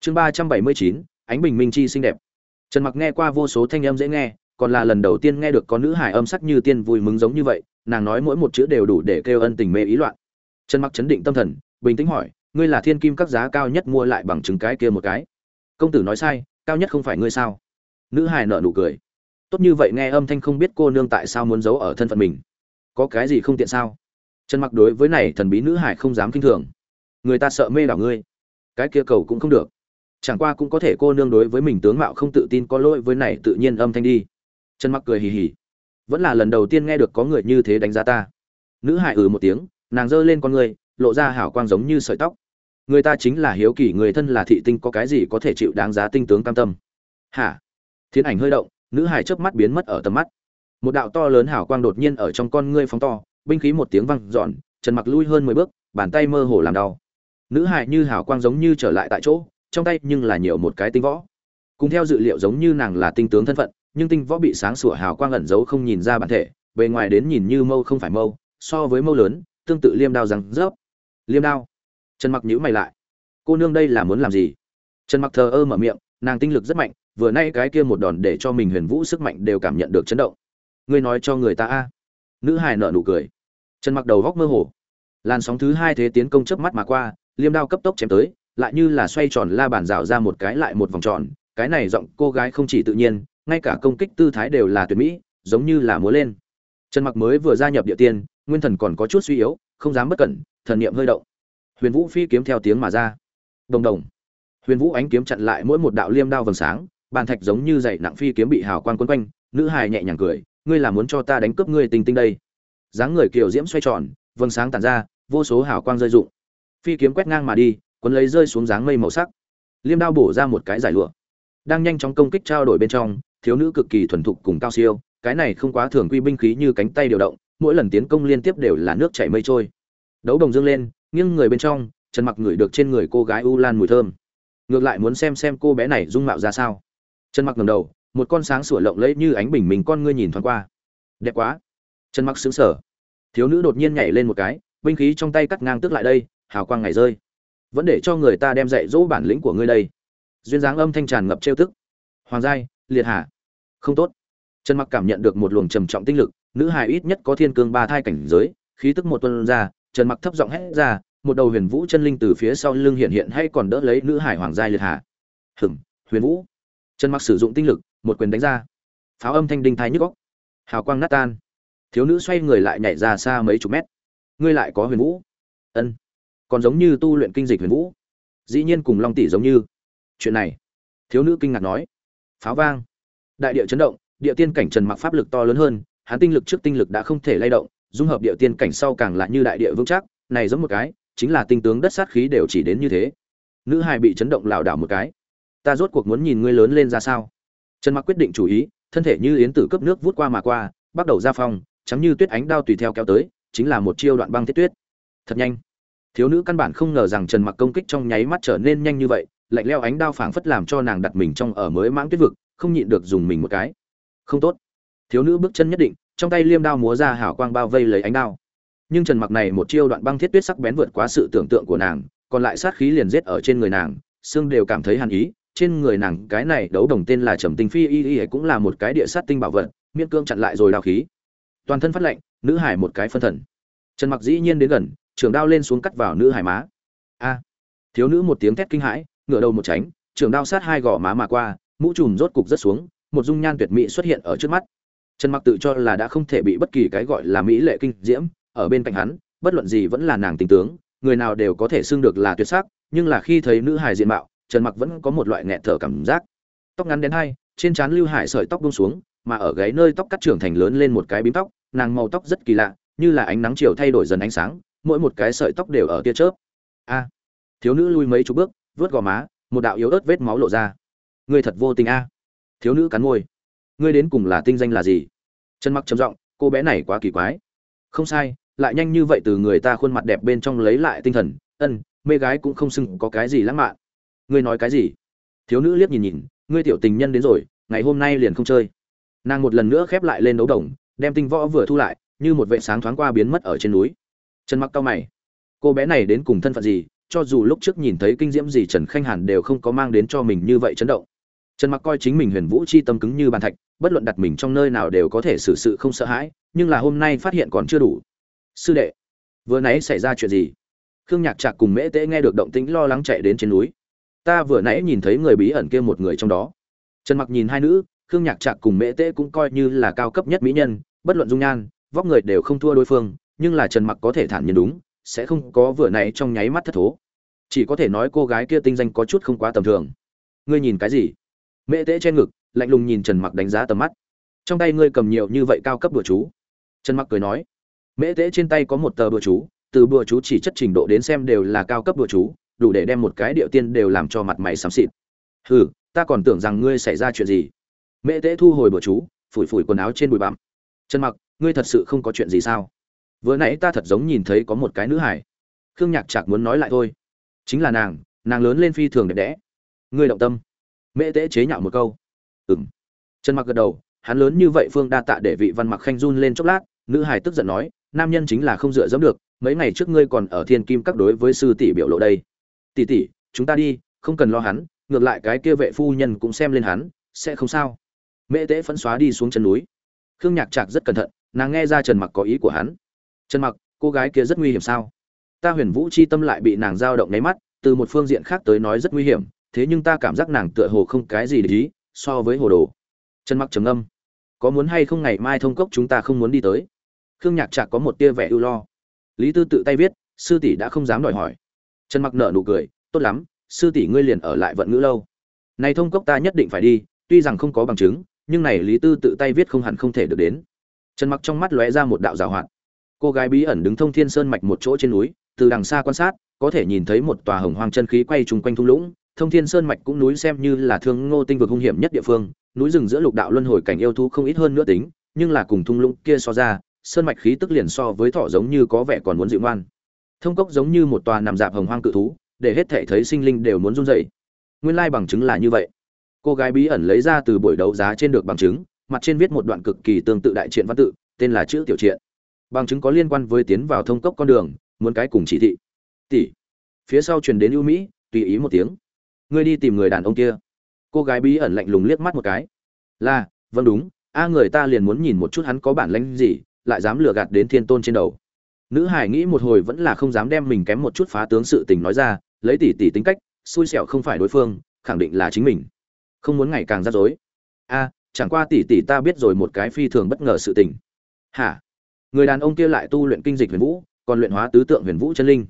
Chương ba trăm bảy mươi chín, ánh bình minh chi xinh đẹp. Trần mặc nghe qua vô số thanh âm dễ nghe còn là lần đầu tiên nghe được có nữ hài âm sắc như tiên vui mừng giống như vậy, nàng nói mỗi một chữ đều đủ để kêu ân tình mê ý loạn. Trần mặc chấn định tâm thần, bình tĩnh hỏi, ngươi là thiên kim các giá cao nhất mua lại bằng chứng cái kia một cái? Công tử nói sai, cao nhất không phải ngươi sao? Nữ hài nợ nụ cười. Tốt như vậy nghe âm thanh không biết cô nương tại sao muốn giấu ở thân phận mình. Có cái gì không tiện sao? Trần mặc đối với này thần bí nữ hải không dám kinh thường. Người ta sợ mê đảo ngươi. Cái kia cầu cũng không được. Chẳng qua cũng có thể cô nương đối với mình tướng mạo không tự tin có lỗi với này tự nhiên âm thanh đi trần mặc cười hì hì. Vẫn là lần đầu tiên nghe được có người như thế đánh giá ta. Nữ hải ừ một tiếng, nàng giơ lên con người, lộ ra hảo quang giống như sợi tóc. Người ta chính là hiếu kỳ, người thân là thị tinh, có cái gì có thể chịu đáng giá tinh tướng cam tâm? Hả? Thiên ảnh hơi động, nữ hải chớp mắt biến mất ở tầm mắt. Một đạo to lớn hảo quang đột nhiên ở trong con ngươi phóng to, binh khí một tiếng vang dọn, trần mặc lui hơn mười bước, bàn tay mơ hồ làm đau. Nữ hải như hảo quang giống như trở lại tại chỗ, trong tay nhưng là nhiều một cái tinh võ. Cùng theo dự liệu giống như nàng là tinh tướng thân phận nhưng tinh võ bị sáng sủa hào quang ẩn giấu không nhìn ra bản thể, bề ngoài đến nhìn như mâu không phải mâu, so với mâu lớn, tương tự liêm đao rằng rớp. Liêm đao. Trần mặc nhíu mày lại. Cô nương đây là muốn làm gì? Trần mặc thờ ơ mở miệng, nàng tinh lực rất mạnh, vừa nay cái kia một đòn để cho mình huyền vũ sức mạnh đều cảm nhận được chấn động. Ngươi nói cho người ta a. Nữ hài nợ nụ cười. Trần mặc đầu góc mơ hồ. Làn sóng thứ hai thế tiến công chớp mắt mà qua, liêm đao cấp tốc chém tới, lại như là xoay tròn la bàn rào ra một cái lại một vòng tròn, cái này giọng cô gái không chỉ tự nhiên ngay cả công kích tư thái đều là tuyệt mỹ, giống như là múa lên. Trần mặc mới vừa gia nhập địa tiên, nguyên thần còn có chút suy yếu, không dám bất cẩn, thần niệm hơi động. Huyền vũ phi kiếm theo tiếng mà ra. Đồng đồng. Huyền vũ ánh kiếm chặn lại mỗi một đạo liêm đao vầng sáng, bàn thạch giống như dày nặng phi kiếm bị hào quang quấn quanh, nữ hài nhẹ nhàng cười, ngươi là muốn cho ta đánh cướp ngươi tình tinh đây? Dáng người kiều diễm xoay tròn, vầng sáng tản ra, vô số hào quang rơi rụng. Phi kiếm quét ngang mà đi quấn lấy rơi xuống dáng mây màu sắc. Liêm đao bổ ra một cái giải lụa. Đang nhanh chóng công kích trao đổi bên trong thiếu nữ cực kỳ thuần thục cùng cao siêu, cái này không quá thường quy binh khí như cánh tay điều động, mỗi lần tiến công liên tiếp đều là nước chảy mây trôi. Đấu đồng dương lên, nghiêng người bên trong, trần mặc ngửi được trên người cô gái u lan mùi thơm. Ngược lại muốn xem xem cô bé này dung mạo ra sao. Trần mặc ngầm đầu, một con sáng sủa lộng lẫy như ánh bình mình con ngươi nhìn thoáng qua. Đẹp quá. Trần mặc sững sờ. Thiếu nữ đột nhiên nhảy lên một cái, binh khí trong tay cắt ngang tức lại đây, hào quang ngày rơi. Vẫn để cho người ta đem dạy dỗ bản lĩnh của ngươi đây. Duyên dáng âm thanh tràn ngập trêu tức. Hoàng giai, liệt hạ không tốt. Trần mặc cảm nhận được một luồng trầm trọng tinh lực, nữ hài ít nhất có thiên cương ba thai cảnh giới, khí tức một tuần ra, trần mặc thấp giọng hét ra, một đầu huyền vũ chân linh từ phía sau lưng hiện hiện hay còn đỡ lấy nữ hải hoàng giai liệt hạ. Hừm huyền vũ. Trần mặc sử dụng tinh lực, một quyền đánh ra. Pháo âm thanh đinh thai nhức góc hào quang nát tan. Thiếu nữ xoay người lại nhảy ra xa mấy chục mét. Ngươi lại có huyền vũ. Ân. Còn giống như tu luyện kinh dịch huyền vũ. Dĩ nhiên cùng long tỷ giống như. Chuyện này, thiếu nữ kinh ngạc nói. Pháo vang đại địa chấn động địa tiên cảnh trần mặc pháp lực to lớn hơn hắn tinh lực trước tinh lực đã không thể lay động dung hợp địa tiên cảnh sau càng lại như đại địa vững chắc này giống một cái chính là tinh tướng đất sát khí đều chỉ đến như thế. Nữ hài bị chấn động lảo đảo một cái. Ta rốt cuộc muốn nhìn ngươi lớn lên ra sao? Trần mặc quyết định chủ ý thân thể như yến tử cấp nước vút qua mà qua bắt đầu ra phòng, chắm như tuyết ánh đao tùy theo kéo tới chính là một chiêu đoạn băng thiết tuyết. Thật nhanh. Thiếu nữ căn bản không ngờ rằng trần mặc công kích trong nháy mắt trở nên nhanh như vậy lạnh leo ánh đao phảng phất làm cho nàng đặt mình trong ở mới mãng tuyết vực không nhịn được dùng mình một cái. Không tốt. Thiếu nữ bước chân nhất định, trong tay liêm đao múa ra hảo quang bao vây lấy ánh đao. Nhưng trần mặc này một chiêu đoạn băng thiết tuyết sắc bén vượt quá sự tưởng tượng của nàng, còn lại sát khí liền giết ở trên người nàng, xương đều cảm thấy hàn ý. Trên người nàng, cái này đấu đồng tên là trầm tinh phi, y y cũng là một cái địa sát tinh bảo vật miên cương chặn lại rồi đao khí. Toàn thân phát lệnh nữ hải một cái phân thần. Trần mặc dĩ nhiên đến gần, trường đao lên xuống cắt vào nữ hải má. A. Thiếu nữ một tiếng thét kinh hãi, ngửa đầu một tránh, trường đao sát hai gò má mà qua mũ trùm rốt cục rất xuống, một dung nhan tuyệt mỹ xuất hiện ở trước mắt. Trần mặc tự cho là đã không thể bị bất kỳ cái gọi là mỹ lệ kinh diễm ở bên cạnh hắn, bất luận gì vẫn là nàng tình tướng, người nào đều có thể xưng được là tuyệt sắc, nhưng là khi thấy nữ hài diện mạo, trần mặc vẫn có một loại nghẹt thở cảm giác. Tóc ngắn đến hai, trên trán lưu hải sợi tóc buông xuống, mà ở gáy nơi tóc cắt trưởng thành lớn lên một cái bím tóc, nàng màu tóc rất kỳ lạ, như là ánh nắng chiều thay đổi dần ánh sáng, mỗi một cái sợi tóc đều ở tia chớp. A! Thiếu nữ lui mấy chục bước vớt gò má, một đạo yếu ớt vết máu lộ ra ngươi thật vô tình a. Thiếu nữ cắn môi. Ngươi đến cùng là tinh danh là gì? Trần mặc trầm giọng, cô bé này quá kỳ quái. Không sai, lại nhanh như vậy từ người ta khuôn mặt đẹp bên trong lấy lại tinh thần. Ân, mê gái cũng không xưng có cái gì lãng mạn. Ngươi nói cái gì? Thiếu nữ liếc nhìn nhìn, ngươi tiểu tình nhân đến rồi, ngày hôm nay liền không chơi. Nàng một lần nữa khép lại lên đấu đồng, đem tinh võ vừa thu lại, như một vệ sáng thoáng qua biến mất ở trên núi. Trần mặc cao mày. Cô bé này đến cùng thân phận gì? Cho dù lúc trước nhìn thấy kinh diễm gì trần khanh hàn đều không có mang đến cho mình như vậy chấn động trần mặc coi chính mình huyền vũ chi tâm cứng như bàn thạch, bất luận đặt mình trong nơi nào đều có thể xử sự không sợ hãi, nhưng là hôm nay phát hiện còn chưa đủ. Sư đệ, vừa nãy xảy ra chuyện gì? Khương nhạc trạc cùng mễ tế nghe được động tĩnh lo lắng chạy đến trên núi. Ta vừa nãy nhìn thấy người bí ẩn kia một người trong đó. Trần mặc nhìn hai nữ, khương nhạc trạc cùng mễ tế cũng coi như là cao cấp nhất mỹ nhân, bất luận dung nhan, vóc người đều không thua đối phương, nhưng là trần mặc có thể thản nhiên đúng, sẽ không có vừa nãy trong nháy mắt thất thố. Chỉ có thể nói cô gái kia tinh danh có chút không quá tầm thường. Ngươi nhìn cái gì? Mễ tễ che ngực, lạnh lùng nhìn trần mặc đánh giá tầm mắt. Trong tay ngươi cầm nhiều như vậy cao cấp bừa chú. Trần mặc cười nói, mễ tễ trên tay có một tờ bừa chú, từ bừa chú chỉ chất trình độ đến xem đều là cao cấp bừa chú, đủ để đem một cái điệu tiên đều làm cho mặt mày xám xịt. Hừ, ta còn tưởng rằng ngươi xảy ra chuyện gì. Mễ tễ thu hồi bừa chú, phủi phủi quần áo trên bụi bặm. Trần mặc, ngươi thật sự không có chuyện gì sao? Vừa nãy ta thật giống nhìn thấy có một cái nữ hải khương nhạc chạc muốn nói lại thôi. Chính là nàng nàng lớn lên phi thường đẹp đẽ. Ngươi động tâm mễ tế chế nhạo một câu. Ừng trần mặc gật đầu, hắn lớn như vậy phương đa tạ để vị văn mặc khanh run lên chốc lát, nữ hải tức giận nói, nam nhân chính là không dựa dẫm được, mấy ngày trước ngươi còn ở thiên kim các đối với sư tỷ biểu lộ đây. Tỷ tỷ, chúng ta đi, không cần lo hắn, ngược lại cái kia vệ phu nhân cũng xem lên hắn, sẽ không sao. Mễ tế phẫn xóa đi xuống chân núi. Khương nhạc trạc rất cẩn thận, nàng nghe ra trần mặc có ý của hắn. Trần mặc, cô gái kia rất nguy hiểm sao? Ta huyền vũ chi tâm lại bị nàng giao động nháy mắt, từ một phương diện khác tới nói rất nguy hiểm thế nhưng ta cảm giác nàng tựa hồ không cái gì để ý, so với hồ đồ. Trần mặc trầm âm có muốn hay không ngày mai thông cốc chúng ta không muốn đi tới. Khương nhạc trạc có một tia vẻ ưu lo. Lý tư tự tay viết, sư tỷ đã không dám đòi hỏi. Trần mặc nở nụ cười, tốt lắm, sư tỷ ngươi liền ở lại vận ngữ lâu. Này thông cốc ta nhất định phải đi, tuy rằng không có bằng chứng, nhưng này lý tư tự tay viết không hẳn không thể được đến. Trần mặc trong mắt lóe ra một đạo rào hoạt. Cô gái bí ẩn đứng thông thiên sơn mạch một chỗ trên núi, từ đằng xa quan sát, có thể nhìn thấy một tòa hồng hoang chân khí quay chung quanh thung lũng thông thiên sơn mạch cũng núi xem như là thương ngô tinh vực hung hiểm nhất địa phương, núi rừng giữa lục đạo luân hồi cảnh yêu thú không ít hơn nữa tính, nhưng là cùng thung lũng kia so ra, sơn mạch khí tức liền so với thọ giống như có vẻ còn muốn dịu ngoan. Thông cốc giống như một tòa nằm dạp hồng hoang cự thú, để hết thể thấy sinh linh đều muốn run rẩy. Nguyên lai bằng chứng là như vậy. Cô gái bí ẩn lấy ra từ buổi đấu giá trên được bằng chứng, mặt trên viết một đoạn cực kỳ tương tự đại triện văn tự, tên là chữ tiểu triện. Bằng chứng có liên quan với tiến vào thông cốc con đường, muốn cái cùng chỉ thị. Tỷ. Phía sau truyền đến ưu mỹ, tùy ý một tiếng ngươi đi tìm người đàn ông kia. Cô gái bí ẩn lạnh lùng liếc mắt một cái. Là vâng đúng, a người ta liền muốn nhìn một chút hắn có bản lãnh gì, lại dám lừa gạt đến thiên tôn trên đầu. Nữ hải nghĩ một hồi vẫn là không dám đem mình kém một chút phá tướng sự tình nói ra, lấy tỷ tỷ tính cách, xui xẻo không phải đối phương, khẳng định là chính mình. Không muốn ngày càng rắc rối. A, chẳng qua tỷ tỷ ta biết rồi một cái phi thường bất ngờ sự tình. Hả? Người đàn ông kia lại tu luyện kinh dịch huyền vũ, còn luyện hóa tứ tượng huyền vũ chân linh.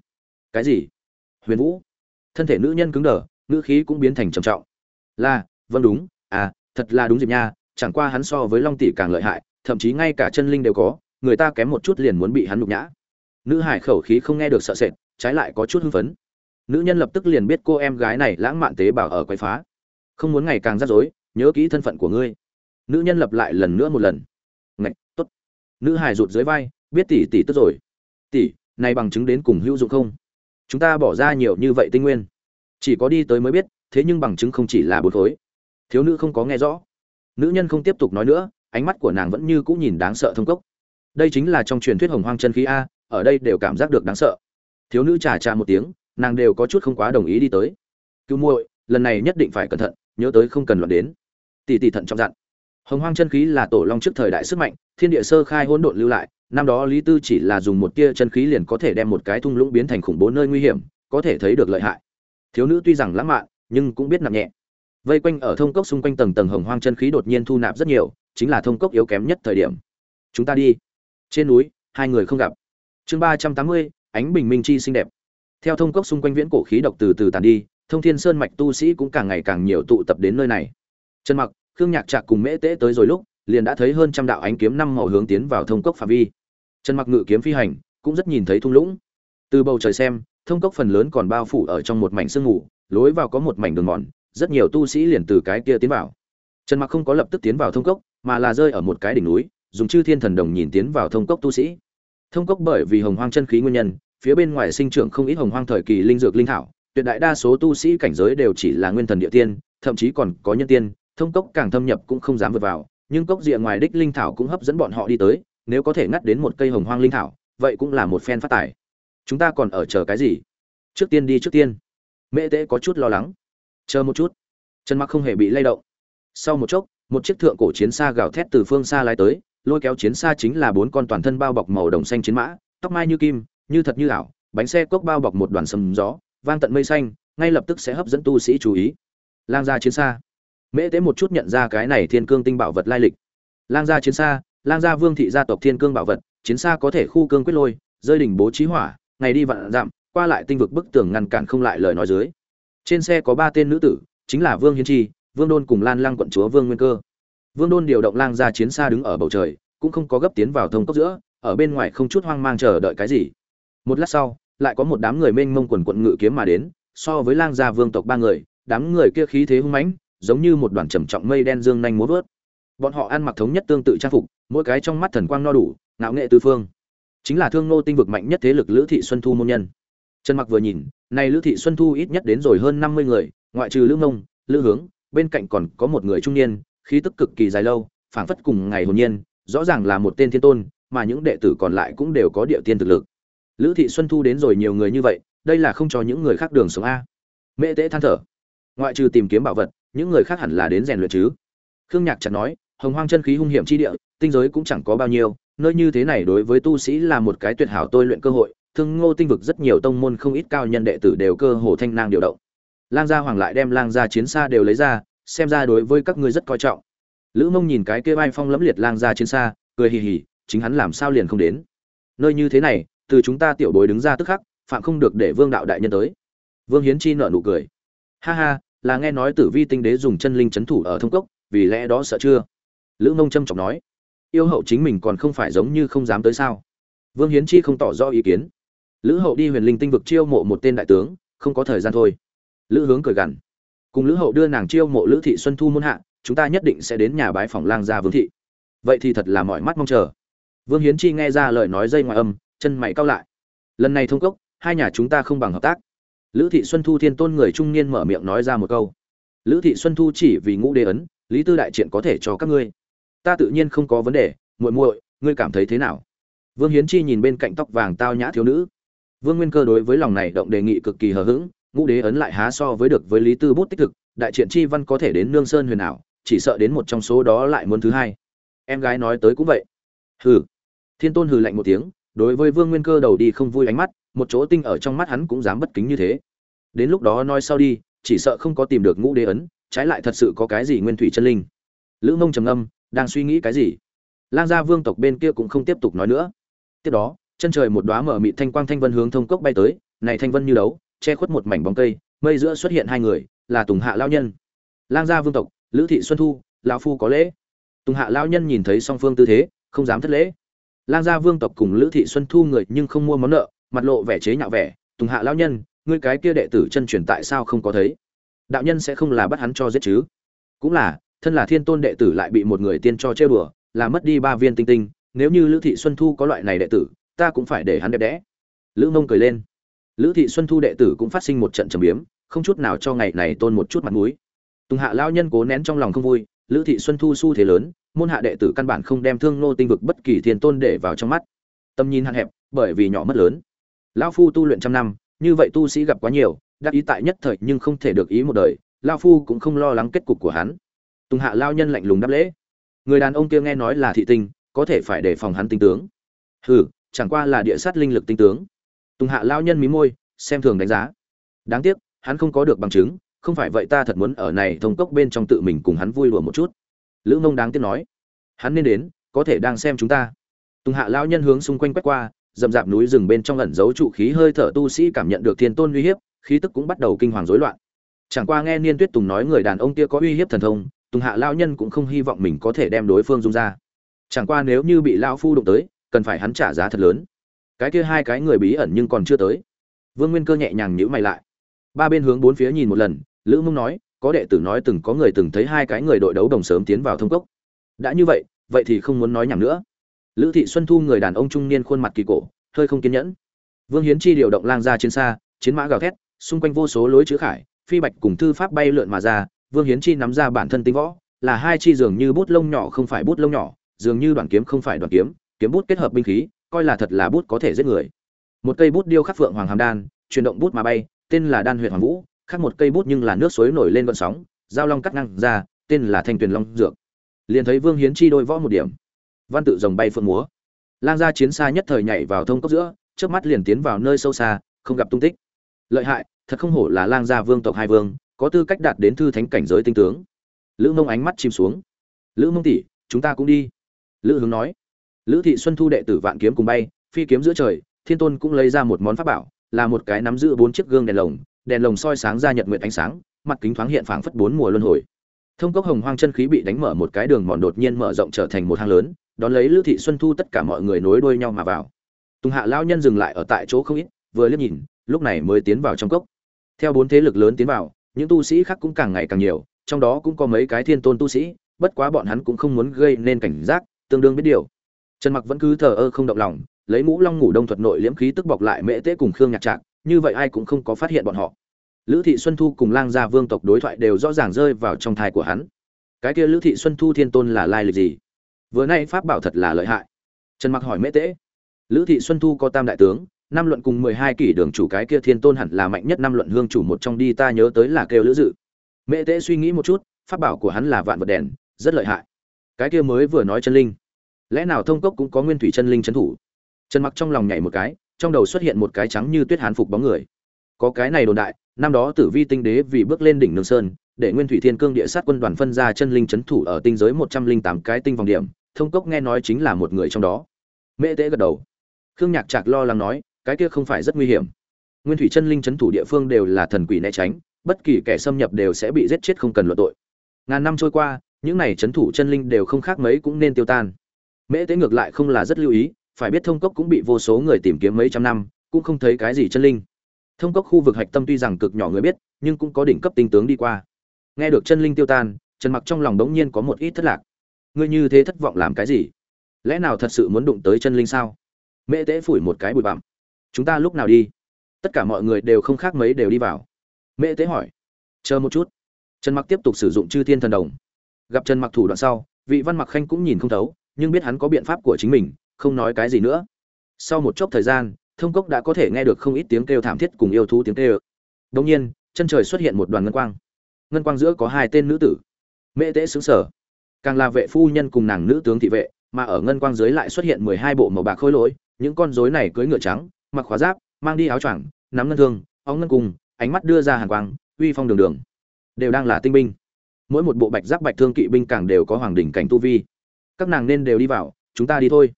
Cái gì? Huyền vũ? Thân thể nữ nhân cứng đờ ngữ khí cũng biến thành trầm trọng. Là vâng đúng à thật là đúng dịp nha, chẳng qua hắn so với long tỷ càng lợi hại, thậm chí ngay cả chân linh đều có, người ta kém một chút liền muốn bị hắn nhục nhã. Nữ hải khẩu khí không nghe được sợ sệt, trái lại có chút hưng phấn. Nữ nhân lập tức liền biết cô em gái này lãng mạn tế bào ở quấy phá. Không muốn ngày càng rắc rối, nhớ kỹ thân phận của ngươi. Nữ nhân lập lại lần nữa một lần. Ngạch t ố t nữ hải rụt dưới vai, biết tỷ tỷ tức rồi. Tỷ, này bằng chứng đến cùng hữu dụng không? Chúng ta bỏ ra nhiều như vậy tinh nguyên chỉ có đi tới mới biết, thế nhưng bằng chứng không chỉ là bốn khối. Thiếu nữ không có nghe rõ. Nữ nhân không tiếp tục nói nữa, ánh mắt của nàng vẫn như cũng nhìn đáng sợ thông cốc. Đây chính là trong truyền thuyết hồng hoang chân khí a, ở đây đều cảm giác được đáng sợ. Thiếu nữ trà trà một tiếng, nàng đều có chút không quá đồng ý đi tới. Cứu muội, lần này nhất định phải cẩn thận, nhớ tới không cần luận đến. Tỷ tỷ thận trọng dặn. Hồng hoang chân khí là tổ long trước thời đại sức mạnh, thiên địa sơ khai hỗn độn lưu lại, năm đó lý tư chỉ là dùng một tia chân khí liền có thể đem một cái thung lũng biến thành khủng bố nơi nguy hiểm, có thể thấy được lợi hại thiếu nữ tuy rằng lãng mạn, nhưng cũng biết nặng nhẹ. Vây quanh ở thông cốc xung quanh tầng tầng hồng hoang chân khí đột nhiên thu nạp rất nhiều, chính là thông cốc yếu kém nhất thời điểm. Chúng ta đi. Trên núi, hai người không gặp. Chương ba trăm tám mươi, ánh bình minh chi xinh đẹp. Theo thông cốc xung quanh viễn cổ khí độc từ từ tàn đi, thông thiên sơn mạch tu sĩ cũng càng ngày càng nhiều tụ tập đến nơi này. Trần mặc, khương nhạc trạc cùng mễ tế tới rồi lúc, liền đã thấy hơn trăm đạo ánh kiếm năm màu hướng tiến vào thông cốc phạm vi. Trần mặc ngự kiếm phi hành, cũng rất nhìn thấy thung lũng. Từ bầu trời xem thông cốc phần lớn còn bao phủ ở trong một mảnh sương mù, lối vào có một mảnh đường mòn, rất nhiều tu sĩ liền từ cái kia tiến vào. Trần mặc không có lập tức tiến vào thông cốc, mà là rơi ở một cái đỉnh núi, dùng chư thiên thần đồng nhìn tiến vào thông cốc tu sĩ. Thông cốc bởi vì hồng hoang chân khí nguyên nhân, phía bên ngoài sinh trưởng không ít hồng hoang thời kỳ linh dược linh thảo, tuyệt đại đa số tu sĩ cảnh giới đều chỉ là nguyên thần địa tiên, thậm chí còn có nhân tiên, thông cốc càng thâm nhập cũng không dám vượt vào, nhưng cốc rìa ngoài đích linh thảo cũng hấp dẫn bọn họ đi tới, nếu có thể ngắt đến một cây hồng hoang linh thảo, vậy cũng là một phen phát tài chúng ta còn ở chờ cái gì? Trước tiên đi trước tiên. Mễ tễ có chút lo lắng. Chờ một chút. Trần mặc không hề bị lay động. Sau một chốc, một chiếc thượng cổ chiến xa gào thét từ phương xa lái tới, lôi kéo chiến xa chính là bốn con toàn thân bao bọc màu đồng xanh chiến mã, tóc mai như kim, như thật như ảo, bánh xe cốc bao bọc một đoàn sầm gió, vang tận mây xanh, ngay lập tức sẽ hấp dẫn tu sĩ chú ý. Lang gia chiến xa. Mễ tế một chút nhận ra cái này thiên cương tinh bảo vật lai lịch. Lang gia chiến xa, lang gia vương thị gia tộc thiên cương bảo vật, chiến xa có thể khu cương quyết lôi, rơi đỉnh bố trí hỏa ngày đi vạn dặm, qua lại tinh vực bức tường ngăn cản không lại lời nói dưới. Trên xe có ba tên nữ tử, chính là vương hiến chi, vương đôn cùng lan lăng quận chúa vương nguyên cơ. Vương đôn điều động lang gia chiến xa đứng ở bầu trời, cũng không có gấp tiến vào thông cốc giữa, ở bên ngoài không chút hoang mang chờ đợi cái gì. Một lát sau, lại có một đám người mênh mông quần quận ngự kiếm mà đến, so với lang gia vương tộc ba người, đám người kia khí thế hung mãnh, giống như một đoàn trầm trọng mây đen dương nhanh múa vớt. Bọn họ ăn mặc thống nhất tương tự trang phục, mỗi cái trong mắt thần quang no đủ, ngạo nghệ tư phương chính là thương nô tinh vực mạnh nhất thế lực lữ thị xuân thu môn nhân. Trần mặc vừa nhìn, này lữ thị xuân thu ít nhất đến rồi hơn 50 người, ngoại trừ lữ mông lữ hướng, bên cạnh còn có một người trung niên, khí tức cực kỳ dài lâu, phảng phất cùng ngày hồn nhiên, rõ ràng là một tên thiên tôn, mà những đệ tử còn lại cũng đều có địa tiên thực lực. Lữ thị xuân thu đến rồi nhiều người như vậy, đây là không cho những người khác đường sống a. Mễ tễ than thở. Ngoại trừ tìm kiếm bảo vật, những người khác hẳn là đến rèn luyện chứ. Khương nhạc chặt nói, hồng hoang chân khí hung hiểm chi địa, tinh giới cũng chẳng có bao nhiêu nơi như thế này đối với tu sĩ là một cái tuyệt hảo tôi luyện cơ hội, thương ngô tinh vực rất nhiều tông môn không ít cao nhân đệ tử đều cơ hồ thanh nang điều động. Lang gia hoàng lại đem lang gia chiến xa đều lấy ra, xem ra đối với các ngươi rất coi trọng. Lữ mông nhìn cái kia vai phong lẫm liệt lang gia chiến xa, cười hì hì, chính hắn làm sao liền không đến. Nơi như thế này, từ chúng ta tiểu bối đứng ra tức khắc, phạm không được để vương đạo đại nhân tới. Vương hiến chi nợ nụ cười. Ha ha, là nghe nói tử vi tinh đế dùng chân linh chấn thủ ở thông cốc, vì lẽ đó sợ chưa? Lữ mông trâm trọng nói yêu hậu chính mình còn không phải giống như không dám tới sao? Vương hiến chi không tỏ rõ ý kiến. Lữ hậu đi huyền linh tinh vực chiêu mộ một tên đại tướng, không có thời gian thôi. Lữ hướng cười gằn. Cùng lữ hậu đưa nàng chiêu mộ lữ thị xuân thu muôn hạ, chúng ta nhất định sẽ đến nhà bái phòng lang gia vương thị. Vậy thì thật là mọi mắt mong chờ. Vương hiến chi nghe ra lời nói dây ngoài âm, chân mày cao lại. Lần này thông cốc, hai nhà chúng ta không bằng hợp tác. Lữ thị xuân thu thiên tôn người trung niên mở miệng nói ra một câu. Lữ thị xuân thu chỉ vì ngũ đế ấn, lý tư đại triện có thể cho các ngươi ta tự nhiên không có vấn đề, muội muội, ngươi cảm thấy thế nào? Vương hiến chi nhìn bên cạnh tóc vàng tao nhã thiếu nữ. Vương nguyên cơ đối với lòng này động đề nghị cực kỳ hờ hững, ngũ đế ấn lại há so với được với lý tư bút tích thực, đại triện chi văn có thể đến nương sơn huyền ảo, chỉ sợ đến một trong số đó lại muốn thứ hai. Em gái nói tới cũng vậy. Hừ. Thiên tôn hừ lạnh một tiếng, đối với vương nguyên cơ đầu đi không vui ánh mắt, một chỗ tinh ở trong mắt hắn cũng dám bất kính như thế. Đến lúc đó nói sau đi, chỉ sợ không có tìm được ngũ đế ấn, trái lại thật sự có cái gì nguyên thủy chân linh. Lữ mông trầm âm đang suy nghĩ cái gì? Lang gia vương tộc bên kia cũng không tiếp tục nói nữa. Tiếp đó, chân trời một đóa mở mịt thanh quang thanh vân hướng thông cốc bay tới, này thanh vân như đấu, che khuất một mảnh bóng cây, mây giữa xuất hiện hai người, là tùng hạ lao nhân. Lang gia vương tộc, lữ thị xuân thu, lão phu có lễ. Tùng hạ lao nhân nhìn thấy song phương tư thế, không dám thất lễ. Lang gia vương tộc cùng lữ thị xuân thu người nhưng không mua món nợ, mặt lộ vẻ chế nhạo vẻ, tùng hạ lao nhân, ngươi cái kia đệ tử chân truyền tại sao không có thấy? Đạo nhân sẽ không là bắt hắn cho giết chứ? Cũng là thân là thiên tôn đệ tử lại bị một người tiên cho chơi bừa là mất đi ba viên tinh tinh, nếu như lữ thị xuân thu có loại này đệ tử, ta cũng phải để hắn đẹp đẽ. Lữ mông cười lên. Lữ thị xuân thu đệ tử cũng phát sinh một trận trầm biếm, không chút nào cho ngày này tôn một chút mặt mũi. Tùng hạ lao nhân cố nén trong lòng không vui, lữ thị xuân thu s u thế lớn, môn hạ đệ tử căn bản không đem thương nô tinh vực bất kỳ thiên tôn để vào trong mắt. Tầm nhìn hạn hẹp, bởi vì nhỏ mất lớn. Lao phu tu luyện trăm năm, như vậy tu sĩ gặp quá nhiều, đắc ý tại nhất thời nhưng không thể được ý một đời lao phu cũng không lo lắng kết cục của hắn tùng hạ lao nhân lạnh lùng đáp lễ. Người đàn ông kia nghe nói là thị tinh, có thể phải đề phòng hắn tinh tướng. Hừ, chẳng qua là địa sát linh lực tinh tướng. Tùng hạ lao nhân mí môi, xem thường đánh giá. Đáng tiếc, hắn không có được bằng chứng, không phải vậy ta thật muốn ở này thông cốc bên trong tự mình cùng hắn vui đùa một chút. Lữ mông đáng tiếc nói. Hắn nên đến, có thể đang xem chúng ta. Tùng hạ lao nhân hướng xung quanh quét qua dầm dạp núi rừng bên trong ẩn giấu trụ khí hơi thở tu sĩ cảm nhận được thiên tôn uy hiếp, khí tức cũng bắt đầu kinh hoàng rối loạn. Chẳng qua nghe niên tuyết tùng nói người đàn ông kia có uy hiếp thần thông tùng hạ lao nhân cũng không hy vọng mình có thể đem đối phương dung ra. Chẳng qua nếu như bị lao phu đụng tới, cần phải hắn trả giá thật lớn. Cái kia hai cái người bí ẩn nhưng còn chưa tới. Vương nguyên cơ nhẹ nhàng nhíu mày lại. Ba bên hướng bốn phía nhìn một lần, lữ mông nói, có đệ tử nói từng có người từng thấy hai cái người đội đấu đồng sớm tiến vào thông cốc. Đã như vậy vậy thì không muốn nói nhảm nữa. Lữ thị xuân thu người đàn ông trung niên khuôn mặt kỳ cổ, hơi không kiên nhẫn. Vương hiến chi điều động lang ra trên xa, chiến mã gào thét, xung quanh vô số lối chữ khải, phi bạch cùng thư pháp bay lượn mà ra vương hiến chi nắm ra bản thân tính võ, là hai chi dường như bút lông nhỏ không phải bút lông nhỏ, dường như đoạn kiếm không phải đoạn kiếm kiếm bút kết hợp binh khí, coi là thật là bút có thể giết người. Một cây bút điêu khắc phượng hoàng hàm đan, chuyển động bút mà bay, tên là đan huyện hoàng vũ khác một cây bút nhưng là nước suối nổi lên vận sóng, giao long cắt ngang ra, tên là thanh tuyền long dược. Liền thấy vương hiến chi đôi võ một điểm. Văn tự rồng bay phượng múa. Lang gia chiến xa nhất thời nhảy vào thông cốc giữa trước mắt liền tiến vào nơi sâu xa, không gặp tung tích. Lợi hại, thật không hổ là lang gia vương tộc hai vương có tư cách đạt đến thư thánh cảnh giới tinh tướng. Lữ mông ánh mắt chìm xuống. Lữ mông tỷ, chúng ta cũng đi. Lữ hướng nói. Lữ thị xuân thu đệ tử vạn kiếm cùng bay, phi kiếm giữa trời, thiên tôn cũng lấy ra một món pháp bảo, là một cái nắm giữ bốn chiếc gương đèn lồng đèn lồng soi sáng ra nhật nguyện ánh sáng, mặt kính thoáng hiện phảng phất bốn mùa luân hồi. Thông cốc hồng hoang chân khí bị đánh mở một cái đường mòn đột nhiên mở rộng trở thành một hang lớn, đón lấy lữ thị xuân thu tất cả mọi người nối đuôi nhau mà vào. Tùng hạ lão nhân dừng lại ở tại chỗ không ít, vừa liếc nhìn, lúc này mới tiến vào trong cốc. Theo bốn thế lực lớn tiến vào những tu sĩ khác cũng càng ngày càng nhiều, trong đó cũng có mấy cái thiên tôn tu sĩ, bất quá bọn hắn cũng không muốn gây nên cảnh giác, tương đương biết điều. Trần mặc vẫn cứ thờ ơ không động lòng, lấy mũ long ngủ đông thuật nội liễm khí tức bọc lại mễ tế cùng khương nhạc trạng như vậy ai cũng không có phát hiện bọn họ. Lữ thị xuân thu cùng lang gia vương tộc đối thoại đều rõ ràng rơi vào trong thai của hắn. Cái kia lữ thị xuân thu thiên tôn là lai lịch gì? Vừa nay pháp bảo thật là lợi hại. Trần mặc hỏi mễ tế. Lữ thị xuân thu có tam đại tướng năm luận cùng mười hai kỷ đường chủ cái kia thiên tôn hẳn là mạnh nhất năm luận hương chủ một trong đi, ta nhớ tới là kêu lữ dự. Mễ tế suy nghĩ một chút, pháp bảo của hắn là vạn vật đèn, rất lợi hại. Cái kia mới vừa nói chân linh. Lẽ nào thông cốc cũng có nguyên thủy chân linh trấn thủ? Trần mặc trong lòng nhảy một cái, trong đầu xuất hiện một cái trắng như tuyết hán phục bóng người. Có cái này đồn đại, năm đó tử vi tinh đế vì bước lên đỉnh nương sơn, để nguyên thủy thiên cương địa sát quân đoàn phân ra chân linh trấn thủ ở tinh giới một trăm linh tám cái tinh vòng điểm, thông cốc nghe nói chính là một người trong đó. Mễ tế gật đầu. Khương nhạc trạc lo lắng nói cái kia không phải rất nguy hiểm. Nguyên thủy chân linh trấn thủ địa phương đều là thần quỷ né tránh, bất kỳ kẻ xâm nhập đều sẽ bị giết chết không cần luận tội. Ngàn năm trôi qua, những này n thủ chân linh đều không khác mấy cũng nên tiêu tan. Mễ tế ngược lại không là rất lưu ý, phải biết thông cốc cũng bị vô số người tìm kiếm mấy trăm năm, cũng không thấy cái gì chân linh. Thông cốc khu vực hạch tâm tuy rằng cực nhỏ người biết, nhưng cũng có đỉnh cấp tinh tướng đi qua. Nghe được chân linh tiêu tan, trần mặc trong lòng đống nhiên có một ít thất lạc. Ngươi như thế thất vọng làm cái gì? Lẽ nào thật sự muốn đụng tới chân linh sao? Mễ tế phủi một cái bụi bặm chúng ta lúc nào đi? Tất cả mọi người đều không khác mấy đều đi vào. Mễ tế hỏi. Chờ một chút. Trần mặc tiếp tục sử dụng chư thiên thần đồng. Gặp trần mặc thủ đoạn sau, vị văn mặc khanh cũng nhìn không thấu, nhưng biết hắn có biện pháp của chính mình, không nói cái gì nữa. Sau một chốc thời gian, thông cốc đã có thể nghe được không ít tiếng kêu thảm thiết cùng yêu thú tiếng kêu. Đông nhiên, chân trời xuất hiện một đoàn ngân quang. Ngân quang giữa có hai tên nữ tử. Mễ tế xứng sở càng là vệ phu nhân cùng nàng nữ tướng thị vệ, mà ở ngân quang dưới lại xuất hiện mười hai bộ màu bạc khôi lỗi, những con rối này cưỡi ngựa trắng mặc khóa giáp mang đi áo choàng nắm ngân thương óng ngân cung, ánh mắt đưa ra hàng quang uy phong đường đường. Đều đang là tinh binh. Mỗi một bộ bạch giáp bạch thương kỵ binh càng đều có hoàng đỉnh cảnh tu vi. Các nàng nên đều đi vào chúng ta đi thôi.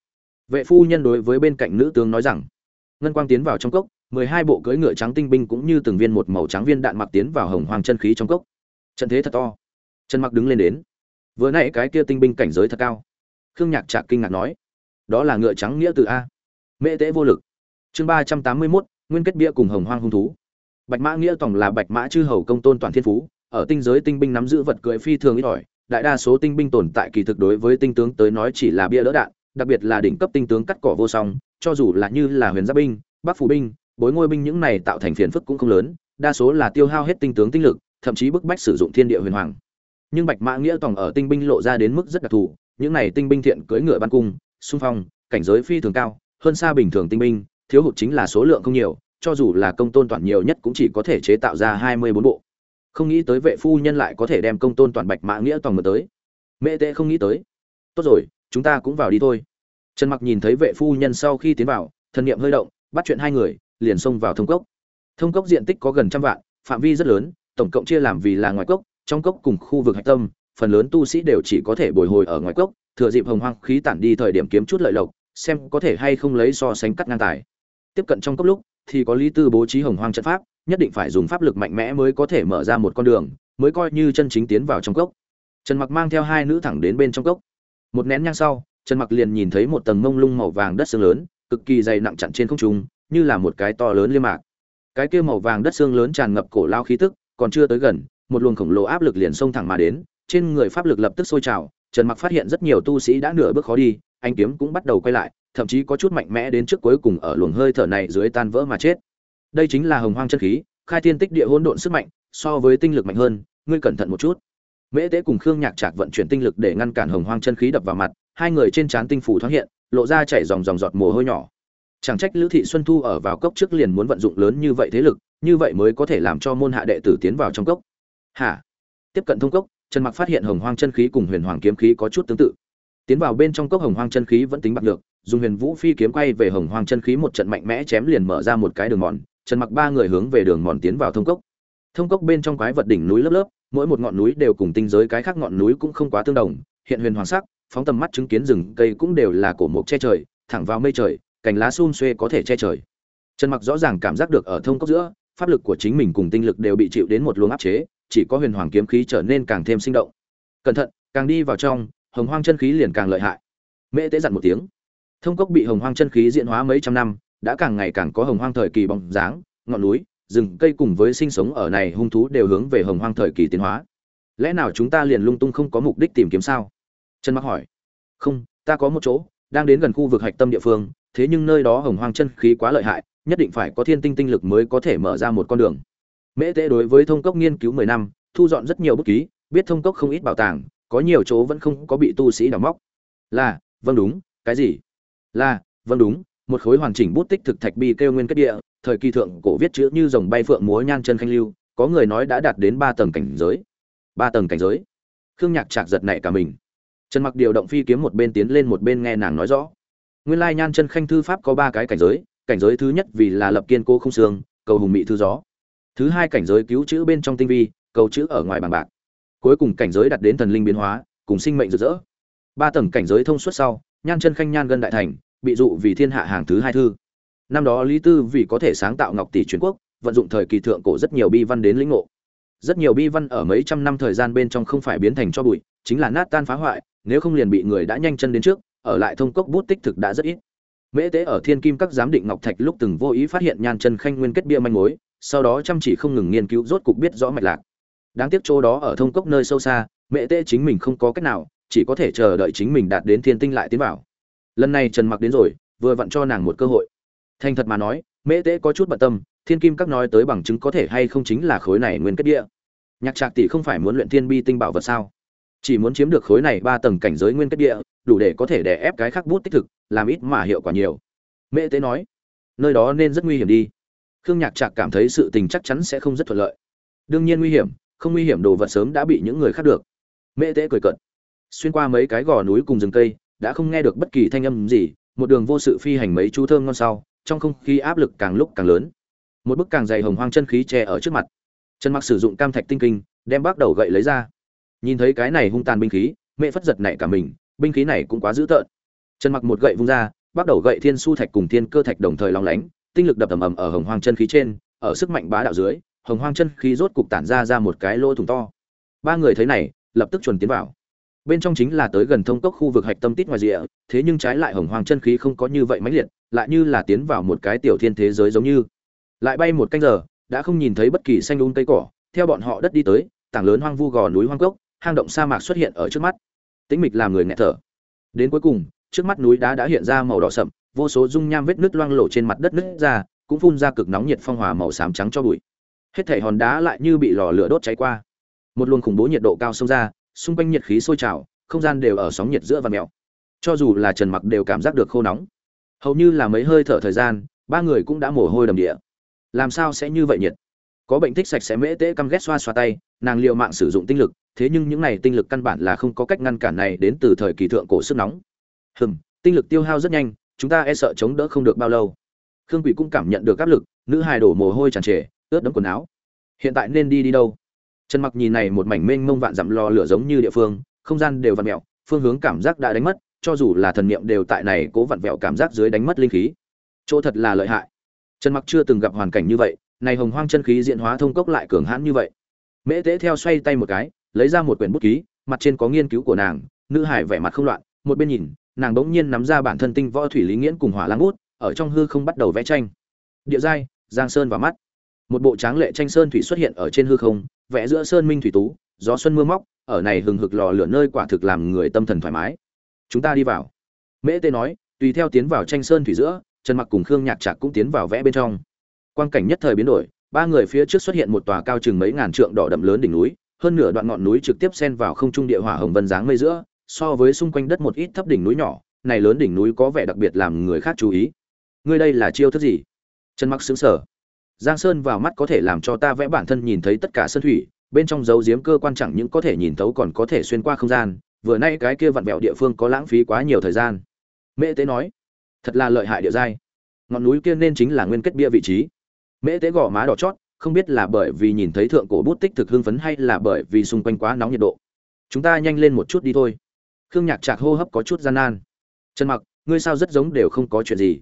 Vệ phu nhân đối với bên cạnh nữ tướng nói rằng. Ngân quang tiến vào trong cốc mười hai bộ cưỡi ngựa trắng tinh binh cũng như từng viên một màu trắng viên đạn mặc tiến vào hồng hoàng chân khí trong cốc. Trận thế thật to. Chân mặc đứng lên đến. Vừa nãy cái kia tinh binh cảnh giới thật cao. Khương nhạc trạc kinh ngạc nói. Đó là ngựa trắng nghĩa từ a. Mễ tế vô lực chương ba trăm tám mươi mốt, nguyên kết bia cùng hồng hoang hung thú. Bạch mã nghĩa tổng là bạch mã chư hầu công tôn toàn thiên phú, ở tinh giới tinh binh nắm giữ vật cưỡi phi thường ít ỏi, đại đa số tinh binh tồn tại kỳ thực đối với tinh tướng tới nói chỉ là bia đỡ đạn, đặc biệt là đỉnh cấp tinh tướng cắt cỏ vô song, cho dù là như là huyền giáp binh, bắc phủ binh, bối ngôi binh những này tạo thành phiền phức cũng không lớn, đa số là tiêu hao hết tinh tướng tinh lực, thậm chí bức bách sử dụng thiên địa huyền hoàng. Nhưng bạch mã nghĩa tổng ở tinh binh lộ ra đến mức rất đặc thù, những này tinh binh thiện cưỡi ngựa ban cung, xung phong, cảnh giới phi thường cao, hơn xa bình thường tinh binh thiếu hụt chính là số lượng không nhiều, cho dù là công tôn toàn nhiều nhất cũng chỉ có thể chế tạo ra hai mươi bốn bộ. Không nghĩ tới vệ phu nhân lại có thể đem công tôn toàn bạch mã nghĩa toàn mở tới. Mẹ tệ không nghĩ tới. Tốt rồi, chúng ta cũng vào đi thôi. Trần mặc nhìn thấy vệ phu nhân sau khi tiến vào, thần niệm hơi động, bắt chuyện hai người, liền xông vào thông cốc. Thông cốc diện tích có gần trăm vạn, phạm vi rất lớn, tổng cộng chia làm vì là ngoài cốc, trong cốc cùng khu vực hạch tâm, phần lớn tu sĩ đều chỉ có thể bồi hồi ở ngoài cốc, thừa dịp hồng hoang khí tản đi thời điểm kiếm chút lợi lộc, xem có thể hay không lấy so sánh cắt ngang tài tiếp cận trong cốc lúc, thì có lý tư bố trí hồng hoang trận pháp, nhất định phải dùng pháp lực mạnh mẽ mới có thể mở ra một con đường, mới coi như chân chính tiến vào trong cốc. Trần mặc mang theo hai nữ thẳng đến bên trong cốc. Một nén nhang sau, trần mặc liền nhìn thấy một tầng mông lung màu vàng đất xương lớn, cực kỳ dày nặng chặn trên không trung, như là một cái to lớn liêm mạc. Cái kia màu vàng đất xương lớn tràn ngập cổ lao khí tức, còn chưa tới gần, một luồng khổng lồ áp lực liền xông thẳng mà đến, trên người pháp lực lập tức sôi trào, trần mặc phát hiện rất nhiều tu sĩ đã nửa bước khó đi anh kiếm cũng bắt đầu quay lại thậm chí có chút mạnh mẽ đến trước cuối cùng ở luồng hơi thở này dưới tan vỡ mà chết. Đây chính là hồng hoang chân khí, khai thiên tích địa hỗn độn sức mạnh, so với tinh lực mạnh hơn, ngươi cẩn thận một chút. Mễ tế cùng khương nhạc trạc vận chuyển tinh lực để ngăn cản hồng hoang chân khí đập vào mặt, hai người trên trán tinh phủ thoáng hiện, lộ ra chảy dòng dòng giọt mồ hôi nhỏ. Chẳng trách lữ thị xuân thu ở vào cốc trước liền muốn vận dụng lớn như vậy thế lực, như vậy mới có thể làm cho môn hạ đệ tử tiến vào trong cốc. Hả? Tiếp cận thông cốc, trần mặc phát hiện hồng hoang chân khí cùng huyền hoàng kiếm khí có chút tương tự tiến vào bên trong cốc hồng hoang chân khí vẫn tính bạc được, dùng huyền vũ phi kiếm quay về hồng hoang chân khí một trận mạnh mẽ chém liền mở ra một cái đường mòn, trần mặc ba người hướng về đường mòn tiến vào thông cốc. Thông cốc bên trong quái vật đỉnh núi lớp lớp, mỗi một ngọn núi đều cùng tinh giới cái khác ngọn núi cũng không quá tương đồng, hiện huyền hoàng sắc, phóng tầm mắt chứng kiến rừng, cây cũng đều là cổ mục che trời, thẳng vào mây trời, cành lá xun xuê có thể che trời. Trần mặc rõ ràng cảm giác được ở thông cốc giữa, pháp lực của chính mình cùng tinh lực đều bị chịu đến một luồng áp chế, chỉ có huyền hoàng kiếm khí trở nên càng thêm sinh động. Cẩn thận, càng đi vào trong hồng hoang chân khí liền càng lợi hại. Mễ tế dặn một tiếng. Thông cốc bị hồng hoang chân khí diễn hóa mấy trăm năm, đã càng ngày càng có hồng hoang thời kỳ bóng dáng, ngọn núi, rừng, cây cùng với sinh sống ở này hung thú đều hướng về hồng hoang thời kỳ tiến hóa. Lẽ nào chúng ta liền lung tung không có mục đích tìm kiếm sao? Trần mặc hỏi. Không, ta có một chỗ, đang đến gần khu vực hạch tâm địa phương, thế nhưng nơi đó hồng hoang chân khí quá lợi hại, nhất định phải có thiên tinh tinh lực mới có thể mở ra một con đường. Mễ tế đối với thông cốc nghiên cứu mười năm, thu dọn rất nhiều bút ký, biết thông cốc không ít bảo tàng có nhiều chỗ vẫn không có bị tu sĩ đào móc. Là vâng đúng, cái gì? Là vâng đúng, một khối hoàn chỉnh bút tích thực thạch bi kêu nguyên kết địa, thời kỳ thượng cổ viết chữ như dòng bay phượng múa nhan chân khanh lưu, có người nói đã đạt đến ba tầng cảnh giới. Ba tầng cảnh giới? Khương nhạc chạc giật nảy cả mình. Trần mặc điều động phi kiếm một bên tiến lên một bên nghe nàng nói rõ. Nguyên lai nhan chân khanh thư pháp có ba cái cảnh giới cảnh giới thứ nhất vì là lập kiên cố không xương, cầu hùng mị thư gió. Thứ hai cảnh giới cứu chữ bên trong tinh vi, cầu chữ ở ngoài bằng bạc cuối cùng cảnh giới đặt đến thần linh biến hóa, cùng sinh mệnh rực rỡ. Ba tầng cảnh giới thông suốt sau, nhan chân khanh nhan gân đại thành, bị dụ vì thiên hạ hàng thứ hai thư. Năm đó lý tư vì có thể sáng tạo ngọc tỷ truyền quốc, vận dụng thời kỳ thượng cổ rất nhiều bi văn đến lĩnh ngộ. Rất nhiều bi văn ở mấy trăm năm thời gian bên trong không phải biến thành cho bụi, chính là nát tan phá hoại, nếu không liền bị người đã nhanh chân đến trước, ở lại thông cốc bút tích thực đã rất ít. Mễ tế ở thiên kim các giám định ngọc thạch lúc từng vô ý phát hiện nhan chân khanh nguyên kết bia manh mối, sau đó chăm chỉ không ngừng nghiên cứu rốt cục biết rõ mạch lạc đáng tiếc chỗ đó ở thông cốc nơi sâu xa, mẹ tế chính mình không có cách nào, chỉ có thể chờ đợi chính mình đạt đến thiên tinh lại tiến vào. Lần này trần mặc đến rồi, vừa vặn cho nàng một cơ hội. Thành thật mà nói mễ tế có chút bận tâm, thiên kim các nói tới bằng chứng có thể hay không chính là khối này nguyên kết địa. Nhạc trạc tỷ không phải muốn luyện thiên bi tinh bảo vật sao? Chỉ muốn chiếm được khối này ba tầng cảnh giới nguyên kết địa, đủ để có thể đè ép cái khác bút tích thực, làm ít mà hiệu quả nhiều. Mễ tế nói, nơi đó nên rất nguy hiểm đi. Khương nhạc trạc cảm thấy sự tình chắc chắn sẽ không rất thuận lợi. Đương nhiên nguy hiểm không nguy hiểm, đồ vật sớm đã bị những người khác được. Mễ tế cười cận xuyên qua mấy cái gò núi cùng rừng cây, đã không nghe được bất kỳ thanh âm gì, một đường vô sự phi hành mấy chú thơm ngon sau, trong không khí áp lực càng lúc càng lớn. Một bức càng dày hồng hoang chân khí che ở trước mặt. Trần mặc sử dụng cam thạch tinh kinh, đem bắt đầu gậy lấy ra. Nhìn thấy cái này hung tàn binh khí mẹ phất giật nảy cả mình, binh khí này cũng quá dữ tợn. Trần mặc một gậy vung ra bắt đầu gậy thiên su thạch cùng thiên cơ thạch đồng thời long lánh, tinh lực đập ầm ầm ở hồng hoang chân khí trên, ở sức mạnh bá đạo dưới hồng hoang chân khí rốt cục tản ra ra một cái lỗ thủng to. Ba người thấy này, lập tức chuẩn tiến vào. Bên trong chính là tới gần thông cốc khu vực hạch tâm tít ngoài rìa, thế nhưng trái lại hồng hoang chân khí không có như vậy mãnh liệt, lại như là tiến vào một cái tiểu thiên thế giới giống như. Lại bay một canh giờ, đã không nhìn thấy bất kỳ xanh un cây cỏ, theo bọn họ đất đi tới, tảng lớn hoang vu gò núi hoang cốc, hang động sa mạc xuất hiện ở trước mắt. Tĩnh mịch làm người nghẹt thở. Đến cuối cùng, trước mắt núi đá đã hiện ra màu đỏ sậm, vô số dung nham vết nứt loang lổ trên mặt đất nứt ra, cũng phun ra cực nóng nhiệt phong hòa màu xám trắng cho bụi hết thể hòn đá lại như bị lò lửa đốt cháy qua. Một luồng khủng bố nhiệt độ cao xông ra, xung quanh nhiệt khí sôi trào, không gian đều ở sóng nhiệt giữa và mèo. Cho dù là trần mặc đều cảm giác được khô nóng. Hầu như là mấy hơi thở thời gian, ba người cũng đã mồ hôi đầm địa. Làm sao sẽ như vậy nhiệt? Có bệnh thích sạch sẽ mễ tễ căm ghét xoa xoa tay, nàng liệu mạng sử dụng tinh lực, thế nhưng những này tinh lực căn bản là không có cách ngăn cản này đến từ thời kỳ thượng cổ sức nóng. Hừm, tinh lực tiêu hao rất nhanh, chúng ta e sợ chống đỡ không được bao lâu. Khương quỷ cũng cảm nhận được áp lực, nữ hài đổ mồ hôi tràn trề ướt đẫm quần áo. Hiện tại nên đi đi đâu? Trần mặc nhìn này một mảnh mênh mông vạn dặm lò lửa giống như địa phương, không gian đều vặn vẹo, phương hướng cảm giác đã đánh mất, cho dù là thần niệm đều tại này cố vặn vẹo cảm giác dưới đánh mất linh khí. Chỗ thật là lợi hại. Trần mặc chưa từng gặp hoàn cảnh như vậy, này hồng hoang chân khí diện hóa thông cốc lại cường hãn như vậy. Mễ tế theo xoay tay một cái, lấy ra một quyển bút ký, mặt trên có nghiên cứu của nàng, nữ hải vẻ mặt không loạn, một bên nhìn, nàng bỗng nhiên nắm ra bản thân tinh võ thủy lý nghiễn cùng hỏa lang bút, ở trong hư không bắt đầu vẽ tranh. Địa giai, giang sơn và mắt một bộ tráng lệ tranh sơn thủy xuất hiện ở trên hư không, vẽ giữa sơn minh thủy tú, gió xuân mưa móc, ở này hừng hực lò lửa nơi quả thực làm người tâm thần thoải mái. Chúng ta đi vào. Mễ tê nói, tùy theo tiến vào tranh sơn thủy giữa, trần mặc cùng khương nhạc trạc cũng tiến vào vẽ bên trong. Quang cảnh nhất thời biến đổi, ba người phía trước xuất hiện một tòa cao chừng mấy ngàn trượng đỏ đậm lớn đỉnh núi, hơn nửa đoạn ngọn núi trực tiếp xen vào không trung địa hỏa hồng vân dáng mây giữa, so với xung quanh đất một ít thấp đỉnh núi nhỏ, này lớn đỉnh núi có vẻ đặc biệt làm người khác chú ý. Ngươi đây là chiêu thức gì? Trần mặc xứng sở giang sơn vào mắt có thể làm cho ta vẽ bản thân nhìn thấy tất cả sơn thủy, bên trong dấu giếm cơ quan chẳng những có thể nhìn thấu còn có thể xuyên qua không gian, vừa nay cái kia vặn vẹo địa phương có lãng phí quá nhiều thời gian. Mễ tế nói, thật là lợi hại địa giai. Ngọn núi kia nên chính là nguyên kết bia vị trí. Mễ tế gò má đỏ chót, không biết là bởi vì nhìn thấy thượng cổ bút tích thực hưng phấn hay là bởi vì xung quanh quá nóng nhiệt độ. Chúng ta nhanh lên một chút đi thôi. Khương nhạc trạc hô hấp có chút gian nan. Trần mặc, ngươi sao rất giống đều không có chuyện gì?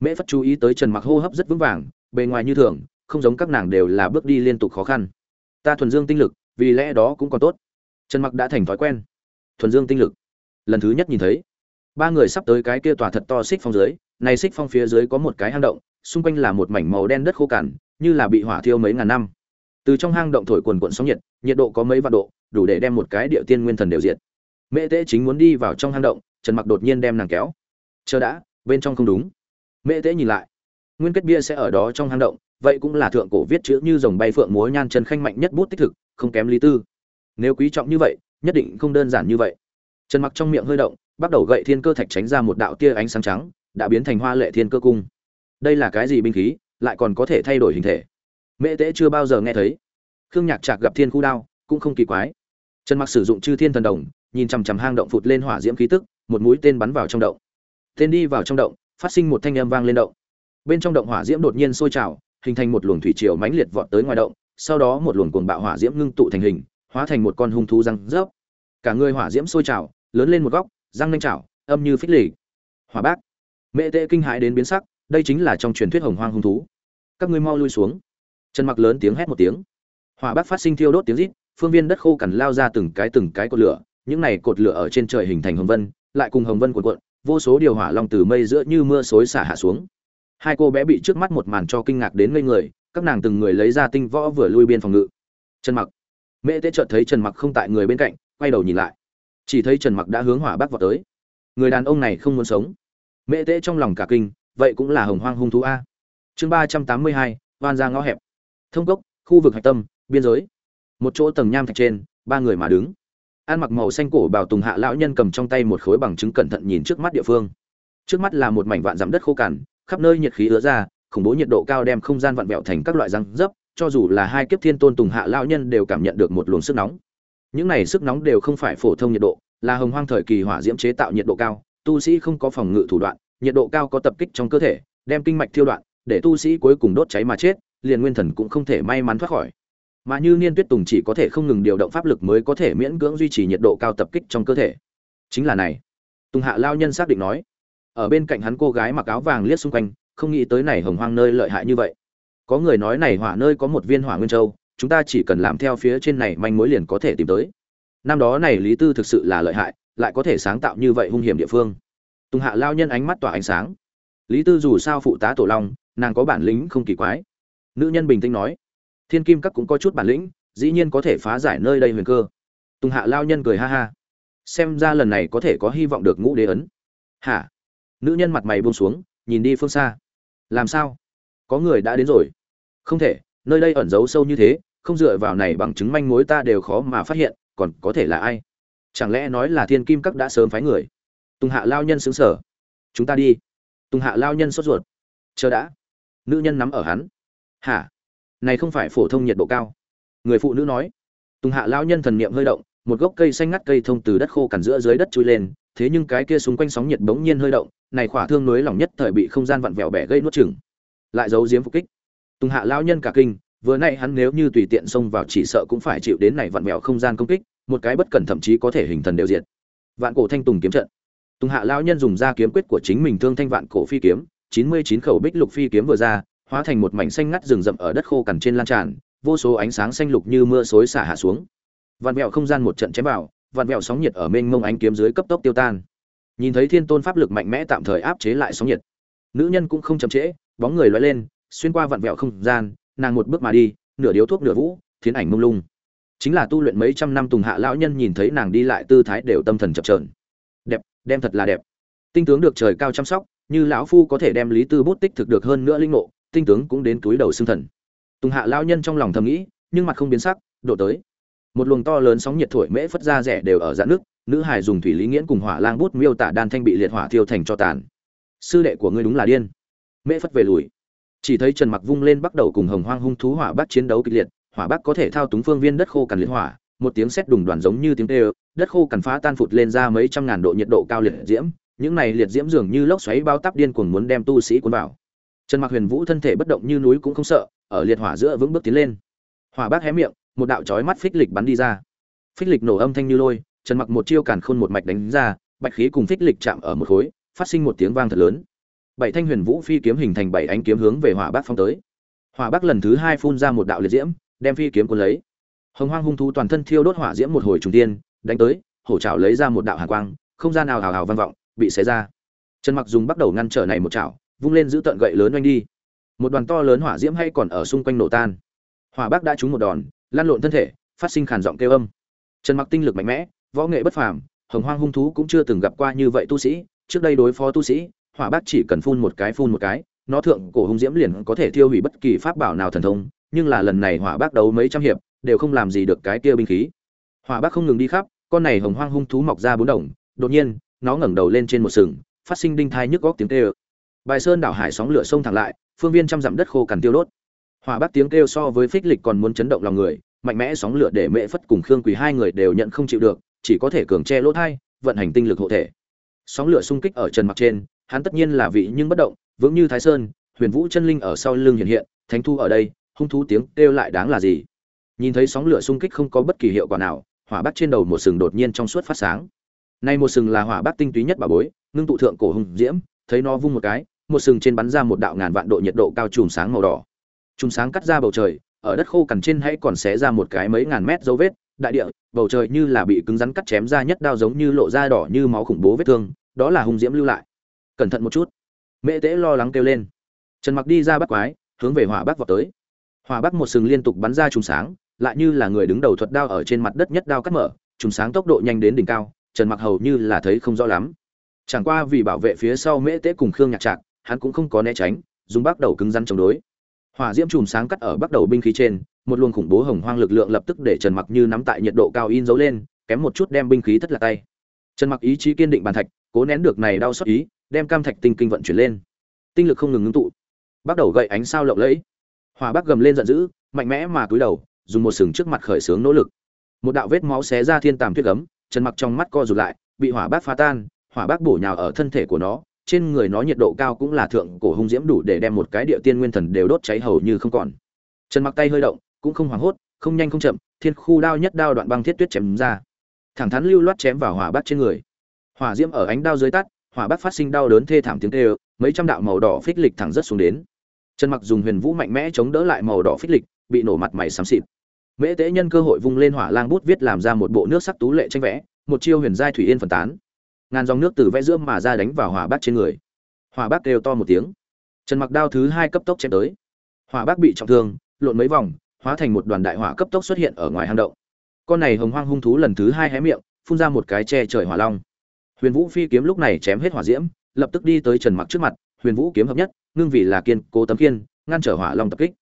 Mễ phất chú ý tới trần mặc hô hấp rất vững vàng bề ngoài như thường, không giống các nàng đều là bước đi liên tục khó khăn. Ta thuần dương tinh lực, vì lẽ đó cũng còn tốt. Trần mặc đã thành thói quen. Thuần dương tinh lực. Lần thứ nhất nhìn thấy. Ba người sắp tới cái kia tòa thật to xích phong dưới, này xích phong phía dưới có một cái hang động, xung quanh là một mảnh màu đen đất khô cằn, như là bị hỏa thiêu mấy ngàn năm. Từ trong hang động thổi quần quận sóng nhiệt nhiệt độ có mấy vạn độ, đủ để đem một cái địa tiên nguyên thần đều diệt. Mễ tế chính muốn đi vào trong hang động, trần mặc đột nhiên đem nàng kéo. Chờ đã, bên trong không đúng. Mễ tế nhìn lại nguyên kết bia sẽ ở đó trong hang động, vậy cũng là thượng cổ viết chữ như dòng bay phượng múa nhan chân khanh mạnh nhất bút tích thực, không kém lý tư. Nếu quý trọng như vậy, nhất định không đơn giản như vậy. Trần mặc trong miệng hơi động, bắt đầu gậy thiên cơ thạch tránh ra một đạo tia ánh sáng trắng, đã biến thành hoa lệ thiên cơ cung. Đây là cái gì binh khí, lại còn có thể thay đổi hình thể? Mễ tế chưa bao giờ nghe thấy. Khương nhạc trạc gặp thiên khu đao, cũng không kỳ quái. Trần mặc sử dụng chư thiên thần đồng, nhìn chằm chằm hang động phụt lên hỏa diễm khí tức, một mũi tên bắn vào trong động. Tên đi vào trong động, phát sinh một thanh âm vang lên động bên trong động hỏa diễm đột nhiên sôi trào, hình thành một luồng thủy triều mãnh liệt vọt tới ngoài động, sau đó một luồng cuồng bạo hỏa diễm ngưng tụ thành hình, hóa thành một con hung thú răng rớp. Cả người hỏa diễm sôi trào, lớn lên một góc, răng nanh trào, âm như phích lì. Hỏa bác. Mẹ tệ kinh hãi đến biến sắc, đây chính là trong truyền thuyết hồng hoang hung thú. Các ngươi mau lui xuống. Trần mặc lớn tiếng hét một tiếng. Hỏa bác phát sinh thiêu đốt tiếng rít, phương viên đất khô cằn lao ra từng cái từng cái cột lửa, những này cột lửa ở trên trời hình thành hồng vân, lại cùng hồng vân cuộn cuộn, vô số điều hỏa long từ mây giữa như mưa xối xả hạ xuống hai cô bé bị trước mắt một màn cho kinh ngạc đến ngây người, các nàng từng người lấy ra tinh võ vừa lui biên phòng ngự. Trần mặc. Mẹ tế chợt thấy trần mặc không tại người bên cạnh, quay đầu nhìn lại. Chỉ thấy trần mặc đã hướng hỏa bắc vào tới. Người đàn ông này không muốn sống. Mẹ tế trong lòng cả kinh, vậy cũng là hồng hoang hung thú a. Chương ba trăm tám mươi hai, oan ra ngõ hẹp. Thông cốc, khu vực hạch tâm, biên giới. Một chỗ tầng nham thạch trên, ba người mà đứng. Ăn mặc màu xanh cổ bảo tùng hạ lão nhân cầm trong tay một khối bằng chứng cẩn thận nhìn trước mắt địa phương. Trước mắt là một mảnh vạn dặm đất khô cằn khắp nơi nhiệt khí ứa ra, khủng bố nhiệt độ cao đem không gian vặn vẹo thành các loại răng dấp, cho dù là hai kiếp thiên tôn tùng hạ lão nhân đều cảm nhận được một luồng sức nóng. Những này sức nóng đều không phải phổ thông nhiệt độ, là hồng hoang thời kỳ hỏa diễm chế tạo nhiệt độ cao, tu sĩ không có phòng ngự thủ đoạn, nhiệt độ cao có tập kích trong cơ thể, đem kinh mạch thiêu đoạn, để tu sĩ cuối cùng đốt cháy mà chết, liền nguyên thần cũng không thể may mắn thoát khỏi. Mà như niên tuyết tùng chỉ có thể không ngừng điều động pháp lực mới có thể miễn cưỡng duy trì nhiệt độ cao tập kích trong cơ thể. Chính là này. Tùng hạ lao nhân xác định nói ở bên cạnh hắn cô gái mặc áo vàng liếc xung quanh, không nghĩ tới này hồng hoang nơi lợi hại như vậy. Có người nói này hỏa nơi có một viên hỏa nguyên châu, chúng ta chỉ cần làm theo phía trên này manh mối liền có thể tìm tới. Năm đó này lý tư thực sự là lợi hại, lại có thể sáng tạo như vậy hung hiểm địa phương. Tùng hạ lao nhân ánh mắt tỏa ánh sáng. Lý tư dù sao phụ tá tổ long, nàng có bản lĩnh không kỳ quái. Nữ nhân bình tĩnh nói, thiên kim các cũng có chút bản lĩnh, dĩ nhiên có thể phá giải nơi đây huyền cơ. Tùng hạ lao nhân cười ha ha. Xem ra lần này có thể có hy vọng được ngũ đế ấn. Hả? Nữ nhân mặt mày buông xuống, nhìn đi phương xa. Làm sao? Có người đã đến rồi. Không thể, nơi đây ẩn giấu sâu như thế, không dựa vào này bằng chứng manh mối ta đều khó mà phát hiện, còn có thể là ai? Chẳng lẽ nói là thiên kim các đã sớm phái người? Tùng hạ lao nhân xứng sở chúng ta đi. Tùng hạ lao nhân sốt ruột. Chờ đã. Nữ nhân nắm ở hắn. Hả? Này không phải phổ thông nhiệt độ cao. Người phụ nữ nói. Tùng hạ lao nhân thần niệm hơi động, một gốc cây xanh ngắt cây thông từ đất khô cằn giữa dưới đất chui lên, thế nhưng cái kia xung quanh sóng nhiệt bỗng nhiên hơi động này khỏa thương núi lỏng nhất thời bị không gian vặn vẹo bẻ gây nuốt chửng, lại giấu giếm phục kích. Tùng hạ lao nhân cả kinh vừa nay hắn nếu như tùy tiện xông vào chỉ sợ cũng phải chịu đến này vặn vẹo không gian công kích một cái bất cẩn thậm chí có thể hình thần đều diệt. Vạn cổ thanh tùng kiếm trận. Tùng hạ lao nhân dùng ra kiếm quyết của chính mình thương thanh vạn cổ phi kiếm chín mươi chín khẩu bích lục phi kiếm vừa ra hóa thành một mảnh xanh ngắt rừng rậm ở đất khô cằn trên lan tràn vô số ánh sáng xanh lục như mưa xối xả hạ xuống. Vạn vẹo không gian một trận chém vào vạn vẹo sóng nhiệt ở mênh mông ánh kiếm dưới cấp tốc tiêu tan nhìn thấy thiên tôn pháp lực mạnh mẽ tạm thời áp chế lại sóng nhiệt. Nữ nhân cũng không chậm trễ, bóng người loay lên, xuyên qua vặn vẹo không gian, nàng một bước mà đi, nửa điếu thuốc nửa vũ, thiến ảnh mông lung. Chính là tu luyện mấy trăm năm tùng hạ lão nhân nhìn thấy nàng đi lại tư thái đều tâm thần chập trờn đẹp, đem thật là đẹp. Tinh tướng được trời cao chăm sóc, như lão phu có thể đem lý tư bút tích thực được hơn nữa linh ngộ, tinh tướng cũng đến túi đầu xương thần. Tùng hạ lão nhân trong lòng thầm nghĩ, nhưng mặt không biến sắc, độ tới. Một luồng to lớn sóng nhiệt thổi mễ phất ra rẻ đều ở dạn nước nữ hải dùng thủy lý nghiễn cùng hỏa lang bút miêu tả đan thanh bị liệt hỏa thiêu thành cho tàn. Sư đệ của ngươi đúng là điên. Mễ phất về lùi. Chỉ thấy trần mặc vung lên bắt đầu cùng hồng hoang hung thú hỏa bác chiến đấu kịch liệt, hỏa bác có thể thao túng phương viên đất khô cằn liệt hỏa, một tiếng sét đùng đoàn giống như tiếng tê đất khô cằn phá tan phụt lên ra mấy trăm ngàn độ nhiệt độ cao liệt diễm, những này liệt diễm dường như lốc xoáy bao táp điên cuồng muốn đem tu sĩ cuốn vào. Trần mặc huyền vũ thân thể bất động như núi cũng không sợ, ở liệt hỏa giữa vững bước tiến lên. Hỏa bác hé miệng, một đạo chói mắt phích lịch bắn đi ra. Phích lịch nổ âm thanh như lôi trần mặc một chiêu càn khôn một mạch đánh ra, bạch khí cùng phích lịch chạm ở một khối, phát sinh một tiếng vang thật lớn. Bảy thanh huyền vũ phi kiếm hình thành bảy ánh kiếm hướng về hỏa bác phong tới. Hỏa bác lần thứ hai phun ra một đạo liệt diễm, đem phi kiếm cuốn lấy. Hồng hoang hung thú toàn thân thiêu đốt hỏa diễm một hồi trùng tiên, đánh tới, hổ trảo lấy ra một đạo hàn quang, không gian nào hào hào vang vọng, bị xé ra. Trần mặc dùng bắt đầu ngăn trở này một chảo, vung lên giữ tận gậy lớn oanh đi. Một đoàn to lớn hỏa diễm hay còn ở xung quanh nổ tan. Hỏa bác đã trúng một đòn lan lộn thân thể, phát sinh khàn giọng kêu âm. Trần mặc tinh lực mạnh mẽ võ nghệ bất phàm, hồng hoang hung thú cũng chưa từng gặp qua như vậy tu sĩ. Trước đây đối phó tu sĩ, hỏa bác chỉ cần phun một cái, phun một cái, nó thượng cổ hung diễm liền có thể tiêu hủy bất kỳ pháp bảo nào thần thông. Nhưng là lần này hỏa bác đấu mấy trăm hiệp, đều không làm gì được cái kia binh khí. Hỏa bác không ngừng đi khắp, con này hồng hoang hung thú mọc ra bốn đồng, đột nhiên, nó ngẩng đầu lên trên một sừng, phát sinh đinh thai nhức góc tiếng kêu. Bài sơn đảo hải sóng lửa sông thẳng lại, phương viên trăm dặm đất khô cằn tiêu đốt. Hỏa bác tiếng kêu so với phích lịch còn muốn chấn động lòng người, mạnh mẽ sóng lửa để mẹ phất cùng khương quỳ hai người đều nhận không chịu được chỉ có thể cường che lỗ thai, vận hành tinh lực hộ thể. Sóng lửa xung kích ở trần mặc trên, hắn tất nhiên là vị nhưng bất động, vững như thái sơn, huyền vũ chân linh ở sau lưng hiện hiện, thánh thu ở đây, hung thú tiếng kêu lại đáng là gì? Nhìn thấy sóng lửa xung kích không có bất kỳ hiệu quả nào, hỏa bát trên đầu một sừng đột nhiên trong suốt phát sáng. Nay một sừng là hỏa bát tinh túy nhất bà bối, ngưng tụ thượng cổ hùng diễm, thấy nó vung một cái, một sừng trên bắn ra một đạo ngàn vạn độ nhiệt độ cao chùm sáng màu đỏ. Chùm sáng cắt ra bầu trời, ở đất khô cằn trên hãy còn xé ra một cái mấy ngàn mét dấu vết đại địa, bầu trời như là bị cứng rắn cắt chém ra nhất đao giống như lộ da đỏ như máu khủng bố vết thương, đó là hung diễm lưu lại. Cẩn thận một chút. Mễ tễ lo lắng kêu lên. Trần mặc đi ra bắt quái, hướng về hỏa bắc vào tới. Hỏa bắc một sừng liên tục bắn ra chùm sáng, lại như là người đứng đầu thuật đao ở trên mặt đất nhất đao cắt mở chùm sáng tốc độ nhanh đến đỉnh cao, trần mặc hầu như là thấy không rõ lắm. Chẳng qua vì bảo vệ phía sau mễ tế cùng khương nhạc trạc, hắn cũng không có né tránh, dùng bắt đầu cứng rắn chống đối. Hỏa diễm chùm sáng cắt ở bắt đầu binh khí trên một luồng khủng bố hồng hoang lực lượng lập tức để trần mặc như nắm tại nhiệt độ cao in dấu lên, kém một chút đem binh khí thất lạc tay. Trần mặc ý chí kiên định bàn thạch, cố nén được này đau xót ý, đem cam thạch tinh kinh vận chuyển lên. Tinh lực không ngừng ngưng tụ, bắt đầu gậy ánh sao lộng lẫy. Hỏa bắc gầm lên giận dữ, mạnh mẽ mà cúi đầu, dùng một sừng trước mặt khởi sướng nỗ lực. Một đạo vết máu xé ra thiên tàm tuyết gấm, trần mặc trong mắt co rụt lại, bị hỏa bác phá tan, hỏa bác bổ nhào ở thân thể của nó, trên người nó nhiệt độ cao cũng là thượng cổ hung diễm đủ để đem một cái địa tiên nguyên thần đều đốt cháy hầu như không còn. Trần mặc tay hơi động cũng không hoảng hốt, không nhanh không chậm, thiên khu đao nhất đao đoạn băng thiết tuyết chém ra. Thẳng thắn lưu loát chém vào hỏa bát trên người. Hỏa diễm ở ánh đao dưới tắt, hỏa bát phát sinh đau đớn thê thảm tiếng tê mấy trăm đạo màu đỏ phích lịch thẳng rất xuống đến. Trần mặc dùng huyền vũ mạnh mẽ chống đỡ lại màu đỏ phích lịch, bị nổ mặt mày xám xịt. Mễ tế nhân cơ hội vung lên hỏa lang bút viết làm ra một bộ nước sắc tú lệ tranh vẽ, một chiêu huyền giai thủy yên phân tán. Ngàn dòng nước từ vẽ giữa mà ra đánh vào hỏa bát trên người. Hỏa bát kêu to một tiếng. Trần mặc đao thứ hai cấp tốc chém tới. Hỏa bát bị trọng thương, lộn mấy vòng hóa thành một đoàn đại hỏa cấp tốc xuất hiện ở ngoài hang động. Con này hồng hoang hung thú lần thứ hai hé miệng, phun ra một cái che trời hỏa long. Huyền vũ phi kiếm lúc này chém hết hỏa diễm, lập tức đi tới trần mặc trước mặt, huyền vũ kiếm hợp nhất, ngưng vì là kiên cố tấm kiên ngăn trở hỏa long tập kích.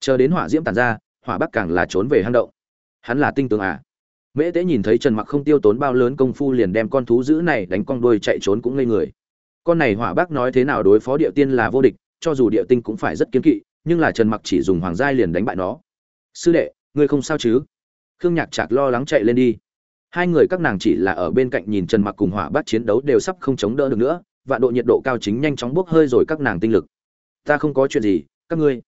Chờ đến hỏa diễm tàn ra, hỏa bắc càng là trốn về hang động. Hắn là tinh tường à? Mễ tế nhìn thấy trần mặc không tiêu tốn bao lớn công phu liền đem con thú dữ này đánh con đuôi chạy trốn cũng ngây người. Con này hỏa bắc nói thế nào đối phó địa tiên là vô địch, cho dù địa tinh cũng phải rất kiên kỵ, nhưng là trần mặc chỉ dùng hoàng giai liền đánh bại nó sư đệ, ngươi không sao chứ? Khương nhạc chạc lo lắng chạy lên đi. Hai người các nàng chỉ là ở bên cạnh nhìn trần mặc cùng hỏa bát chiến đấu đều sắp không chống đỡ được nữa, vạn độ nhiệt độ cao chính nhanh chóng bốc hơi rồi các nàng tinh lực. Ta không có chuyện gì, các ngươi.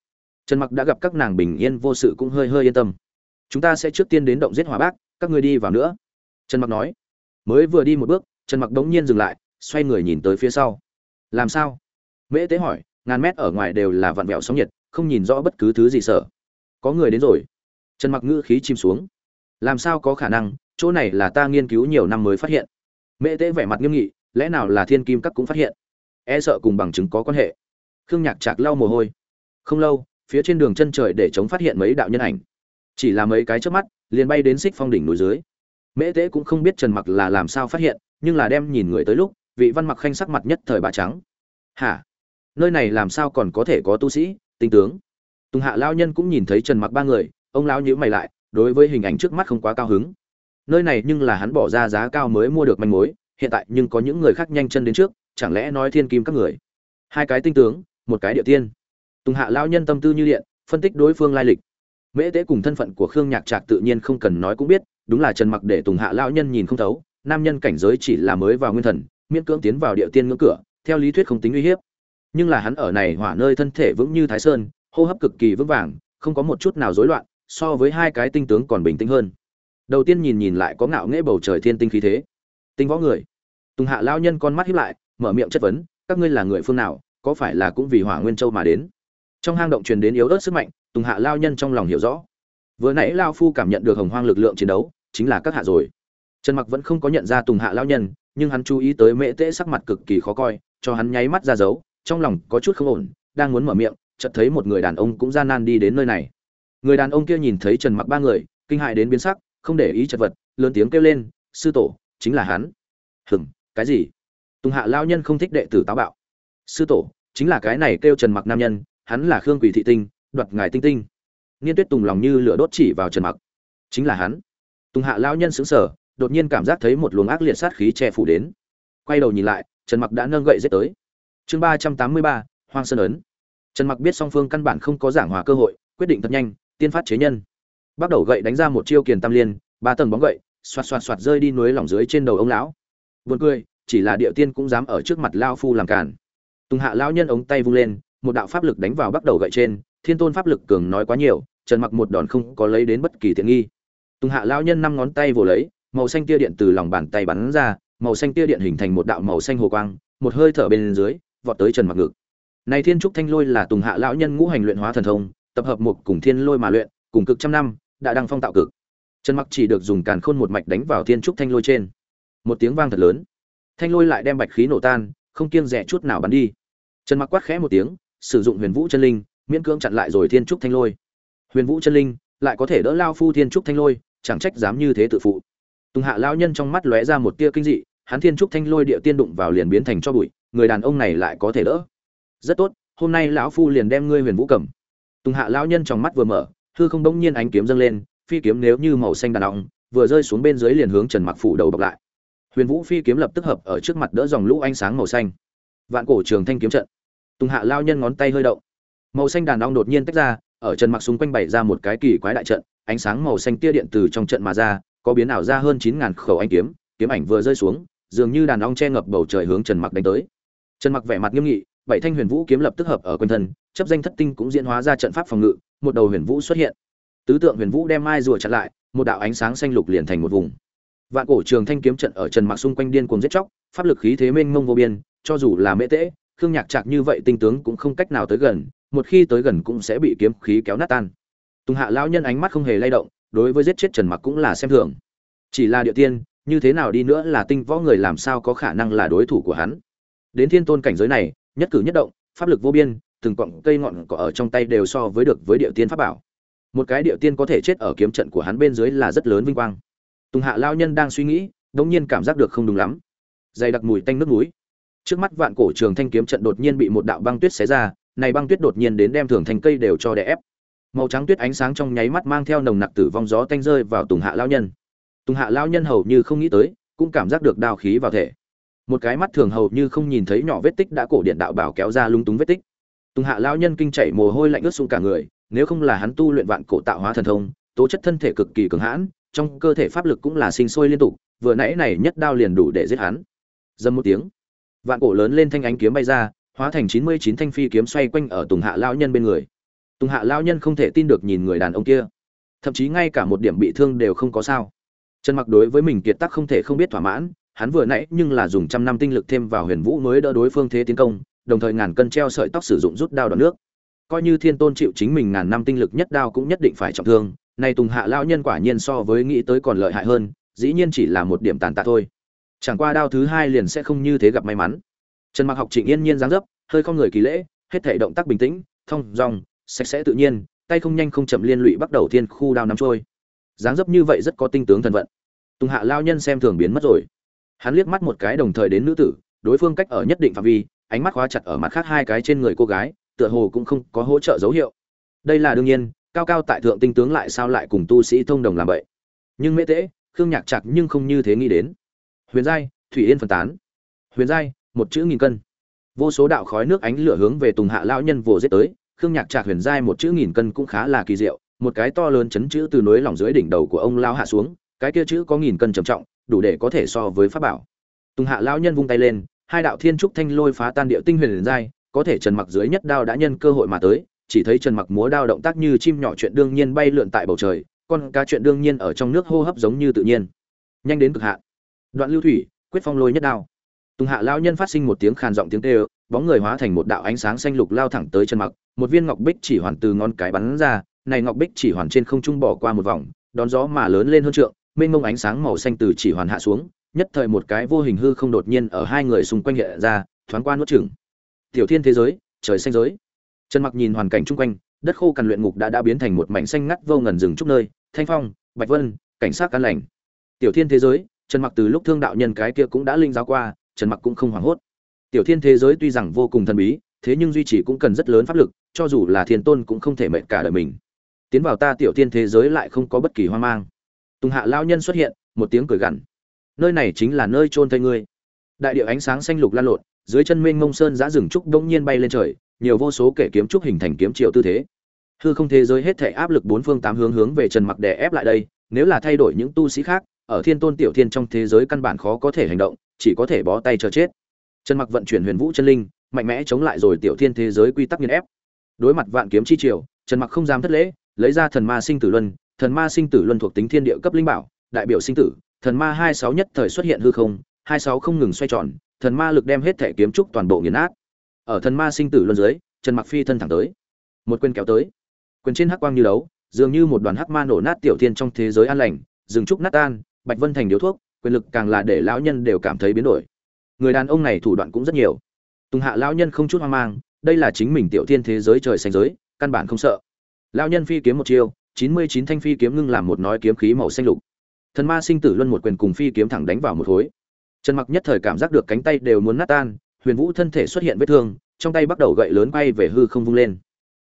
Trần mặc đã gặp các nàng bình yên vô sự cũng hơi hơi yên tâm. Chúng ta sẽ trước tiên đến động giết hỏa bác các ngươi đi vào nữa. Trần mặc nói. Mới vừa đi một bước, trần mặc đống nhiên dừng lại, xoay người nhìn tới phía sau. Làm sao? Mễ tế hỏi, ngàn mét ở ngoài đều là vạn vẹo sóng nhiệt, không nhìn rõ bất cứ thứ gì sợ có người đến rồi. Trần mặc ngữ khí chìm xuống. Làm sao có khả năng, chỗ này là ta nghiên cứu nhiều năm mới phát hiện. Mễ tế vẻ mặt nghiêm nghị, lẽ nào là thiên kim các cũng phát hiện? E sợ cùng bằng chứng có quan hệ. Khương nhạc chạc lau mồ hôi. Không lâu, phía trên đường chân trời để chống phát hiện mấy đạo nhân ảnh. Chỉ là mấy cái trước mắt, liền bay đến xích phong đỉnh núi dưới. Mễ tế cũng không biết trần mặc là làm sao phát hiện, nhưng là đem nhìn người tới lúc, vị văn mặc khanh sắc mặt nhất thời bà trắng. Hả? Nơi này làm sao còn có thể có tu sĩ, tinh tướng? Tùng hạ lao nhân cũng nhìn thấy trần mặc ba người, ông lão nhíu mày lại, đối với hình ảnh trước mắt không quá cao hứng. Nơi này nhưng là hắn bỏ ra giá cao mới mua được manh mối, hiện tại nhưng có những người khác nhanh chân đến trước, chẳng lẽ nói thiên kim các người? Hai cái tinh tướng, một cái địa tiên. Tùng hạ lao nhân tâm tư như điện, phân tích đối phương lai lịch. Mễ tế cùng thân phận của khương nhạc trạc tự nhiên không cần nói cũng biết, đúng là trần mặc để tùng hạ lao nhân nhìn không thấu, nam nhân cảnh giới chỉ là mới vào nguyên thần, miễn cưỡng tiến vào địa tiên ngưỡng cửa, theo lý thuyết không tính uy hiếp. Nhưng là hắn ở này hỏa nơi thân thể vững như thái sơn hô hấp cực kỳ vững vàng, không có một chút nào rối loạn, so với hai cái tinh tướng còn bình tĩnh hơn. Đầu tiên nhìn nhìn lại có ngạo nghễ bầu trời thiên tinh khí thế. Tinh võ người. Tùng hạ lao nhân con mắt hiếp lại, mở miệng chất vấn, các ngươi là người phương nào, có phải là cũng vì hỏa nguyên châu mà đến? Trong hang động truyền đến yếu ớt sức mạnh, tùng hạ lao nhân trong lòng hiểu rõ. Vừa nãy lao phu cảm nhận được hồng hoang lực lượng chiến đấu, chính là các hạ rồi. Trần mặc vẫn không có nhận ra tùng hạ lao nhân, nhưng hắn chú ý tới mễ tễ sắc mặt cực kỳ khó coi, cho hắn nháy mắt ra dấu, trong lòng có chút không ổn, đang muốn mở miệng chợt thấy một người đàn ông cũng gian nan đi đến nơi này. Người đàn ông kia nhìn thấy trần mặc ba người, kinh hại đến biến sắc, không để ý chật vật, lớn tiếng kêu lên, sư tổ, chính là hắn. Hừm, cái gì? Tùng hạ lao nhân không thích đệ tử táo bạo. Sư tổ, chính là cái này kêu trần mặc nam nhân, hắn là khương quỷ thị tinh, đoạt ngài tinh tinh. Niên tuyết tùng lòng như lửa đốt chỉ vào trần mặc. Chính là hắn. Tùng hạ lao nhân sững sờ, đột nhiên cảm giác thấy một luồng ác liệt sát khí che phủ đến. Quay đầu nhìn lại, trần mặc đã nâng gậy giết tới. Chương ba trăm tám mươi ba, hoang sơn ấn trần mặc biết song phương căn bản không có giảng hòa cơ hội, quyết định thật nhanh, tiên phát chế nhân. Bắt đầu gậy đánh ra một chiêu kiền tam liên, ba tầng bóng gậy, xoạt xoạt xoạt rơi đi núi lỏng dưới trên đầu ông lão. Buồn cười, chỉ là địa tiên cũng dám ở trước mặt lao phu làm cản tùng hạ lão nhân ống tay vung lên, một đạo pháp lực đánh vào bắt đầu gậy trên, thiên tôn pháp lực cường nói quá nhiều, trần mặc một đòn không có lấy đến bất kỳ tiện nghi. Tùng hạ lão nhân năm ngón tay vồ lấy, màu xanh tia điện từ lòng bàn tay bắn ra, màu xanh tia điện hình thành một đạo màu xanh hồ quang, một hơi thở bên dưới, vọt tới trần mặc ngực này thiên trúc thanh lôi là tùng hạ lão nhân ngũ hành luyện hóa thần thông, tập hợp một cùng thiên lôi mà luyện, cùng cực trăm năm, đã đăng phong tạo cực. Trần mặc chỉ được dùng càn khôn một mạch đánh vào thiên trúc thanh lôi trên. Một tiếng vang thật lớn. Thanh lôi lại đem bạch khí nổ tan, không kiêng rẻ chút nào bắn đi. Trần mặc quát khẽ một tiếng, sử dụng huyền vũ chân linh, miễn cưỡng chặn lại rồi thiên trúc thanh lôi. Huyền vũ chân linh lại có thể đỡ lao phu thiên trúc thanh lôi, chẳng trách dám như thế tự phụ. Tùng hạ lão nhân trong mắt lóe ra một tia kinh dị, hắn thiên trúc thanh lôi địa tiên đụng vào liền biến thành cho bụi, người đàn ông này lại có thể đỡ rất tốt, hôm nay lão phu liền đem ngươi huyền vũ cầm. Tùng hạ lão nhân trong mắt vừa mở, hư không bỗng nhiên ánh kiếm dâng lên, phi kiếm nếu như màu xanh đàn ong, vừa rơi xuống bên dưới liền hướng trần mặc phủ đầu bọc lại. Huyền vũ phi kiếm lập tức hợp ở trước mặt đỡ dòng lũ ánh sáng màu xanh. Vạn cổ trường thanh kiếm trận. Tùng hạ lao nhân ngón tay hơi động. Màu xanh đàn ong đột nhiên tách ra, ở trần mặc xung quanh bày ra một cái kỳ quái đại trận, ánh sáng màu xanh tia điện từ trong trận mà ra, có biến ảo ra hơn chín ngàn khẩu anh kiếm kiếm ảnh vừa rơi xuống, dường như đàn ong che ngập bầu trời hướng trần mặc đánh tới. Trần mặc vẻ mặt nghiêm nghị bảy thanh huyền vũ kiếm lập tức hợp ở quanh thân, chấp danh thất tinh cũng diễn hóa ra trận pháp phòng ngự, một đầu huyền vũ xuất hiện. Tứ tượng huyền vũ đem mai rùa chặn lại, một đạo ánh sáng xanh lục liền thành một vùng. Vạn cổ trường thanh kiếm trận ở trần mặc xung quanh điên cuồng giết chóc, pháp lực khí thế mênh mông vô biên, cho dù là mễ tễ, khương nhạc trạc như vậy tinh tướng cũng không cách nào tới gần, một khi tới gần cũng sẽ bị kiếm khí kéo nát tan. Tùng hạ lão nhân ánh mắt không hề lay động, đối với giết chết trần mặc cũng là xem thường. Chỉ là địa tiên, như thế nào đi nữa là tinh võ người làm sao có khả năng là đối thủ của hắn? Đến thiên tôn cảnh giới này nhất cử nhất động, pháp lực vô biên, từng cọng cây ngọn cỏ ở trong tay đều so với được với địa tiên pháp bảo. Một cái địa tiên có thể chết ở kiếm trận của hắn bên dưới là rất lớn vinh quang. Tùng hạ lao nhân đang suy nghĩ, đống nhiên cảm giác được không đúng lắm. Dày đặc mùi tanh nước núi. Trước mắt vạn cổ trường thanh kiếm trận đột nhiên bị một đạo băng tuyết xé ra, này băng tuyết đột nhiên đến đem thường thành cây đều cho đè ép. Màu trắng tuyết ánh sáng trong nháy mắt mang theo nồng nặc tử vong gió tanh rơi vào tùng hạ lao nhân. Tùng hạ lao nhân hầu như không nghĩ tới, cũng cảm giác được đao khí vào thể một cái mắt thường hầu như không nhìn thấy nhỏ vết tích đã cổ điện đạo bảo kéo ra lung túng vết tích. Tùng hạ lao nhân kinh chảy mồ hôi lạnh ướt xuống cả người, nếu không là hắn tu luyện vạn cổ tạo hóa thần thông, tố chất thân thể cực kỳ cường hãn, trong cơ thể pháp lực cũng là sinh sôi liên tục, vừa nãy này nhất đao liền đủ để giết hắn. Dâm một tiếng, vạn cổ lớn lên thanh ánh kiếm bay ra, hóa thành chín mươi chín thanh phi kiếm xoay quanh ở tùng hạ lao nhân bên người. Tùng hạ lao nhân không thể tin được nhìn người đàn ông kia. Thậm chí ngay cả một điểm bị thương đều không có sao. Trần mặc đối với mình kiệt tác không thể không biết thỏa mãn hắn vừa nãy nhưng là dùng trăm năm tinh lực thêm vào huyền vũ mới đỡ đối phương thế tiến công, đồng thời ngàn cân treo sợi tóc sử dụng rút đao đòn nước. Coi như thiên tôn chịu chính mình ngàn năm tinh lực nhất đao cũng nhất định phải trọng thương, nay tùng hạ lao nhân quả nhiên so với nghĩ tới còn lợi hại hơn, dĩ nhiên chỉ là một điểm tàn tạ thôi. Chẳng qua đao thứ hai liền sẽ không như thế gặp may mắn. Trần mặc học trịnh yên nhiên dáng dấp, hơi không người kỳ lễ, hết thể động tác bình tĩnh, thông dong sạch sẽ tự nhiên, tay không nhanh không chậm liên lụy bắt đầu thiên khu đao nắm trôi. Dáng dấp như vậy rất có tinh tướng thần vận. Tùng hạ lao nhân xem thường biến mất rồi hắn liếc mắt một cái đồng thời đến nữ tử, đối phương cách ở nhất định phạm vi, ánh mắt khóa chặt ở mặt khác hai cái trên người cô gái, tựa hồ cũng không có hỗ trợ dấu hiệu. Đây là đương nhiên, cao cao tại thượng tinh tướng lại sao lại cùng tu sĩ thông đồng làm vậy? Nhưng mễ tế, khương nhạc chặt nhưng không như thế nghĩ đến. Huyền giai, thủy yên phân tán. Huyền giai, một chữ nghìn cân. Vô số đạo khói nước ánh lửa hướng về tùng hạ lão nhân vồ giết tới, khương nhạc trạc huyền giai một chữ nghìn cân cũng khá là kỳ diệu, một cái to lớn chấn chữ từ núi lỏng dưới đỉnh đầu của ông lao hạ xuống, cái kia chữ có nghìn cân trầm trọng đủ để có thể so với pháp bảo. Tùng hạ lão nhân vung tay lên, hai đạo thiên trúc thanh lôi phá tan địa tinh huyền giai, có thể trần mặc dưới nhất đao đã nhân cơ hội mà tới, chỉ thấy trần mặc múa đao động tác như chim nhỏ chuyện đương nhiên bay lượn tại bầu trời, con cá chuyện đương nhiên ở trong nước hô hấp giống như tự nhiên. Nhanh đến cực hạn. Đoạn lưu thủy, quyết phong lôi nhất đao. Tùng hạ lão nhân phát sinh một tiếng khàn giọng tiếng kêu, bóng người hóa thành một đạo ánh sáng xanh lục lao thẳng tới trần mặc, một viên ngọc bích chỉ hoàn từ ngón cái bắn ra, này ngọc bích chỉ hoàn trên không trung bỏ qua một vòng, đón gió mà lớn lên hơn trượng mênh mông ánh sáng màu xanh từ chỉ hoàn hạ xuống, nhất thời một cái vô hình hư không đột nhiên ở hai người xung quanh hiện ra, thoáng qua nuốt chừng tiểu thiên thế giới, trời xanh giới. Trần mặc nhìn hoàn cảnh chung quanh, đất khô cằn luyện ngục đã đã biến thành một mảnh xanh ngắt vô ngần rừng trúc nơi, thanh phong, bạch vân, cảnh sát căn lành. Tiểu thiên thế giới, trần mặc từ lúc thương đạo nhân cái kia cũng đã linh giáo qua, trần mặc cũng không hoảng hốt. Tiểu thiên thế giới tuy rằng vô cùng thần bí, thế nhưng duy trì cũng cần rất lớn pháp lực, cho dù là thiên tôn cũng không thể mệnh cả đời mình. Tiến vào ta tiểu thiên thế giới lại không có bất kỳ hoang mang tùng hạ lao nhân xuất hiện, một tiếng cười gằn. Nơi này chính là nơi trôn thây ngươi. Đại điệu ánh sáng xanh lục lan lộn, dưới chân mênh mông sơn giã rừng trúc đông nhiên bay lên trời, nhiều vô số kể kiếm trúc hình thành kiếm triệu tư thế. Hư không thế giới hết thể áp lực bốn phương tám hướng hướng về trần mặc đè ép lại đây, nếu là thay đổi những tu sĩ khác, ở thiên tôn tiểu thiên trong thế giới căn bản khó có thể hành động, chỉ có thể bó tay chờ chết. Trần mặc vận chuyển huyền vũ chân linh, mạnh mẽ chống lại rồi tiểu thiên thế giới quy tắc nghiền ép. Đối mặt vạn kiếm chi triều, trần mặc không dám thất lễ, lấy ra thần ma sinh tử luân thần ma sinh tử luân thuộc tính thiên địa cấp linh bảo, đại biểu sinh tử, thần ma hai sáu nhất thời xuất hiện hư không, hai sáu không ngừng xoay tròn, thần ma lực đem hết thể kiếm trúc toàn bộ nghiền nát. Ở thần ma sinh tử luân dưới, trần mặc phi thân thẳng tới, một quyền kéo tới. Quyền trên hắc quang như đấu, dường như một đoàn hắc ma nổ nát tiểu thiên trong thế giới an lành, rừng trúc nát tan, bạch vân thành điếu thuốc, quyền lực càng là để lão nhân đều cảm thấy biến đổi. Người đàn ông này thủ đoạn cũng rất nhiều. Tùng hạ lão nhân không chút hoang mang, đây là chính mình tiểu thiên thế giới trời xanh giới, căn bản không sợ. Lão nhân phi kiếm một chiêu chín mươi chín thanh phi kiếm ngưng làm một nói kiếm khí màu xanh lục. Thần ma sinh tử luân một quyền cùng phi kiếm thẳng đánh vào một khối. Trần mặc nhất thời cảm giác được cánh tay đều muốn nát tan, huyền vũ thân thể xuất hiện vết thương, trong tay bắt đầu gậy lớn bay về hư không vung lên.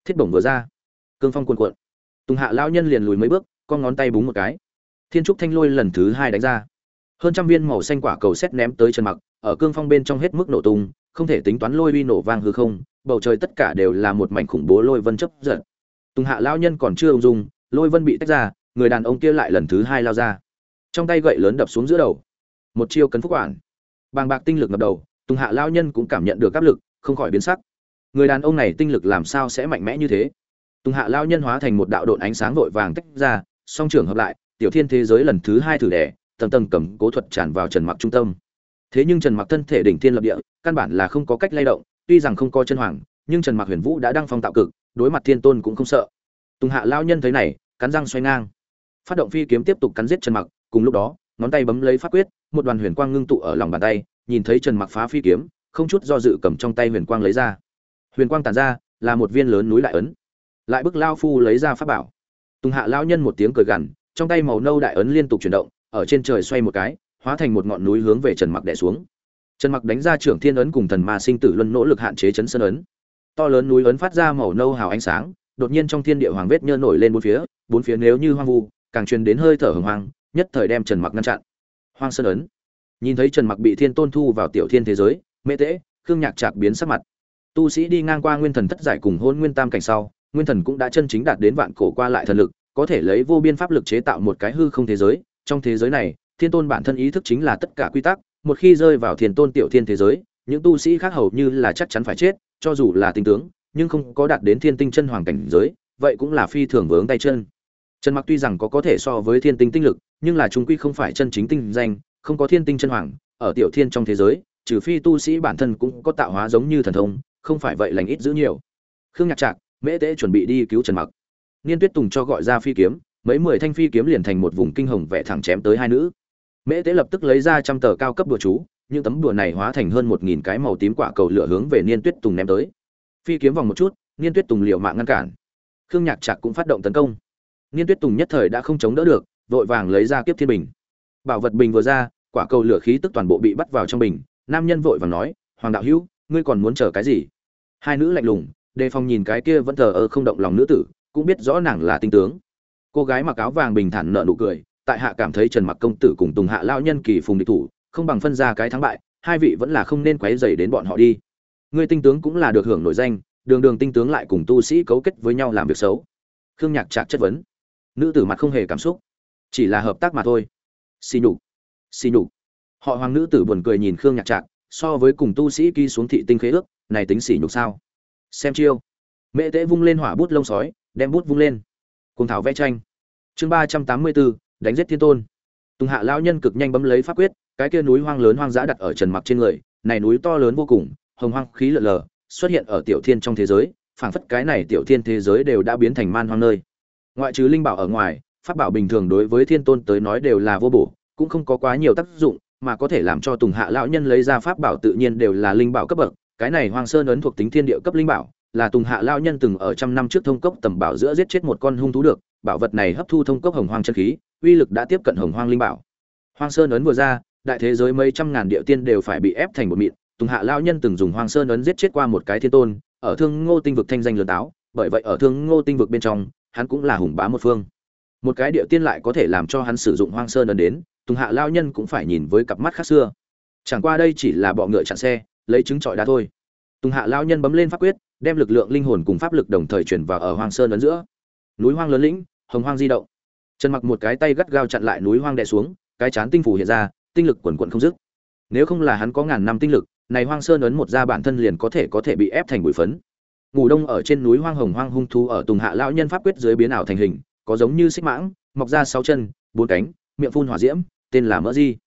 Thiết bổng vừa ra. Cương phong cuồn cuộn. Tùng hạ lão nhân liền lùi mấy bước, con ngón tay búng một cái. Thiên trúc thanh lôi lần thứ hai đánh ra. Hơn trăm viên màu xanh quả cầu xét ném tới trần mặc, ở cương phong bên trong hết mức nổ tung, không thể tính toán lôi uy nổ vang hư không, bầu trời tất cả đều là một mảnh khủng bố lôi vân chấp giật. Tùng hạ lão nhân còn chưa ung dung lôi vân bị tách ra, người đàn ông kia lại lần thứ hai lao ra. Trong tay gậy lớn đập xuống giữa đầu. Một chiêu cấn phúc quản. Bàng bạc tinh lực ngập đầu, tùng hạ lao nhân cũng cảm nhận được áp lực, không khỏi biến sắc. Người đàn ông này tinh lực làm sao sẽ mạnh mẽ như thế? Tùng hạ lao nhân hóa thành một đạo độn ánh sáng vội vàng tách ra, song trưởng hợp lại, tiểu thiên thế giới lần thứ hai thử đẻ tầng tầng cầm cố thuật tràn vào trần mặc trung tâm. Thế nhưng trần mặc thân thể đỉnh thiên lập địa, căn bản là không có cách lay động, tuy rằng không có chân hoàng, nhưng trần mặc huyền vũ đã đăng phong tạo cực, đối mặt thiên tôn cũng không sợ tùng hạ lao nhân thấy này, cắn răng xoay ngang. Phát động phi kiếm tiếp tục cắn giết trần mặc, cùng lúc đó, ngón tay bấm lấy pháp quyết, một đoàn huyền quang ngưng tụ ở lòng bàn tay, nhìn thấy trần mặc phá phi kiếm, không chút do dự cầm trong tay huyền quang lấy ra. Huyền quang tản ra, là một viên lớn núi lại ấn. Lại bức lao phu lấy ra pháp bảo. Tùng hạ lao nhân một tiếng cười gằn, trong tay màu nâu đại ấn liên tục chuyển động, ở trên trời xoay một cái, hóa thành một ngọn núi hướng về trần mặc đè xuống. Trần mặc đánh ra trưởng thiên ấn cùng thần ma sinh tử luân nỗ lực hạn chế chấn sơn ấn. To lớn núi ấn phát ra màu nâu hào ánh sáng đột nhiên trong thiên địa hoàng vết nhơ nổi lên bốn phía bốn phía nếu như hoang vu, càng truyền đến hơi thở hừng hoang nhất thời đem trần mặc ngăn chặn. Hoang sơn ấn. Nhìn thấy trần mặc bị thiên tôn thu vào tiểu thiên thế giới, mê tễ, khương nhạc trạc biến sắc mặt. Tu sĩ đi ngang qua nguyên thần thất giải cùng hôn nguyên tam cảnh sau, nguyên thần cũng đã chân chính đạt đến vạn cổ qua lại thần lực, có thể lấy vô biên pháp lực chế tạo một cái hư không thế giới. Trong thế giới này, thiên tôn bản thân ý thức chính là tất cả quy tắc, một khi rơi vào thiên tôn tiểu thiên thế giới, những tu sĩ khác hầu như là chắc chắn phải chết, cho dù là tinh tướng nhưng không có đạt đến thiên tinh chân hoàng cảnh giới, vậy cũng là phi thường vướng tay chân. Trần mặc tuy rằng có có thể so với thiên tinh tinh lực, nhưng là chúng quy không phải chân chính tinh danh, không có thiên tinh chân hoàng, ở tiểu thiên trong thế giới, trừ phi tu sĩ bản thân cũng có tạo hóa giống như thần thông, không phải vậy lành ít giữ nhiều. Khương nhạc trạc, mễ tế chuẩn bị đi cứu trần mặc. Niên tuyết tùng cho gọi ra phi kiếm, mấy mười thanh phi kiếm liền thành một vùng kinh hồng vẽ thẳng chém tới hai nữ. Mễ tế lập tức lấy ra trăm tờ cao cấp đùa chú, những tấm đùa này hóa thành hơn một nghìn cái màu tím quả cầu lửa hướng về niên tuyết tùng ném tới phi kiếm vòng một chút, niên tuyết tùng liệu mạng ngăn cản. Khương nhạc trạc cũng phát động tấn công. Niên tuyết tùng nhất thời đã không chống đỡ được, vội vàng lấy ra kiếp thiên bình. Bảo vật bình vừa ra, quả cầu lửa khí tức toàn bộ bị bắt vào trong bình, nam nhân vội vàng nói, hoàng đạo hữu, ngươi còn muốn chờ cái gì? Hai nữ lạnh lùng, đề phòng nhìn cái kia vẫn thờ ơ không động lòng nữ tử, cũng biết rõ nàng là tinh tướng. Cô gái mặc áo vàng bình thản nợ nụ cười, tại hạ cảm thấy trần mặc công tử cùng tùng hạ lao nhân kỳ phùng địch thủ, không bằng phân ra cái thắng bại, hai vị vẫn là không nên quấy dày đến bọn họ đi ngươi tinh tướng cũng là được hưởng nổi danh, đường đường tinh tướng lại cùng tu sĩ cấu kết với nhau làm việc xấu. Khương nhạc trạc chất vấn. Nữ tử mặt không hề cảm xúc, chỉ là hợp tác mà thôi. Xì nhục xì nhục. Họ hoàng nữ tử buồn cười nhìn khương nhạc trạc, so với cùng tu sĩ ký xuống thị tinh khế ước, này tính xỉ nhục sao? Xem chiêu. Mẹ tế vung lên hỏa bút lông sói, đem bút vung lên. Cùng thảo vẽ tranh. Chương ba trăm tám mươi bốn đánh giết thiên tôn. Tùng hạ lao nhân cực nhanh bấm lấy pháp quyết, cái kia núi hoang lớn hoang dã đặt ở trần mặc trên người, này núi to lớn vô cùng hồng hoang khí lợn lờ xuất hiện ở tiểu thiên trong thế giới, phảng phất cái này tiểu thiên thế giới đều đã biến thành man hoang nơi. Ngoại trừ linh bảo ở ngoài, pháp bảo bình thường đối với thiên tôn tới nói đều là vô bổ, cũng không có quá nhiều tác dụng, mà có thể làm cho tùng hạ lão nhân lấy ra pháp bảo tự nhiên đều là linh bảo cấp bậc, cái này hoang sơn ấn thuộc tính thiên địa cấp linh bảo, là tùng hạ lão nhân từng ở trăm năm trước thông cốc tầm bảo giữa giết chết một con hung thú được, bảo vật này hấp thu thông cốc hồng hoang chân khí, uy lực đã tiếp cận hồng hoang linh bảo. Hoang sơn ấn vừa ra, đại thế giới mấy trăm ngàn địa tiên đều phải bị ép thành một mịn tùng hạ lão nhân từng dùng hoang sơn ấn giết chết qua một cái thiên tôn, ở thương ngô tinh vực thanh danh lớn táo, bởi vậy ở thương ngô tinh vực bên trong, hắn cũng là hùng bá một phương. Một cái địa tiên lại có thể làm cho hắn sử dụng hoang sơn ấn đến, tùng hạ Lão nhân cũng phải nhìn với cặp mắt khác xưa. Chẳng qua đây chỉ là bọ ngựa chặn xe, lấy trứng trọi đá thôi. Tùng hạ Lão nhân bấm lên pháp quyết, đem lực lượng linh hồn cùng pháp lực đồng thời chuyển vào ở hoang sơn ấn giữa. Núi hoang lớn lĩnh, hồng hoang di động. Trần mặc một cái tay gắt gao chặn lại núi hoang đè xuống, cái chán tinh phủ hiện ra, tinh lực quần quần không dứt. Nếu không là hắn có ngàn năm tinh lực này hoang sơn ấn một ra bản thân liền có thể có thể bị ép thành bụi phấn. Ngủ đông ở trên núi hoang hồng hoang hung thú ở tùng hạ lão nhân pháp quyết dưới biến ảo thành hình, có giống như xích mãng, mọc ra sáu chân, bốn cánh, miệng phun hỏa diễm, tên là mỡ di.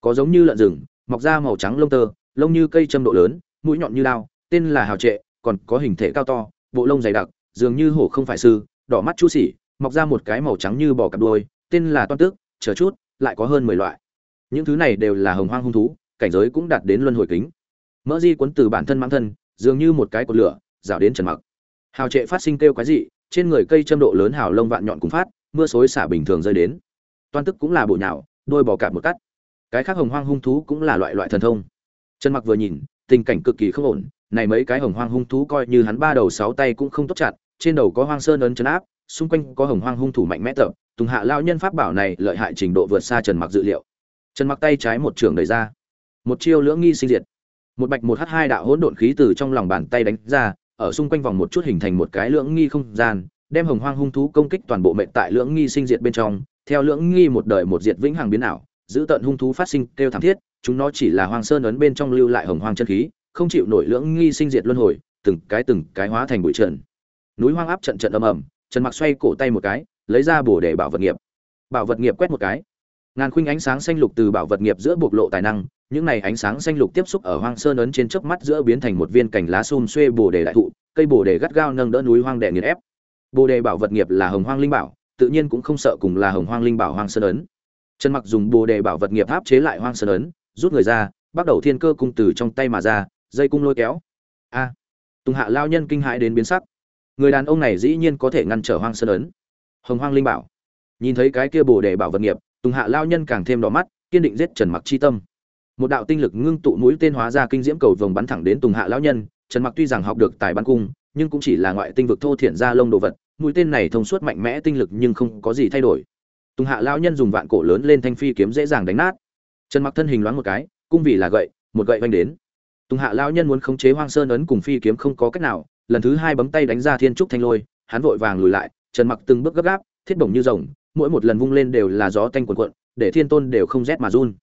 Có giống như lợn rừng, mọc ra màu trắng lông tơ, lông như cây châm độ lớn, mũi nhọn như lao tên là hào trệ, còn có hình thể cao to, bộ lông dày đặc, dường như hổ không phải sư, đỏ mắt chú xỉ mọc ra một cái màu trắng như bò cặp đuôi, tên là toan tước chờ chút, lại có hơn mười loại. Những thứ này đều là hồng hoang hung thú, cảnh giới cũng đạt đến luân hồi kính mỡ di cuốn từ bản thân mãng thân, dường như một cái cột lửa, rào đến trần mặc. Hào trệ phát sinh kêu quái dị, trên người cây châm độ lớn hào lông vạn nhọn cùng phát, mưa xối xả bình thường rơi đến. Toan tức cũng là bộ nhạo đôi bò cạp một cắt. Cái khác hồng hoang hung thú cũng là loại loại thần thông. Trần mặc vừa nhìn, tình cảnh cực kỳ không ổn, này mấy cái hồng hoang hung thú coi như hắn ba đầu sáu tay cũng không tốt chặt, trên đầu có hoang sơn ấn chấn áp, xung quanh có hồng hoang hung thủ mạnh mẽ tập, tùng hạ lao nhân pháp bảo này lợi hại trình độ vượt xa trần mặc dự liệu. Trần mặc tay trái một trường đẩy ra. Một chiêu lưỡng nghi sinh diệt một bạch một h hai đạo hỗn độn khí từ trong lòng bàn tay đánh ra, ở xung quanh vòng một chút hình thành một cái lưỡng nghi không gian, đem hồng hoang hung thú công kích toàn bộ mệnh tại lưỡng nghi sinh diệt bên trong. Theo lưỡng nghi một đời một diệt vĩnh hằng biến ảo, giữ tận hung thú phát sinh kêu thảm thiết, chúng nó chỉ là hoang sơn ấn bên trong lưu lại hồng hoang chân khí, không chịu nổi lưỡng nghi sinh diệt luân hồi, từng cái từng cái hóa thành bụi trần. Núi hoang áp trận trận âm ầm, trần mặc xoay cổ tay một cái, lấy ra bổ để bảo vật nghiệp. Bảo vật nghiệp quét một cái. Ngàn khuynh ánh sáng xanh lục từ bảo vật nghiệp giữa bộc lộ tài năng những này ánh sáng xanh lục tiếp xúc ở hoang sơn ấn trên chớp mắt giữa biến thành một viên cành lá xum xuê bồ đề đại thụ, cây bồ đề gắt gao nâng đỡ núi hoang đệ nghiền ép. Bồ đề bảo vật nghiệp là hồng hoang linh bảo, tự nhiên cũng không sợ cùng là hồng hoang linh bảo hoang sơn ấn. Trần mặc dùng bồ đề bảo vật nghiệp áp chế lại hoang sơn ấn, rút người ra, bắt đầu thiên cơ cung từ trong tay mà ra, dây cung lôi kéo. A! Tùng hạ lao nhân kinh hãi đến biến sắc. Người đàn ông này dĩ nhiên có thể ngăn trở hoang sơn ấn. Hồng hoang linh bảo. Nhìn thấy cái kia bồ đề bảo vật nghiệp, tùng hạ lao nhân càng thêm đỏ mắt, kiên định giết trần mặc chi tâm một đạo tinh lực ngưng tụ mũi tên hóa ra kinh diễm cầu vồng bắn thẳng đến tùng hạ lão nhân, trần mặc tuy rằng học được tài bắn cung, nhưng cũng chỉ là ngoại tinh vực thô thiển ra lông đồ vật, mũi tên này thông suốt mạnh mẽ tinh lực nhưng không có gì thay đổi. Tùng hạ lão nhân dùng vạn cổ lớn lên thanh phi kiếm dễ dàng đánh nát. Trần mặc thân hình loáng một cái, cung vì là gậy, một gậy vanh đến. Tùng hạ lão nhân muốn khống chế hoang sơn ấn cùng phi kiếm không có cách nào, lần thứ hai bấm tay đánh ra thiên trúc thanh lôi, hắn vội vàng lùi lại, trần mặc từng bước gấp gáp, thiết bổng như rồng, mỗi một lần vung lên đều là gió tanh cuộn cuộn, để thiên tôn đều không rét mà run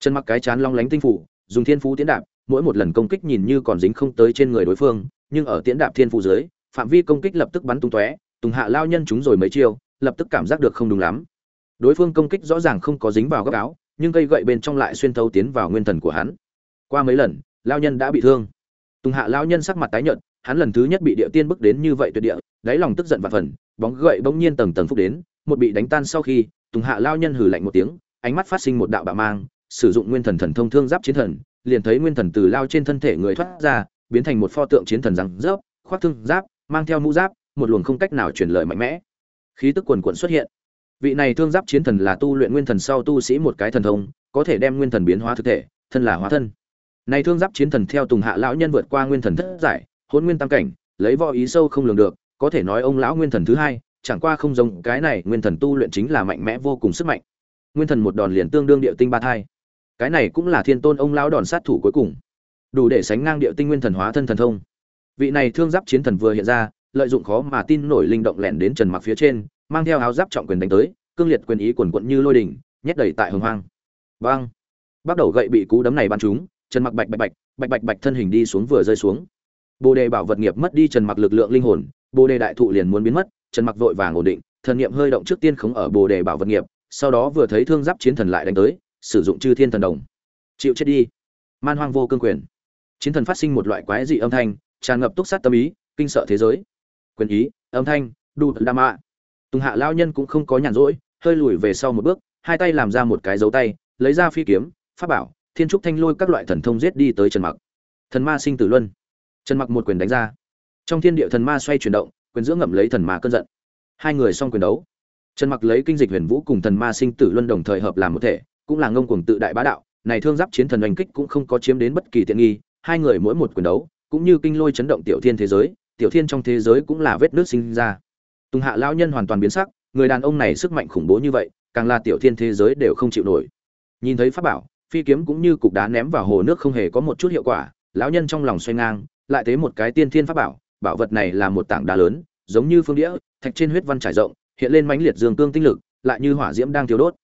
trần mặc cái chán long lánh tinh phủ, dùng thiên phú tiến đạp, mỗi một lần công kích nhìn như còn dính không tới trên người đối phương, nhưng ở tiến đạp thiên phú dưới, phạm vi công kích lập tức bắn tung tóe, tùng hạ lao nhân chúng rồi mấy chiêu, lập tức cảm giác được không đúng lắm. Đối phương công kích rõ ràng không có dính vào góc áo, nhưng cây gậy bên trong lại xuyên thấu tiến vào nguyên thần của hắn. Qua mấy lần, lao nhân đã bị thương. Tùng hạ lao nhân sắc mặt tái nhợt, hắn lần thứ nhất bị địa tiên bức đến như vậy tuyệt địa, đáy lòng tức giận và phần, bóng gậy bỗng nhiên tầng tầng phúc đến, một bị đánh tan sau khi, tùng hạ lao nhân hừ lạnh một tiếng, ánh mắt phát sinh một đạo bạo mang sử dụng nguyên thần thần thông thương giáp chiến thần, liền thấy nguyên thần từ lao trên thân thể người thoát ra, biến thành một pho tượng chiến thần răng rớp, khoác thương giáp, mang theo mũ giáp, một luồng không cách nào truyền lời mạnh mẽ. Khí tức quần quần xuất hiện. Vị này thương giáp chiến thần là tu luyện nguyên thần sau tu sĩ một cái thần thông, có thể đem nguyên thần biến hóa thực thể, thân là hóa thân. Này thương giáp chiến thần theo tùng hạ lão nhân vượt qua nguyên thần thất giải, hôn nguyên tam cảnh, lấy võ ý sâu không lường được, có thể nói ông lão nguyên thần thứ hai, chẳng qua không giống cái này, nguyên thần tu luyện chính là mạnh mẽ vô cùng sức mạnh. Nguyên thần một đòn liền tương đương địa tinh ba thai cái này cũng là thiên tôn ông lão đòn sát thủ cuối cùng. Đủ để sánh ngang địa tinh nguyên thần hóa thân thần thông. Vị này thương giáp chiến thần vừa hiện ra, lợi dụng khó mà tin nổi linh động lẻn đến trần mặc phía trên, mang theo áo giáp trọng quyền đánh tới, cương liệt quyền ý quần quận như lôi đỉnh, nhét đầy tại hồng hoang. Băng bắt đầu gậy bị cú đấm này bắn trúng, trần mặc bạch bạch bạch bạch bạch bạch thân hình đi xuống vừa rơi xuống. Bồ đề bảo vật nghiệp mất đi trần mặc lực lượng linh hồn, bồ đề đại thụ liền muốn biến mất, trần mặc vội vàng ổn định, thần niệm hơi động trước tiên khống ở bồ đề bảo vật nghiệp, sau đó vừa thấy thương giáp chiến thần lại đánh tới sử dụng chư thiên thần đồng. Chịu chết đi. Man hoang vô cương quyền. Chiến thần phát sinh một loại quái dị âm thanh, tràn ngập túc sát tâm ý, kinh sợ thế giới. Quyền ý, âm thanh, đu đa mạ tùng hạ lao nhân cũng không có nhàn rỗi, hơi lùi về sau một bước, hai tay làm ra một cái dấu tay, lấy ra phi kiếm, pháp bảo, thiên trúc thanh lôi các loại thần thông giết đi tới trần mặc. Thần ma sinh tử luân. Trần mặc một quyền đánh ra. Trong thiên địa thần ma xoay chuyển động, quyền giữa ngậm lấy thần ma cơn giận. Hai người xong quyền đấu. Trần mặc lấy kinh dịch huyền vũ cùng thần ma sinh tử luân đồng thời hợp làm một thể cũng là ngông cuồng tự đại bá đạo, này thương giáp chiến thần oanh kích cũng không có chiếm đến bất kỳ tiện nghi, hai người mỗi một quyền đấu, cũng như kinh lôi chấn động tiểu thiên thế giới, tiểu thiên trong thế giới cũng là vết nước sinh ra. Tùng hạ lão nhân hoàn toàn biến sắc, người đàn ông này sức mạnh khủng bố như vậy, càng là tiểu thiên thế giới đều không chịu nổi. Nhìn thấy pháp bảo, phi kiếm cũng như cục đá ném vào hồ nước không hề có một chút hiệu quả, lão nhân trong lòng xoay ngang, lại thấy một cái tiên thiên pháp bảo bảo vật này là một tảng đá lớn, giống như phương đĩa, thạch trên huyết văn trải rộng, hiện lên mãnh liệt dương cương tinh lực, lại như hỏa diễm đang thiêu đốt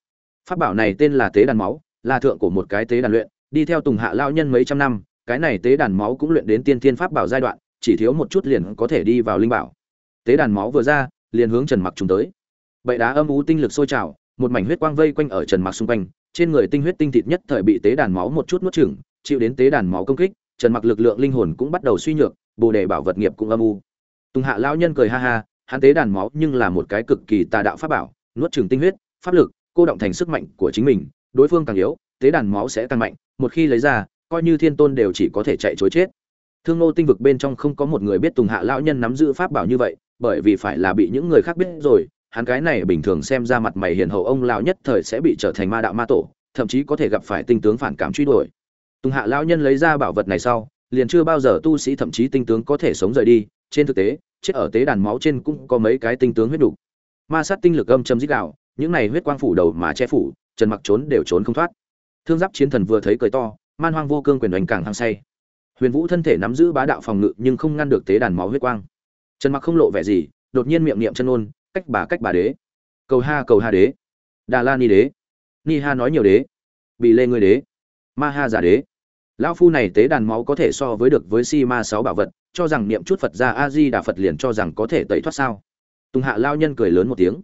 pháp bảo này tên là tế đàn máu, là thượng của một cái tế đàn luyện, đi theo tùng hạ lão nhân mấy trăm năm, cái này tế đàn máu cũng luyện đến tiên thiên pháp bảo giai đoạn, chỉ thiếu một chút liền có thể đi vào linh bảo. Tế đàn máu vừa ra, liền hướng trần mặc trùng tới. Bậy đá âm ú tinh lực sôi trào, một mảnh huyết quang vây quanh ở trần mặc xung quanh, trên người tinh huyết tinh thịt nhất thời bị tế đàn máu một chút nuốt chửng, chịu đến tế đàn máu công kích, trần mặc lực lượng linh hồn cũng bắt đầu suy nhược, bồ đề bảo vật nghiệp cũng âm u. Tùng hạ lão nhân cười ha ha, hắn tế đàn máu nhưng là một cái cực kỳ tà đạo pháp bảo, nuốt chửng tinh huyết, pháp lực cô động thành sức mạnh của chính mình, đối phương càng yếu, tế đàn máu sẽ tăng mạnh, một khi lấy ra, coi như thiên tôn đều chỉ có thể chạy chối chết. Thương nô tinh vực bên trong không có một người biết tùng hạ lão nhân nắm giữ pháp bảo như vậy, bởi vì phải là bị những người khác biết rồi, hắn cái này bình thường xem ra mặt mày hiền hậu ông lão nhất thời sẽ bị trở thành ma đạo ma tổ, thậm chí có thể gặp phải tinh tướng phản cảm truy đuổi. Tùng hạ lão nhân lấy ra bảo vật này sau, liền chưa bao giờ tu sĩ thậm chí tinh tướng có thể sống rời đi, trên thực tế, chết ở tế đàn máu trên cũng có mấy cái tinh tướng huyết đủ. Ma sát tinh lực âm châm dít đạo những này huyết quang phủ đầu mà che phủ, trần mặc trốn đều trốn không thoát. Thương giáp chiến thần vừa thấy cười to, man hoang vô cương quyền đánh càng hăng say. Huyền vũ thân thể nắm giữ bá đạo phòng ngự nhưng không ngăn được tế đàn máu huyết quang. Trần mặc không lộ vẻ gì, đột nhiên miệng niệm chân ôn, cách bà cách bà đế. Cầu ha cầu ha đế. Đà la ni đế. Ni ha nói nhiều đế. Bị lê người đế. Ma ha giả đế. Lão phu này tế đàn máu có thể so với được với si ma sáu bảo vật, cho rằng niệm chút phật ra a di đà phật liền cho rằng có thể tẩy thoát sao? Tùng hạ lao nhân cười lớn một tiếng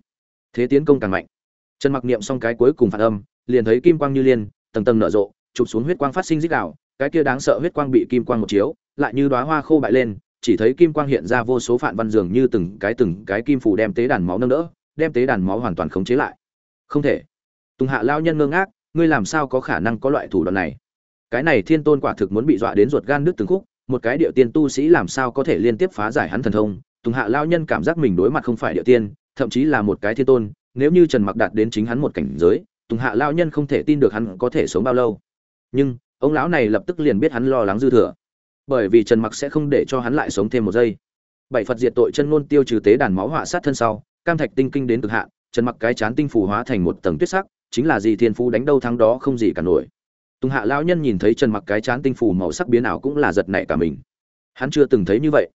thế tiến công càng mạnh. Trần mặc niệm xong cái cuối cùng phản âm, liền thấy kim quang như liên, tầng tầng nở rộ, chụp xuống huyết quang phát sinh dích đạo cái kia đáng sợ huyết quang bị kim quang một chiếu, lại như đóa hoa khô bại lên, chỉ thấy kim quang hiện ra vô số phản văn dường như từng cái từng cái kim phủ đem tế đàn máu nâng đỡ, đem tế đàn máu hoàn toàn khống chế lại. Không thể. Tùng hạ lao nhân ngơ ngác, ngươi làm sao có khả năng có loại thủ đoạn này? Cái này thiên tôn quả thực muốn bị dọa đến ruột gan nước từng khúc, một cái điệu tiên tu sĩ làm sao có thể liên tiếp phá giải hắn thần thông? Tùng hạ lao nhân cảm giác mình đối mặt không phải điệu tiên thậm chí là một cái thiên tôn, nếu như trần mặc đạt đến chính hắn một cảnh giới, tùng hạ lao nhân không thể tin được hắn có thể sống bao lâu. Nhưng, ông lão này lập tức liền biết hắn lo lắng dư thừa. Bởi vì trần mặc sẽ không để cho hắn lại sống thêm một giây. Bảy phật diệt tội chân ngôn tiêu trừ tế đàn máu họa sát thân sau, cam thạch tinh kinh đến cực hạn, trần mặc cái chán tinh phù hóa thành một tầng tuyết sắc, chính là gì thiên phú đánh đâu thắng đó không gì cả nổi. Tùng hạ lão nhân nhìn thấy trần mặc cái chán tinh phù màu sắc biến ảo cũng là giật nảy cả mình. Hắn chưa từng thấy như vậy.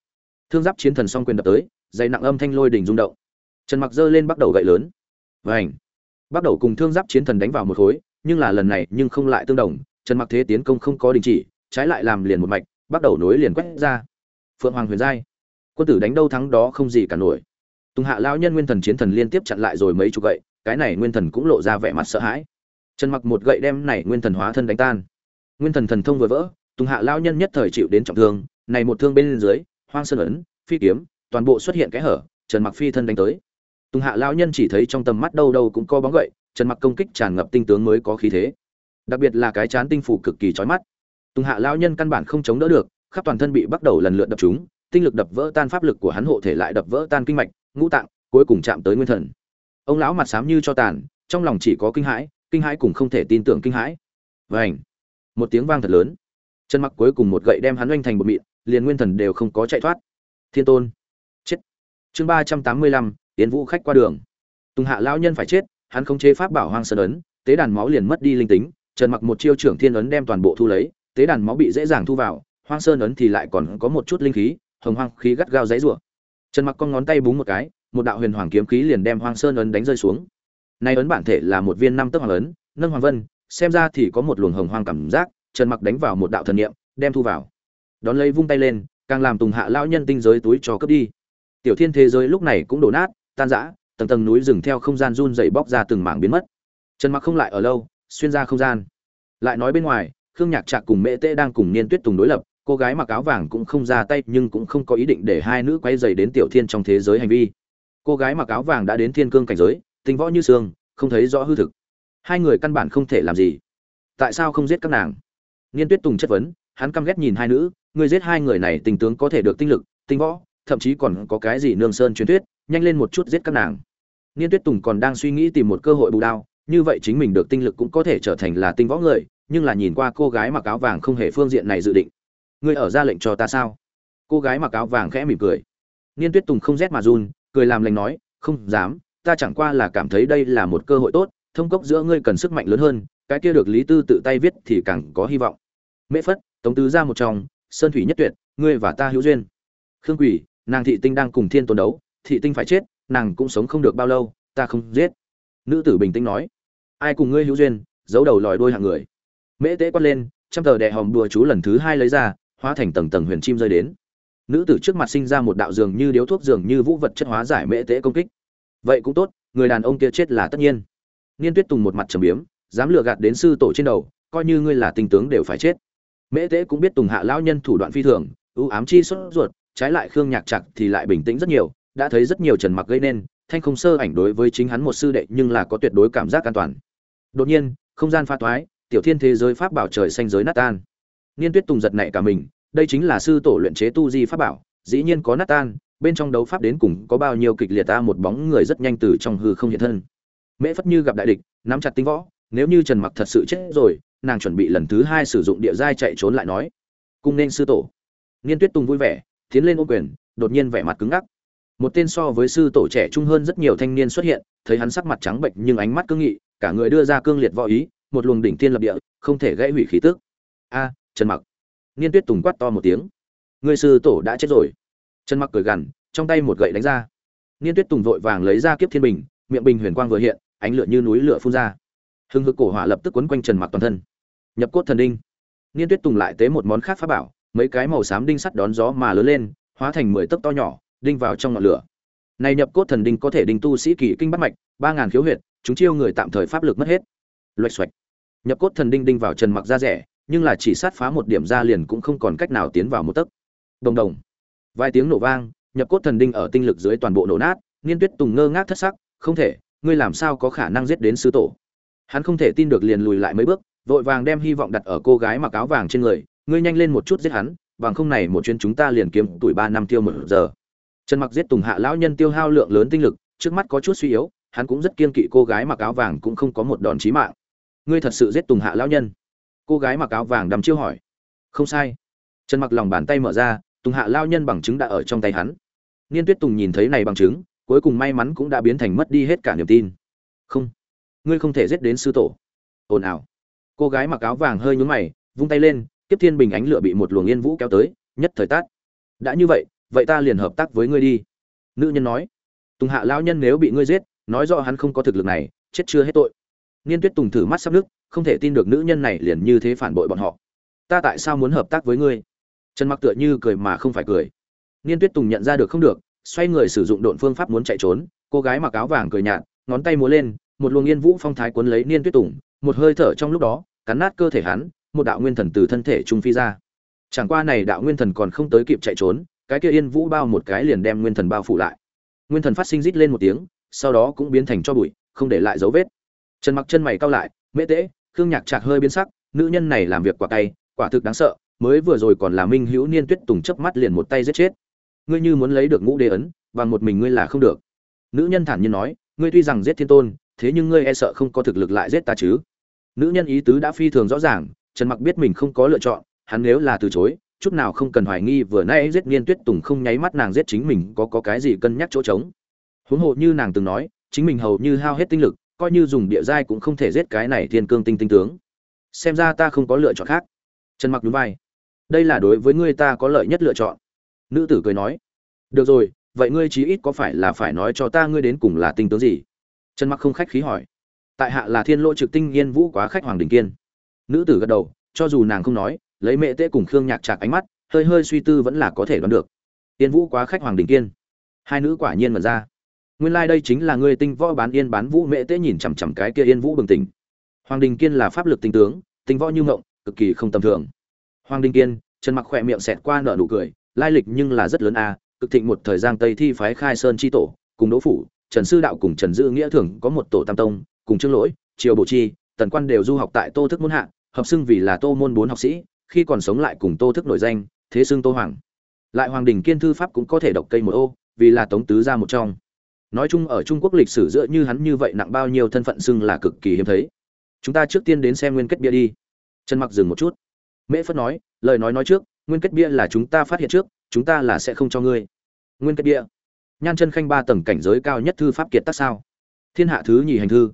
Thương giáp chiến thần song quyền đập tới dày nặng âm thanh lôi đình rung động trần mặc giơ lên bắt đầu gậy lớn. Vảnh bắt đầu cùng thương giáp chiến thần đánh vào một khối, nhưng là lần này nhưng không lại tương đồng, trần mặc thế tiến công không có đình chỉ, trái lại làm liền một mạch, bắt đầu nối liền quét ra. Phượng hoàng huyền giai. Quân tử đánh đâu thắng đó không gì cả nổi. Tùng hạ lão nhân nguyên thần chiến thần liên tiếp chặn lại rồi mấy chục gậy, cái này nguyên thần cũng lộ ra vẻ mặt sợ hãi. Trần mặc một gậy đem này nguyên thần hóa thân đánh tan. Nguyên thần thần thông vừa vỡ, tùng hạ lão nhân nhất thời chịu đến trọng thương, này một thương bên dưới, hoang sơn ấn, phi kiếm, toàn bộ xuất hiện cái hở, trần mặc phi thân đánh tới tùng hạ lão nhân chỉ thấy trong tầm mắt đâu đâu cũng có bóng gậy, trần mặc công kích tràn ngập tinh tướng mới có khí thế. Đặc biệt là cái chán tinh phủ cực kỳ chói mắt. Tùng hạ lão nhân căn bản không chống đỡ được, khắp toàn thân bị bắt đầu lần lượt đập chúng tinh lực đập vỡ tan pháp lực của hắn hộ thể lại đập vỡ tan kinh mạch, ngũ tạng, cuối cùng chạm tới nguyên thần. Ông lão mặt xám như cho tàn, trong lòng chỉ có kinh hãi kinh hãi cùng không thể tin tưởng kinh hãi. Vảnh một tiếng vang thật lớn. Chân mặc cuối cùng một gậy đem hắn oanh thành một mịn, liền nguyên thần đều không có chạy thoát. Thiên tôn! Chết! Chương ba trăm tám mươi lăm tiến vũ khách qua đường. Tùng hạ lão nhân phải chết, hắn không chế pháp bảo hoang sơn ấn, tế đàn máu liền mất đi linh tính, trần mặc một chiêu trưởng thiên ấn đem toàn bộ thu lấy, tế đàn máu bị dễ dàng thu vào, hoang sơn ấn thì lại còn có một chút linh khí, hồng hoang khí gắt gao dãy rủa. Trần mặc con ngón tay búng một cái, một đạo huyền hoàng kiếm khí liền đem hoang sơn ấn đánh rơi xuống. Nay ấn bản thể là một viên năm tấc hoàng ấn, nâng hoàng vân, xem ra thì có một luồng hồng hoang cảm giác, trần mặc đánh vào một đạo thần niệm, đem thu vào. Đón lấy vung tay lên, càng làm tùng hạ lão nhân tinh giới túi cho cướp đi. Tiểu thiên thế giới lúc này cũng đổ nát tan rã, tầng tầng núi rừng theo không gian run dày bóc ra từng mảng biến mất. Trần mặc không lại ở lâu, xuyên ra không gian. Lại nói bên ngoài, khương nhạc trạc cùng mễ tê đang cùng niên tuyết tùng đối lập, cô gái mặc áo vàng cũng không ra tay nhưng cũng không có ý định để hai nữ quay dày đến tiểu thiên trong thế giới hành vi. Cô gái mặc áo vàng đã đến thiên cương cảnh giới, tinh võ như xương, không thấy rõ hư thực. Hai người căn bản không thể làm gì. Tại sao không giết các nàng? Niên tuyết tùng chất vấn, hắn căm ghét nhìn hai nữ, người giết hai người này tình tướng có thể được tinh lực, tinh võ, thậm chí còn có cái gì nương sơn truyền thuyết nhanh lên một chút giết các nàng. Niên tuyết tùng còn đang suy nghĩ tìm một cơ hội bù đao, như vậy chính mình được tinh lực cũng có thể trở thành là tinh võ người, nhưng là nhìn qua cô gái mặc áo vàng không hề phương diện này dự định. Ngươi ở ra lệnh cho ta sao? Cô gái mặc áo vàng khẽ mỉm cười. Niên tuyết tùng không rét mà run, cười làm lành nói, không dám, ta chẳng qua là cảm thấy đây là một cơ hội tốt, thông cốc giữa ngươi cần sức mạnh lớn hơn, cái kia được lý tư tự tay viết thì càng có hy vọng. Mễ phất, tống tứ ra một trong sơn thủy nhất tuyệt, ngươi và ta hữu duyên. Khương quỷ nàng thị tinh đang cùng thiên tôn đấu thị tinh phải chết, nàng cũng sống không được bao lâu, ta không giết. Nữ tử bình tĩnh nói. Ai cùng ngươi hữu duyên, giấu đầu lòi đôi hạng người. Mễ tế quát lên, trăm tờ đè hòm đùa chú lần thứ hai lấy ra, hóa thành tầng tầng huyền chim rơi đến. Nữ tử trước mặt sinh ra một đạo dường như điếu thuốc dường như vũ vật chất hóa giải mễ tế công kích. Vậy cũng tốt, người đàn ông kia chết là tất nhiên. Niên tuyết tùng một mặt trầm biếm, dám lừa gạt đến sư tổ trên đầu, coi như ngươi là tinh tướng đều phải chết. Mễ tế cũng biết tùng hạ lão nhân thủ đoạn phi thường, ưu ám chi xuất ruột, trái lại khương nhạc chặt thì lại bình tĩnh rất nhiều đã thấy rất nhiều trần mặc gây nên, thanh không sơ ảnh đối với chính hắn một sư đệ nhưng là có tuyệt đối cảm giác an toàn. Đột nhiên, không gian pha toái, tiểu thiên thế giới pháp bảo trời xanh giới nát tan. Niên tuyết tùng giật nảy cả mình, đây chính là sư tổ luyện chế tu di pháp bảo, dĩ nhiên có nát tan, bên trong đấu pháp đến cùng có bao nhiêu kịch liệt ta một bóng người rất nhanh từ trong hư không hiện thân. Mễ phất như gặp đại địch, nắm chặt tinh võ, nếu như trần mặc thật sự chết rồi, nàng chuẩn bị lần thứ hai sử dụng địa giai chạy trốn lại nói, cung nên sư tổ. Niên tuyết tùng vui vẻ, tiến lên ô quyền, đột nhiên vẻ mặt cứng ngắc một tên so với sư tổ trẻ trung hơn rất nhiều thanh niên xuất hiện, thấy hắn sắc mặt trắng bệnh nhưng ánh mắt cương nghị, cả người đưa ra cương liệt võ ý, một luồng đỉnh tiên lập địa, không thể gãy hủy khí tức. A, trần mặc. Niên tuyết tùng quát to một tiếng. Người sư tổ đã chết rồi. Trần mặc cười gằn, trong tay một gậy đánh ra. Niên tuyết tùng vội vàng lấy ra kiếp thiên bình, miệng bình huyền quang vừa hiện, ánh lửa như núi lửa phun ra. Hưng hực cổ hỏa lập tức quấn quanh trần mặc toàn thân. Nhập cốt thần đinh. Niên tuyết tùng lại tế một món khác pháp bảo, mấy cái màu xám đinh sắt đón gió mà lớn lên, hóa thành mười tấc to nhỏ đinh vào trong ngọn lửa. Này nhập cốt thần đinh có thể đinh tu sĩ kỳ kinh bắt mạch, ba ngàn khiếu huyệt, chúng chiêu người tạm thời pháp lực mất hết. Loạch xoạch. Nhập cốt thần đinh đinh vào trần mặc da rẻ, nhưng là chỉ sát phá một điểm ra liền cũng không còn cách nào tiến vào một tấc. Đồng đồng. Vài tiếng nổ vang, nhập cốt thần đinh ở tinh lực dưới toàn bộ nổ nát, niên tuyết tùng ngơ ngác thất sắc, không thể, ngươi làm sao có khả năng giết đến sư tổ? Hắn không thể tin được liền lùi lại mấy bước, vội vàng đem hy vọng đặt ở cô gái mặc áo vàng trên người, ngươi nhanh lên một chút giết hắn, bằng không này một chuyến chúng ta liền kiếm tuổi ba năm tiêu một giờ trần mặc giết tùng hạ lão nhân tiêu hao lượng lớn tinh lực, trước mắt có chút suy yếu, hắn cũng rất kiên kỵ cô gái mặc áo vàng cũng không có một đòn chí mạng. Ngươi thật sự giết tùng hạ lão nhân? Cô gái mặc áo vàng đăm chiêu hỏi. Không sai. Trần mặc lòng bàn tay mở ra, tùng hạ lao nhân bằng chứng đã ở trong tay hắn. Niên tuyết tùng nhìn thấy này bằng chứng, cuối cùng may mắn cũng đã biến thành mất đi hết cả niềm tin. Không. Ngươi không thể giết đến sư tổ. Ồn ào. Cô gái mặc áo vàng hơi nhún mày, vung tay lên, tiếp thiên bình ánh lửa bị một luồng yên vũ kéo tới, nhất thời tát. Đã như vậy vậy ta liền hợp tác với ngươi đi. Nữ nhân nói. Tùng hạ lao nhân nếu bị ngươi giết, nói rõ hắn không có thực lực này, chết chưa hết tội. Niên tuyết tùng thử mắt sắp nước, không thể tin được nữ nhân này liền như thế phản bội bọn họ. Ta tại sao muốn hợp tác với ngươi? Trần mặc tựa như cười mà không phải cười. Niên tuyết tùng nhận ra được không được, xoay người sử dụng độn phương pháp muốn chạy trốn, cô gái mặc áo vàng cười nhạt, ngón tay múa lên, một luồng yên vũ phong thái cuốn lấy niên tuyết tùng, một hơi thở trong lúc đó, cắn nát cơ thể hắn, một đạo nguyên thần từ thân thể trung phi ra. Chẳng qua này đạo nguyên thần còn không tới kịp chạy trốn cái kia yên vũ bao một cái liền đem nguyên thần bao phủ lại. Nguyên thần phát sinh rít lên một tiếng, sau đó cũng biến thành cho bụi, không để lại dấu vết. Trần mặc chân mày cao lại, mễ tễ khương nhạc chạc hơi biến sắc, nữ nhân này làm việc quả tay quả thực đáng sợ, mới vừa rồi còn là minh hữu niên tuyết tùng chớp mắt liền một tay giết chết. Ngươi như muốn lấy được ngũ đế ấn, bằng một mình ngươi là không được. Nữ nhân thản nhiên nói, ngươi tuy rằng giết thiên tôn, thế nhưng ngươi e sợ không có thực lực lại giết ta chứ. Nữ nhân ý tứ đã phi thường rõ ràng, trần mặc biết mình không có lựa chọn, hắn nếu là từ chối chút nào không cần hoài nghi vừa nay giết Nghiên Tuyết Tùng không nháy mắt nàng giết chính mình có có cái gì cân nhắc chỗ trống. Huống hồ như nàng từng nói, chính mình hầu như hao hết tinh lực, coi như dùng địa giai cũng không thể giết cái này thiên cương tinh tinh tướng. Xem ra ta không có lựa chọn khác. Trần Mặc nhún vai. Đây là đối với ngươi ta có lợi nhất lựa chọn. Nữ tử cười nói. Được rồi, vậy ngươi chí ít có phải là phải nói cho ta ngươi đến cùng là tinh tướng gì? Trần Mặc không khách khí hỏi. Tại hạ là Thiên Lỗ Trực Tinh Nghiên Vũ quá khách Hoàng Đình Kiên. Nữ tử gật đầu, cho dù nàng không nói, lấy mẹ tế cùng khương nhạc trạc ánh mắt, hơi hơi suy tư vẫn là có thể đoán được. Yên vũ quá khách hoàng đình kiên. Hai nữ quả nhiên mật ra. Nguyên lai、like、đây chính là người tinh võ bán yên bán vũ mẹ tế nhìn chằm chằm cái kia yên vũ bừng tỉnh. Hoàng đình kiên là pháp lực tinh tướng, tinh võ như ngộng cực kỳ không tầm thường. Hoàng đình kiên trần mặc khỏe miệng xẹt qua nợ nụ cười, lai lịch nhưng là rất lớn a, cực thịnh một thời gian tây thi phái khai sơn tri tổ, cùng đỗ phủ, trần sư đạo cùng trần dư nghĩa thường có một tổ tam tông, cùng trương lỗi, triều bộ chi, tần quan đều du học tại tô thức môn hạ, hợp xưng vì là tô môn bốn học sĩ khi còn sống lại cùng tô thức nổi danh, thế xưng tô hoàng. Lại hoàng đình kiên thư pháp cũng có thể độc cây một ô, vì là tống tứ gia một trong. Nói chung ở trung quốc lịch sử giữa như hắn như vậy nặng bao nhiêu thân phận xưng là cực kỳ hiếm thấy. Chúng ta trước tiên đến xem nguyên kết bia đi. Trần mặc dừng một chút. Mễ phất nói, lời nói nói trước, nguyên kết bia là chúng ta phát hiện trước, chúng ta là sẽ không cho ngươi. Nguyên kết bia. Nhan chân khanh ba tầng cảnh giới cao nhất thư pháp kiệt tác sao? Thiên hạ thứ nhì hành thư.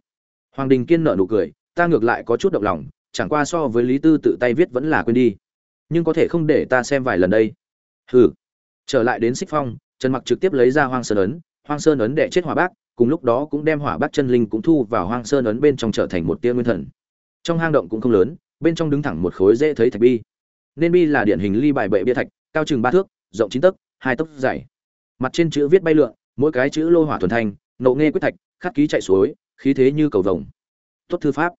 Hoàng đình kiên nợ nụ cười, ta ngược lại có chút động lòng chẳng qua so với lý tư tự tay viết vẫn là quên đi. Nhưng có thể không để ta xem vài lần đây. Hừ. Trở lại đến xích phong, trần mặc trực tiếp lấy ra hoang sơn ấn, hoang sơn ấn đệ chết hỏa bác, cùng lúc đó cũng đem hỏa bác chân linh cũng thu vào hoang sơn ấn bên trong trở thành một tia nguyên thần. Trong hang động cũng không lớn, bên trong đứng thẳng một khối dễ thấy thạch bi. Nên bi là điển hình ly bài bệ bia thạch, cao chừng ba thước, rộng chín tấc, hai tấc dày. Mặt trên chữ viết bay lượn, mỗi cái chữ lô hỏa thuần thanh, nộ nghe quyết thạch, khắc ký chạy suối, khí thế như cầu vồng. Tốt thư pháp.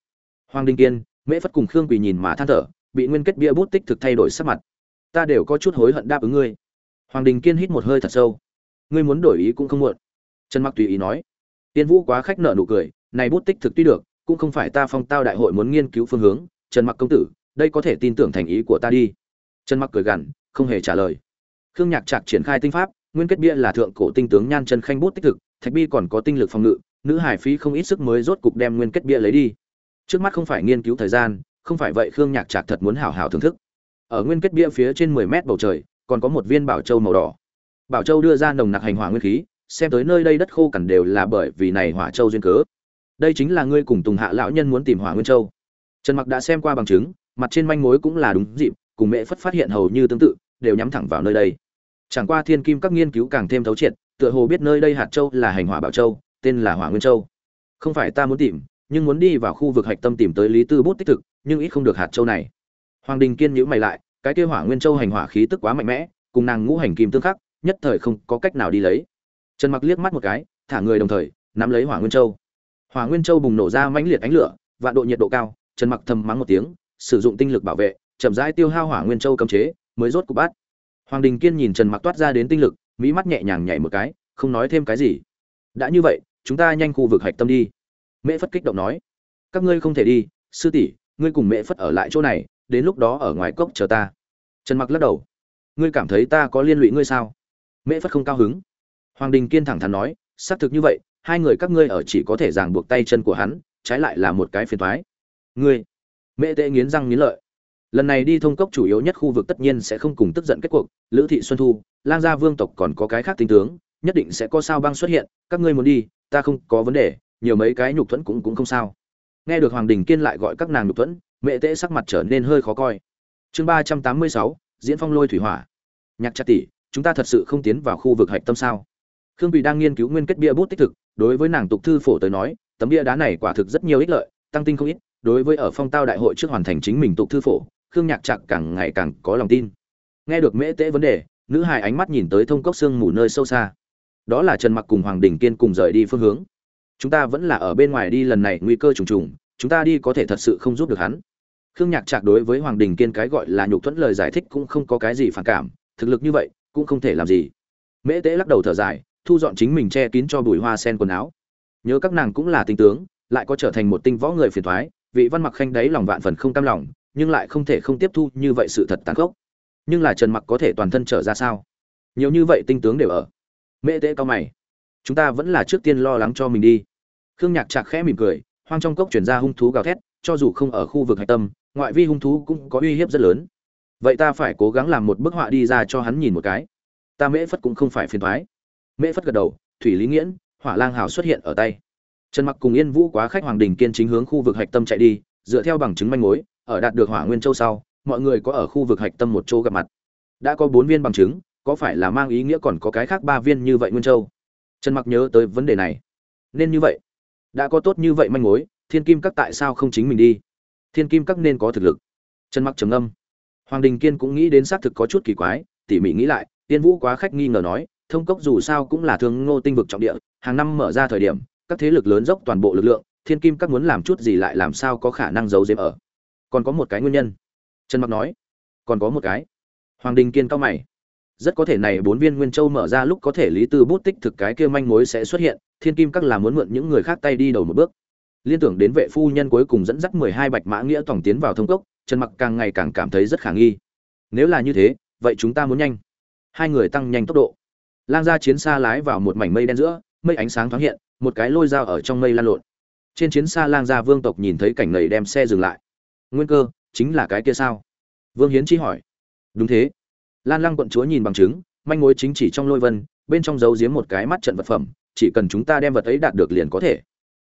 Hoàng đình kiên mễ phất cùng khương quỳ nhìn mà than thở, bị nguyên kết bia bút tích thực thay đổi sắc mặt. Ta đều có chút hối hận đáp ứng ngươi. Hoàng đình kiên hít một hơi thật sâu. Ngươi muốn đổi ý cũng không muộn. Trần mặc tùy ý nói. Tiên vũ quá khách nợ nụ cười, này bút tích thực tuy được, cũng không phải ta phong tao đại hội muốn nghiên cứu phương hướng. Trần mặc công tử, đây có thể tin tưởng thành ý của ta đi. Trần mặc cười gằn, không hề trả lời. Khương nhạc trạc triển khai tinh pháp, nguyên kết bia là thượng cổ tinh tướng nhan chân khanh bút tích thực, thạch bi còn có tinh lực phòng ngự, nữ hải phí không ít sức mới rốt cục đem nguyên kết bia lấy đi trước mắt không phải nghiên cứu thời gian, không phải vậy khương nhạc trạc thật muốn hảo hảo thưởng thức. Ở nguyên kết bia phía trên mười mét bầu trời, còn có một viên bảo châu màu đỏ. Bảo châu đưa ra nồng nặc hành hỏa nguyên khí, xem tới nơi đây đất khô cằn đều là bởi vì này hỏa châu duyên cớ. Đây chính là ngươi cùng tùng hạ lão nhân muốn tìm hỏa nguyên châu. Trần mặc đã xem qua bằng chứng, mặt trên manh mối cũng là đúng dịp, cùng mẹ phất phát hiện hầu như tương tự, đều nhắm thẳng vào nơi đây. Chẳng qua thiên kim các nghiên cứu càng thêm thấu triệt, tựa hồ biết nơi đây hạt châu là hành hỏa bảo châu, tên là hỏa nguyên châu. Không phải ta muốn tìm nhưng muốn đi vào khu vực hạch tâm tìm tới lý tư bút tích thực, nhưng ít không được hạt châu này. Hoàng đình kiên nhữ mày lại, cái kêu hỏa nguyên châu hành hỏa khí tức quá mạnh mẽ, cùng nàng ngũ hành kim tương khắc, nhất thời không có cách nào đi lấy. Trần mặc liếc mắt một cái, thả người đồng thời, nắm lấy hỏa nguyên châu. Hỏa nguyên châu bùng nổ ra mãnh liệt ánh lửa, vạn độ nhiệt độ cao, trần mặc thầm mắng một tiếng, sử dụng tinh lực bảo vệ, chậm rãi tiêu hao hỏa nguyên châu cấm chế, mới rốt cục bắt. Hoàng đình kiên nhìn trần mặc toát ra đến tinh lực mỹ mắt nhẹ nhàng nhảy một cái, không nói thêm cái gì. Đã như vậy, chúng ta nhanh khu vực hạch tâm đi mễ phất kích động nói, các ngươi không thể đi, sư tỷ, ngươi cùng mễ phất ở lại chỗ này, đến lúc đó ở ngoài cốc chờ ta. Trần mặc lắc đầu, ngươi cảm thấy ta có liên lụy ngươi sao? Mễ phất không cao hứng. Hoàng đình kiên thẳng thắn nói, xác thực như vậy, hai người các ngươi ở chỉ có thể ràng buộc tay chân của hắn, trái lại là một cái phiền thoái ngươi? Mễ tệ nghiến răng nghiến lợi. Lần này đi thông cốc chủ yếu nhất khu vực tất nhiên sẽ không cùng tức giận kết cuộc, lữ thị xuân thu, lang gia vương tộc còn có cái khác tinh tướng, nhất định sẽ có sao băng xuất hiện, các ngươi muốn đi, ta không có vấn đề nhiều mấy cái nhục thuẫn cũng cũng không sao. Nghe được hoàng đình kiên lại gọi các nàng nhục thuẫn mẹ tễ sắc mặt trở nên hơi khó coi. Chương ba trăm tám mươi sáu, diễn phong lôi thủy hỏa. Nhạc chặt tỷ, chúng ta thật sự không tiến vào khu vực hạch tâm sao? Khương bị đang nghiên cứu nguyên kết bia bút tích thực, đối với nàng tục thư phổ tới nói, tấm bia đá này quả thực rất nhiều ích lợi, tăng tinh không ít, đối với ở phong tao đại hội trước hoàn thành chính mình tục thư phổ, khương nhạc chặt càng ngày càng có lòng tin. Nghe được mễ tễ vấn đề, nữ hài ánh mắt nhìn tới thông cốc xương mù nơi sâu xa. Đó là trần mặc cùng hoàng đình kiên cùng rời đi phương hướng chúng ta vẫn là ở bên ngoài đi, lần này nguy cơ trùng trùng, chúng ta đi có thể thật sự không giúp được hắn. Khương nhạc trạc đối với hoàng đình kiên cái gọi là nhục thuẫn lời giải thích cũng không có cái gì phản cảm, thực lực như vậy, cũng không thể làm gì. Mễ tế lắc đầu thở dài, thu dọn chính mình che kín cho bùi hoa sen quần áo. Nhớ các nàng cũng là tinh tướng, lại có trở thành một tinh võ người phiền thoái, vị văn mặc khanh đấy lòng vạn phần không cam lòng, nhưng lại không thể không tiếp thu như vậy sự thật tàn khốc. Nhưng là trần mặc có thể toàn thân trở ra sao? Nhiều như vậy tinh tướng đều ở. Mễ tế cao mày chúng ta vẫn là trước tiên lo lắng cho mình đi. Khương nhạc chạc khẽ mỉm cười, hoang trong cốc chuyển ra hung thú gào thét, cho dù không ở khu vực hạch tâm, ngoại vi hung thú cũng có uy hiếp rất lớn. Vậy ta phải cố gắng làm một bức họa đi ra cho hắn nhìn một cái. Ta mễ phất cũng không phải phiền thoái mễ phất gật đầu, thủy lý nghiễn, hỏa lang hào xuất hiện ở tay. Trần mặc cùng yên vũ quá khách hoàng đình kiên chính hướng khu vực hạch tâm chạy đi, dựa theo bằng chứng manh mối, ở đạt được hỏa nguyên châu sau, mọi người có ở khu vực hạch tâm một chỗ gặp mặt. Đã có bốn viên bằng chứng, có phải là mang ý nghĩa còn có cái khác ba viên như vậy nguyên châu? Trần mặc nhớ tới vấn đề này. Nên như vậy. Đã có tốt như vậy manh mối, thiên kim các tại sao không chính mình đi? Thiên kim các nên có thực lực. Trần mặc trầm âm hoàng đình kiên cũng nghĩ đến xác thực có chút kỳ quái, tỉ mỉ nghĩ lại, tiên vũ quá khách nghi ngờ nói, thông cốc dù sao cũng là thương ngô tinh vực trọng địa, hàng năm mở ra thời điểm, các thế lực lớn dốc toàn bộ lực lượng, thiên kim các muốn làm chút gì lại làm sao có khả năng giấu giếm ở. Còn có một cái nguyên nhân. Trần mặc nói. Còn có một cái. Hoàng đình kiên cao mày rất có thể này bốn viên nguyên châu mở ra lúc có thể lý tư bút tích thực cái kia manh mối sẽ xuất hiện, thiên kim các là muốn mượn những người khác tay đi đầu một bước. Liên tưởng đến vệ phu nhân cuối cùng dẫn dắt mười hai bạch mã nghĩa tổng tiến vào thông cốc, trần mặc càng ngày càng cảm thấy rất khả nghi. Nếu là như thế, vậy chúng ta muốn nhanh. Hai người tăng nhanh tốc độ. Lang gia chiến xa lái vào một mảnh mây đen giữa, mây ánh sáng thoáng hiện, một cái lôi dao ở trong mây lan lộn. Trên chiến xa lang gia vương tộc nhìn thấy cảnh này đem xe dừng lại. Nguyên cơ, chính là cái kia sao? Vương hiến chi hỏi. Đúng thế lan lăng quận chúa nhìn bằng chứng, manh mối chính chỉ trong lôi vân, bên trong giấu giếm một cái mắt trận vật phẩm, chỉ cần chúng ta đem vật ấy đạt được liền có thể.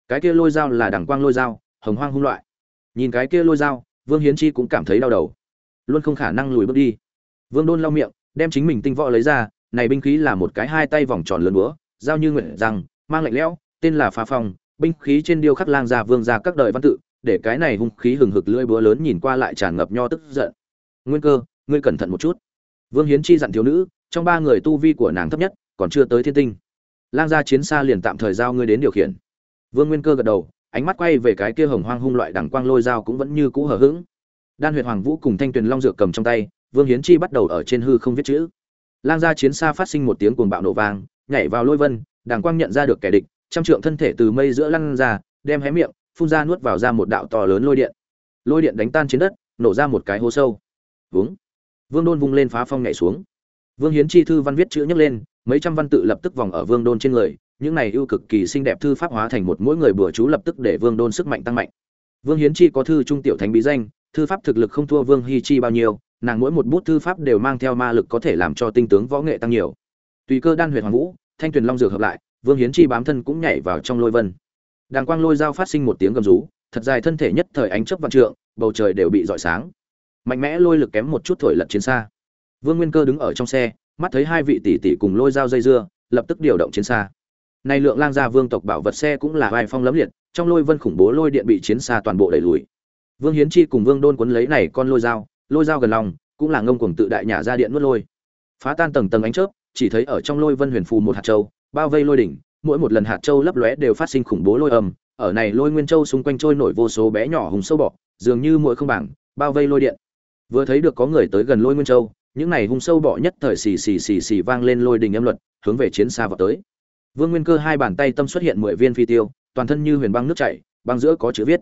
Cái kia lôi dao là đằng quang lôi dao, hồng hoang hung loại. Nhìn cái kia lôi dao, vương hiến chi cũng cảm thấy đau đầu. Luôn không khả năng lùi bước đi. Vương đôn lau miệng, đem chính mình tinh võ lấy ra, này binh khí là một cái hai tay vòng tròn lớn búa, dao như nguyện rằng mang lạnh lẽo, tên là phá phong, binh khí trên điêu khắc lang gia vương gia các đời văn tự, để cái này hung khí hừng hực lưỡi búa lớn nhìn qua lại tràn ngập nho tức giận. Nguyên cơ, ngươi cẩn thận một chút vương hiến chi dặn thiếu nữ, trong ba người tu vi của nàng thấp nhất, còn chưa tới thiên tinh. Lang gia chiến xa liền tạm thời giao ngươi đến điều khiển. Vương nguyên cơ gật đầu, ánh mắt quay về cái kia hồng hoang hung loại đẳng quang lôi dao cũng vẫn như cũ hờ hững. Đan huyệt hoàng vũ cùng thanh tuyền long dược cầm trong tay, vương hiến chi bắt đầu ở trên hư không viết chữ. Lang gia chiến xa phát sinh một tiếng cuồng bạo nổ vang, nhảy vào lôi vân đàng quang nhận ra được kẻ địch, trăm trượng thân thể từ mây giữa lăn ra, đem hé miệng, phun ra nuốt vào ra một đạo to lớn lôi điện. Lôi điện đánh tan trên đất, nổ ra một cái hố sâu. Vúng vương đôn vung lên phá phong nhảy xuống. Vương hiến chi thư văn viết chữ nhấc lên, mấy trăm văn tự lập tức vòng ở vương đôn trên người, những này ưu cực kỳ xinh đẹp thư pháp hóa thành một mỗi người bừa chú lập tức để vương đôn sức mạnh tăng mạnh. Vương hiến chi có thư trung tiểu thánh bí danh, thư pháp thực lực không thua vương hi chi bao nhiêu, nàng mỗi một bút thư pháp đều mang theo ma lực có thể làm cho tinh tướng võ nghệ tăng nhiều. Tùy cơ đan huyệt hoàng vũ, thanh tuyền long dược hợp lại, vương hiến chi bám thân cũng nhảy vào trong lôi vân. Đàng quang lôi dao phát sinh một tiếng gầm rú, thật dài thân thể nhất thời ánh chớp vạn trượng, bầu trời đều bị rọi sáng mạnh mẽ lôi lực kém một chút thổi lật chiến xa. Vương nguyên cơ đứng ở trong xe, mắt thấy hai vị tỷ tỷ cùng lôi dao dây dưa, lập tức điều động chiến xa. Nay lượng lang gia vương tộc bảo vật xe cũng là vai phong lấm liệt, trong lôi vân khủng bố lôi điện bị chiến xa toàn bộ đẩy lùi. Vương hiến chi cùng vương đôn quấn lấy này con lôi dao lôi dao gần lòng, cũng là ngông cuồng tự đại nhà ra điện nuốt lôi. Phá tan tầng tầng ánh chớp, chỉ thấy ở trong lôi vân huyền phù một hạt châu, bao vây lôi đỉnh, mỗi một lần hạt châu lấp lóe đều phát sinh khủng bố lôi ầm, ở này lôi nguyên châu xung quanh trôi nổi vô số bé nhỏ hùng sâu bọ, dường như mỗi không bảng, bao vây lôi điện vừa thấy được có người tới gần lôi nguyên châu, những này hung sâu bọ nhất thời xì xì xì xì vang lên lôi đình âm luật, hướng về chiến xa vào tới. Vương nguyên cơ hai bàn tay tâm xuất hiện mười viên phi tiêu, toàn thân như huyền băng nước chảy, băng giữa có chữ viết.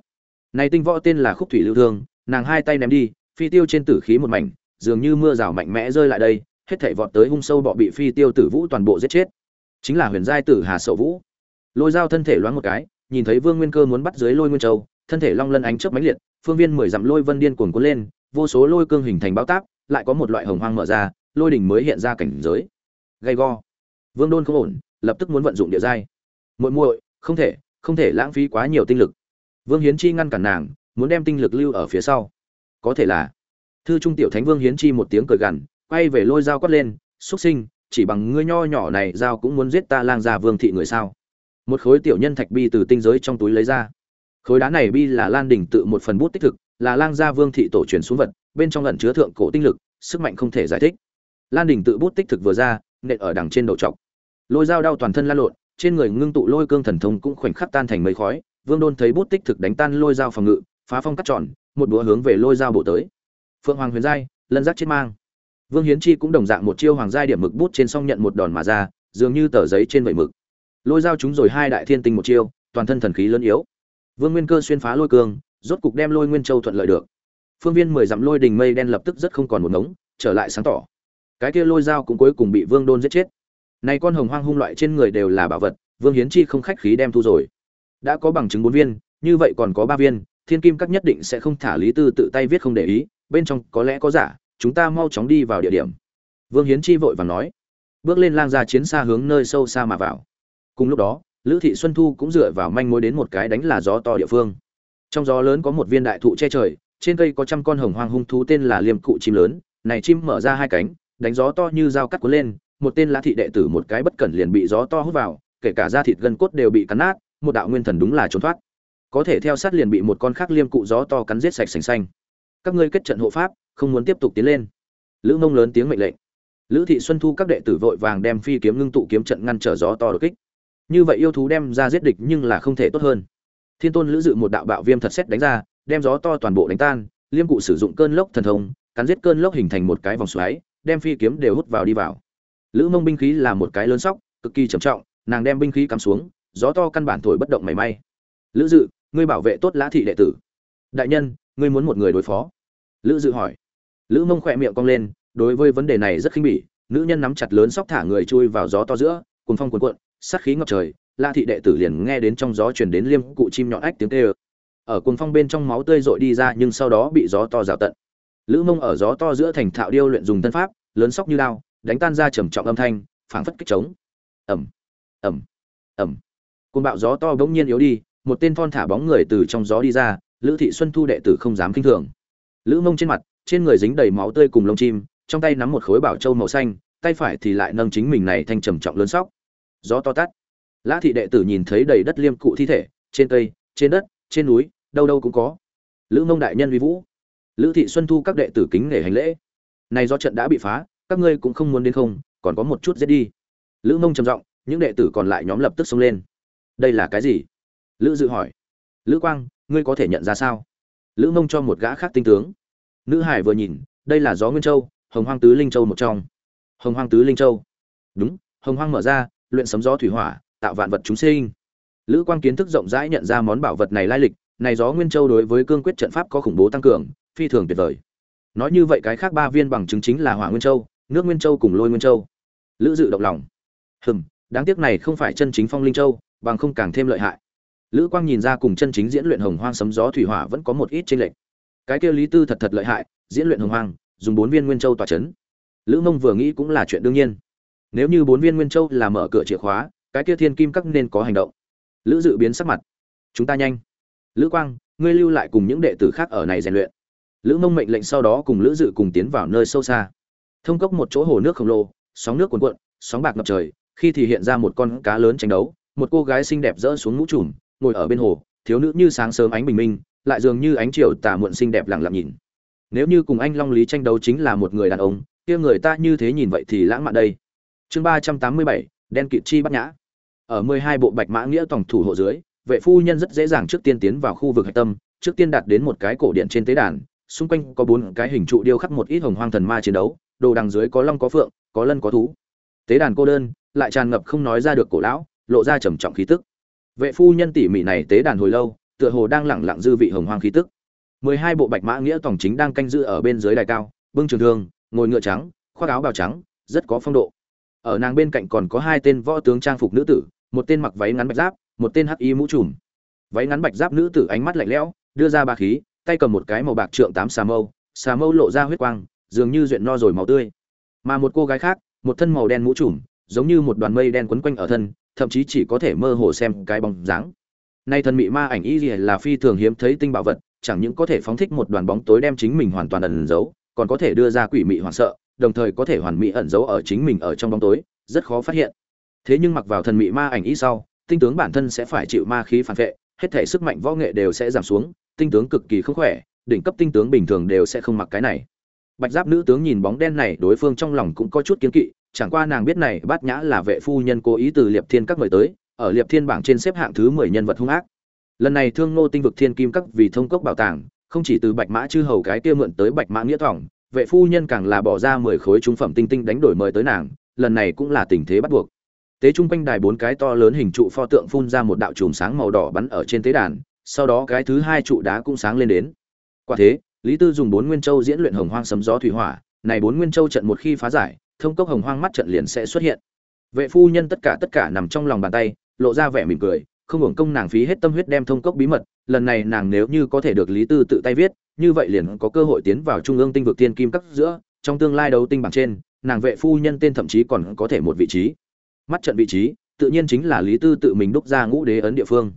Này tinh võ tên là khúc thủy lưu thương, nàng hai tay ném đi, phi tiêu trên tử khí một mảnh, dường như mưa rào mạnh mẽ rơi lại đây, hết thảy vọt tới hung sâu bọ bị phi tiêu tử vũ toàn bộ giết chết. Chính là huyền giai tử hà sậu vũ. Lôi dao thân thể loáng một cái, nhìn thấy vương nguyên cơ muốn bắt dưới lôi nguyên châu, thân thể long lân ánh chớp mãnh liệt, phương viên mười dặm lôi vân điên cuồng cuốn lên vô số lôi cương hình thành báo táp, lại có một loại hồng hoang mở ra, lôi đỉnh mới hiện ra cảnh giới. Gay go. Vương đôn không ổn, lập tức muốn vận dụng địa giai. Muội muội, không thể không thể lãng phí quá nhiều tinh lực. Vương hiến chi ngăn cản nàng, muốn đem tinh lực lưu ở phía sau. Có thể là. Thư trung tiểu thánh vương hiến chi một tiếng cười gằn, quay về lôi dao quát lên xuất sinh, chỉ bằng ngươi nho nhỏ này dao cũng muốn giết ta lang già vương thị người sao? Một khối tiểu nhân thạch bi từ tinh giới trong túi lấy ra. Khối đá này bi là lan đỉnh tự một phần bút tích thực là lang gia vương thị tổ truyền xuống vật, bên trong lần chứa thượng cổ tinh lực, sức mạnh không thể giải thích. Lan Đình tự bút tích thực vừa ra, nện ở đằng trên đầu trọc. Lôi dao đau toàn thân lan lộn, trên người ngưng tụ lôi cương thần thông cũng khoảnh khắc tan thành mấy khói, vương đôn thấy bút tích thực đánh tan lôi dao phòng ngự, phá phong cắt tròn, một búa hướng về lôi dao bộ tới. Phượng hoàng huyền giai, lân giác chết mang. Vương hiến chi cũng đồng dạng một chiêu hoàng giai điểm mực bút trên song nhận một đòn mà ra, dường như tờ giấy trên vẩy mực. Lôi dao chúng rồi hai đại thiên tinh một chiêu, toàn thân thần khí lớn yếu. Vương nguyên cơ xuyên phá lôi cương rốt cục đem lôi nguyên châu thuận lợi được. Phương viên mười dặm lôi đình mây đen lập tức rất không còn một ngống, trở lại sáng tỏ. Cái kia lôi dao cũng cuối cùng bị vương đôn giết chết. Nay con hồng hoang hung loại trên người đều là bảo vật, vương hiến chi không khách khí đem thu rồi. Đã có bằng chứng bốn viên, như vậy còn có ba viên, thiên kim các nhất định sẽ không thả lý tư tự tay viết không để ý, bên trong có lẽ có giả, chúng ta mau chóng đi vào địa điểm. Vương hiến chi vội vàng nói. Bước lên lang ra chiến xa hướng nơi sâu xa mà vào. Cùng lúc đó, lữ thị xuân thu cũng dựa vào manh mối đến một cái đánh là gió to địa phương trong gió lớn có một viên đại thụ che trời, trên cây có trăm con hồng hoang hung thú tên là liêm cụ chim lớn, này chim mở ra hai cánh, đánh gió to như dao cắt cuốn lên, một tên lã thị đệ tử một cái bất cẩn liền bị gió to hút vào, kể cả da thịt gân cốt đều bị cắn nát, một đạo nguyên thần đúng là trốn thoát. Có thể theo sát liền bị một con khác liêm cụ gió to cắn giết sạch sành xanh. Các ngươi kết trận hộ pháp, không muốn tiếp tục tiến lên. Lữ mông lớn tiếng mệnh lệnh. Lữ thị xuân thu các đệ tử vội vàng đem phi kiếm ngưng tụ kiếm trận ngăn trở gió to đột kích. Như vậy yêu thú đem ra giết địch nhưng là không thể tốt hơn thiên tôn lữ dự một đạo bạo viêm thật xét đánh ra, đem gió to toàn bộ đánh tan, liêm cụ sử dụng cơn lốc thần thông, cắn giết cơn lốc hình thành một cái vòng xoáy, đem phi kiếm đều hút vào đi vào. Lữ mông binh khí là một cái lớn sóc, cực kỳ trầm trọng, nàng đem binh khí cắm xuống, gió to căn bản thổi bất động mảy may. Lữ dự, ngươi bảo vệ tốt lã thị đệ tử. Đại nhân, ngươi muốn một người đối phó? Lữ dự hỏi. Lữ mông khỏe miệng cong lên, đối với vấn đề này rất khinh bỉ, nữ nhân nắm chặt lớn sóc thả người chui vào gió to giữa, cuồng phong cuồn cuộn, sát khí ngập trời la thị đệ tử liền nghe đến trong gió truyền đến liêm cụ chim nhọn ách tiếng tê ơ ở cuồng phong bên trong máu tươi rội đi ra nhưng sau đó bị gió to rào tận. Lữ mông ở gió to giữa thành thạo điêu luyện dùng thân pháp, lớn sóc như lao đánh tan ra trầm trọng âm thanh, phảng phất kích trống. Ẩm ẩm ẩm côn bạo gió to bỗng nhiên yếu đi, một tên thon thả bóng người từ trong gió đi ra, lữ thị xuân thu đệ tử không dám kinh thường. Lữ mông trên mặt, trên người dính đầy máu tươi cùng lông chim, trong tay nắm một khối bảo châu màu xanh, tay phải thì lại nâng chính mình này thành trầm trọng lớn sóc. Gió to tắt lã thị đệ tử nhìn thấy đầy đất liêm cụ thi thể, trên cây, trên đất, trên núi, đâu đâu cũng có. Lữ mông đại nhân uy vũ. Lữ thị xuân thu các đệ tử kính nể hành lễ. Này do trận đã bị phá, các ngươi cũng không muốn đến không, còn có một chút giết đi. Lữ mông trầm giọng, những đệ tử còn lại nhóm lập tức xông lên. Đây là cái gì? Lữ dự hỏi. Lữ quang, ngươi có thể nhận ra sao? Lữ mông cho một gã khác tinh tướng. Nữ hải vừa nhìn, đây là gió nguyên châu, hồng hoang tứ linh châu một trong. Hồng hoang tứ linh châu. Đúng, hồng hoang mở ra, luyện sấm gió thủy hỏa tạo vạn vật chúng sinh. Lữ quang kiến thức rộng rãi nhận ra món bảo vật này lai lịch, này gió nguyên châu đối với cương quyết trận pháp có khủng bố tăng cường, phi thường tuyệt vời. Nói như vậy cái khác ba viên bằng chứng chính là hỏa nguyên châu, nước nguyên châu cùng lôi nguyên châu. Lữ dự động lòng. Hừm, đáng tiếc này không phải chân chính phong linh châu, bằng không càng thêm lợi hại. Lữ quang nhìn ra cùng chân chính diễn luyện hồng hoang sấm gió thủy hỏa vẫn có một ít chênh lệch. Cái kia lý tư thật thật lợi hại, diễn luyện hồng hoang, dùng bốn viên nguyên châu tỏa chấn. Lữ mông vừa nghĩ cũng là chuyện đương nhiên. Nếu như bốn viên nguyên châu là mở cửa chìa khóa cái kia thiên kim các nên có hành động. Lữ dự biến sắc mặt. Chúng ta nhanh. Lữ quang, ngươi lưu lại cùng những đệ tử khác ở này rèn luyện. Lữ mông mệnh lệnh sau đó cùng lữ dự cùng tiến vào nơi sâu xa. Thông cốc một chỗ hồ nước khổng lồ, sóng nước cuồn cuộn, sóng bạc ngập trời, khi thì hiện ra một con cá lớn tranh đấu, một cô gái xinh đẹp rỡ xuống mũ trùm, ngồi ở bên hồ, thiếu nữ như sáng sớm ánh bình minh, lại dường như ánh chiều tà muộn xinh đẹp lặng lặng nhìn. Nếu như cùng anh long lý tranh đấu chính là một người đàn ông, kia người ta như thế nhìn vậy thì lãng mạn đây. Chương ba trăm tám mươi bảy, đen kịt chi bắt nhã ở mười hai bộ bạch mã nghĩa tổng thủ hộ dưới, vệ phu nhân rất dễ dàng trước tiên tiến vào khu vực hạch tâm, trước tiên đạt đến một cái cổ điện trên tế đàn, xung quanh có bốn cái hình trụ điêu khắc một ít hồng hoang thần ma chiến đấu, đồ đằng dưới có long có phượng, có lân có thú. Tế đàn cô đơn, lại tràn ngập không nói ra được cổ lão, lộ ra trầm trọng khí tức. Vệ phu nhân tỉ mỉ này tế đàn hồi lâu, tựa hồ đang lẳng lặng dư vị hồng hoang khí tức. mười hai bộ bạch mã nghĩa tổng chính đang canh giữ ở bên dưới đài cao, bưng trường thương, ngồi ngựa trắng, khoác áo bào trắng, rất có phong độ. Ở nàng bên cạnh còn có hai tên võ tướng trang phục nữ tử một tên mặc váy ngắn bạch giáp, một tên hắc y mũ trùm. Váy ngắn bạch giáp nữ tử ánh mắt lạnh lẽo, đưa ra ba khí, tay cầm một cái màu bạc trượng tám xà mâu xà mâu lộ ra huyết quang, dường như duyện no rồi màu tươi. Mà một cô gái khác, một thân màu đen mũ trùm, giống như một đoàn mây đen quấn quanh ở thân, thậm chí chỉ có thể mơ hồ xem cái bóng dáng. Nay thần mị ma ảnh y là phi thường hiếm thấy tinh bảo vật, chẳng những có thể phóng thích một đoàn bóng tối đem chính mình hoàn toàn ẩn giấu, còn có thể đưa ra quỷ mị hoảng sợ, đồng thời có thể hoàn mỹ ẩn giấu ở chính mình ở trong bóng tối, rất khó phát hiện thế nhưng mặc vào thần mị ma ảnh ý sau, tinh tướng bản thân sẽ phải chịu ma khí phản vệ, hết thể sức mạnh võ nghệ đều sẽ giảm xuống, tinh tướng cực kỳ không khỏe, đỉnh cấp tinh tướng bình thường đều sẽ không mặc cái này. Bạch giáp nữ tướng nhìn bóng đen này, đối phương trong lòng cũng có chút kiến kỵ, chẳng qua nàng biết này bát nhã là vệ phu nhân cố ý từ liệp thiên các mời tới, ở liệp thiên bảng trên xếp hạng thứ mười nhân vật hung ác. Lần này thương nô tinh vực thiên kim các vì thông cốc bảo tàng, không chỉ từ bạch mã chư hầu cái kia mượn tới bạch mã nghĩa thỏng, vệ phu nhân càng là bỏ ra mười khối trung phẩm tinh tinh đánh đổi mời tới nàng, lần này cũng là tình thế bắt buộc tế trung quanh đài bốn cái to lớn hình trụ pho tượng phun ra một đạo chùm sáng màu đỏ bắn ở trên tế đàn, sau đó cái thứ hai trụ đá cũng sáng lên đến. Quả thế, lý tư dùng bốn nguyên châu diễn luyện hồng hoang sấm gió thủy hỏa, này bốn nguyên châu trận một khi phá giải, thông cốc hồng hoang mắt trận liền sẽ xuất hiện. Vệ phu nhân tất cả tất cả nằm trong lòng bàn tay, lộ ra vẻ mỉm cười, không hưởng công nàng phí hết tâm huyết đem thông cốc bí mật, lần này nàng nếu như có thể được lý tư tự tay viết, như vậy liền có cơ hội tiến vào trung ương tinh vực tiên kim cấp giữa, trong tương lai đấu tinh bảng trên, nàng vệ phu nhân tên thậm chí còn có thể một vị trí mắt trận vị trí, tự nhiên chính là lý tư tự mình đúc ra ngũ đế ấn địa phương.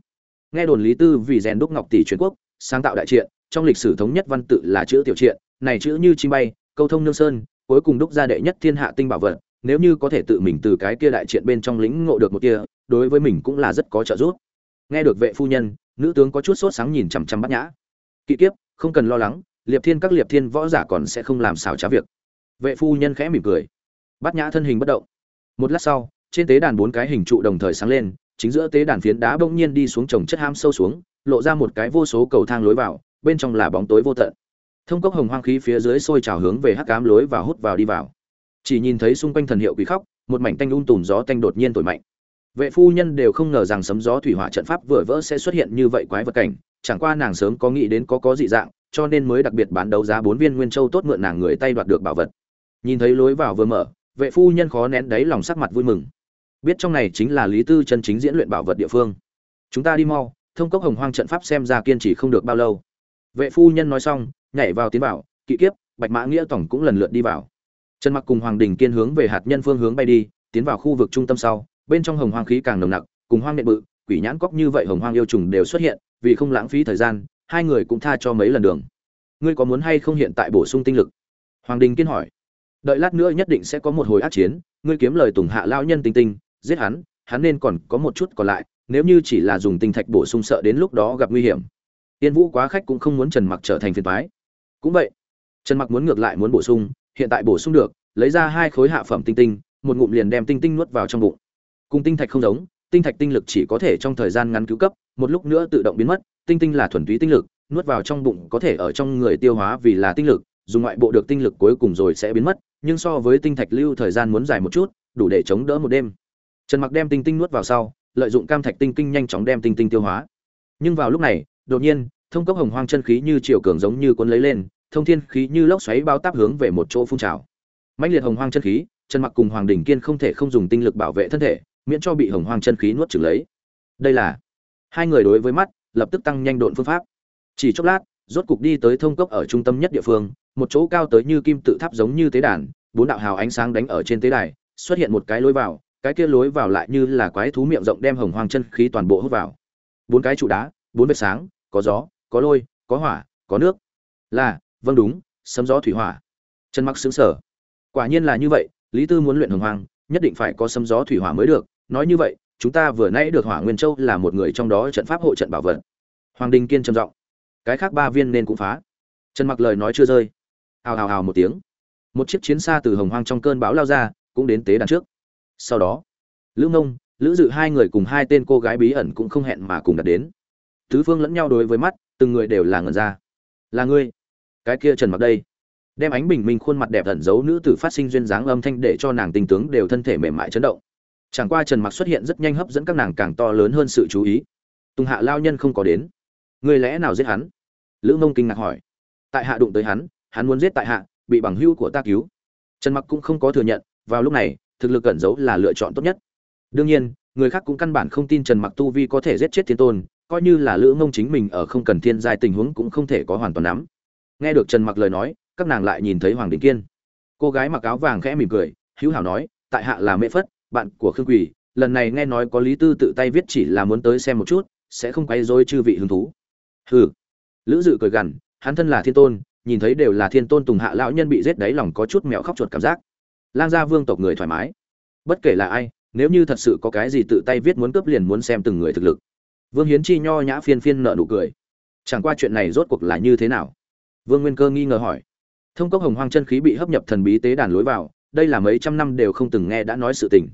Nghe đồn lý tư vì rèn đúc ngọc tỷ truyền quốc, sáng tạo đại triện, trong lịch sử thống nhất văn tự là chữ tiểu triện, này chữ như chim bay, câu thông nương sơn, cuối cùng đúc ra đệ nhất thiên hạ tinh bảo vật, nếu như có thể tự mình từ cái kia đại triện bên trong lĩnh ngộ được một kia đối với mình cũng là rất có trợ giúp. Nghe được vệ phu nhân, nữ tướng có chút sốt sáng nhìn chằm chằm bắt nhã. Kỵ kiếp, không cần lo lắng, liệp thiên các liệp thiên võ giả còn sẽ không làm xảo trá việc. Vệ phu nhân khẽ mỉm cười. Bắt nhã thân hình bất động. Một lát sau trên tế đàn bốn cái hình trụ đồng thời sáng lên, chính giữa tế đàn phiến đá bỗng nhiên đi xuống trồng chất ham sâu xuống, lộ ra một cái vô số cầu thang lối vào, bên trong là bóng tối vô tận. Thông cốc hồng hoang khí phía dưới sôi trào hướng về hắc cám lối và hút vào đi vào. Chỉ nhìn thấy xung quanh thần hiệu quý khóc, một mảnh tanh ung tùm gió tanh đột nhiên thổi mạnh. Vệ phu nhân đều không ngờ rằng sấm gió thủy hỏa trận pháp vừa vỡ sẽ xuất hiện như vậy quái vật cảnh, chẳng qua nàng sớm có nghĩ đến có có dị dạng, cho nên mới đặc biệt bán đấu giá bốn viên nguyên châu tốt mượn nàng người tay đoạt được bảo vật. Nhìn thấy lối vào vừa mở, vệ phu nhân khó nén đáy lòng sắc mặt vui mừng biết trong này chính là lý tư chân chính diễn luyện bảo vật địa phương. Chúng ta đi mau, thông cốc hồng hoang trận pháp xem ra kiên trì không được bao lâu. Vệ phu nhân nói xong, nhảy vào tiến vào, kỵ kiếp, bạch mã nghĩa tổng cũng lần lượt đi vào. Trần mặc cùng hoàng đình kiên hướng về hạt nhân phương hướng bay đi, tiến vào khu vực trung tâm sau, bên trong hồng hoang khí càng nồng nặc, cùng hoang nện bự, quỷ nhãn cóc như vậy hồng hoang yêu trùng đều xuất hiện, vì không lãng phí thời gian, hai người cũng tha cho mấy lần đường. Ngươi có muốn hay không hiện tại bổ sung tinh lực? Hoàng đình kiên hỏi. Đợi lát nữa nhất định sẽ có một hồi ác chiến, ngươi kiếm lời tùng hạ lao nhân tinh tinh giết hắn hắn nên còn có một chút còn lại, nếu như chỉ là dùng tinh thạch bổ sung sợ đến lúc đó gặp nguy hiểm. Tiên vũ quá khách cũng không muốn trần mặc trở thành phiền toái. Cũng vậy, trần mặc muốn ngược lại muốn bổ sung, hiện tại bổ sung được, lấy ra hai khối hạ phẩm tinh tinh, một ngụm liền đem tinh tinh nuốt vào trong bụng. Cùng tinh thạch không giống, tinh thạch tinh lực chỉ có thể trong thời gian ngắn cứu cấp, một lúc nữa tự động biến mất, tinh tinh là thuần túy tinh lực, nuốt vào trong bụng có thể ở trong người tiêu hóa vì là tinh lực, dùng ngoại bộ được tinh lực cuối cùng rồi sẽ biến mất, nhưng so với tinh thạch lưu thời gian muốn dài một chút, đủ để chống đỡ một đêm trần mặc đem tinh tinh nuốt vào sau, lợi dụng cam thạch tinh kinh nhanh chóng đem tinh tinh tiêu hóa. Nhưng vào lúc này, đột nhiên, thông cốc hồng hoang chân khí như chiều cường giống như cuốn lấy lên, thông thiên khí như lốc xoáy bao táp hướng về một chỗ phun trào. Mãnh liệt hồng hoang chân khí, trần mặc cùng hoàng Đình kiên không thể không dùng tinh lực bảo vệ thân thể, miễn cho bị hồng hoang chân khí nuốt chửng lấy. Đây là, hai người đối với mắt, lập tức tăng nhanh độn phương pháp. Chỉ chốc lát, rốt cục đi tới thông cốc ở trung tâm nhất địa phương, một chỗ cao tới như kim tự tháp giống như tế đàn, bốn đạo hào ánh sáng đánh ở trên tế đài, xuất hiện một cái lối vào cái kia lối vào lại như là quái thú miệng rộng đem hồng hoang chân khí toàn bộ hút vào. Bốn cái trụ đá, bốn vết sáng, có gió, có lôi, có hỏa, có nước. Là vâng đúng, sấm gió thủy hỏa. Chân mặc xứng sở quả nhiên là như vậy, lý tư muốn luyện hồng hoang, nhất định phải có sấm gió thủy hỏa mới được. Nói như vậy, chúng ta vừa nãy được hỏa nguyên châu là một người trong đó trận pháp hộ trận bảo vật. Hoàng đình kiên trầm giọng. Cái khác ba viên nên cũng phá. Trần mặc lời nói chưa rơi. Hào hào hào một tiếng. Một chiếc chiến xa từ hồng hoang trong cơn bão lao ra, cũng đến tế đàn trước sau đó, lữ mông lữ dự hai người cùng hai tên cô gái bí ẩn cũng không hẹn mà cùng đặt đến. Tứ phương lẫn nhau đối với mắt, từng người đều là ngẩn ra. Là ngươi? Cái kia trần mặc đây. Đem ánh bình minh khuôn mặt đẹp ẩn giấu nữ tử phát sinh duyên dáng âm thanh để cho nàng tình tướng đều thân thể mềm mại chấn động. Chẳng qua trần mặc xuất hiện rất nhanh hấp dẫn các nàng càng to lớn hơn sự chú ý. Tùng hạ lao nhân không có đến. Người lẽ nào giết hắn? Lữ mông kinh ngạc hỏi. Tại hạ đụng tới hắn hắn muốn giết tại hạ, bị bằng hưu của ta cứu. Trần mặc cũng không có thừa nhận, vào lúc này thực lực cẩn giấu là lựa chọn tốt nhất. Đương nhiên, người khác cũng căn bản không tin trần mặc tu vi có thể giết chết thiên tôn, coi như là lữ mông chính mình ở không cần thiên giai tình huống cũng không thể có hoàn toàn nắm. Nghe được trần mặc lời nói, các nàng lại nhìn thấy hoàng đình kiên. Cô gái mặc áo vàng khẽ mỉm cười, hữu hảo nói, tại hạ là mễ phất, bạn của khương quỳ, lần này nghe nói có lý tư tự tay viết chỉ là muốn tới xem một chút, sẽ không quay dối chư vị hứng thú. Hừ. Lữ dự cười gằn, hắn thân là thiên tôn, nhìn thấy đều là thiên tôn tùng hạ lão nhân bị giết đấy lòng có chút mẹo khóc chuột cảm giác lang gia vương tộc người thoải mái. Bất kể là ai, nếu như thật sự có cái gì tự tay viết muốn cướp liền muốn xem từng người thực lực. Vương hiến chi nho nhã phiên phiên nợ nụ cười. Chẳng qua chuyện này rốt cuộc là như thế nào? Vương nguyên cơ nghi ngờ hỏi. Thông cốc hồng hoang chân khí bị hấp nhập thần bí tế đàn lối vào, đây là mấy trăm năm đều không từng nghe đã nói sự tình.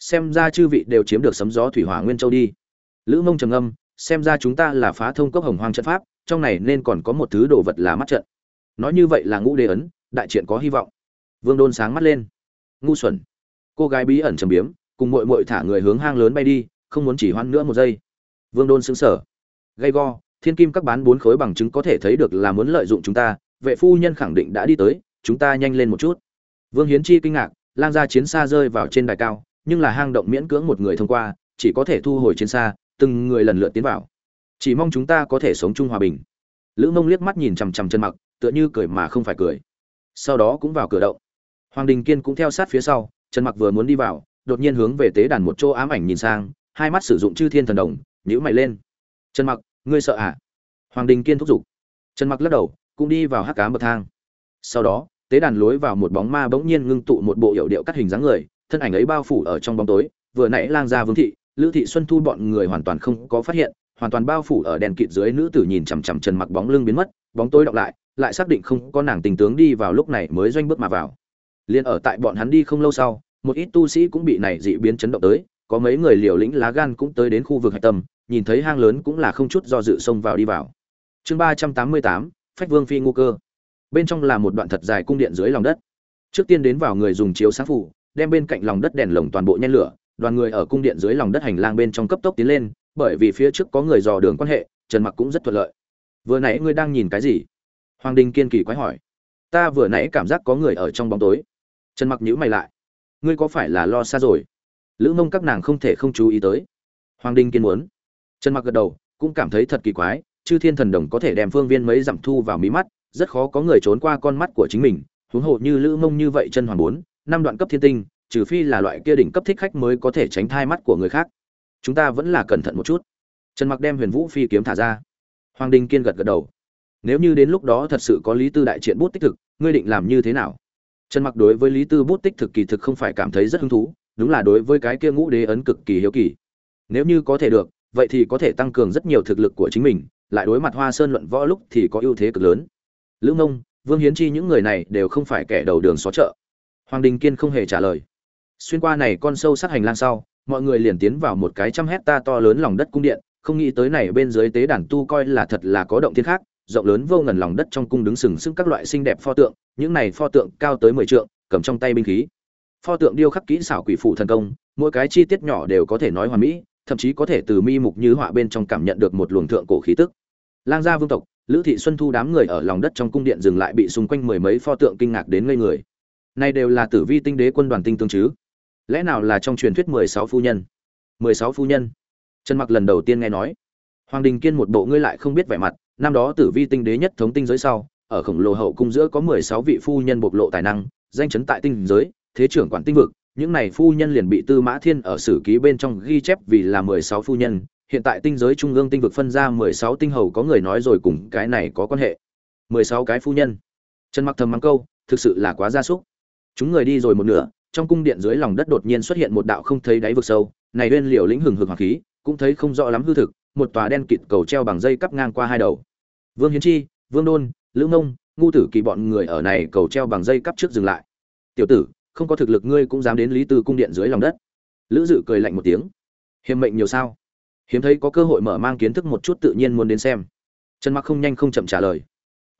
Xem ra chư vị đều chiếm được sấm gió thủy hỏa nguyên châu đi. Lữ mông trầm âm xem ra chúng ta là phá thông cốc hồng hoang trận pháp, trong này nên còn có một thứ đồ vật là mắt trận. Nói như vậy là ngũ đế ấn, đại triện có hy vọng vương đôn sáng mắt lên. Ngu xuẩn. Cô gái bí ẩn trầm biếm, cùng mội mội thả người hướng hang lớn bay đi, không muốn chỉ hoãn nữa một giây. Vương đôn xứng sở gay go, thiên kim các bán bốn khối bằng chứng có thể thấy được là muốn lợi dụng chúng ta, vệ phu nhân khẳng định đã đi tới, chúng ta nhanh lên một chút. Vương hiến chi kinh ngạc, lang gia chiến xa rơi vào trên đài cao, nhưng là hang động miễn cưỡng một người thông qua, chỉ có thể thu hồi chiến xa, từng người lần lượt tiến vào. Chỉ mong chúng ta có thể sống chung hòa bình. Lữ mông liếc mắt nhìn chằm chằm chân mặc, tựa như cười mà không phải cười. Sau đó cũng vào cửa động hoàng đình kiên cũng theo sát phía sau, trần mặc vừa muốn đi vào, đột nhiên hướng về tế đàn một chỗ ám ảnh nhìn sang, hai mắt sử dụng chư thiên thần đồng, nhíu mày lên. Trần mặc, ngươi sợ à? Hoàng đình kiên thúc giục. Trần mặc lắc đầu, cũng đi vào hắc ám bậc thang. Sau đó, tế đàn lối vào một bóng ma bỗng nhiên ngưng tụ một bộ hiệu điệu cắt hình dáng người, thân ảnh ấy bao phủ ở trong bóng tối, vừa nãy lang ra vương thị, lữ thị xuân thu bọn người hoàn toàn không có phát hiện, hoàn toàn bao phủ ở đèn kịt dưới nữ tử nhìn chằm chằm trần mặc bóng lưng biến mất, bóng tối đọc lại lại xác định không có nàng tình tướng đi vào lúc này mới doanh bước mà vào liền ở tại bọn hắn đi không lâu sau, một ít tu sĩ cũng bị này dị biến chấn động tới, có mấy người liều lĩnh lá gan cũng tới đến khu vực hạch tâm, nhìn thấy hang lớn cũng là không chút do dự xông vào đi vào. Chương ba trăm tám mươi tám, phách vương phi ngu cơ. Bên trong là một đoạn thật dài cung điện dưới lòng đất. Trước tiên đến vào người dùng chiếu sáng phủ, đem bên cạnh lòng đất đèn lồng toàn bộ nhen lửa, đoàn người ở cung điện dưới lòng đất hành lang bên trong cấp tốc tiến lên, bởi vì phía trước có người dò đường quan hệ, trần mặc cũng rất thuận lợi. Vừa nãy ngươi đang nhìn cái gì? Hoàng đình kiên kỳ quái hỏi. Ta vừa nãy cảm giác có người ở trong bóng tối trần mặc nhíu mày lại. Ngươi có phải là lo xa rồi? Lữ mông các nàng không thể không chú ý tới. Hoàng Đinh kiên muốn. Trần mặc gật đầu, cũng cảm thấy thật kỳ quái, chư thiên thần đồng có thể đem phương viên mấy dặm thu vào mí mắt, rất khó có người trốn qua con mắt của chính mình. Huống hồ như lữ mông như vậy chân hoàng bốn, năm đoạn cấp thiên tinh, trừ phi là loại kia đỉnh cấp thích khách mới có thể tránh thai mắt của người khác. Chúng ta vẫn là cẩn thận một chút. Trần mặc đem huyền vũ phi kiếm thả ra. Hoàng đình kiên gật gật đầu. Nếu như đến lúc đó thật sự có lý tư đại triện bút tích thực, ngươi định làm như thế nào? Trần mặc đối với lý tư bút tích thực kỳ thực không phải cảm thấy rất hứng thú, đúng là đối với cái kia ngũ đế ấn cực kỳ hiếu kỳ. Nếu như có thể được, vậy thì có thể tăng cường rất nhiều thực lực của chính mình, lại đối mặt hoa sơn luận võ lúc thì có ưu thế cực lớn. Lữ ngông, vương hiến chi những người này đều không phải kẻ đầu đường xó chợ. Hoàng đình kiên không hề trả lời. Xuyên qua này con sâu sát hành lang sau, mọi người liền tiến vào một cái trăm hecta to lớn lòng đất cung điện, không nghĩ tới này bên dưới tế đàn tu coi là thật là có động thiên khác rộng lớn vô ngần lòng đất trong cung đứng sừng sững các loại xinh đẹp pho tượng, những này pho tượng cao tới mười trượng, cầm trong tay binh khí. Pho tượng điêu khắc kỹ xảo quỷ phụ thần công, mỗi cái chi tiết nhỏ đều có thể nói hoàn mỹ, thậm chí có thể từ mi mục như họa bên trong cảm nhận được một luồng thượng cổ khí tức. Lang gia vương tộc, lữ thị xuân thu đám người ở lòng đất trong cung điện dừng lại bị xung quanh mười mấy pho tượng kinh ngạc đến ngây người. Này đều là tử vi tinh đế quân đoàn tinh tương chứ? Lẽ nào là trong truyền thuyết mười sáu phu nhân? Mười sáu phu nhân? Trần mặc lần đầu tiên nghe nói. Hoàng đình kiên một bộ ngươi lại không biết vẻ mặt năm đó tử vi tinh đế nhất thống tinh giới sau, ở khổng lồ hậu cung giữa có mười sáu vị phu nhân bộc lộ tài năng, danh chấn tại tinh giới, thế trưởng quản tinh vực. Những này phu nhân liền bị tư mã thiên ở sử ký bên trong ghi chép vì là mười sáu phu nhân. Hiện tại tinh giới trung ương tinh vực phân ra mười sáu tinh hầu có người nói rồi cùng cái này có quan hệ. mười sáu cái phu nhân. Trần mặc thầm mắng câu, thực sự là quá gia súc. Chúng người đi rồi một nửa, trong cung điện dưới lòng đất đột nhiên xuất hiện một đạo không thấy đáy vực sâu. Này uyên liều lĩnh hừng hực hoàng khí, cũng thấy không rõ lắm hư thực, một tòa đen kịt cầu treo bằng dây cắp ngang qua hai đầu vương hiến chi, vương đôn, lữ mông ngu tử kỳ bọn người ở này cầu treo bằng dây cắp trước dừng lại. Tiểu tử, không có thực lực ngươi cũng dám đến lý tư cung điện dưới lòng đất. Lữ dự cười lạnh một tiếng. Hiểm mệnh nhiều sao? Hiếm thấy có cơ hội mở mang kiến thức một chút tự nhiên muốn đến xem. Trần mặc không nhanh không chậm trả lời.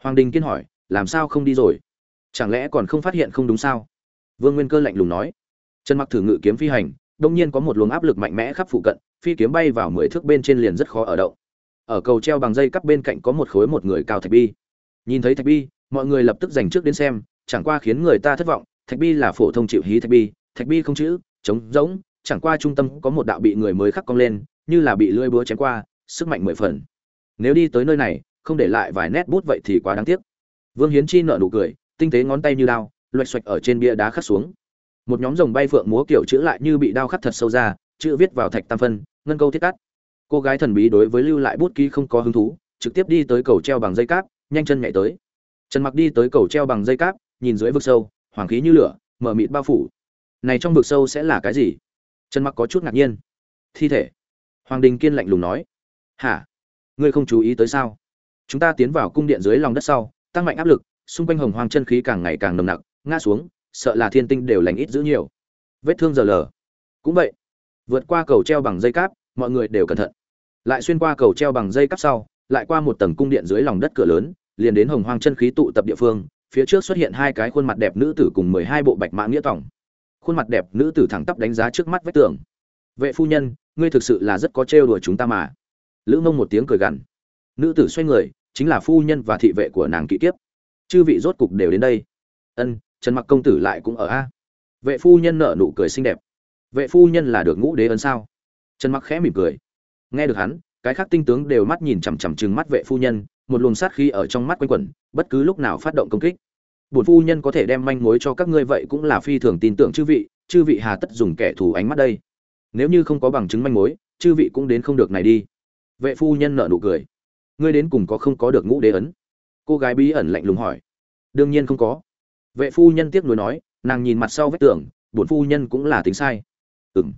Hoàng đình kiên hỏi, làm sao không đi rồi? Chẳng lẽ còn không phát hiện không đúng sao? Vương nguyên cơ lạnh lùng nói. Trần mặc thử ngự kiếm phi hành, đông nhiên có một luồng áp lực mạnh mẽ khắp phụ cận, phi kiếm bay vào mười thước bên trên liền rất khó ở đậu ở cầu treo bằng dây cắp bên cạnh có một khối một người cao thạch bi. Nhìn thấy thạch bi, mọi người lập tức dành trước đến xem, chẳng qua khiến người ta thất vọng, thạch bi là phổ thông chịu hí thạch bi thạch bi không chữ, trống rỗng, chẳng qua trung tâm có một đạo bị người mới khắc cong lên, như là bị lưỡi búa chém qua, sức mạnh mười phần. Nếu đi tới nơi này, không để lại vài nét bút vậy thì quá đáng tiếc. Vương hiến chi nợ nụ cười, tinh tế ngón tay như đao, loạch xoạch ở trên bia đá khắc xuống. Một nhóm rồng bay phượng múa kiểu chữ lại như bị đao khắc thật sâu ra, chữ viết vào thạch tam phân, ngân câu thiết cắt cô gái thần bí đối với lưu lại bút ký không có hứng thú, trực tiếp đi tới cầu treo bằng dây cáp, nhanh chân nhảy tới. Trần mặc đi tới cầu treo bằng dây cáp, nhìn dưới vực sâu, hoàng khí như lửa, mở mịt bao phủ. Này trong vực sâu sẽ là cái gì? Trần mặc có chút ngạc nhiên. Thi thể. Hoàng đình kiên lạnh lùng nói. Hả? Ngươi không chú ý tới sao? Chúng ta tiến vào cung điện dưới lòng đất sau, tăng mạnh áp lực, xung quanh hồng hoàng chân khí càng ngày càng nồng nặc, ngã xuống, sợ là thiên tinh đều lành ít giữ nhiều. Vết thương giờ lờ. Cũng vậy. Vượt qua cầu treo bằng dây cáp, mọi người đều cẩn thận lại xuyên qua cầu treo bằng dây cắp sau, lại qua một tầng cung điện dưới lòng đất cửa lớn, liền đến hồng hoang chân khí tụ tập địa phương, phía trước xuất hiện hai cái khuôn mặt đẹp nữ tử cùng mười hai bộ bạch mã nghĩa tỏng khuôn mặt đẹp nữ tử thẳng tắp đánh giá trước mắt vách tường. Vệ phu nhân, ngươi thực sự là rất có trêu đùa chúng ta mà. Lữ mông một tiếng cười gằn. Nữ tử xoay người, chính là phu nhân và thị vệ của nàng kỵ kiếp. Chư vị rốt cục đều đến đây. Ân, trần mặc công tử lại cũng ở a. Vệ phu nhân nở nụ cười xinh đẹp. Vệ phu nhân là được ngũ đế ấn sao? Trần mặc khẽ mỉm cười nghe được hắn, cái khác tinh tướng đều mắt nhìn chằm chằm chừng mắt vệ phu nhân, một luồng sát khí ở trong mắt quanh quẩn, bất cứ lúc nào phát động công kích. Bổn phu nhân có thể đem manh mối cho các ngươi vậy cũng là phi thường tin tưởng chư vị chư vị hà tất dùng kẻ thù ánh mắt đây. Nếu như không có bằng chứng manh mối, chư vị cũng đến không được này đi. Vệ phu nhân nợ nụ cười. Ngươi đến cùng có không có được ngũ đế ấn? Cô gái bí ẩn lạnh lùng hỏi. Đương nhiên không có. Vệ phu nhân tiếc nuối nói, nàng nhìn mặt sau vách tường, bổn phu nhân cũng là tính sai. Ừm.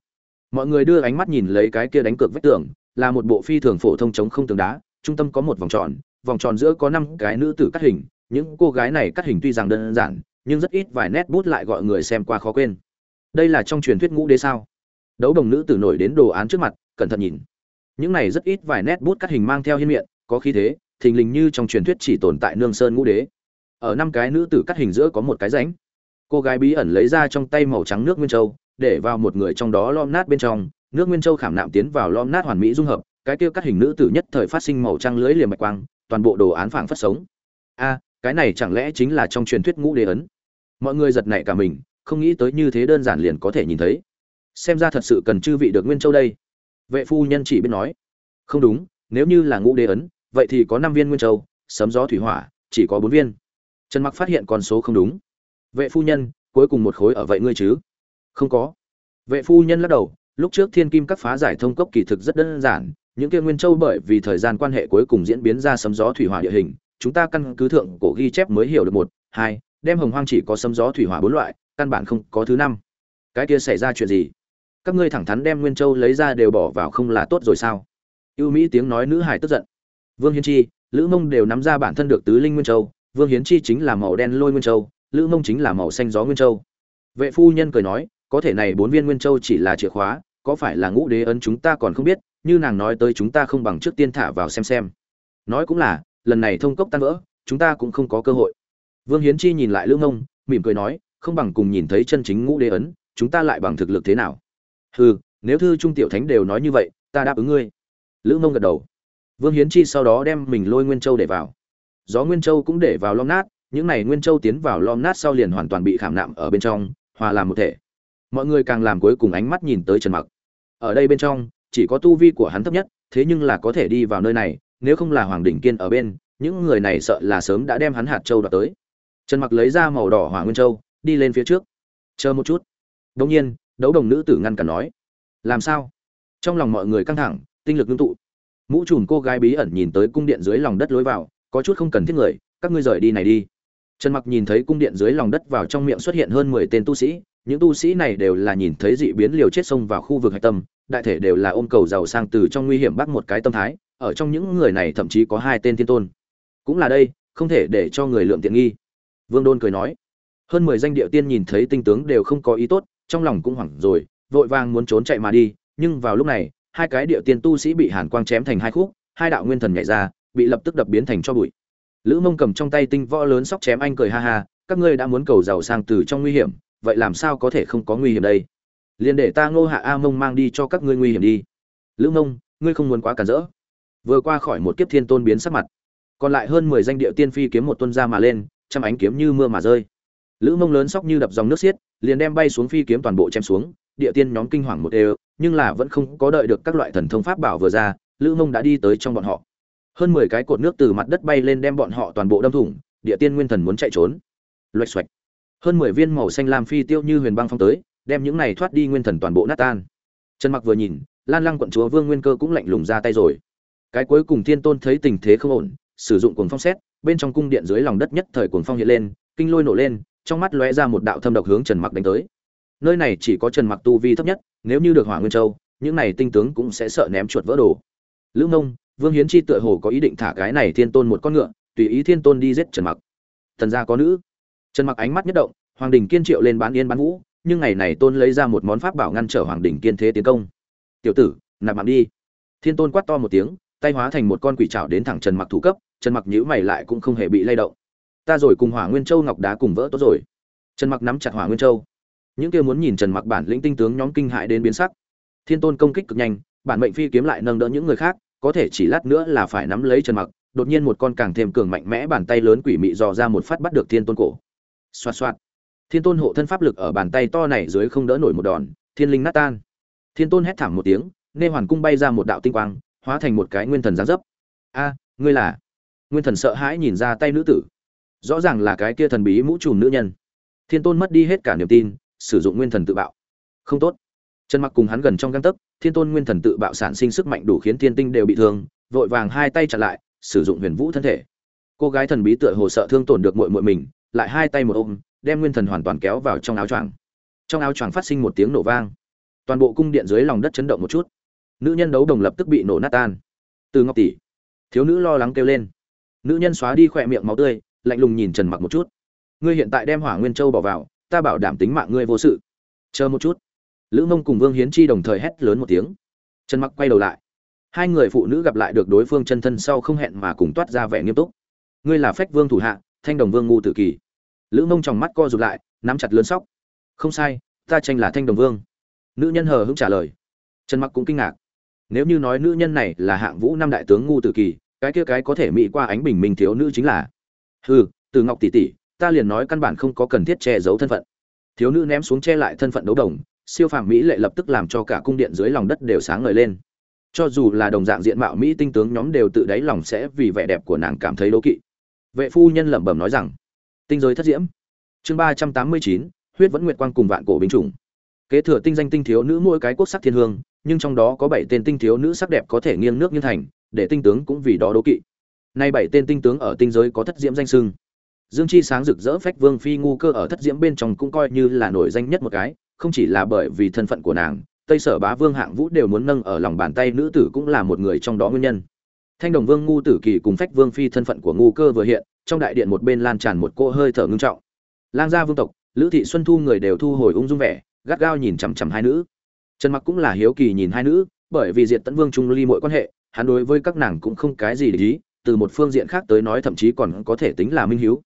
Mọi người đưa ánh mắt nhìn lấy cái kia đánh cược vách tường là một bộ phi thường phổ thông chống không tường đá, trung tâm có một vòng tròn vòng tròn giữa có năm cái nữ tử cắt hình, những cô gái này cắt hình tuy rằng đơn giản, nhưng rất ít vài nét bút lại gọi người xem qua khó quên. Đây là trong truyền thuyết ngũ đế sao? Đấu đồng nữ tử nổi đến đồ án trước mặt, cẩn thận nhìn. Những này rất ít vài nét bút cắt hình mang theo hiên miệng, có khí thế, thình lình như trong truyền thuyết chỉ tồn tại nương sơn ngũ đế. Ở năm cái nữ tử cắt hình giữa có một cái rãnh. Cô gái bí ẩn lấy ra trong tay màu trắng nước nguyên châu, để vào một người trong đó lom nát bên trong nước nguyên châu khảm nạm tiến vào lom nát hoàn mỹ dung hợp, cái kia cắt hình nữ tử nhất thời phát sinh màu trăng lưới liềm bạch quang, toàn bộ đồ án phảng phất sống. A, cái này chẳng lẽ chính là trong truyền thuyết ngũ đế ấn? Mọi người giật nảy cả mình, không nghĩ tới như thế đơn giản liền có thể nhìn thấy. Xem ra thật sự cần chư vị được nguyên châu đây. Vệ phu nhân chỉ biết nói, không đúng, nếu như là ngũ đế ấn, vậy thì có năm viên nguyên châu, sấm gió thủy hỏa, chỉ có bốn viên. Trần mặc phát hiện con số không đúng. Vệ phu nhân, cuối cùng một khối ở vậy ngươi chứ? Không có. Vệ phu nhân lắc đầu lúc trước thiên kim các phá giải thông cốc kỳ thực rất đơn giản, những kia nguyên châu bởi vì thời gian quan hệ cuối cùng diễn biến ra sấm gió thủy hỏa địa hình, chúng ta căn cứ thượng cổ ghi chép mới hiểu được một, hai, đem hồng hoang chỉ có sấm gió thủy hỏa bốn loại, căn bản không có thứ năm. Cái kia xảy ra chuyện gì? Các ngươi thẳng thắn đem nguyên châu lấy ra đều bỏ vào không là tốt rồi sao? Ưu mỹ tiếng nói nữ hải tức giận. Vương hiến chi, lữ mông đều nắm ra bản thân được tứ linh nguyên châu. Vương hiến chi chính là màu đen lôi nguyên châu, lữ mông chính là màu xanh gió nguyên châu. Vệ phu nhân cười nói có thể này bốn viên nguyên châu chỉ là chìa khóa, có phải là ngũ đế ấn chúng ta còn không biết, như nàng nói tới chúng ta không bằng trước tiên thả vào xem xem. Nói cũng là, lần này thông cốc tan vỡ, chúng ta cũng không có cơ hội. Vương hiến chi nhìn lại lữ mông mỉm cười nói, không bằng cùng nhìn thấy chân chính ngũ đế ấn, chúng ta lại bằng thực lực thế nào? Hừ, nếu thư trung tiểu thánh đều nói như vậy, ta đáp ứng ngươi. Lữ mông gật đầu. Vương hiến chi sau đó đem mình lôi nguyên châu để vào. Gió nguyên châu cũng để vào lom nát, những này nguyên châu tiến vào lom nát sau liền hoàn toàn bị khảm nạm ở bên trong, hòa làm một thể mọi người càng làm cuối cùng ánh mắt nhìn tới trần mặc. Ở đây bên trong, chỉ có tu vi của hắn thấp nhất, thế nhưng là có thể đi vào nơi này, nếu không là hoàng đỉnh kiên ở bên, những người này sợ là sớm đã đem hắn hạt châu đoạt tới. Trần mặc lấy ra màu đỏ hỏa nguyên châu, đi lên phía trước. Chờ một chút. Đông nhiên, đấu đồng nữ tử ngăn cản nói, làm sao? Trong lòng mọi người căng thẳng, tinh lực ngưng tụ. Mũ trùm cô gái bí ẩn nhìn tới cung điện dưới lòng đất lối vào, có chút không cần thiết người, các ngươi rời đi này đi trần mặc nhìn thấy cung điện dưới lòng đất vào trong miệng xuất hiện hơn 10 tên tu sĩ, những tu sĩ này đều là nhìn thấy dị biến liều chết xông vào khu vực hạch tâm, đại thể đều là ôm cầu giàu sang từ trong nguy hiểm bắt một cái tâm thái, ở trong những người này thậm chí có hai tên thiên tôn. Cũng là đây, không thể để cho người lượng tiện nghi. Vương đôn cười nói. Hơn mười danh điệu tiên nhìn thấy tinh tướng đều không có ý tốt, trong lòng cũng hoảng rồi, vội vàng muốn trốn chạy mà đi, nhưng vào lúc này, hai cái điệu tiên tu sĩ bị hàn quang chém thành hai khúc, hai đạo nguyên thần nhảy ra, bị lập tức đập biến thành cho bụi lữ mông cầm trong tay tinh võ lớn sóc chém anh cười ha ha, các ngươi đã muốn cầu giàu sang từ trong nguy hiểm, vậy làm sao có thể không có nguy hiểm đây? Liền để ta ngô hạ a mông mang đi cho các ngươi nguy hiểm đi. Lữ mông, ngươi không muốn quá cản rỡ. Vừa qua khỏi một kiếp thiên tôn biến sắc mặt. Còn lại hơn mười danh điệu tiên phi kiếm một tuân ra mà lên, trăm ánh kiếm như mưa mà rơi. Lữ mông lớn sóc như đập dòng nước xiết, liền đem bay xuống phi kiếm toàn bộ chém xuống, địa tiên nhóm kinh hoàng một đều, nhưng là vẫn không có đợi được các loại thần thông pháp bảo vừa ra, lữ mông đã đi tới trong bọn họ hơn mười cái cột nước từ mặt đất bay lên đem bọn họ toàn bộ đâm thủng, địa tiên nguyên thần muốn chạy trốn. Loạch xoạch. Hơn mười viên màu xanh lam phi tiêu như huyền băng phong tới, đem những này thoát đi nguyên thần toàn bộ nát tan. Trần mặc vừa nhìn, lan lăng quận chúa vương nguyên cơ cũng lạnh lùng ra tay rồi. Cái cuối cùng thiên tôn thấy tình thế không ổn, sử dụng cuồng phong xét, bên trong cung điện dưới lòng đất nhất thời cuồng phong hiện lên, kinh lôi nổ lên, trong mắt lóe ra một đạo thâm độc hướng trần mặc đánh tới. Nơi này chỉ có trần mặc tu vi thấp nhất, nếu như được hỏa nguyên châu, những này tinh tướng cũng sẽ sợ ném chuột vỡ đồ. Lữ mông vương hiến chi tựa hồ có ý định thả cái này thiên tôn một con ngựa, tùy ý thiên tôn đi giết trần mặc. Thần gia có nữ. Trần mặc ánh mắt nhất động, hoàng đình kiên triệu lên bán yên bán vũ, nhưng ngày này tôn lấy ra một món pháp bảo ngăn trở hoàng đình kiên thế tiến công. Tiểu tử, nạp mạng đi. Thiên tôn quát to một tiếng, tay hóa thành một con quỷ trảo đến thẳng trần mặc thủ cấp, trần mặc nhíu mày lại cũng không hề bị lay động. Ta rồi cùng hỏa nguyên châu ngọc đá cùng vỡ tốt rồi. Trần mặc nắm chặt hỏa nguyên châu. Những kia muốn nhìn trần mặc bản lĩnh tinh tướng nhóm kinh hại đến biến sắc. Thiên tôn công kích cực nhanh, bản mệnh phi kiếm lại nâng đỡ những người khác có thể chỉ lát nữa là phải nắm lấy trần mặc, đột nhiên một con càng thêm cường mạnh mẽ bàn tay lớn quỷ mị dò ra một phát bắt được thiên tôn cổ. Xoạt xoạt. Thiên tôn hộ thân pháp lực ở bàn tay to này dưới không đỡ nổi một đòn, thiên linh nát tan. Thiên tôn hét thảm một tiếng, nê hoàn cung bay ra một đạo tinh quang, hóa thành một cái nguyên thần giáng dấp. A, ngươi là? Nguyên thần sợ hãi nhìn ra tay nữ tử. Rõ ràng là cái kia thần bí mũ trùm nữ nhân. Thiên tôn mất đi hết cả niềm tin, sử dụng nguyên thần tự bạo. Không tốt. Trần mặc cùng hắn gần trong găng tấc thiên tôn nguyên thần tự bạo sản sinh sức mạnh đủ khiến thiên tinh đều bị thương, vội vàng hai tay chặn lại, sử dụng huyền vũ thân thể. Cô gái thần bí tựa hồ sợ thương tổn được muội muội mình, lại hai tay một ôm, đem nguyên thần hoàn toàn kéo vào trong áo choàng. Trong áo choàng phát sinh một tiếng nổ vang. Toàn bộ cung điện dưới lòng đất chấn động một chút. Nữ nhân đấu đồng lập tức bị nổ nát tan. Từ ngọc tỷ, thiếu nữ lo lắng kêu lên. Nữ nhân xóa đi khỏe miệng máu tươi, lạnh lùng nhìn trần mặc một chút. Ngươi hiện tại đem hỏa nguyên châu bỏ vào, ta bảo đảm tính mạng ngươi vô sự. Chờ một chút lữ mông cùng vương hiến chi đồng thời hét lớn một tiếng. Trần mặc quay đầu lại. Hai người phụ nữ gặp lại được đối phương chân thân sau không hẹn mà cùng toát ra vẻ nghiêm túc. Ngươi là phách vương thủ hạ, thanh đồng vương ngu tử kỳ. Lữ mông trong mắt co rụt lại, nắm chặt lớn sóc. Không sai, ta tranh là thanh đồng vương. Nữ nhân hờ hững trả lời. Trần mặc cũng kinh ngạc. Nếu như nói nữ nhân này là hạng vũ năm đại tướng ngu tử kỳ, cái kia cái có thể mị qua ánh bình minh thiếu nữ chính là. Hừ, từ ngọc tỷ tỷ, ta liền nói căn bản không có cần thiết che giấu thân phận. Thiếu nữ ném xuống che lại thân phận đấu đồng siêu phàm mỹ lệ lập tức làm cho cả cung điện dưới lòng đất đều sáng ngời lên. Cho dù là đồng dạng diện mạo mỹ tinh tướng nhóm đều tự đáy lòng sẽ vì vẻ đẹp của nàng cảm thấy đố kỵ. Vệ phu nhân lẩm bẩm nói rằng, tinh giới thất diễm. Chương ba trăm tám mươi chín, huyết vẫn nguyệt quang cùng vạn cổ binh chủng. Kế thừa tinh danh tinh thiếu nữ mỗi cái quốc sắc thiên hương, nhưng trong đó có bảy tên tinh thiếu nữ sắc đẹp có thể nghiêng nước như thành, để tinh tướng cũng vì đó đố kỵ. Nay bảy tên tinh tướng ở tinh giới có thất diễm danh sưng. Dương chi sáng rực rỡ phách vương phi ngu cơ ở thất diễm bên trong cũng coi như là nổi danh nhất một cái không chỉ là bởi vì thân phận của nàng, tây sở bá vương hạng vũ đều muốn nâng ở lòng bàn tay nữ tử cũng là một người trong đó nguyên nhân. Thanh đồng vương ngu tử kỳ cùng phách vương phi thân phận của ngu cơ vừa hiện, trong đại điện một bên lan tràn một cô hơi thở ngưng trọng. Lang gia vương tộc, lữ thị xuân thu người đều thu hồi ung dung vẻ, gắt gao nhìn chằm chằm hai nữ. Trần mặc cũng là hiếu kỳ nhìn hai nữ, bởi vì diện tấn vương trung ly mọi quan hệ, hắn đối với các nàng cũng không cái gì để ý, từ một phương diện khác tới nói thậm chí còn có thể tính là minh hiếu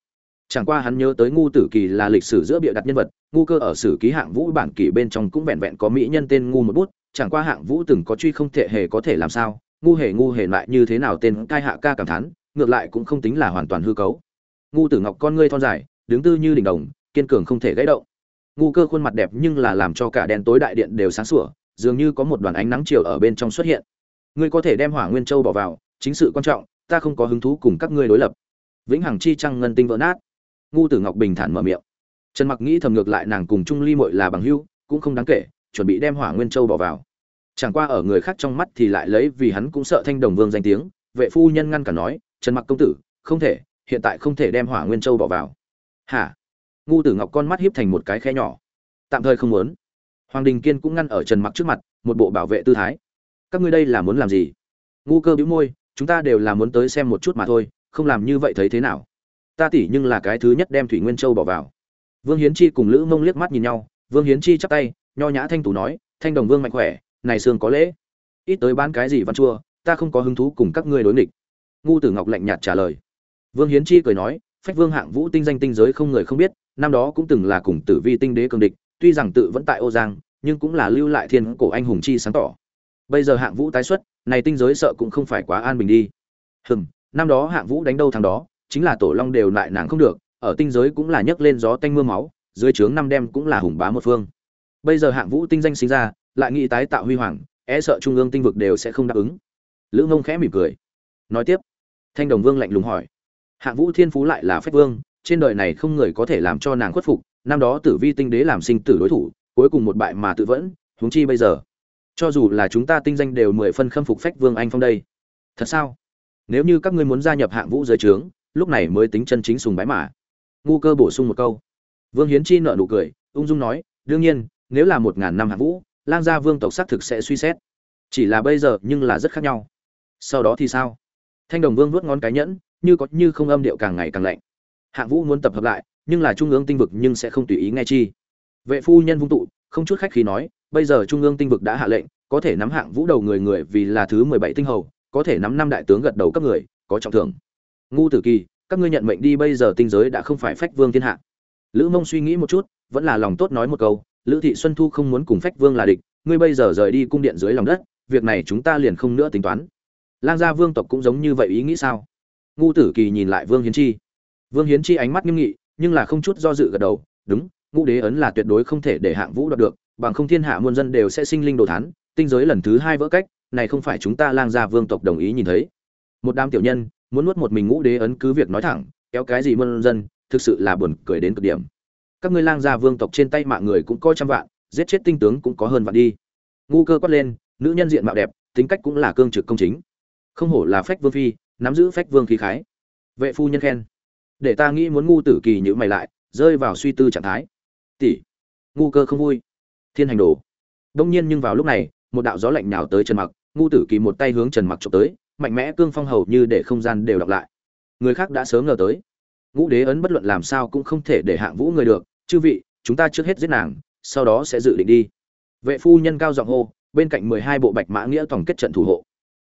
chẳng qua hắn nhớ tới ngu tử kỳ là lịch sử giữa bịa đặt nhân vật, ngu cơ ở sử ký hạng vũ bản kỷ bên trong cũng vẹn vẹn có mỹ nhân tên ngu một bút, chẳng qua hạng vũ từng có truy không thể hề có thể làm sao, ngu hề ngu hề lại như thế nào tên cai hạ ca cảm thán, ngược lại cũng không tính là hoàn toàn hư cấu. Ngu tử ngọc con ngươi thon dài, đứng tư như đỉnh đồng, kiên cường không thể gãy động. Ngu cơ khuôn mặt đẹp nhưng là làm cho cả đèn tối đại điện đều sáng sủa, dường như có một đoàn ánh nắng chiều ở bên trong xuất hiện. Ngươi có thể đem hỏa nguyên châu bỏ vào, chính sự quan trọng, ta không có hứng thú cùng các ngươi đối lập. Vĩnh hằng chi trăng ngân tinh vỡ nát ngu tử ngọc bình thản mở miệng. Trần mặc nghĩ thầm ngược lại nàng cùng trung ly mội là bằng hữu, cũng không đáng kể, chuẩn bị đem hỏa nguyên châu bỏ vào. Chẳng qua ở người khác trong mắt thì lại lấy vì hắn cũng sợ thanh đồng vương danh tiếng, vệ phu nhân ngăn cả nói, trần mặc công tử, không thể, hiện tại không thể đem hỏa nguyên châu bỏ vào. Hả? Ngu tử ngọc con mắt hiếp thành một cái khe nhỏ. Tạm thời không muốn. Hoàng đình kiên cũng ngăn ở trần mặc trước mặt, một bộ bảo vệ tư thái. Các ngươi đây là muốn làm gì? Ngu cơ bĩu môi, chúng ta đều là muốn tới xem một chút mà thôi, không làm như vậy thấy thế nào? Ta tỷ nhưng là cái thứ nhất đem thủy nguyên châu bỏ vào. Vương hiến chi cùng lữ mông liếc mắt nhìn nhau, vương hiến chi chắp tay, nho nhã thanh tú nói, thanh đồng vương mạnh khỏe, này xương có lễ. Ít tới bán cái gì văn chua, ta không có hứng thú cùng các ngươi đối nghịch. Ngu tử ngọc lạnh nhạt trả lời. Vương hiến chi cười nói, phách vương hạng vũ tinh danh tinh giới không người không biết, năm đó cũng từng là cùng tử vi tinh đế cường địch, tuy rằng tự vẫn tại ô giang, nhưng cũng là lưu lại thiên cổ anh hùng chi sáng tỏ. Bây giờ hạng vũ tái xuất, này tinh giới sợ cũng không phải quá an bình đi. Hừm, năm đó hạng vũ đánh đâu thằng đó chính là tổ long đều lại nàng không được, ở tinh giới cũng là nhấc lên gió tanh mưa máu, dưới trướng năm đêm cũng là hùng bá một phương. Bây giờ hạng vũ tinh danh sinh ra, lại nghĩ tái tạo huy hoàng e sợ trung ương tinh vực đều sẽ không đáp ứng. Lữ ngông khẽ mỉm cười. Nói tiếp, thanh đồng vương lạnh lùng hỏi. Hạng vũ thiên phú lại là phách vương, trên đời này không người có thể làm cho nàng khuất phục, năm đó tử vi tinh đế làm sinh tử đối thủ, cuối cùng một bại mà tự vẫn, huống chi bây giờ. Cho dù là chúng ta tinh danh đều mười phân khâm phục phách vương anh phong đây. Thật sao? Nếu như các ngươi muốn gia nhập hạng vũ giới trướng lúc này mới tính chân chính sùng bái mà. Ngu cơ bổ sung một câu. Vương hiến chi nợ nụ cười, ung dung nói, đương nhiên, nếu là một ngàn năm hạng vũ, lang gia vương tộc xác thực sẽ suy xét. Chỉ là bây giờ nhưng là rất khác nhau. Sau đó thì sao? Thanh đồng vương vuốt ngón cái nhẫn, như có như không âm điệu càng ngày càng lạnh. Hạng vũ muốn tập hợp lại, nhưng là trung ương tinh vực nhưng sẽ không tùy ý nghe chi. Vệ phu nhân vung tụ, không chút khách khí nói, bây giờ trung ương tinh vực đã hạ lệnh, có thể nắm hạng vũ đầu người người vì là thứ mười bảy tinh hầu, có thể nắm năm đại tướng gật đầu cấp người, có trọng thưởng ngu tử kỳ, các ngươi nhận mệnh đi, bây giờ tinh giới đã không phải phách vương thiên hạ. Lữ mông suy nghĩ một chút, vẫn là lòng tốt nói một câu, lữ thị xuân thu không muốn cùng phách vương là địch, ngươi bây giờ rời đi cung điện dưới lòng đất, việc này chúng ta liền không nữa tính toán. Lang gia vương tộc cũng giống như vậy ý nghĩ sao? Ngu tử kỳ nhìn lại vương hiến chi. Vương hiến chi ánh mắt nghiêm nghị, nhưng là không chút do dự gật đầu, đúng, ngũ đế ấn là tuyệt đối không thể để hạng vũ đoạt được, bằng không thiên hạ muôn dân đều sẽ sinh linh đồ thán, tinh giới lần thứ hai vỡ cách, này không phải chúng ta lang gia vương tộc đồng ý nhìn thấy. Một đám tiểu nhân muốn nuốt một mình ngũ đế ấn cứ việc nói thẳng, kéo cái gì mơn dân, thực sự là buồn cười đến cực điểm. Các ngươi lang gia vương tộc trên tay mạng người cũng có trăm vạn, giết chết tinh tướng cũng có hơn vạn đi. Ngu cơ quát lên, nữ nhân diện mạo đẹp, tính cách cũng là cương trực công chính. Không hổ là phách vương phi, nắm giữ phách vương khí khái. Vệ phu nhân khen. Để ta nghĩ muốn ngu tử kỳ nhữ mày lại, rơi vào suy tư trạng thái. Tỷ. Ngu cơ không vui. Thiên hành đồ. Đông nhiên nhưng vào lúc này, một đạo gió lạnh nào tới trần mặc, ngu tử kỳ một tay hướng trần mặc trộm tới mạnh mẽ cương phong hầu như để không gian đều đọc lại. Người khác đã sớm ngờ tới. Ngũ đế ấn bất luận làm sao cũng không thể để hạng vũ người được. Chư vị, chúng ta trước hết giết nàng, sau đó sẽ dự định đi. Vệ phu nhân cao giọng hô, bên cạnh mười hai bộ bạch mã nghĩa tổng kết trận thủ hộ.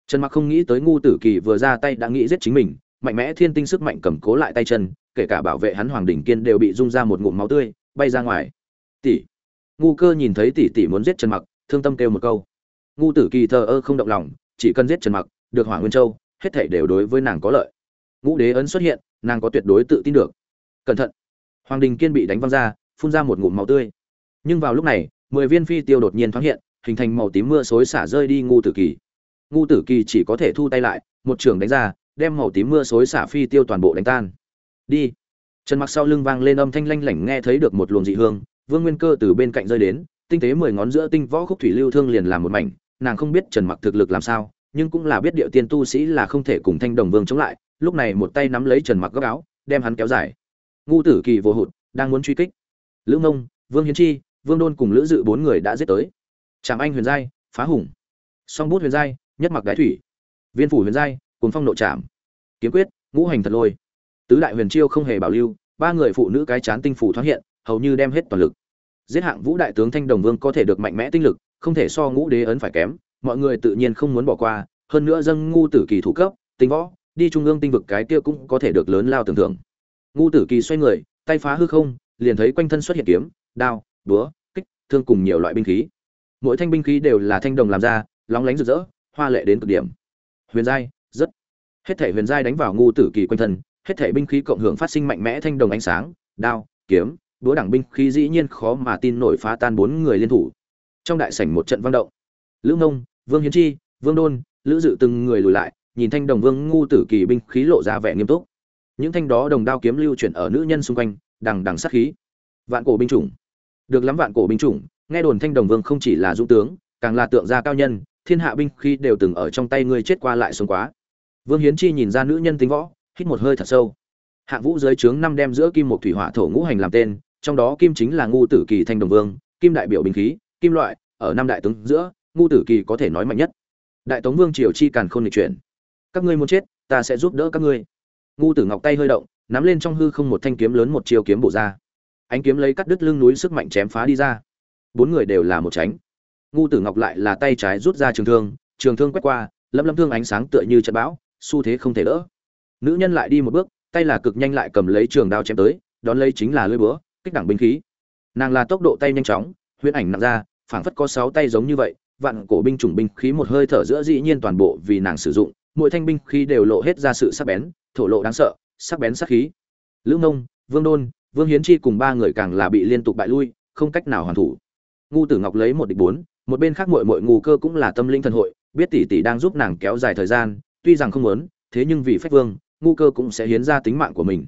Trần mặc không nghĩ tới ngu tử kỳ vừa ra tay đã nghĩ giết chính mình, mạnh mẽ thiên tinh sức mạnh cầm cố lại tay chân, kể cả bảo vệ hắn hoàng đỉnh kiên đều bị rung ra một ngụm máu tươi, bay ra ngoài. Tỷ. Ngu cơ nhìn thấy tỷ tỷ muốn giết trần mặc, thương tâm kêu một câu. Ngu tử kỳ thờ ơ không động lòng, chỉ cần giết trần mặc được hỏa nguyên châu, hết thảy đều đối với nàng có lợi. Ngũ đế ấn xuất hiện, nàng có tuyệt đối tự tin được. Cẩn thận. Hoàng đình kiên bị đánh văng ra, phun ra một ngụm máu tươi. Nhưng vào lúc này, mười viên phi tiêu đột nhiên thoáng hiện, hình thành màu tím mưa xối xả rơi đi ngu tử kỳ. Ngu tử kỳ chỉ có thể thu tay lại, một trường đánh ra, đem màu tím mưa xối xả phi tiêu toàn bộ đánh tan. Đi. Trần mặc sau lưng vang lên âm thanh lanh lảnh nghe thấy được một luồng dị hương, vương nguyên cơ từ bên cạnh rơi đến, tinh tế mười ngón giữa tinh võ khúc thủy lưu thương liền làm một mảnh, nàng không biết trần mặc thực lực làm sao nhưng cũng là biết điệu tiên tu sĩ là không thể cùng thanh đồng vương chống lại, lúc này một tay nắm lấy trần mặc góc áo, đem hắn kéo dài. Ngu tử kỳ vô hụt, đang muốn truy kích. Lữ mông, vương hiến chi, vương đôn cùng lữ dự bốn người đã giết tới. Trạm anh huyền giai, phá hùng. Song bút huyền giai, nhất mặc đái thủy. Viên phủ huyền giai cùng phong nội trạm kiếm quyết, ngũ hành thật lôi. Tứ đại huyền chiêu không hề bảo lưu, ba người phụ nữ cái chán tinh phủ thoáng hiện, hầu như đem hết toàn lực. Giết hạng vũ đại tướng thanh đồng vương có thể được mạnh mẽ tinh lực, không thể so ngũ đế ấn phải kém mọi người tự nhiên không muốn bỏ qua, hơn nữa dâng ngu tử kỳ thủ cấp, tinh võ, đi trung ương tinh vực cái kia cũng có thể được lớn lao tưởng tượng ngu tử kỳ xoay người, tay phá hư không, liền thấy quanh thân xuất hiện kiếm, đao, búa, kích, thương cùng nhiều loại binh khí. Mỗi thanh binh khí đều là thanh đồng làm ra, lóng lánh rực rỡ, hoa lệ đến cực điểm. Huyền giai, rất. Hết thể huyền giai đánh vào ngu tử kỳ quanh thân, hết thể binh khí cộng hưởng phát sinh mạnh mẽ thanh đồng ánh sáng, đao, kiếm đũa đẳng binh khí dĩ nhiên khó mà tin nổi phá tan bốn người liên thủ. Trong đại sảnh một trận vang động. Lữ mông vương hiến chi, vương đôn, lữ dự từng người lùi lại, nhìn thanh đồng vương ngu tử kỳ binh khí lộ ra vẻ nghiêm túc. Những thanh đó đồng đao kiếm lưu chuyển ở nữ nhân xung quanh, đằng đằng sát khí. Vạn cổ binh chủng. Được lắm vạn cổ binh chủng, nghe đồn thanh đồng vương không chỉ là dũng tướng, càng là tượng gia cao nhân, thiên hạ binh khí đều từng ở trong tay ngươi chết qua lại sống quá. Vương hiến chi nhìn ra nữ nhân tính võ, hít một hơi thật sâu. Hạ vũ dưới trướng năm đem giữa kim một thủy hỏa thổ ngũ hành làm tên, trong đó kim chính là ngu tử kỳ thanh đồng vương, kim đại biểu binh khí, kim loại, ở năm đại tướng giữa ngu tử kỳ có thể nói mạnh nhất. Đại tống vương triều chi càn khôn lịch chuyển. Các ngươi muốn chết, ta sẽ giúp đỡ các ngươi. Ngu tử ngọc tay hơi động, nắm lên trong hư không một thanh kiếm lớn một chiều kiếm bổ ra. Ánh kiếm lấy cắt đứt lưng núi sức mạnh chém phá đi ra. Bốn người đều là một tránh. Ngu tử ngọc lại là tay trái rút ra trường thương trường thương quét qua lâm lâm thương ánh sáng tựa như trận bão, xu thế không thể đỡ. Nữ nhân lại đi một bước, tay là cực nhanh lại cầm lấy trường đao chém tới, đón lấy chính là lưỡi búa, kích đẳng binh khí. Nàng là tốc độ tay nhanh chóng, huyễn ảnh nặng ra, phảng phất có sáu tay giống như vậy vạn cổ binh chủng binh khí một hơi thở giữa dĩ nhiên toàn bộ vì nàng sử dụng, mỗi thanh binh khí đều lộ hết ra sự sắc bén, thổ lộ đáng sợ, sắc bén sắc khí. Lữ mông, vương đôn, vương hiến chi cùng ba người càng là bị liên tục bại lui, không cách nào hoàn thủ. Ngu tử ngọc lấy một địch bốn, một bên khác muội muội ngu cơ cũng là tâm linh thần hội, biết tỷ tỷ đang giúp nàng kéo dài thời gian, tuy rằng không muốn, thế nhưng vì phách vương, ngu cơ cũng sẽ hiến ra tính mạng của mình.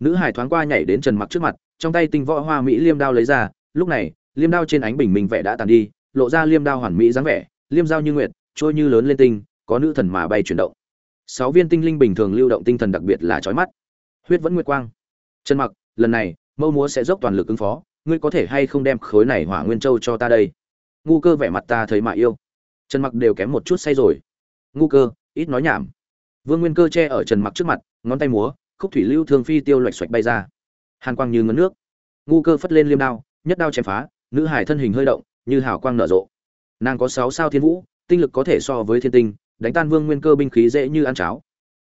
Nữ hải thoáng qua nhảy đến trần mặc trước mặt, trong tay tinh võ hoa mỹ liêm đao lấy ra, lúc này, liêm đao trên ánh bình minh vẽ đã tàn đi lộ ra liêm đao hoàn mỹ dáng vẻ, liêm dao như nguyệt, trôi như lớn lên tinh, có nữ thần mà bay chuyển động. Sáu viên tinh linh bình thường lưu động tinh thần đặc biệt là chói mắt. Huyết vẫn nguyệt quang. Trần mặc, lần này, mâu múa sẽ dốc toàn lực ứng phó, ngươi có thể hay không đem khối này hỏa nguyên châu cho ta đây? Ngu cơ vẻ mặt ta thấy mà yêu. Trần mặc đều kém một chút say rồi. Ngu cơ, ít nói nhảm. Vương nguyên cơ che ở trần mặc trước mặt, ngón tay múa, khúc thủy lưu thương phi tiêu loạch xoạch bay ra. Hàn quang như ngấn nước. Ngu cơ phất lên liêm đao, nhất đao chém phá, nữ hải thân hình hơi động như hào quang nở rộ. Nàng có sáu sao thiên vũ, tinh lực có thể so với thiên tinh, đánh tan vương nguyên cơ binh khí dễ như ăn cháo.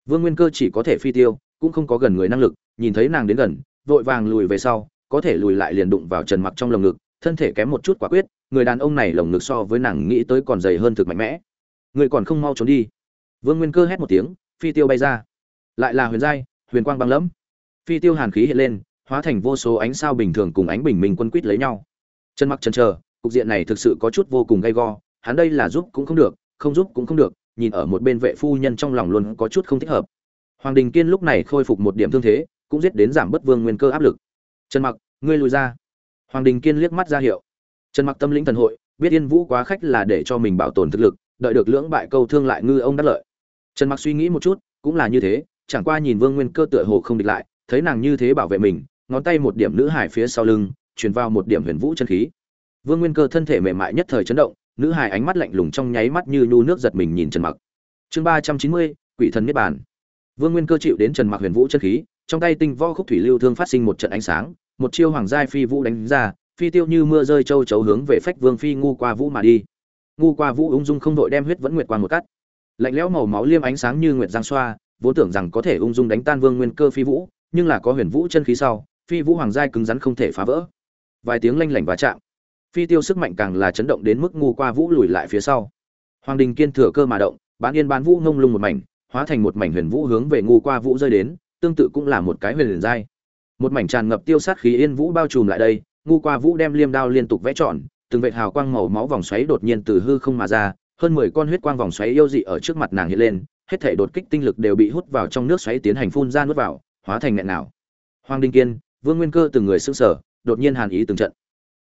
Vương nguyên cơ chỉ có thể phi tiêu, cũng không có gần người năng lực, nhìn thấy nàng đến gần, vội vàng lùi về sau, có thể lùi lại liền đụng vào trần mặc trong lồng ngực, thân thể kém một chút quả quyết, người đàn ông này lồng ngực so với nàng nghĩ tới còn dày hơn thực mạnh mẽ. Người còn không mau trốn đi. Vương nguyên cơ hét một tiếng, phi tiêu bay ra. Lại là huyền giai, huyền quang băng lẫm. Phi tiêu hàn khí hiện lên, hóa thành vô số ánh sao bình thường cùng ánh bình minh quân quýt lấy nhau. Trần mặc chần chờ cục diện này thực sự có chút vô cùng gay go, hắn đây là giúp cũng không được, không giúp cũng không được, nhìn ở một bên vệ phu nhân trong lòng luôn có chút không thích hợp. Hoàng đình kiên lúc này khôi phục một điểm thương thế, cũng giết đến giảm bất vương nguyên cơ áp lực. Trần mặc, ngươi lùi ra. Hoàng đình kiên liếc mắt ra hiệu. Trần mặc tâm lĩnh thần hội, biết yên vũ quá khách là để cho mình bảo tồn thực lực, đợi được lưỡng bại câu thương lại ngư ông đắc lợi. Trần mặc suy nghĩ một chút, cũng là như thế, chẳng qua nhìn vương nguyên cơ tựa hồ không địch lại, thấy nàng như thế bảo vệ mình, ngón tay một điểm nữ hải phía sau lưng, truyền vào một điểm huyền vũ chân khí vương nguyên cơ thân thể mềm mại nhất thời chấn động, nữ hài ánh mắt lạnh lùng trong nháy mắt như nhu nước giật mình nhìn trần mặc. Chương ba trăm chín mươi, quỷ thần niết bàn. Vương nguyên cơ chịu đến trần mặc huyền vũ chân khí, trong tay tinh võ khúc thủy lưu thương phát sinh một trận ánh sáng, một chiêu hoàng giai phi vũ đánh ra, phi tiêu như mưa rơi châu chấu hướng về phách vương phi ngu qua vũ mà đi. Ngu qua vũ ung dung không đội đem huyết vẫn nguyệt qua một cắt. Lạnh lẽo màu máu liêm ánh sáng như nguyệt giang xoa, vốn tưởng rằng có thể ung dung đánh tan vương nguyên cơ phi vũ, nhưng là có huyền vũ chân khí sau, phi vũ hoàng giai cứng rắn không thể phá vỡ. Vài tiếng lanh lảnh va chạm phi tiêu sức mạnh càng là chấn động đến mức ngu qua vũ lùi lại phía sau. Hoàng đình kiên thừa cơ mà động, bán yên bán vũ ngông lung một mảnh, hóa thành một mảnh huyền vũ hướng về ngu qua vũ rơi đến, tương tự cũng là một cái huyền liền dai. một mảnh tràn ngập tiêu sát khí yên vũ bao trùm lại đây, ngu qua vũ đem liêm đao liên tục vẽ trọn từng vệt hào quang màu máu vòng xoáy đột nhiên từ hư không mà ra, hơn mười con huyết quang vòng xoáy yêu dị ở trước mặt nàng hiện lên, hết thể đột kích tinh lực đều bị hút vào trong nước xoáy tiến hành phun ra nuốt vào, hóa thành nghẹn nào. Hoàng đình kiên, vương nguyên cơ từng người sững sờ, đột nhiên hàn ý từng trận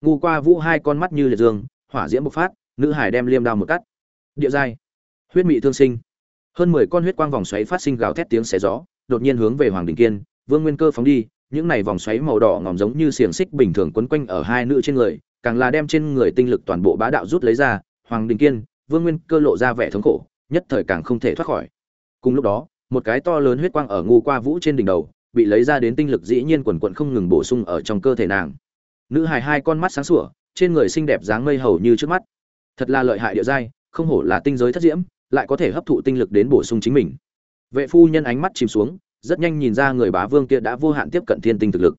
ngu qua vũ hai con mắt như liệt dương, hỏa diễm bộc phát, nữ hải đem liêm đao một cắt. Địa giai. Huyết mị thương sinh. Hơn mười con huyết quang vòng xoáy phát sinh gào thét tiếng xé gió, đột nhiên hướng về hoàng đình kiên, vương nguyên cơ phóng đi, những này vòng xoáy màu đỏ ngòm giống như xiềng xích bình thường quấn quanh ở hai nữ trên người, càng là đem trên người tinh lực toàn bộ bá đạo rút lấy ra, hoàng đình kiên, vương nguyên cơ lộ ra vẻ thống khổ, nhất thời càng không thể thoát khỏi. Cùng lúc đó, một cái to lớn huyết quang ở ngu qua vũ trên đỉnh đầu, bị lấy ra đến tinh lực dĩ nhiên quần quận không ngừng bổ sung ở trong cơ thể nàng nữ hài hai con mắt sáng sủa, trên người xinh đẹp dáng mây hầu như trước mắt. Thật là lợi hại địa giai, không hổ là tinh giới thất diễm, lại có thể hấp thụ tinh lực đến bổ sung chính mình. Vệ phu nhân ánh mắt chìm xuống, rất nhanh nhìn ra người bá vương kia đã vô hạn tiếp cận thiên tinh thực lực.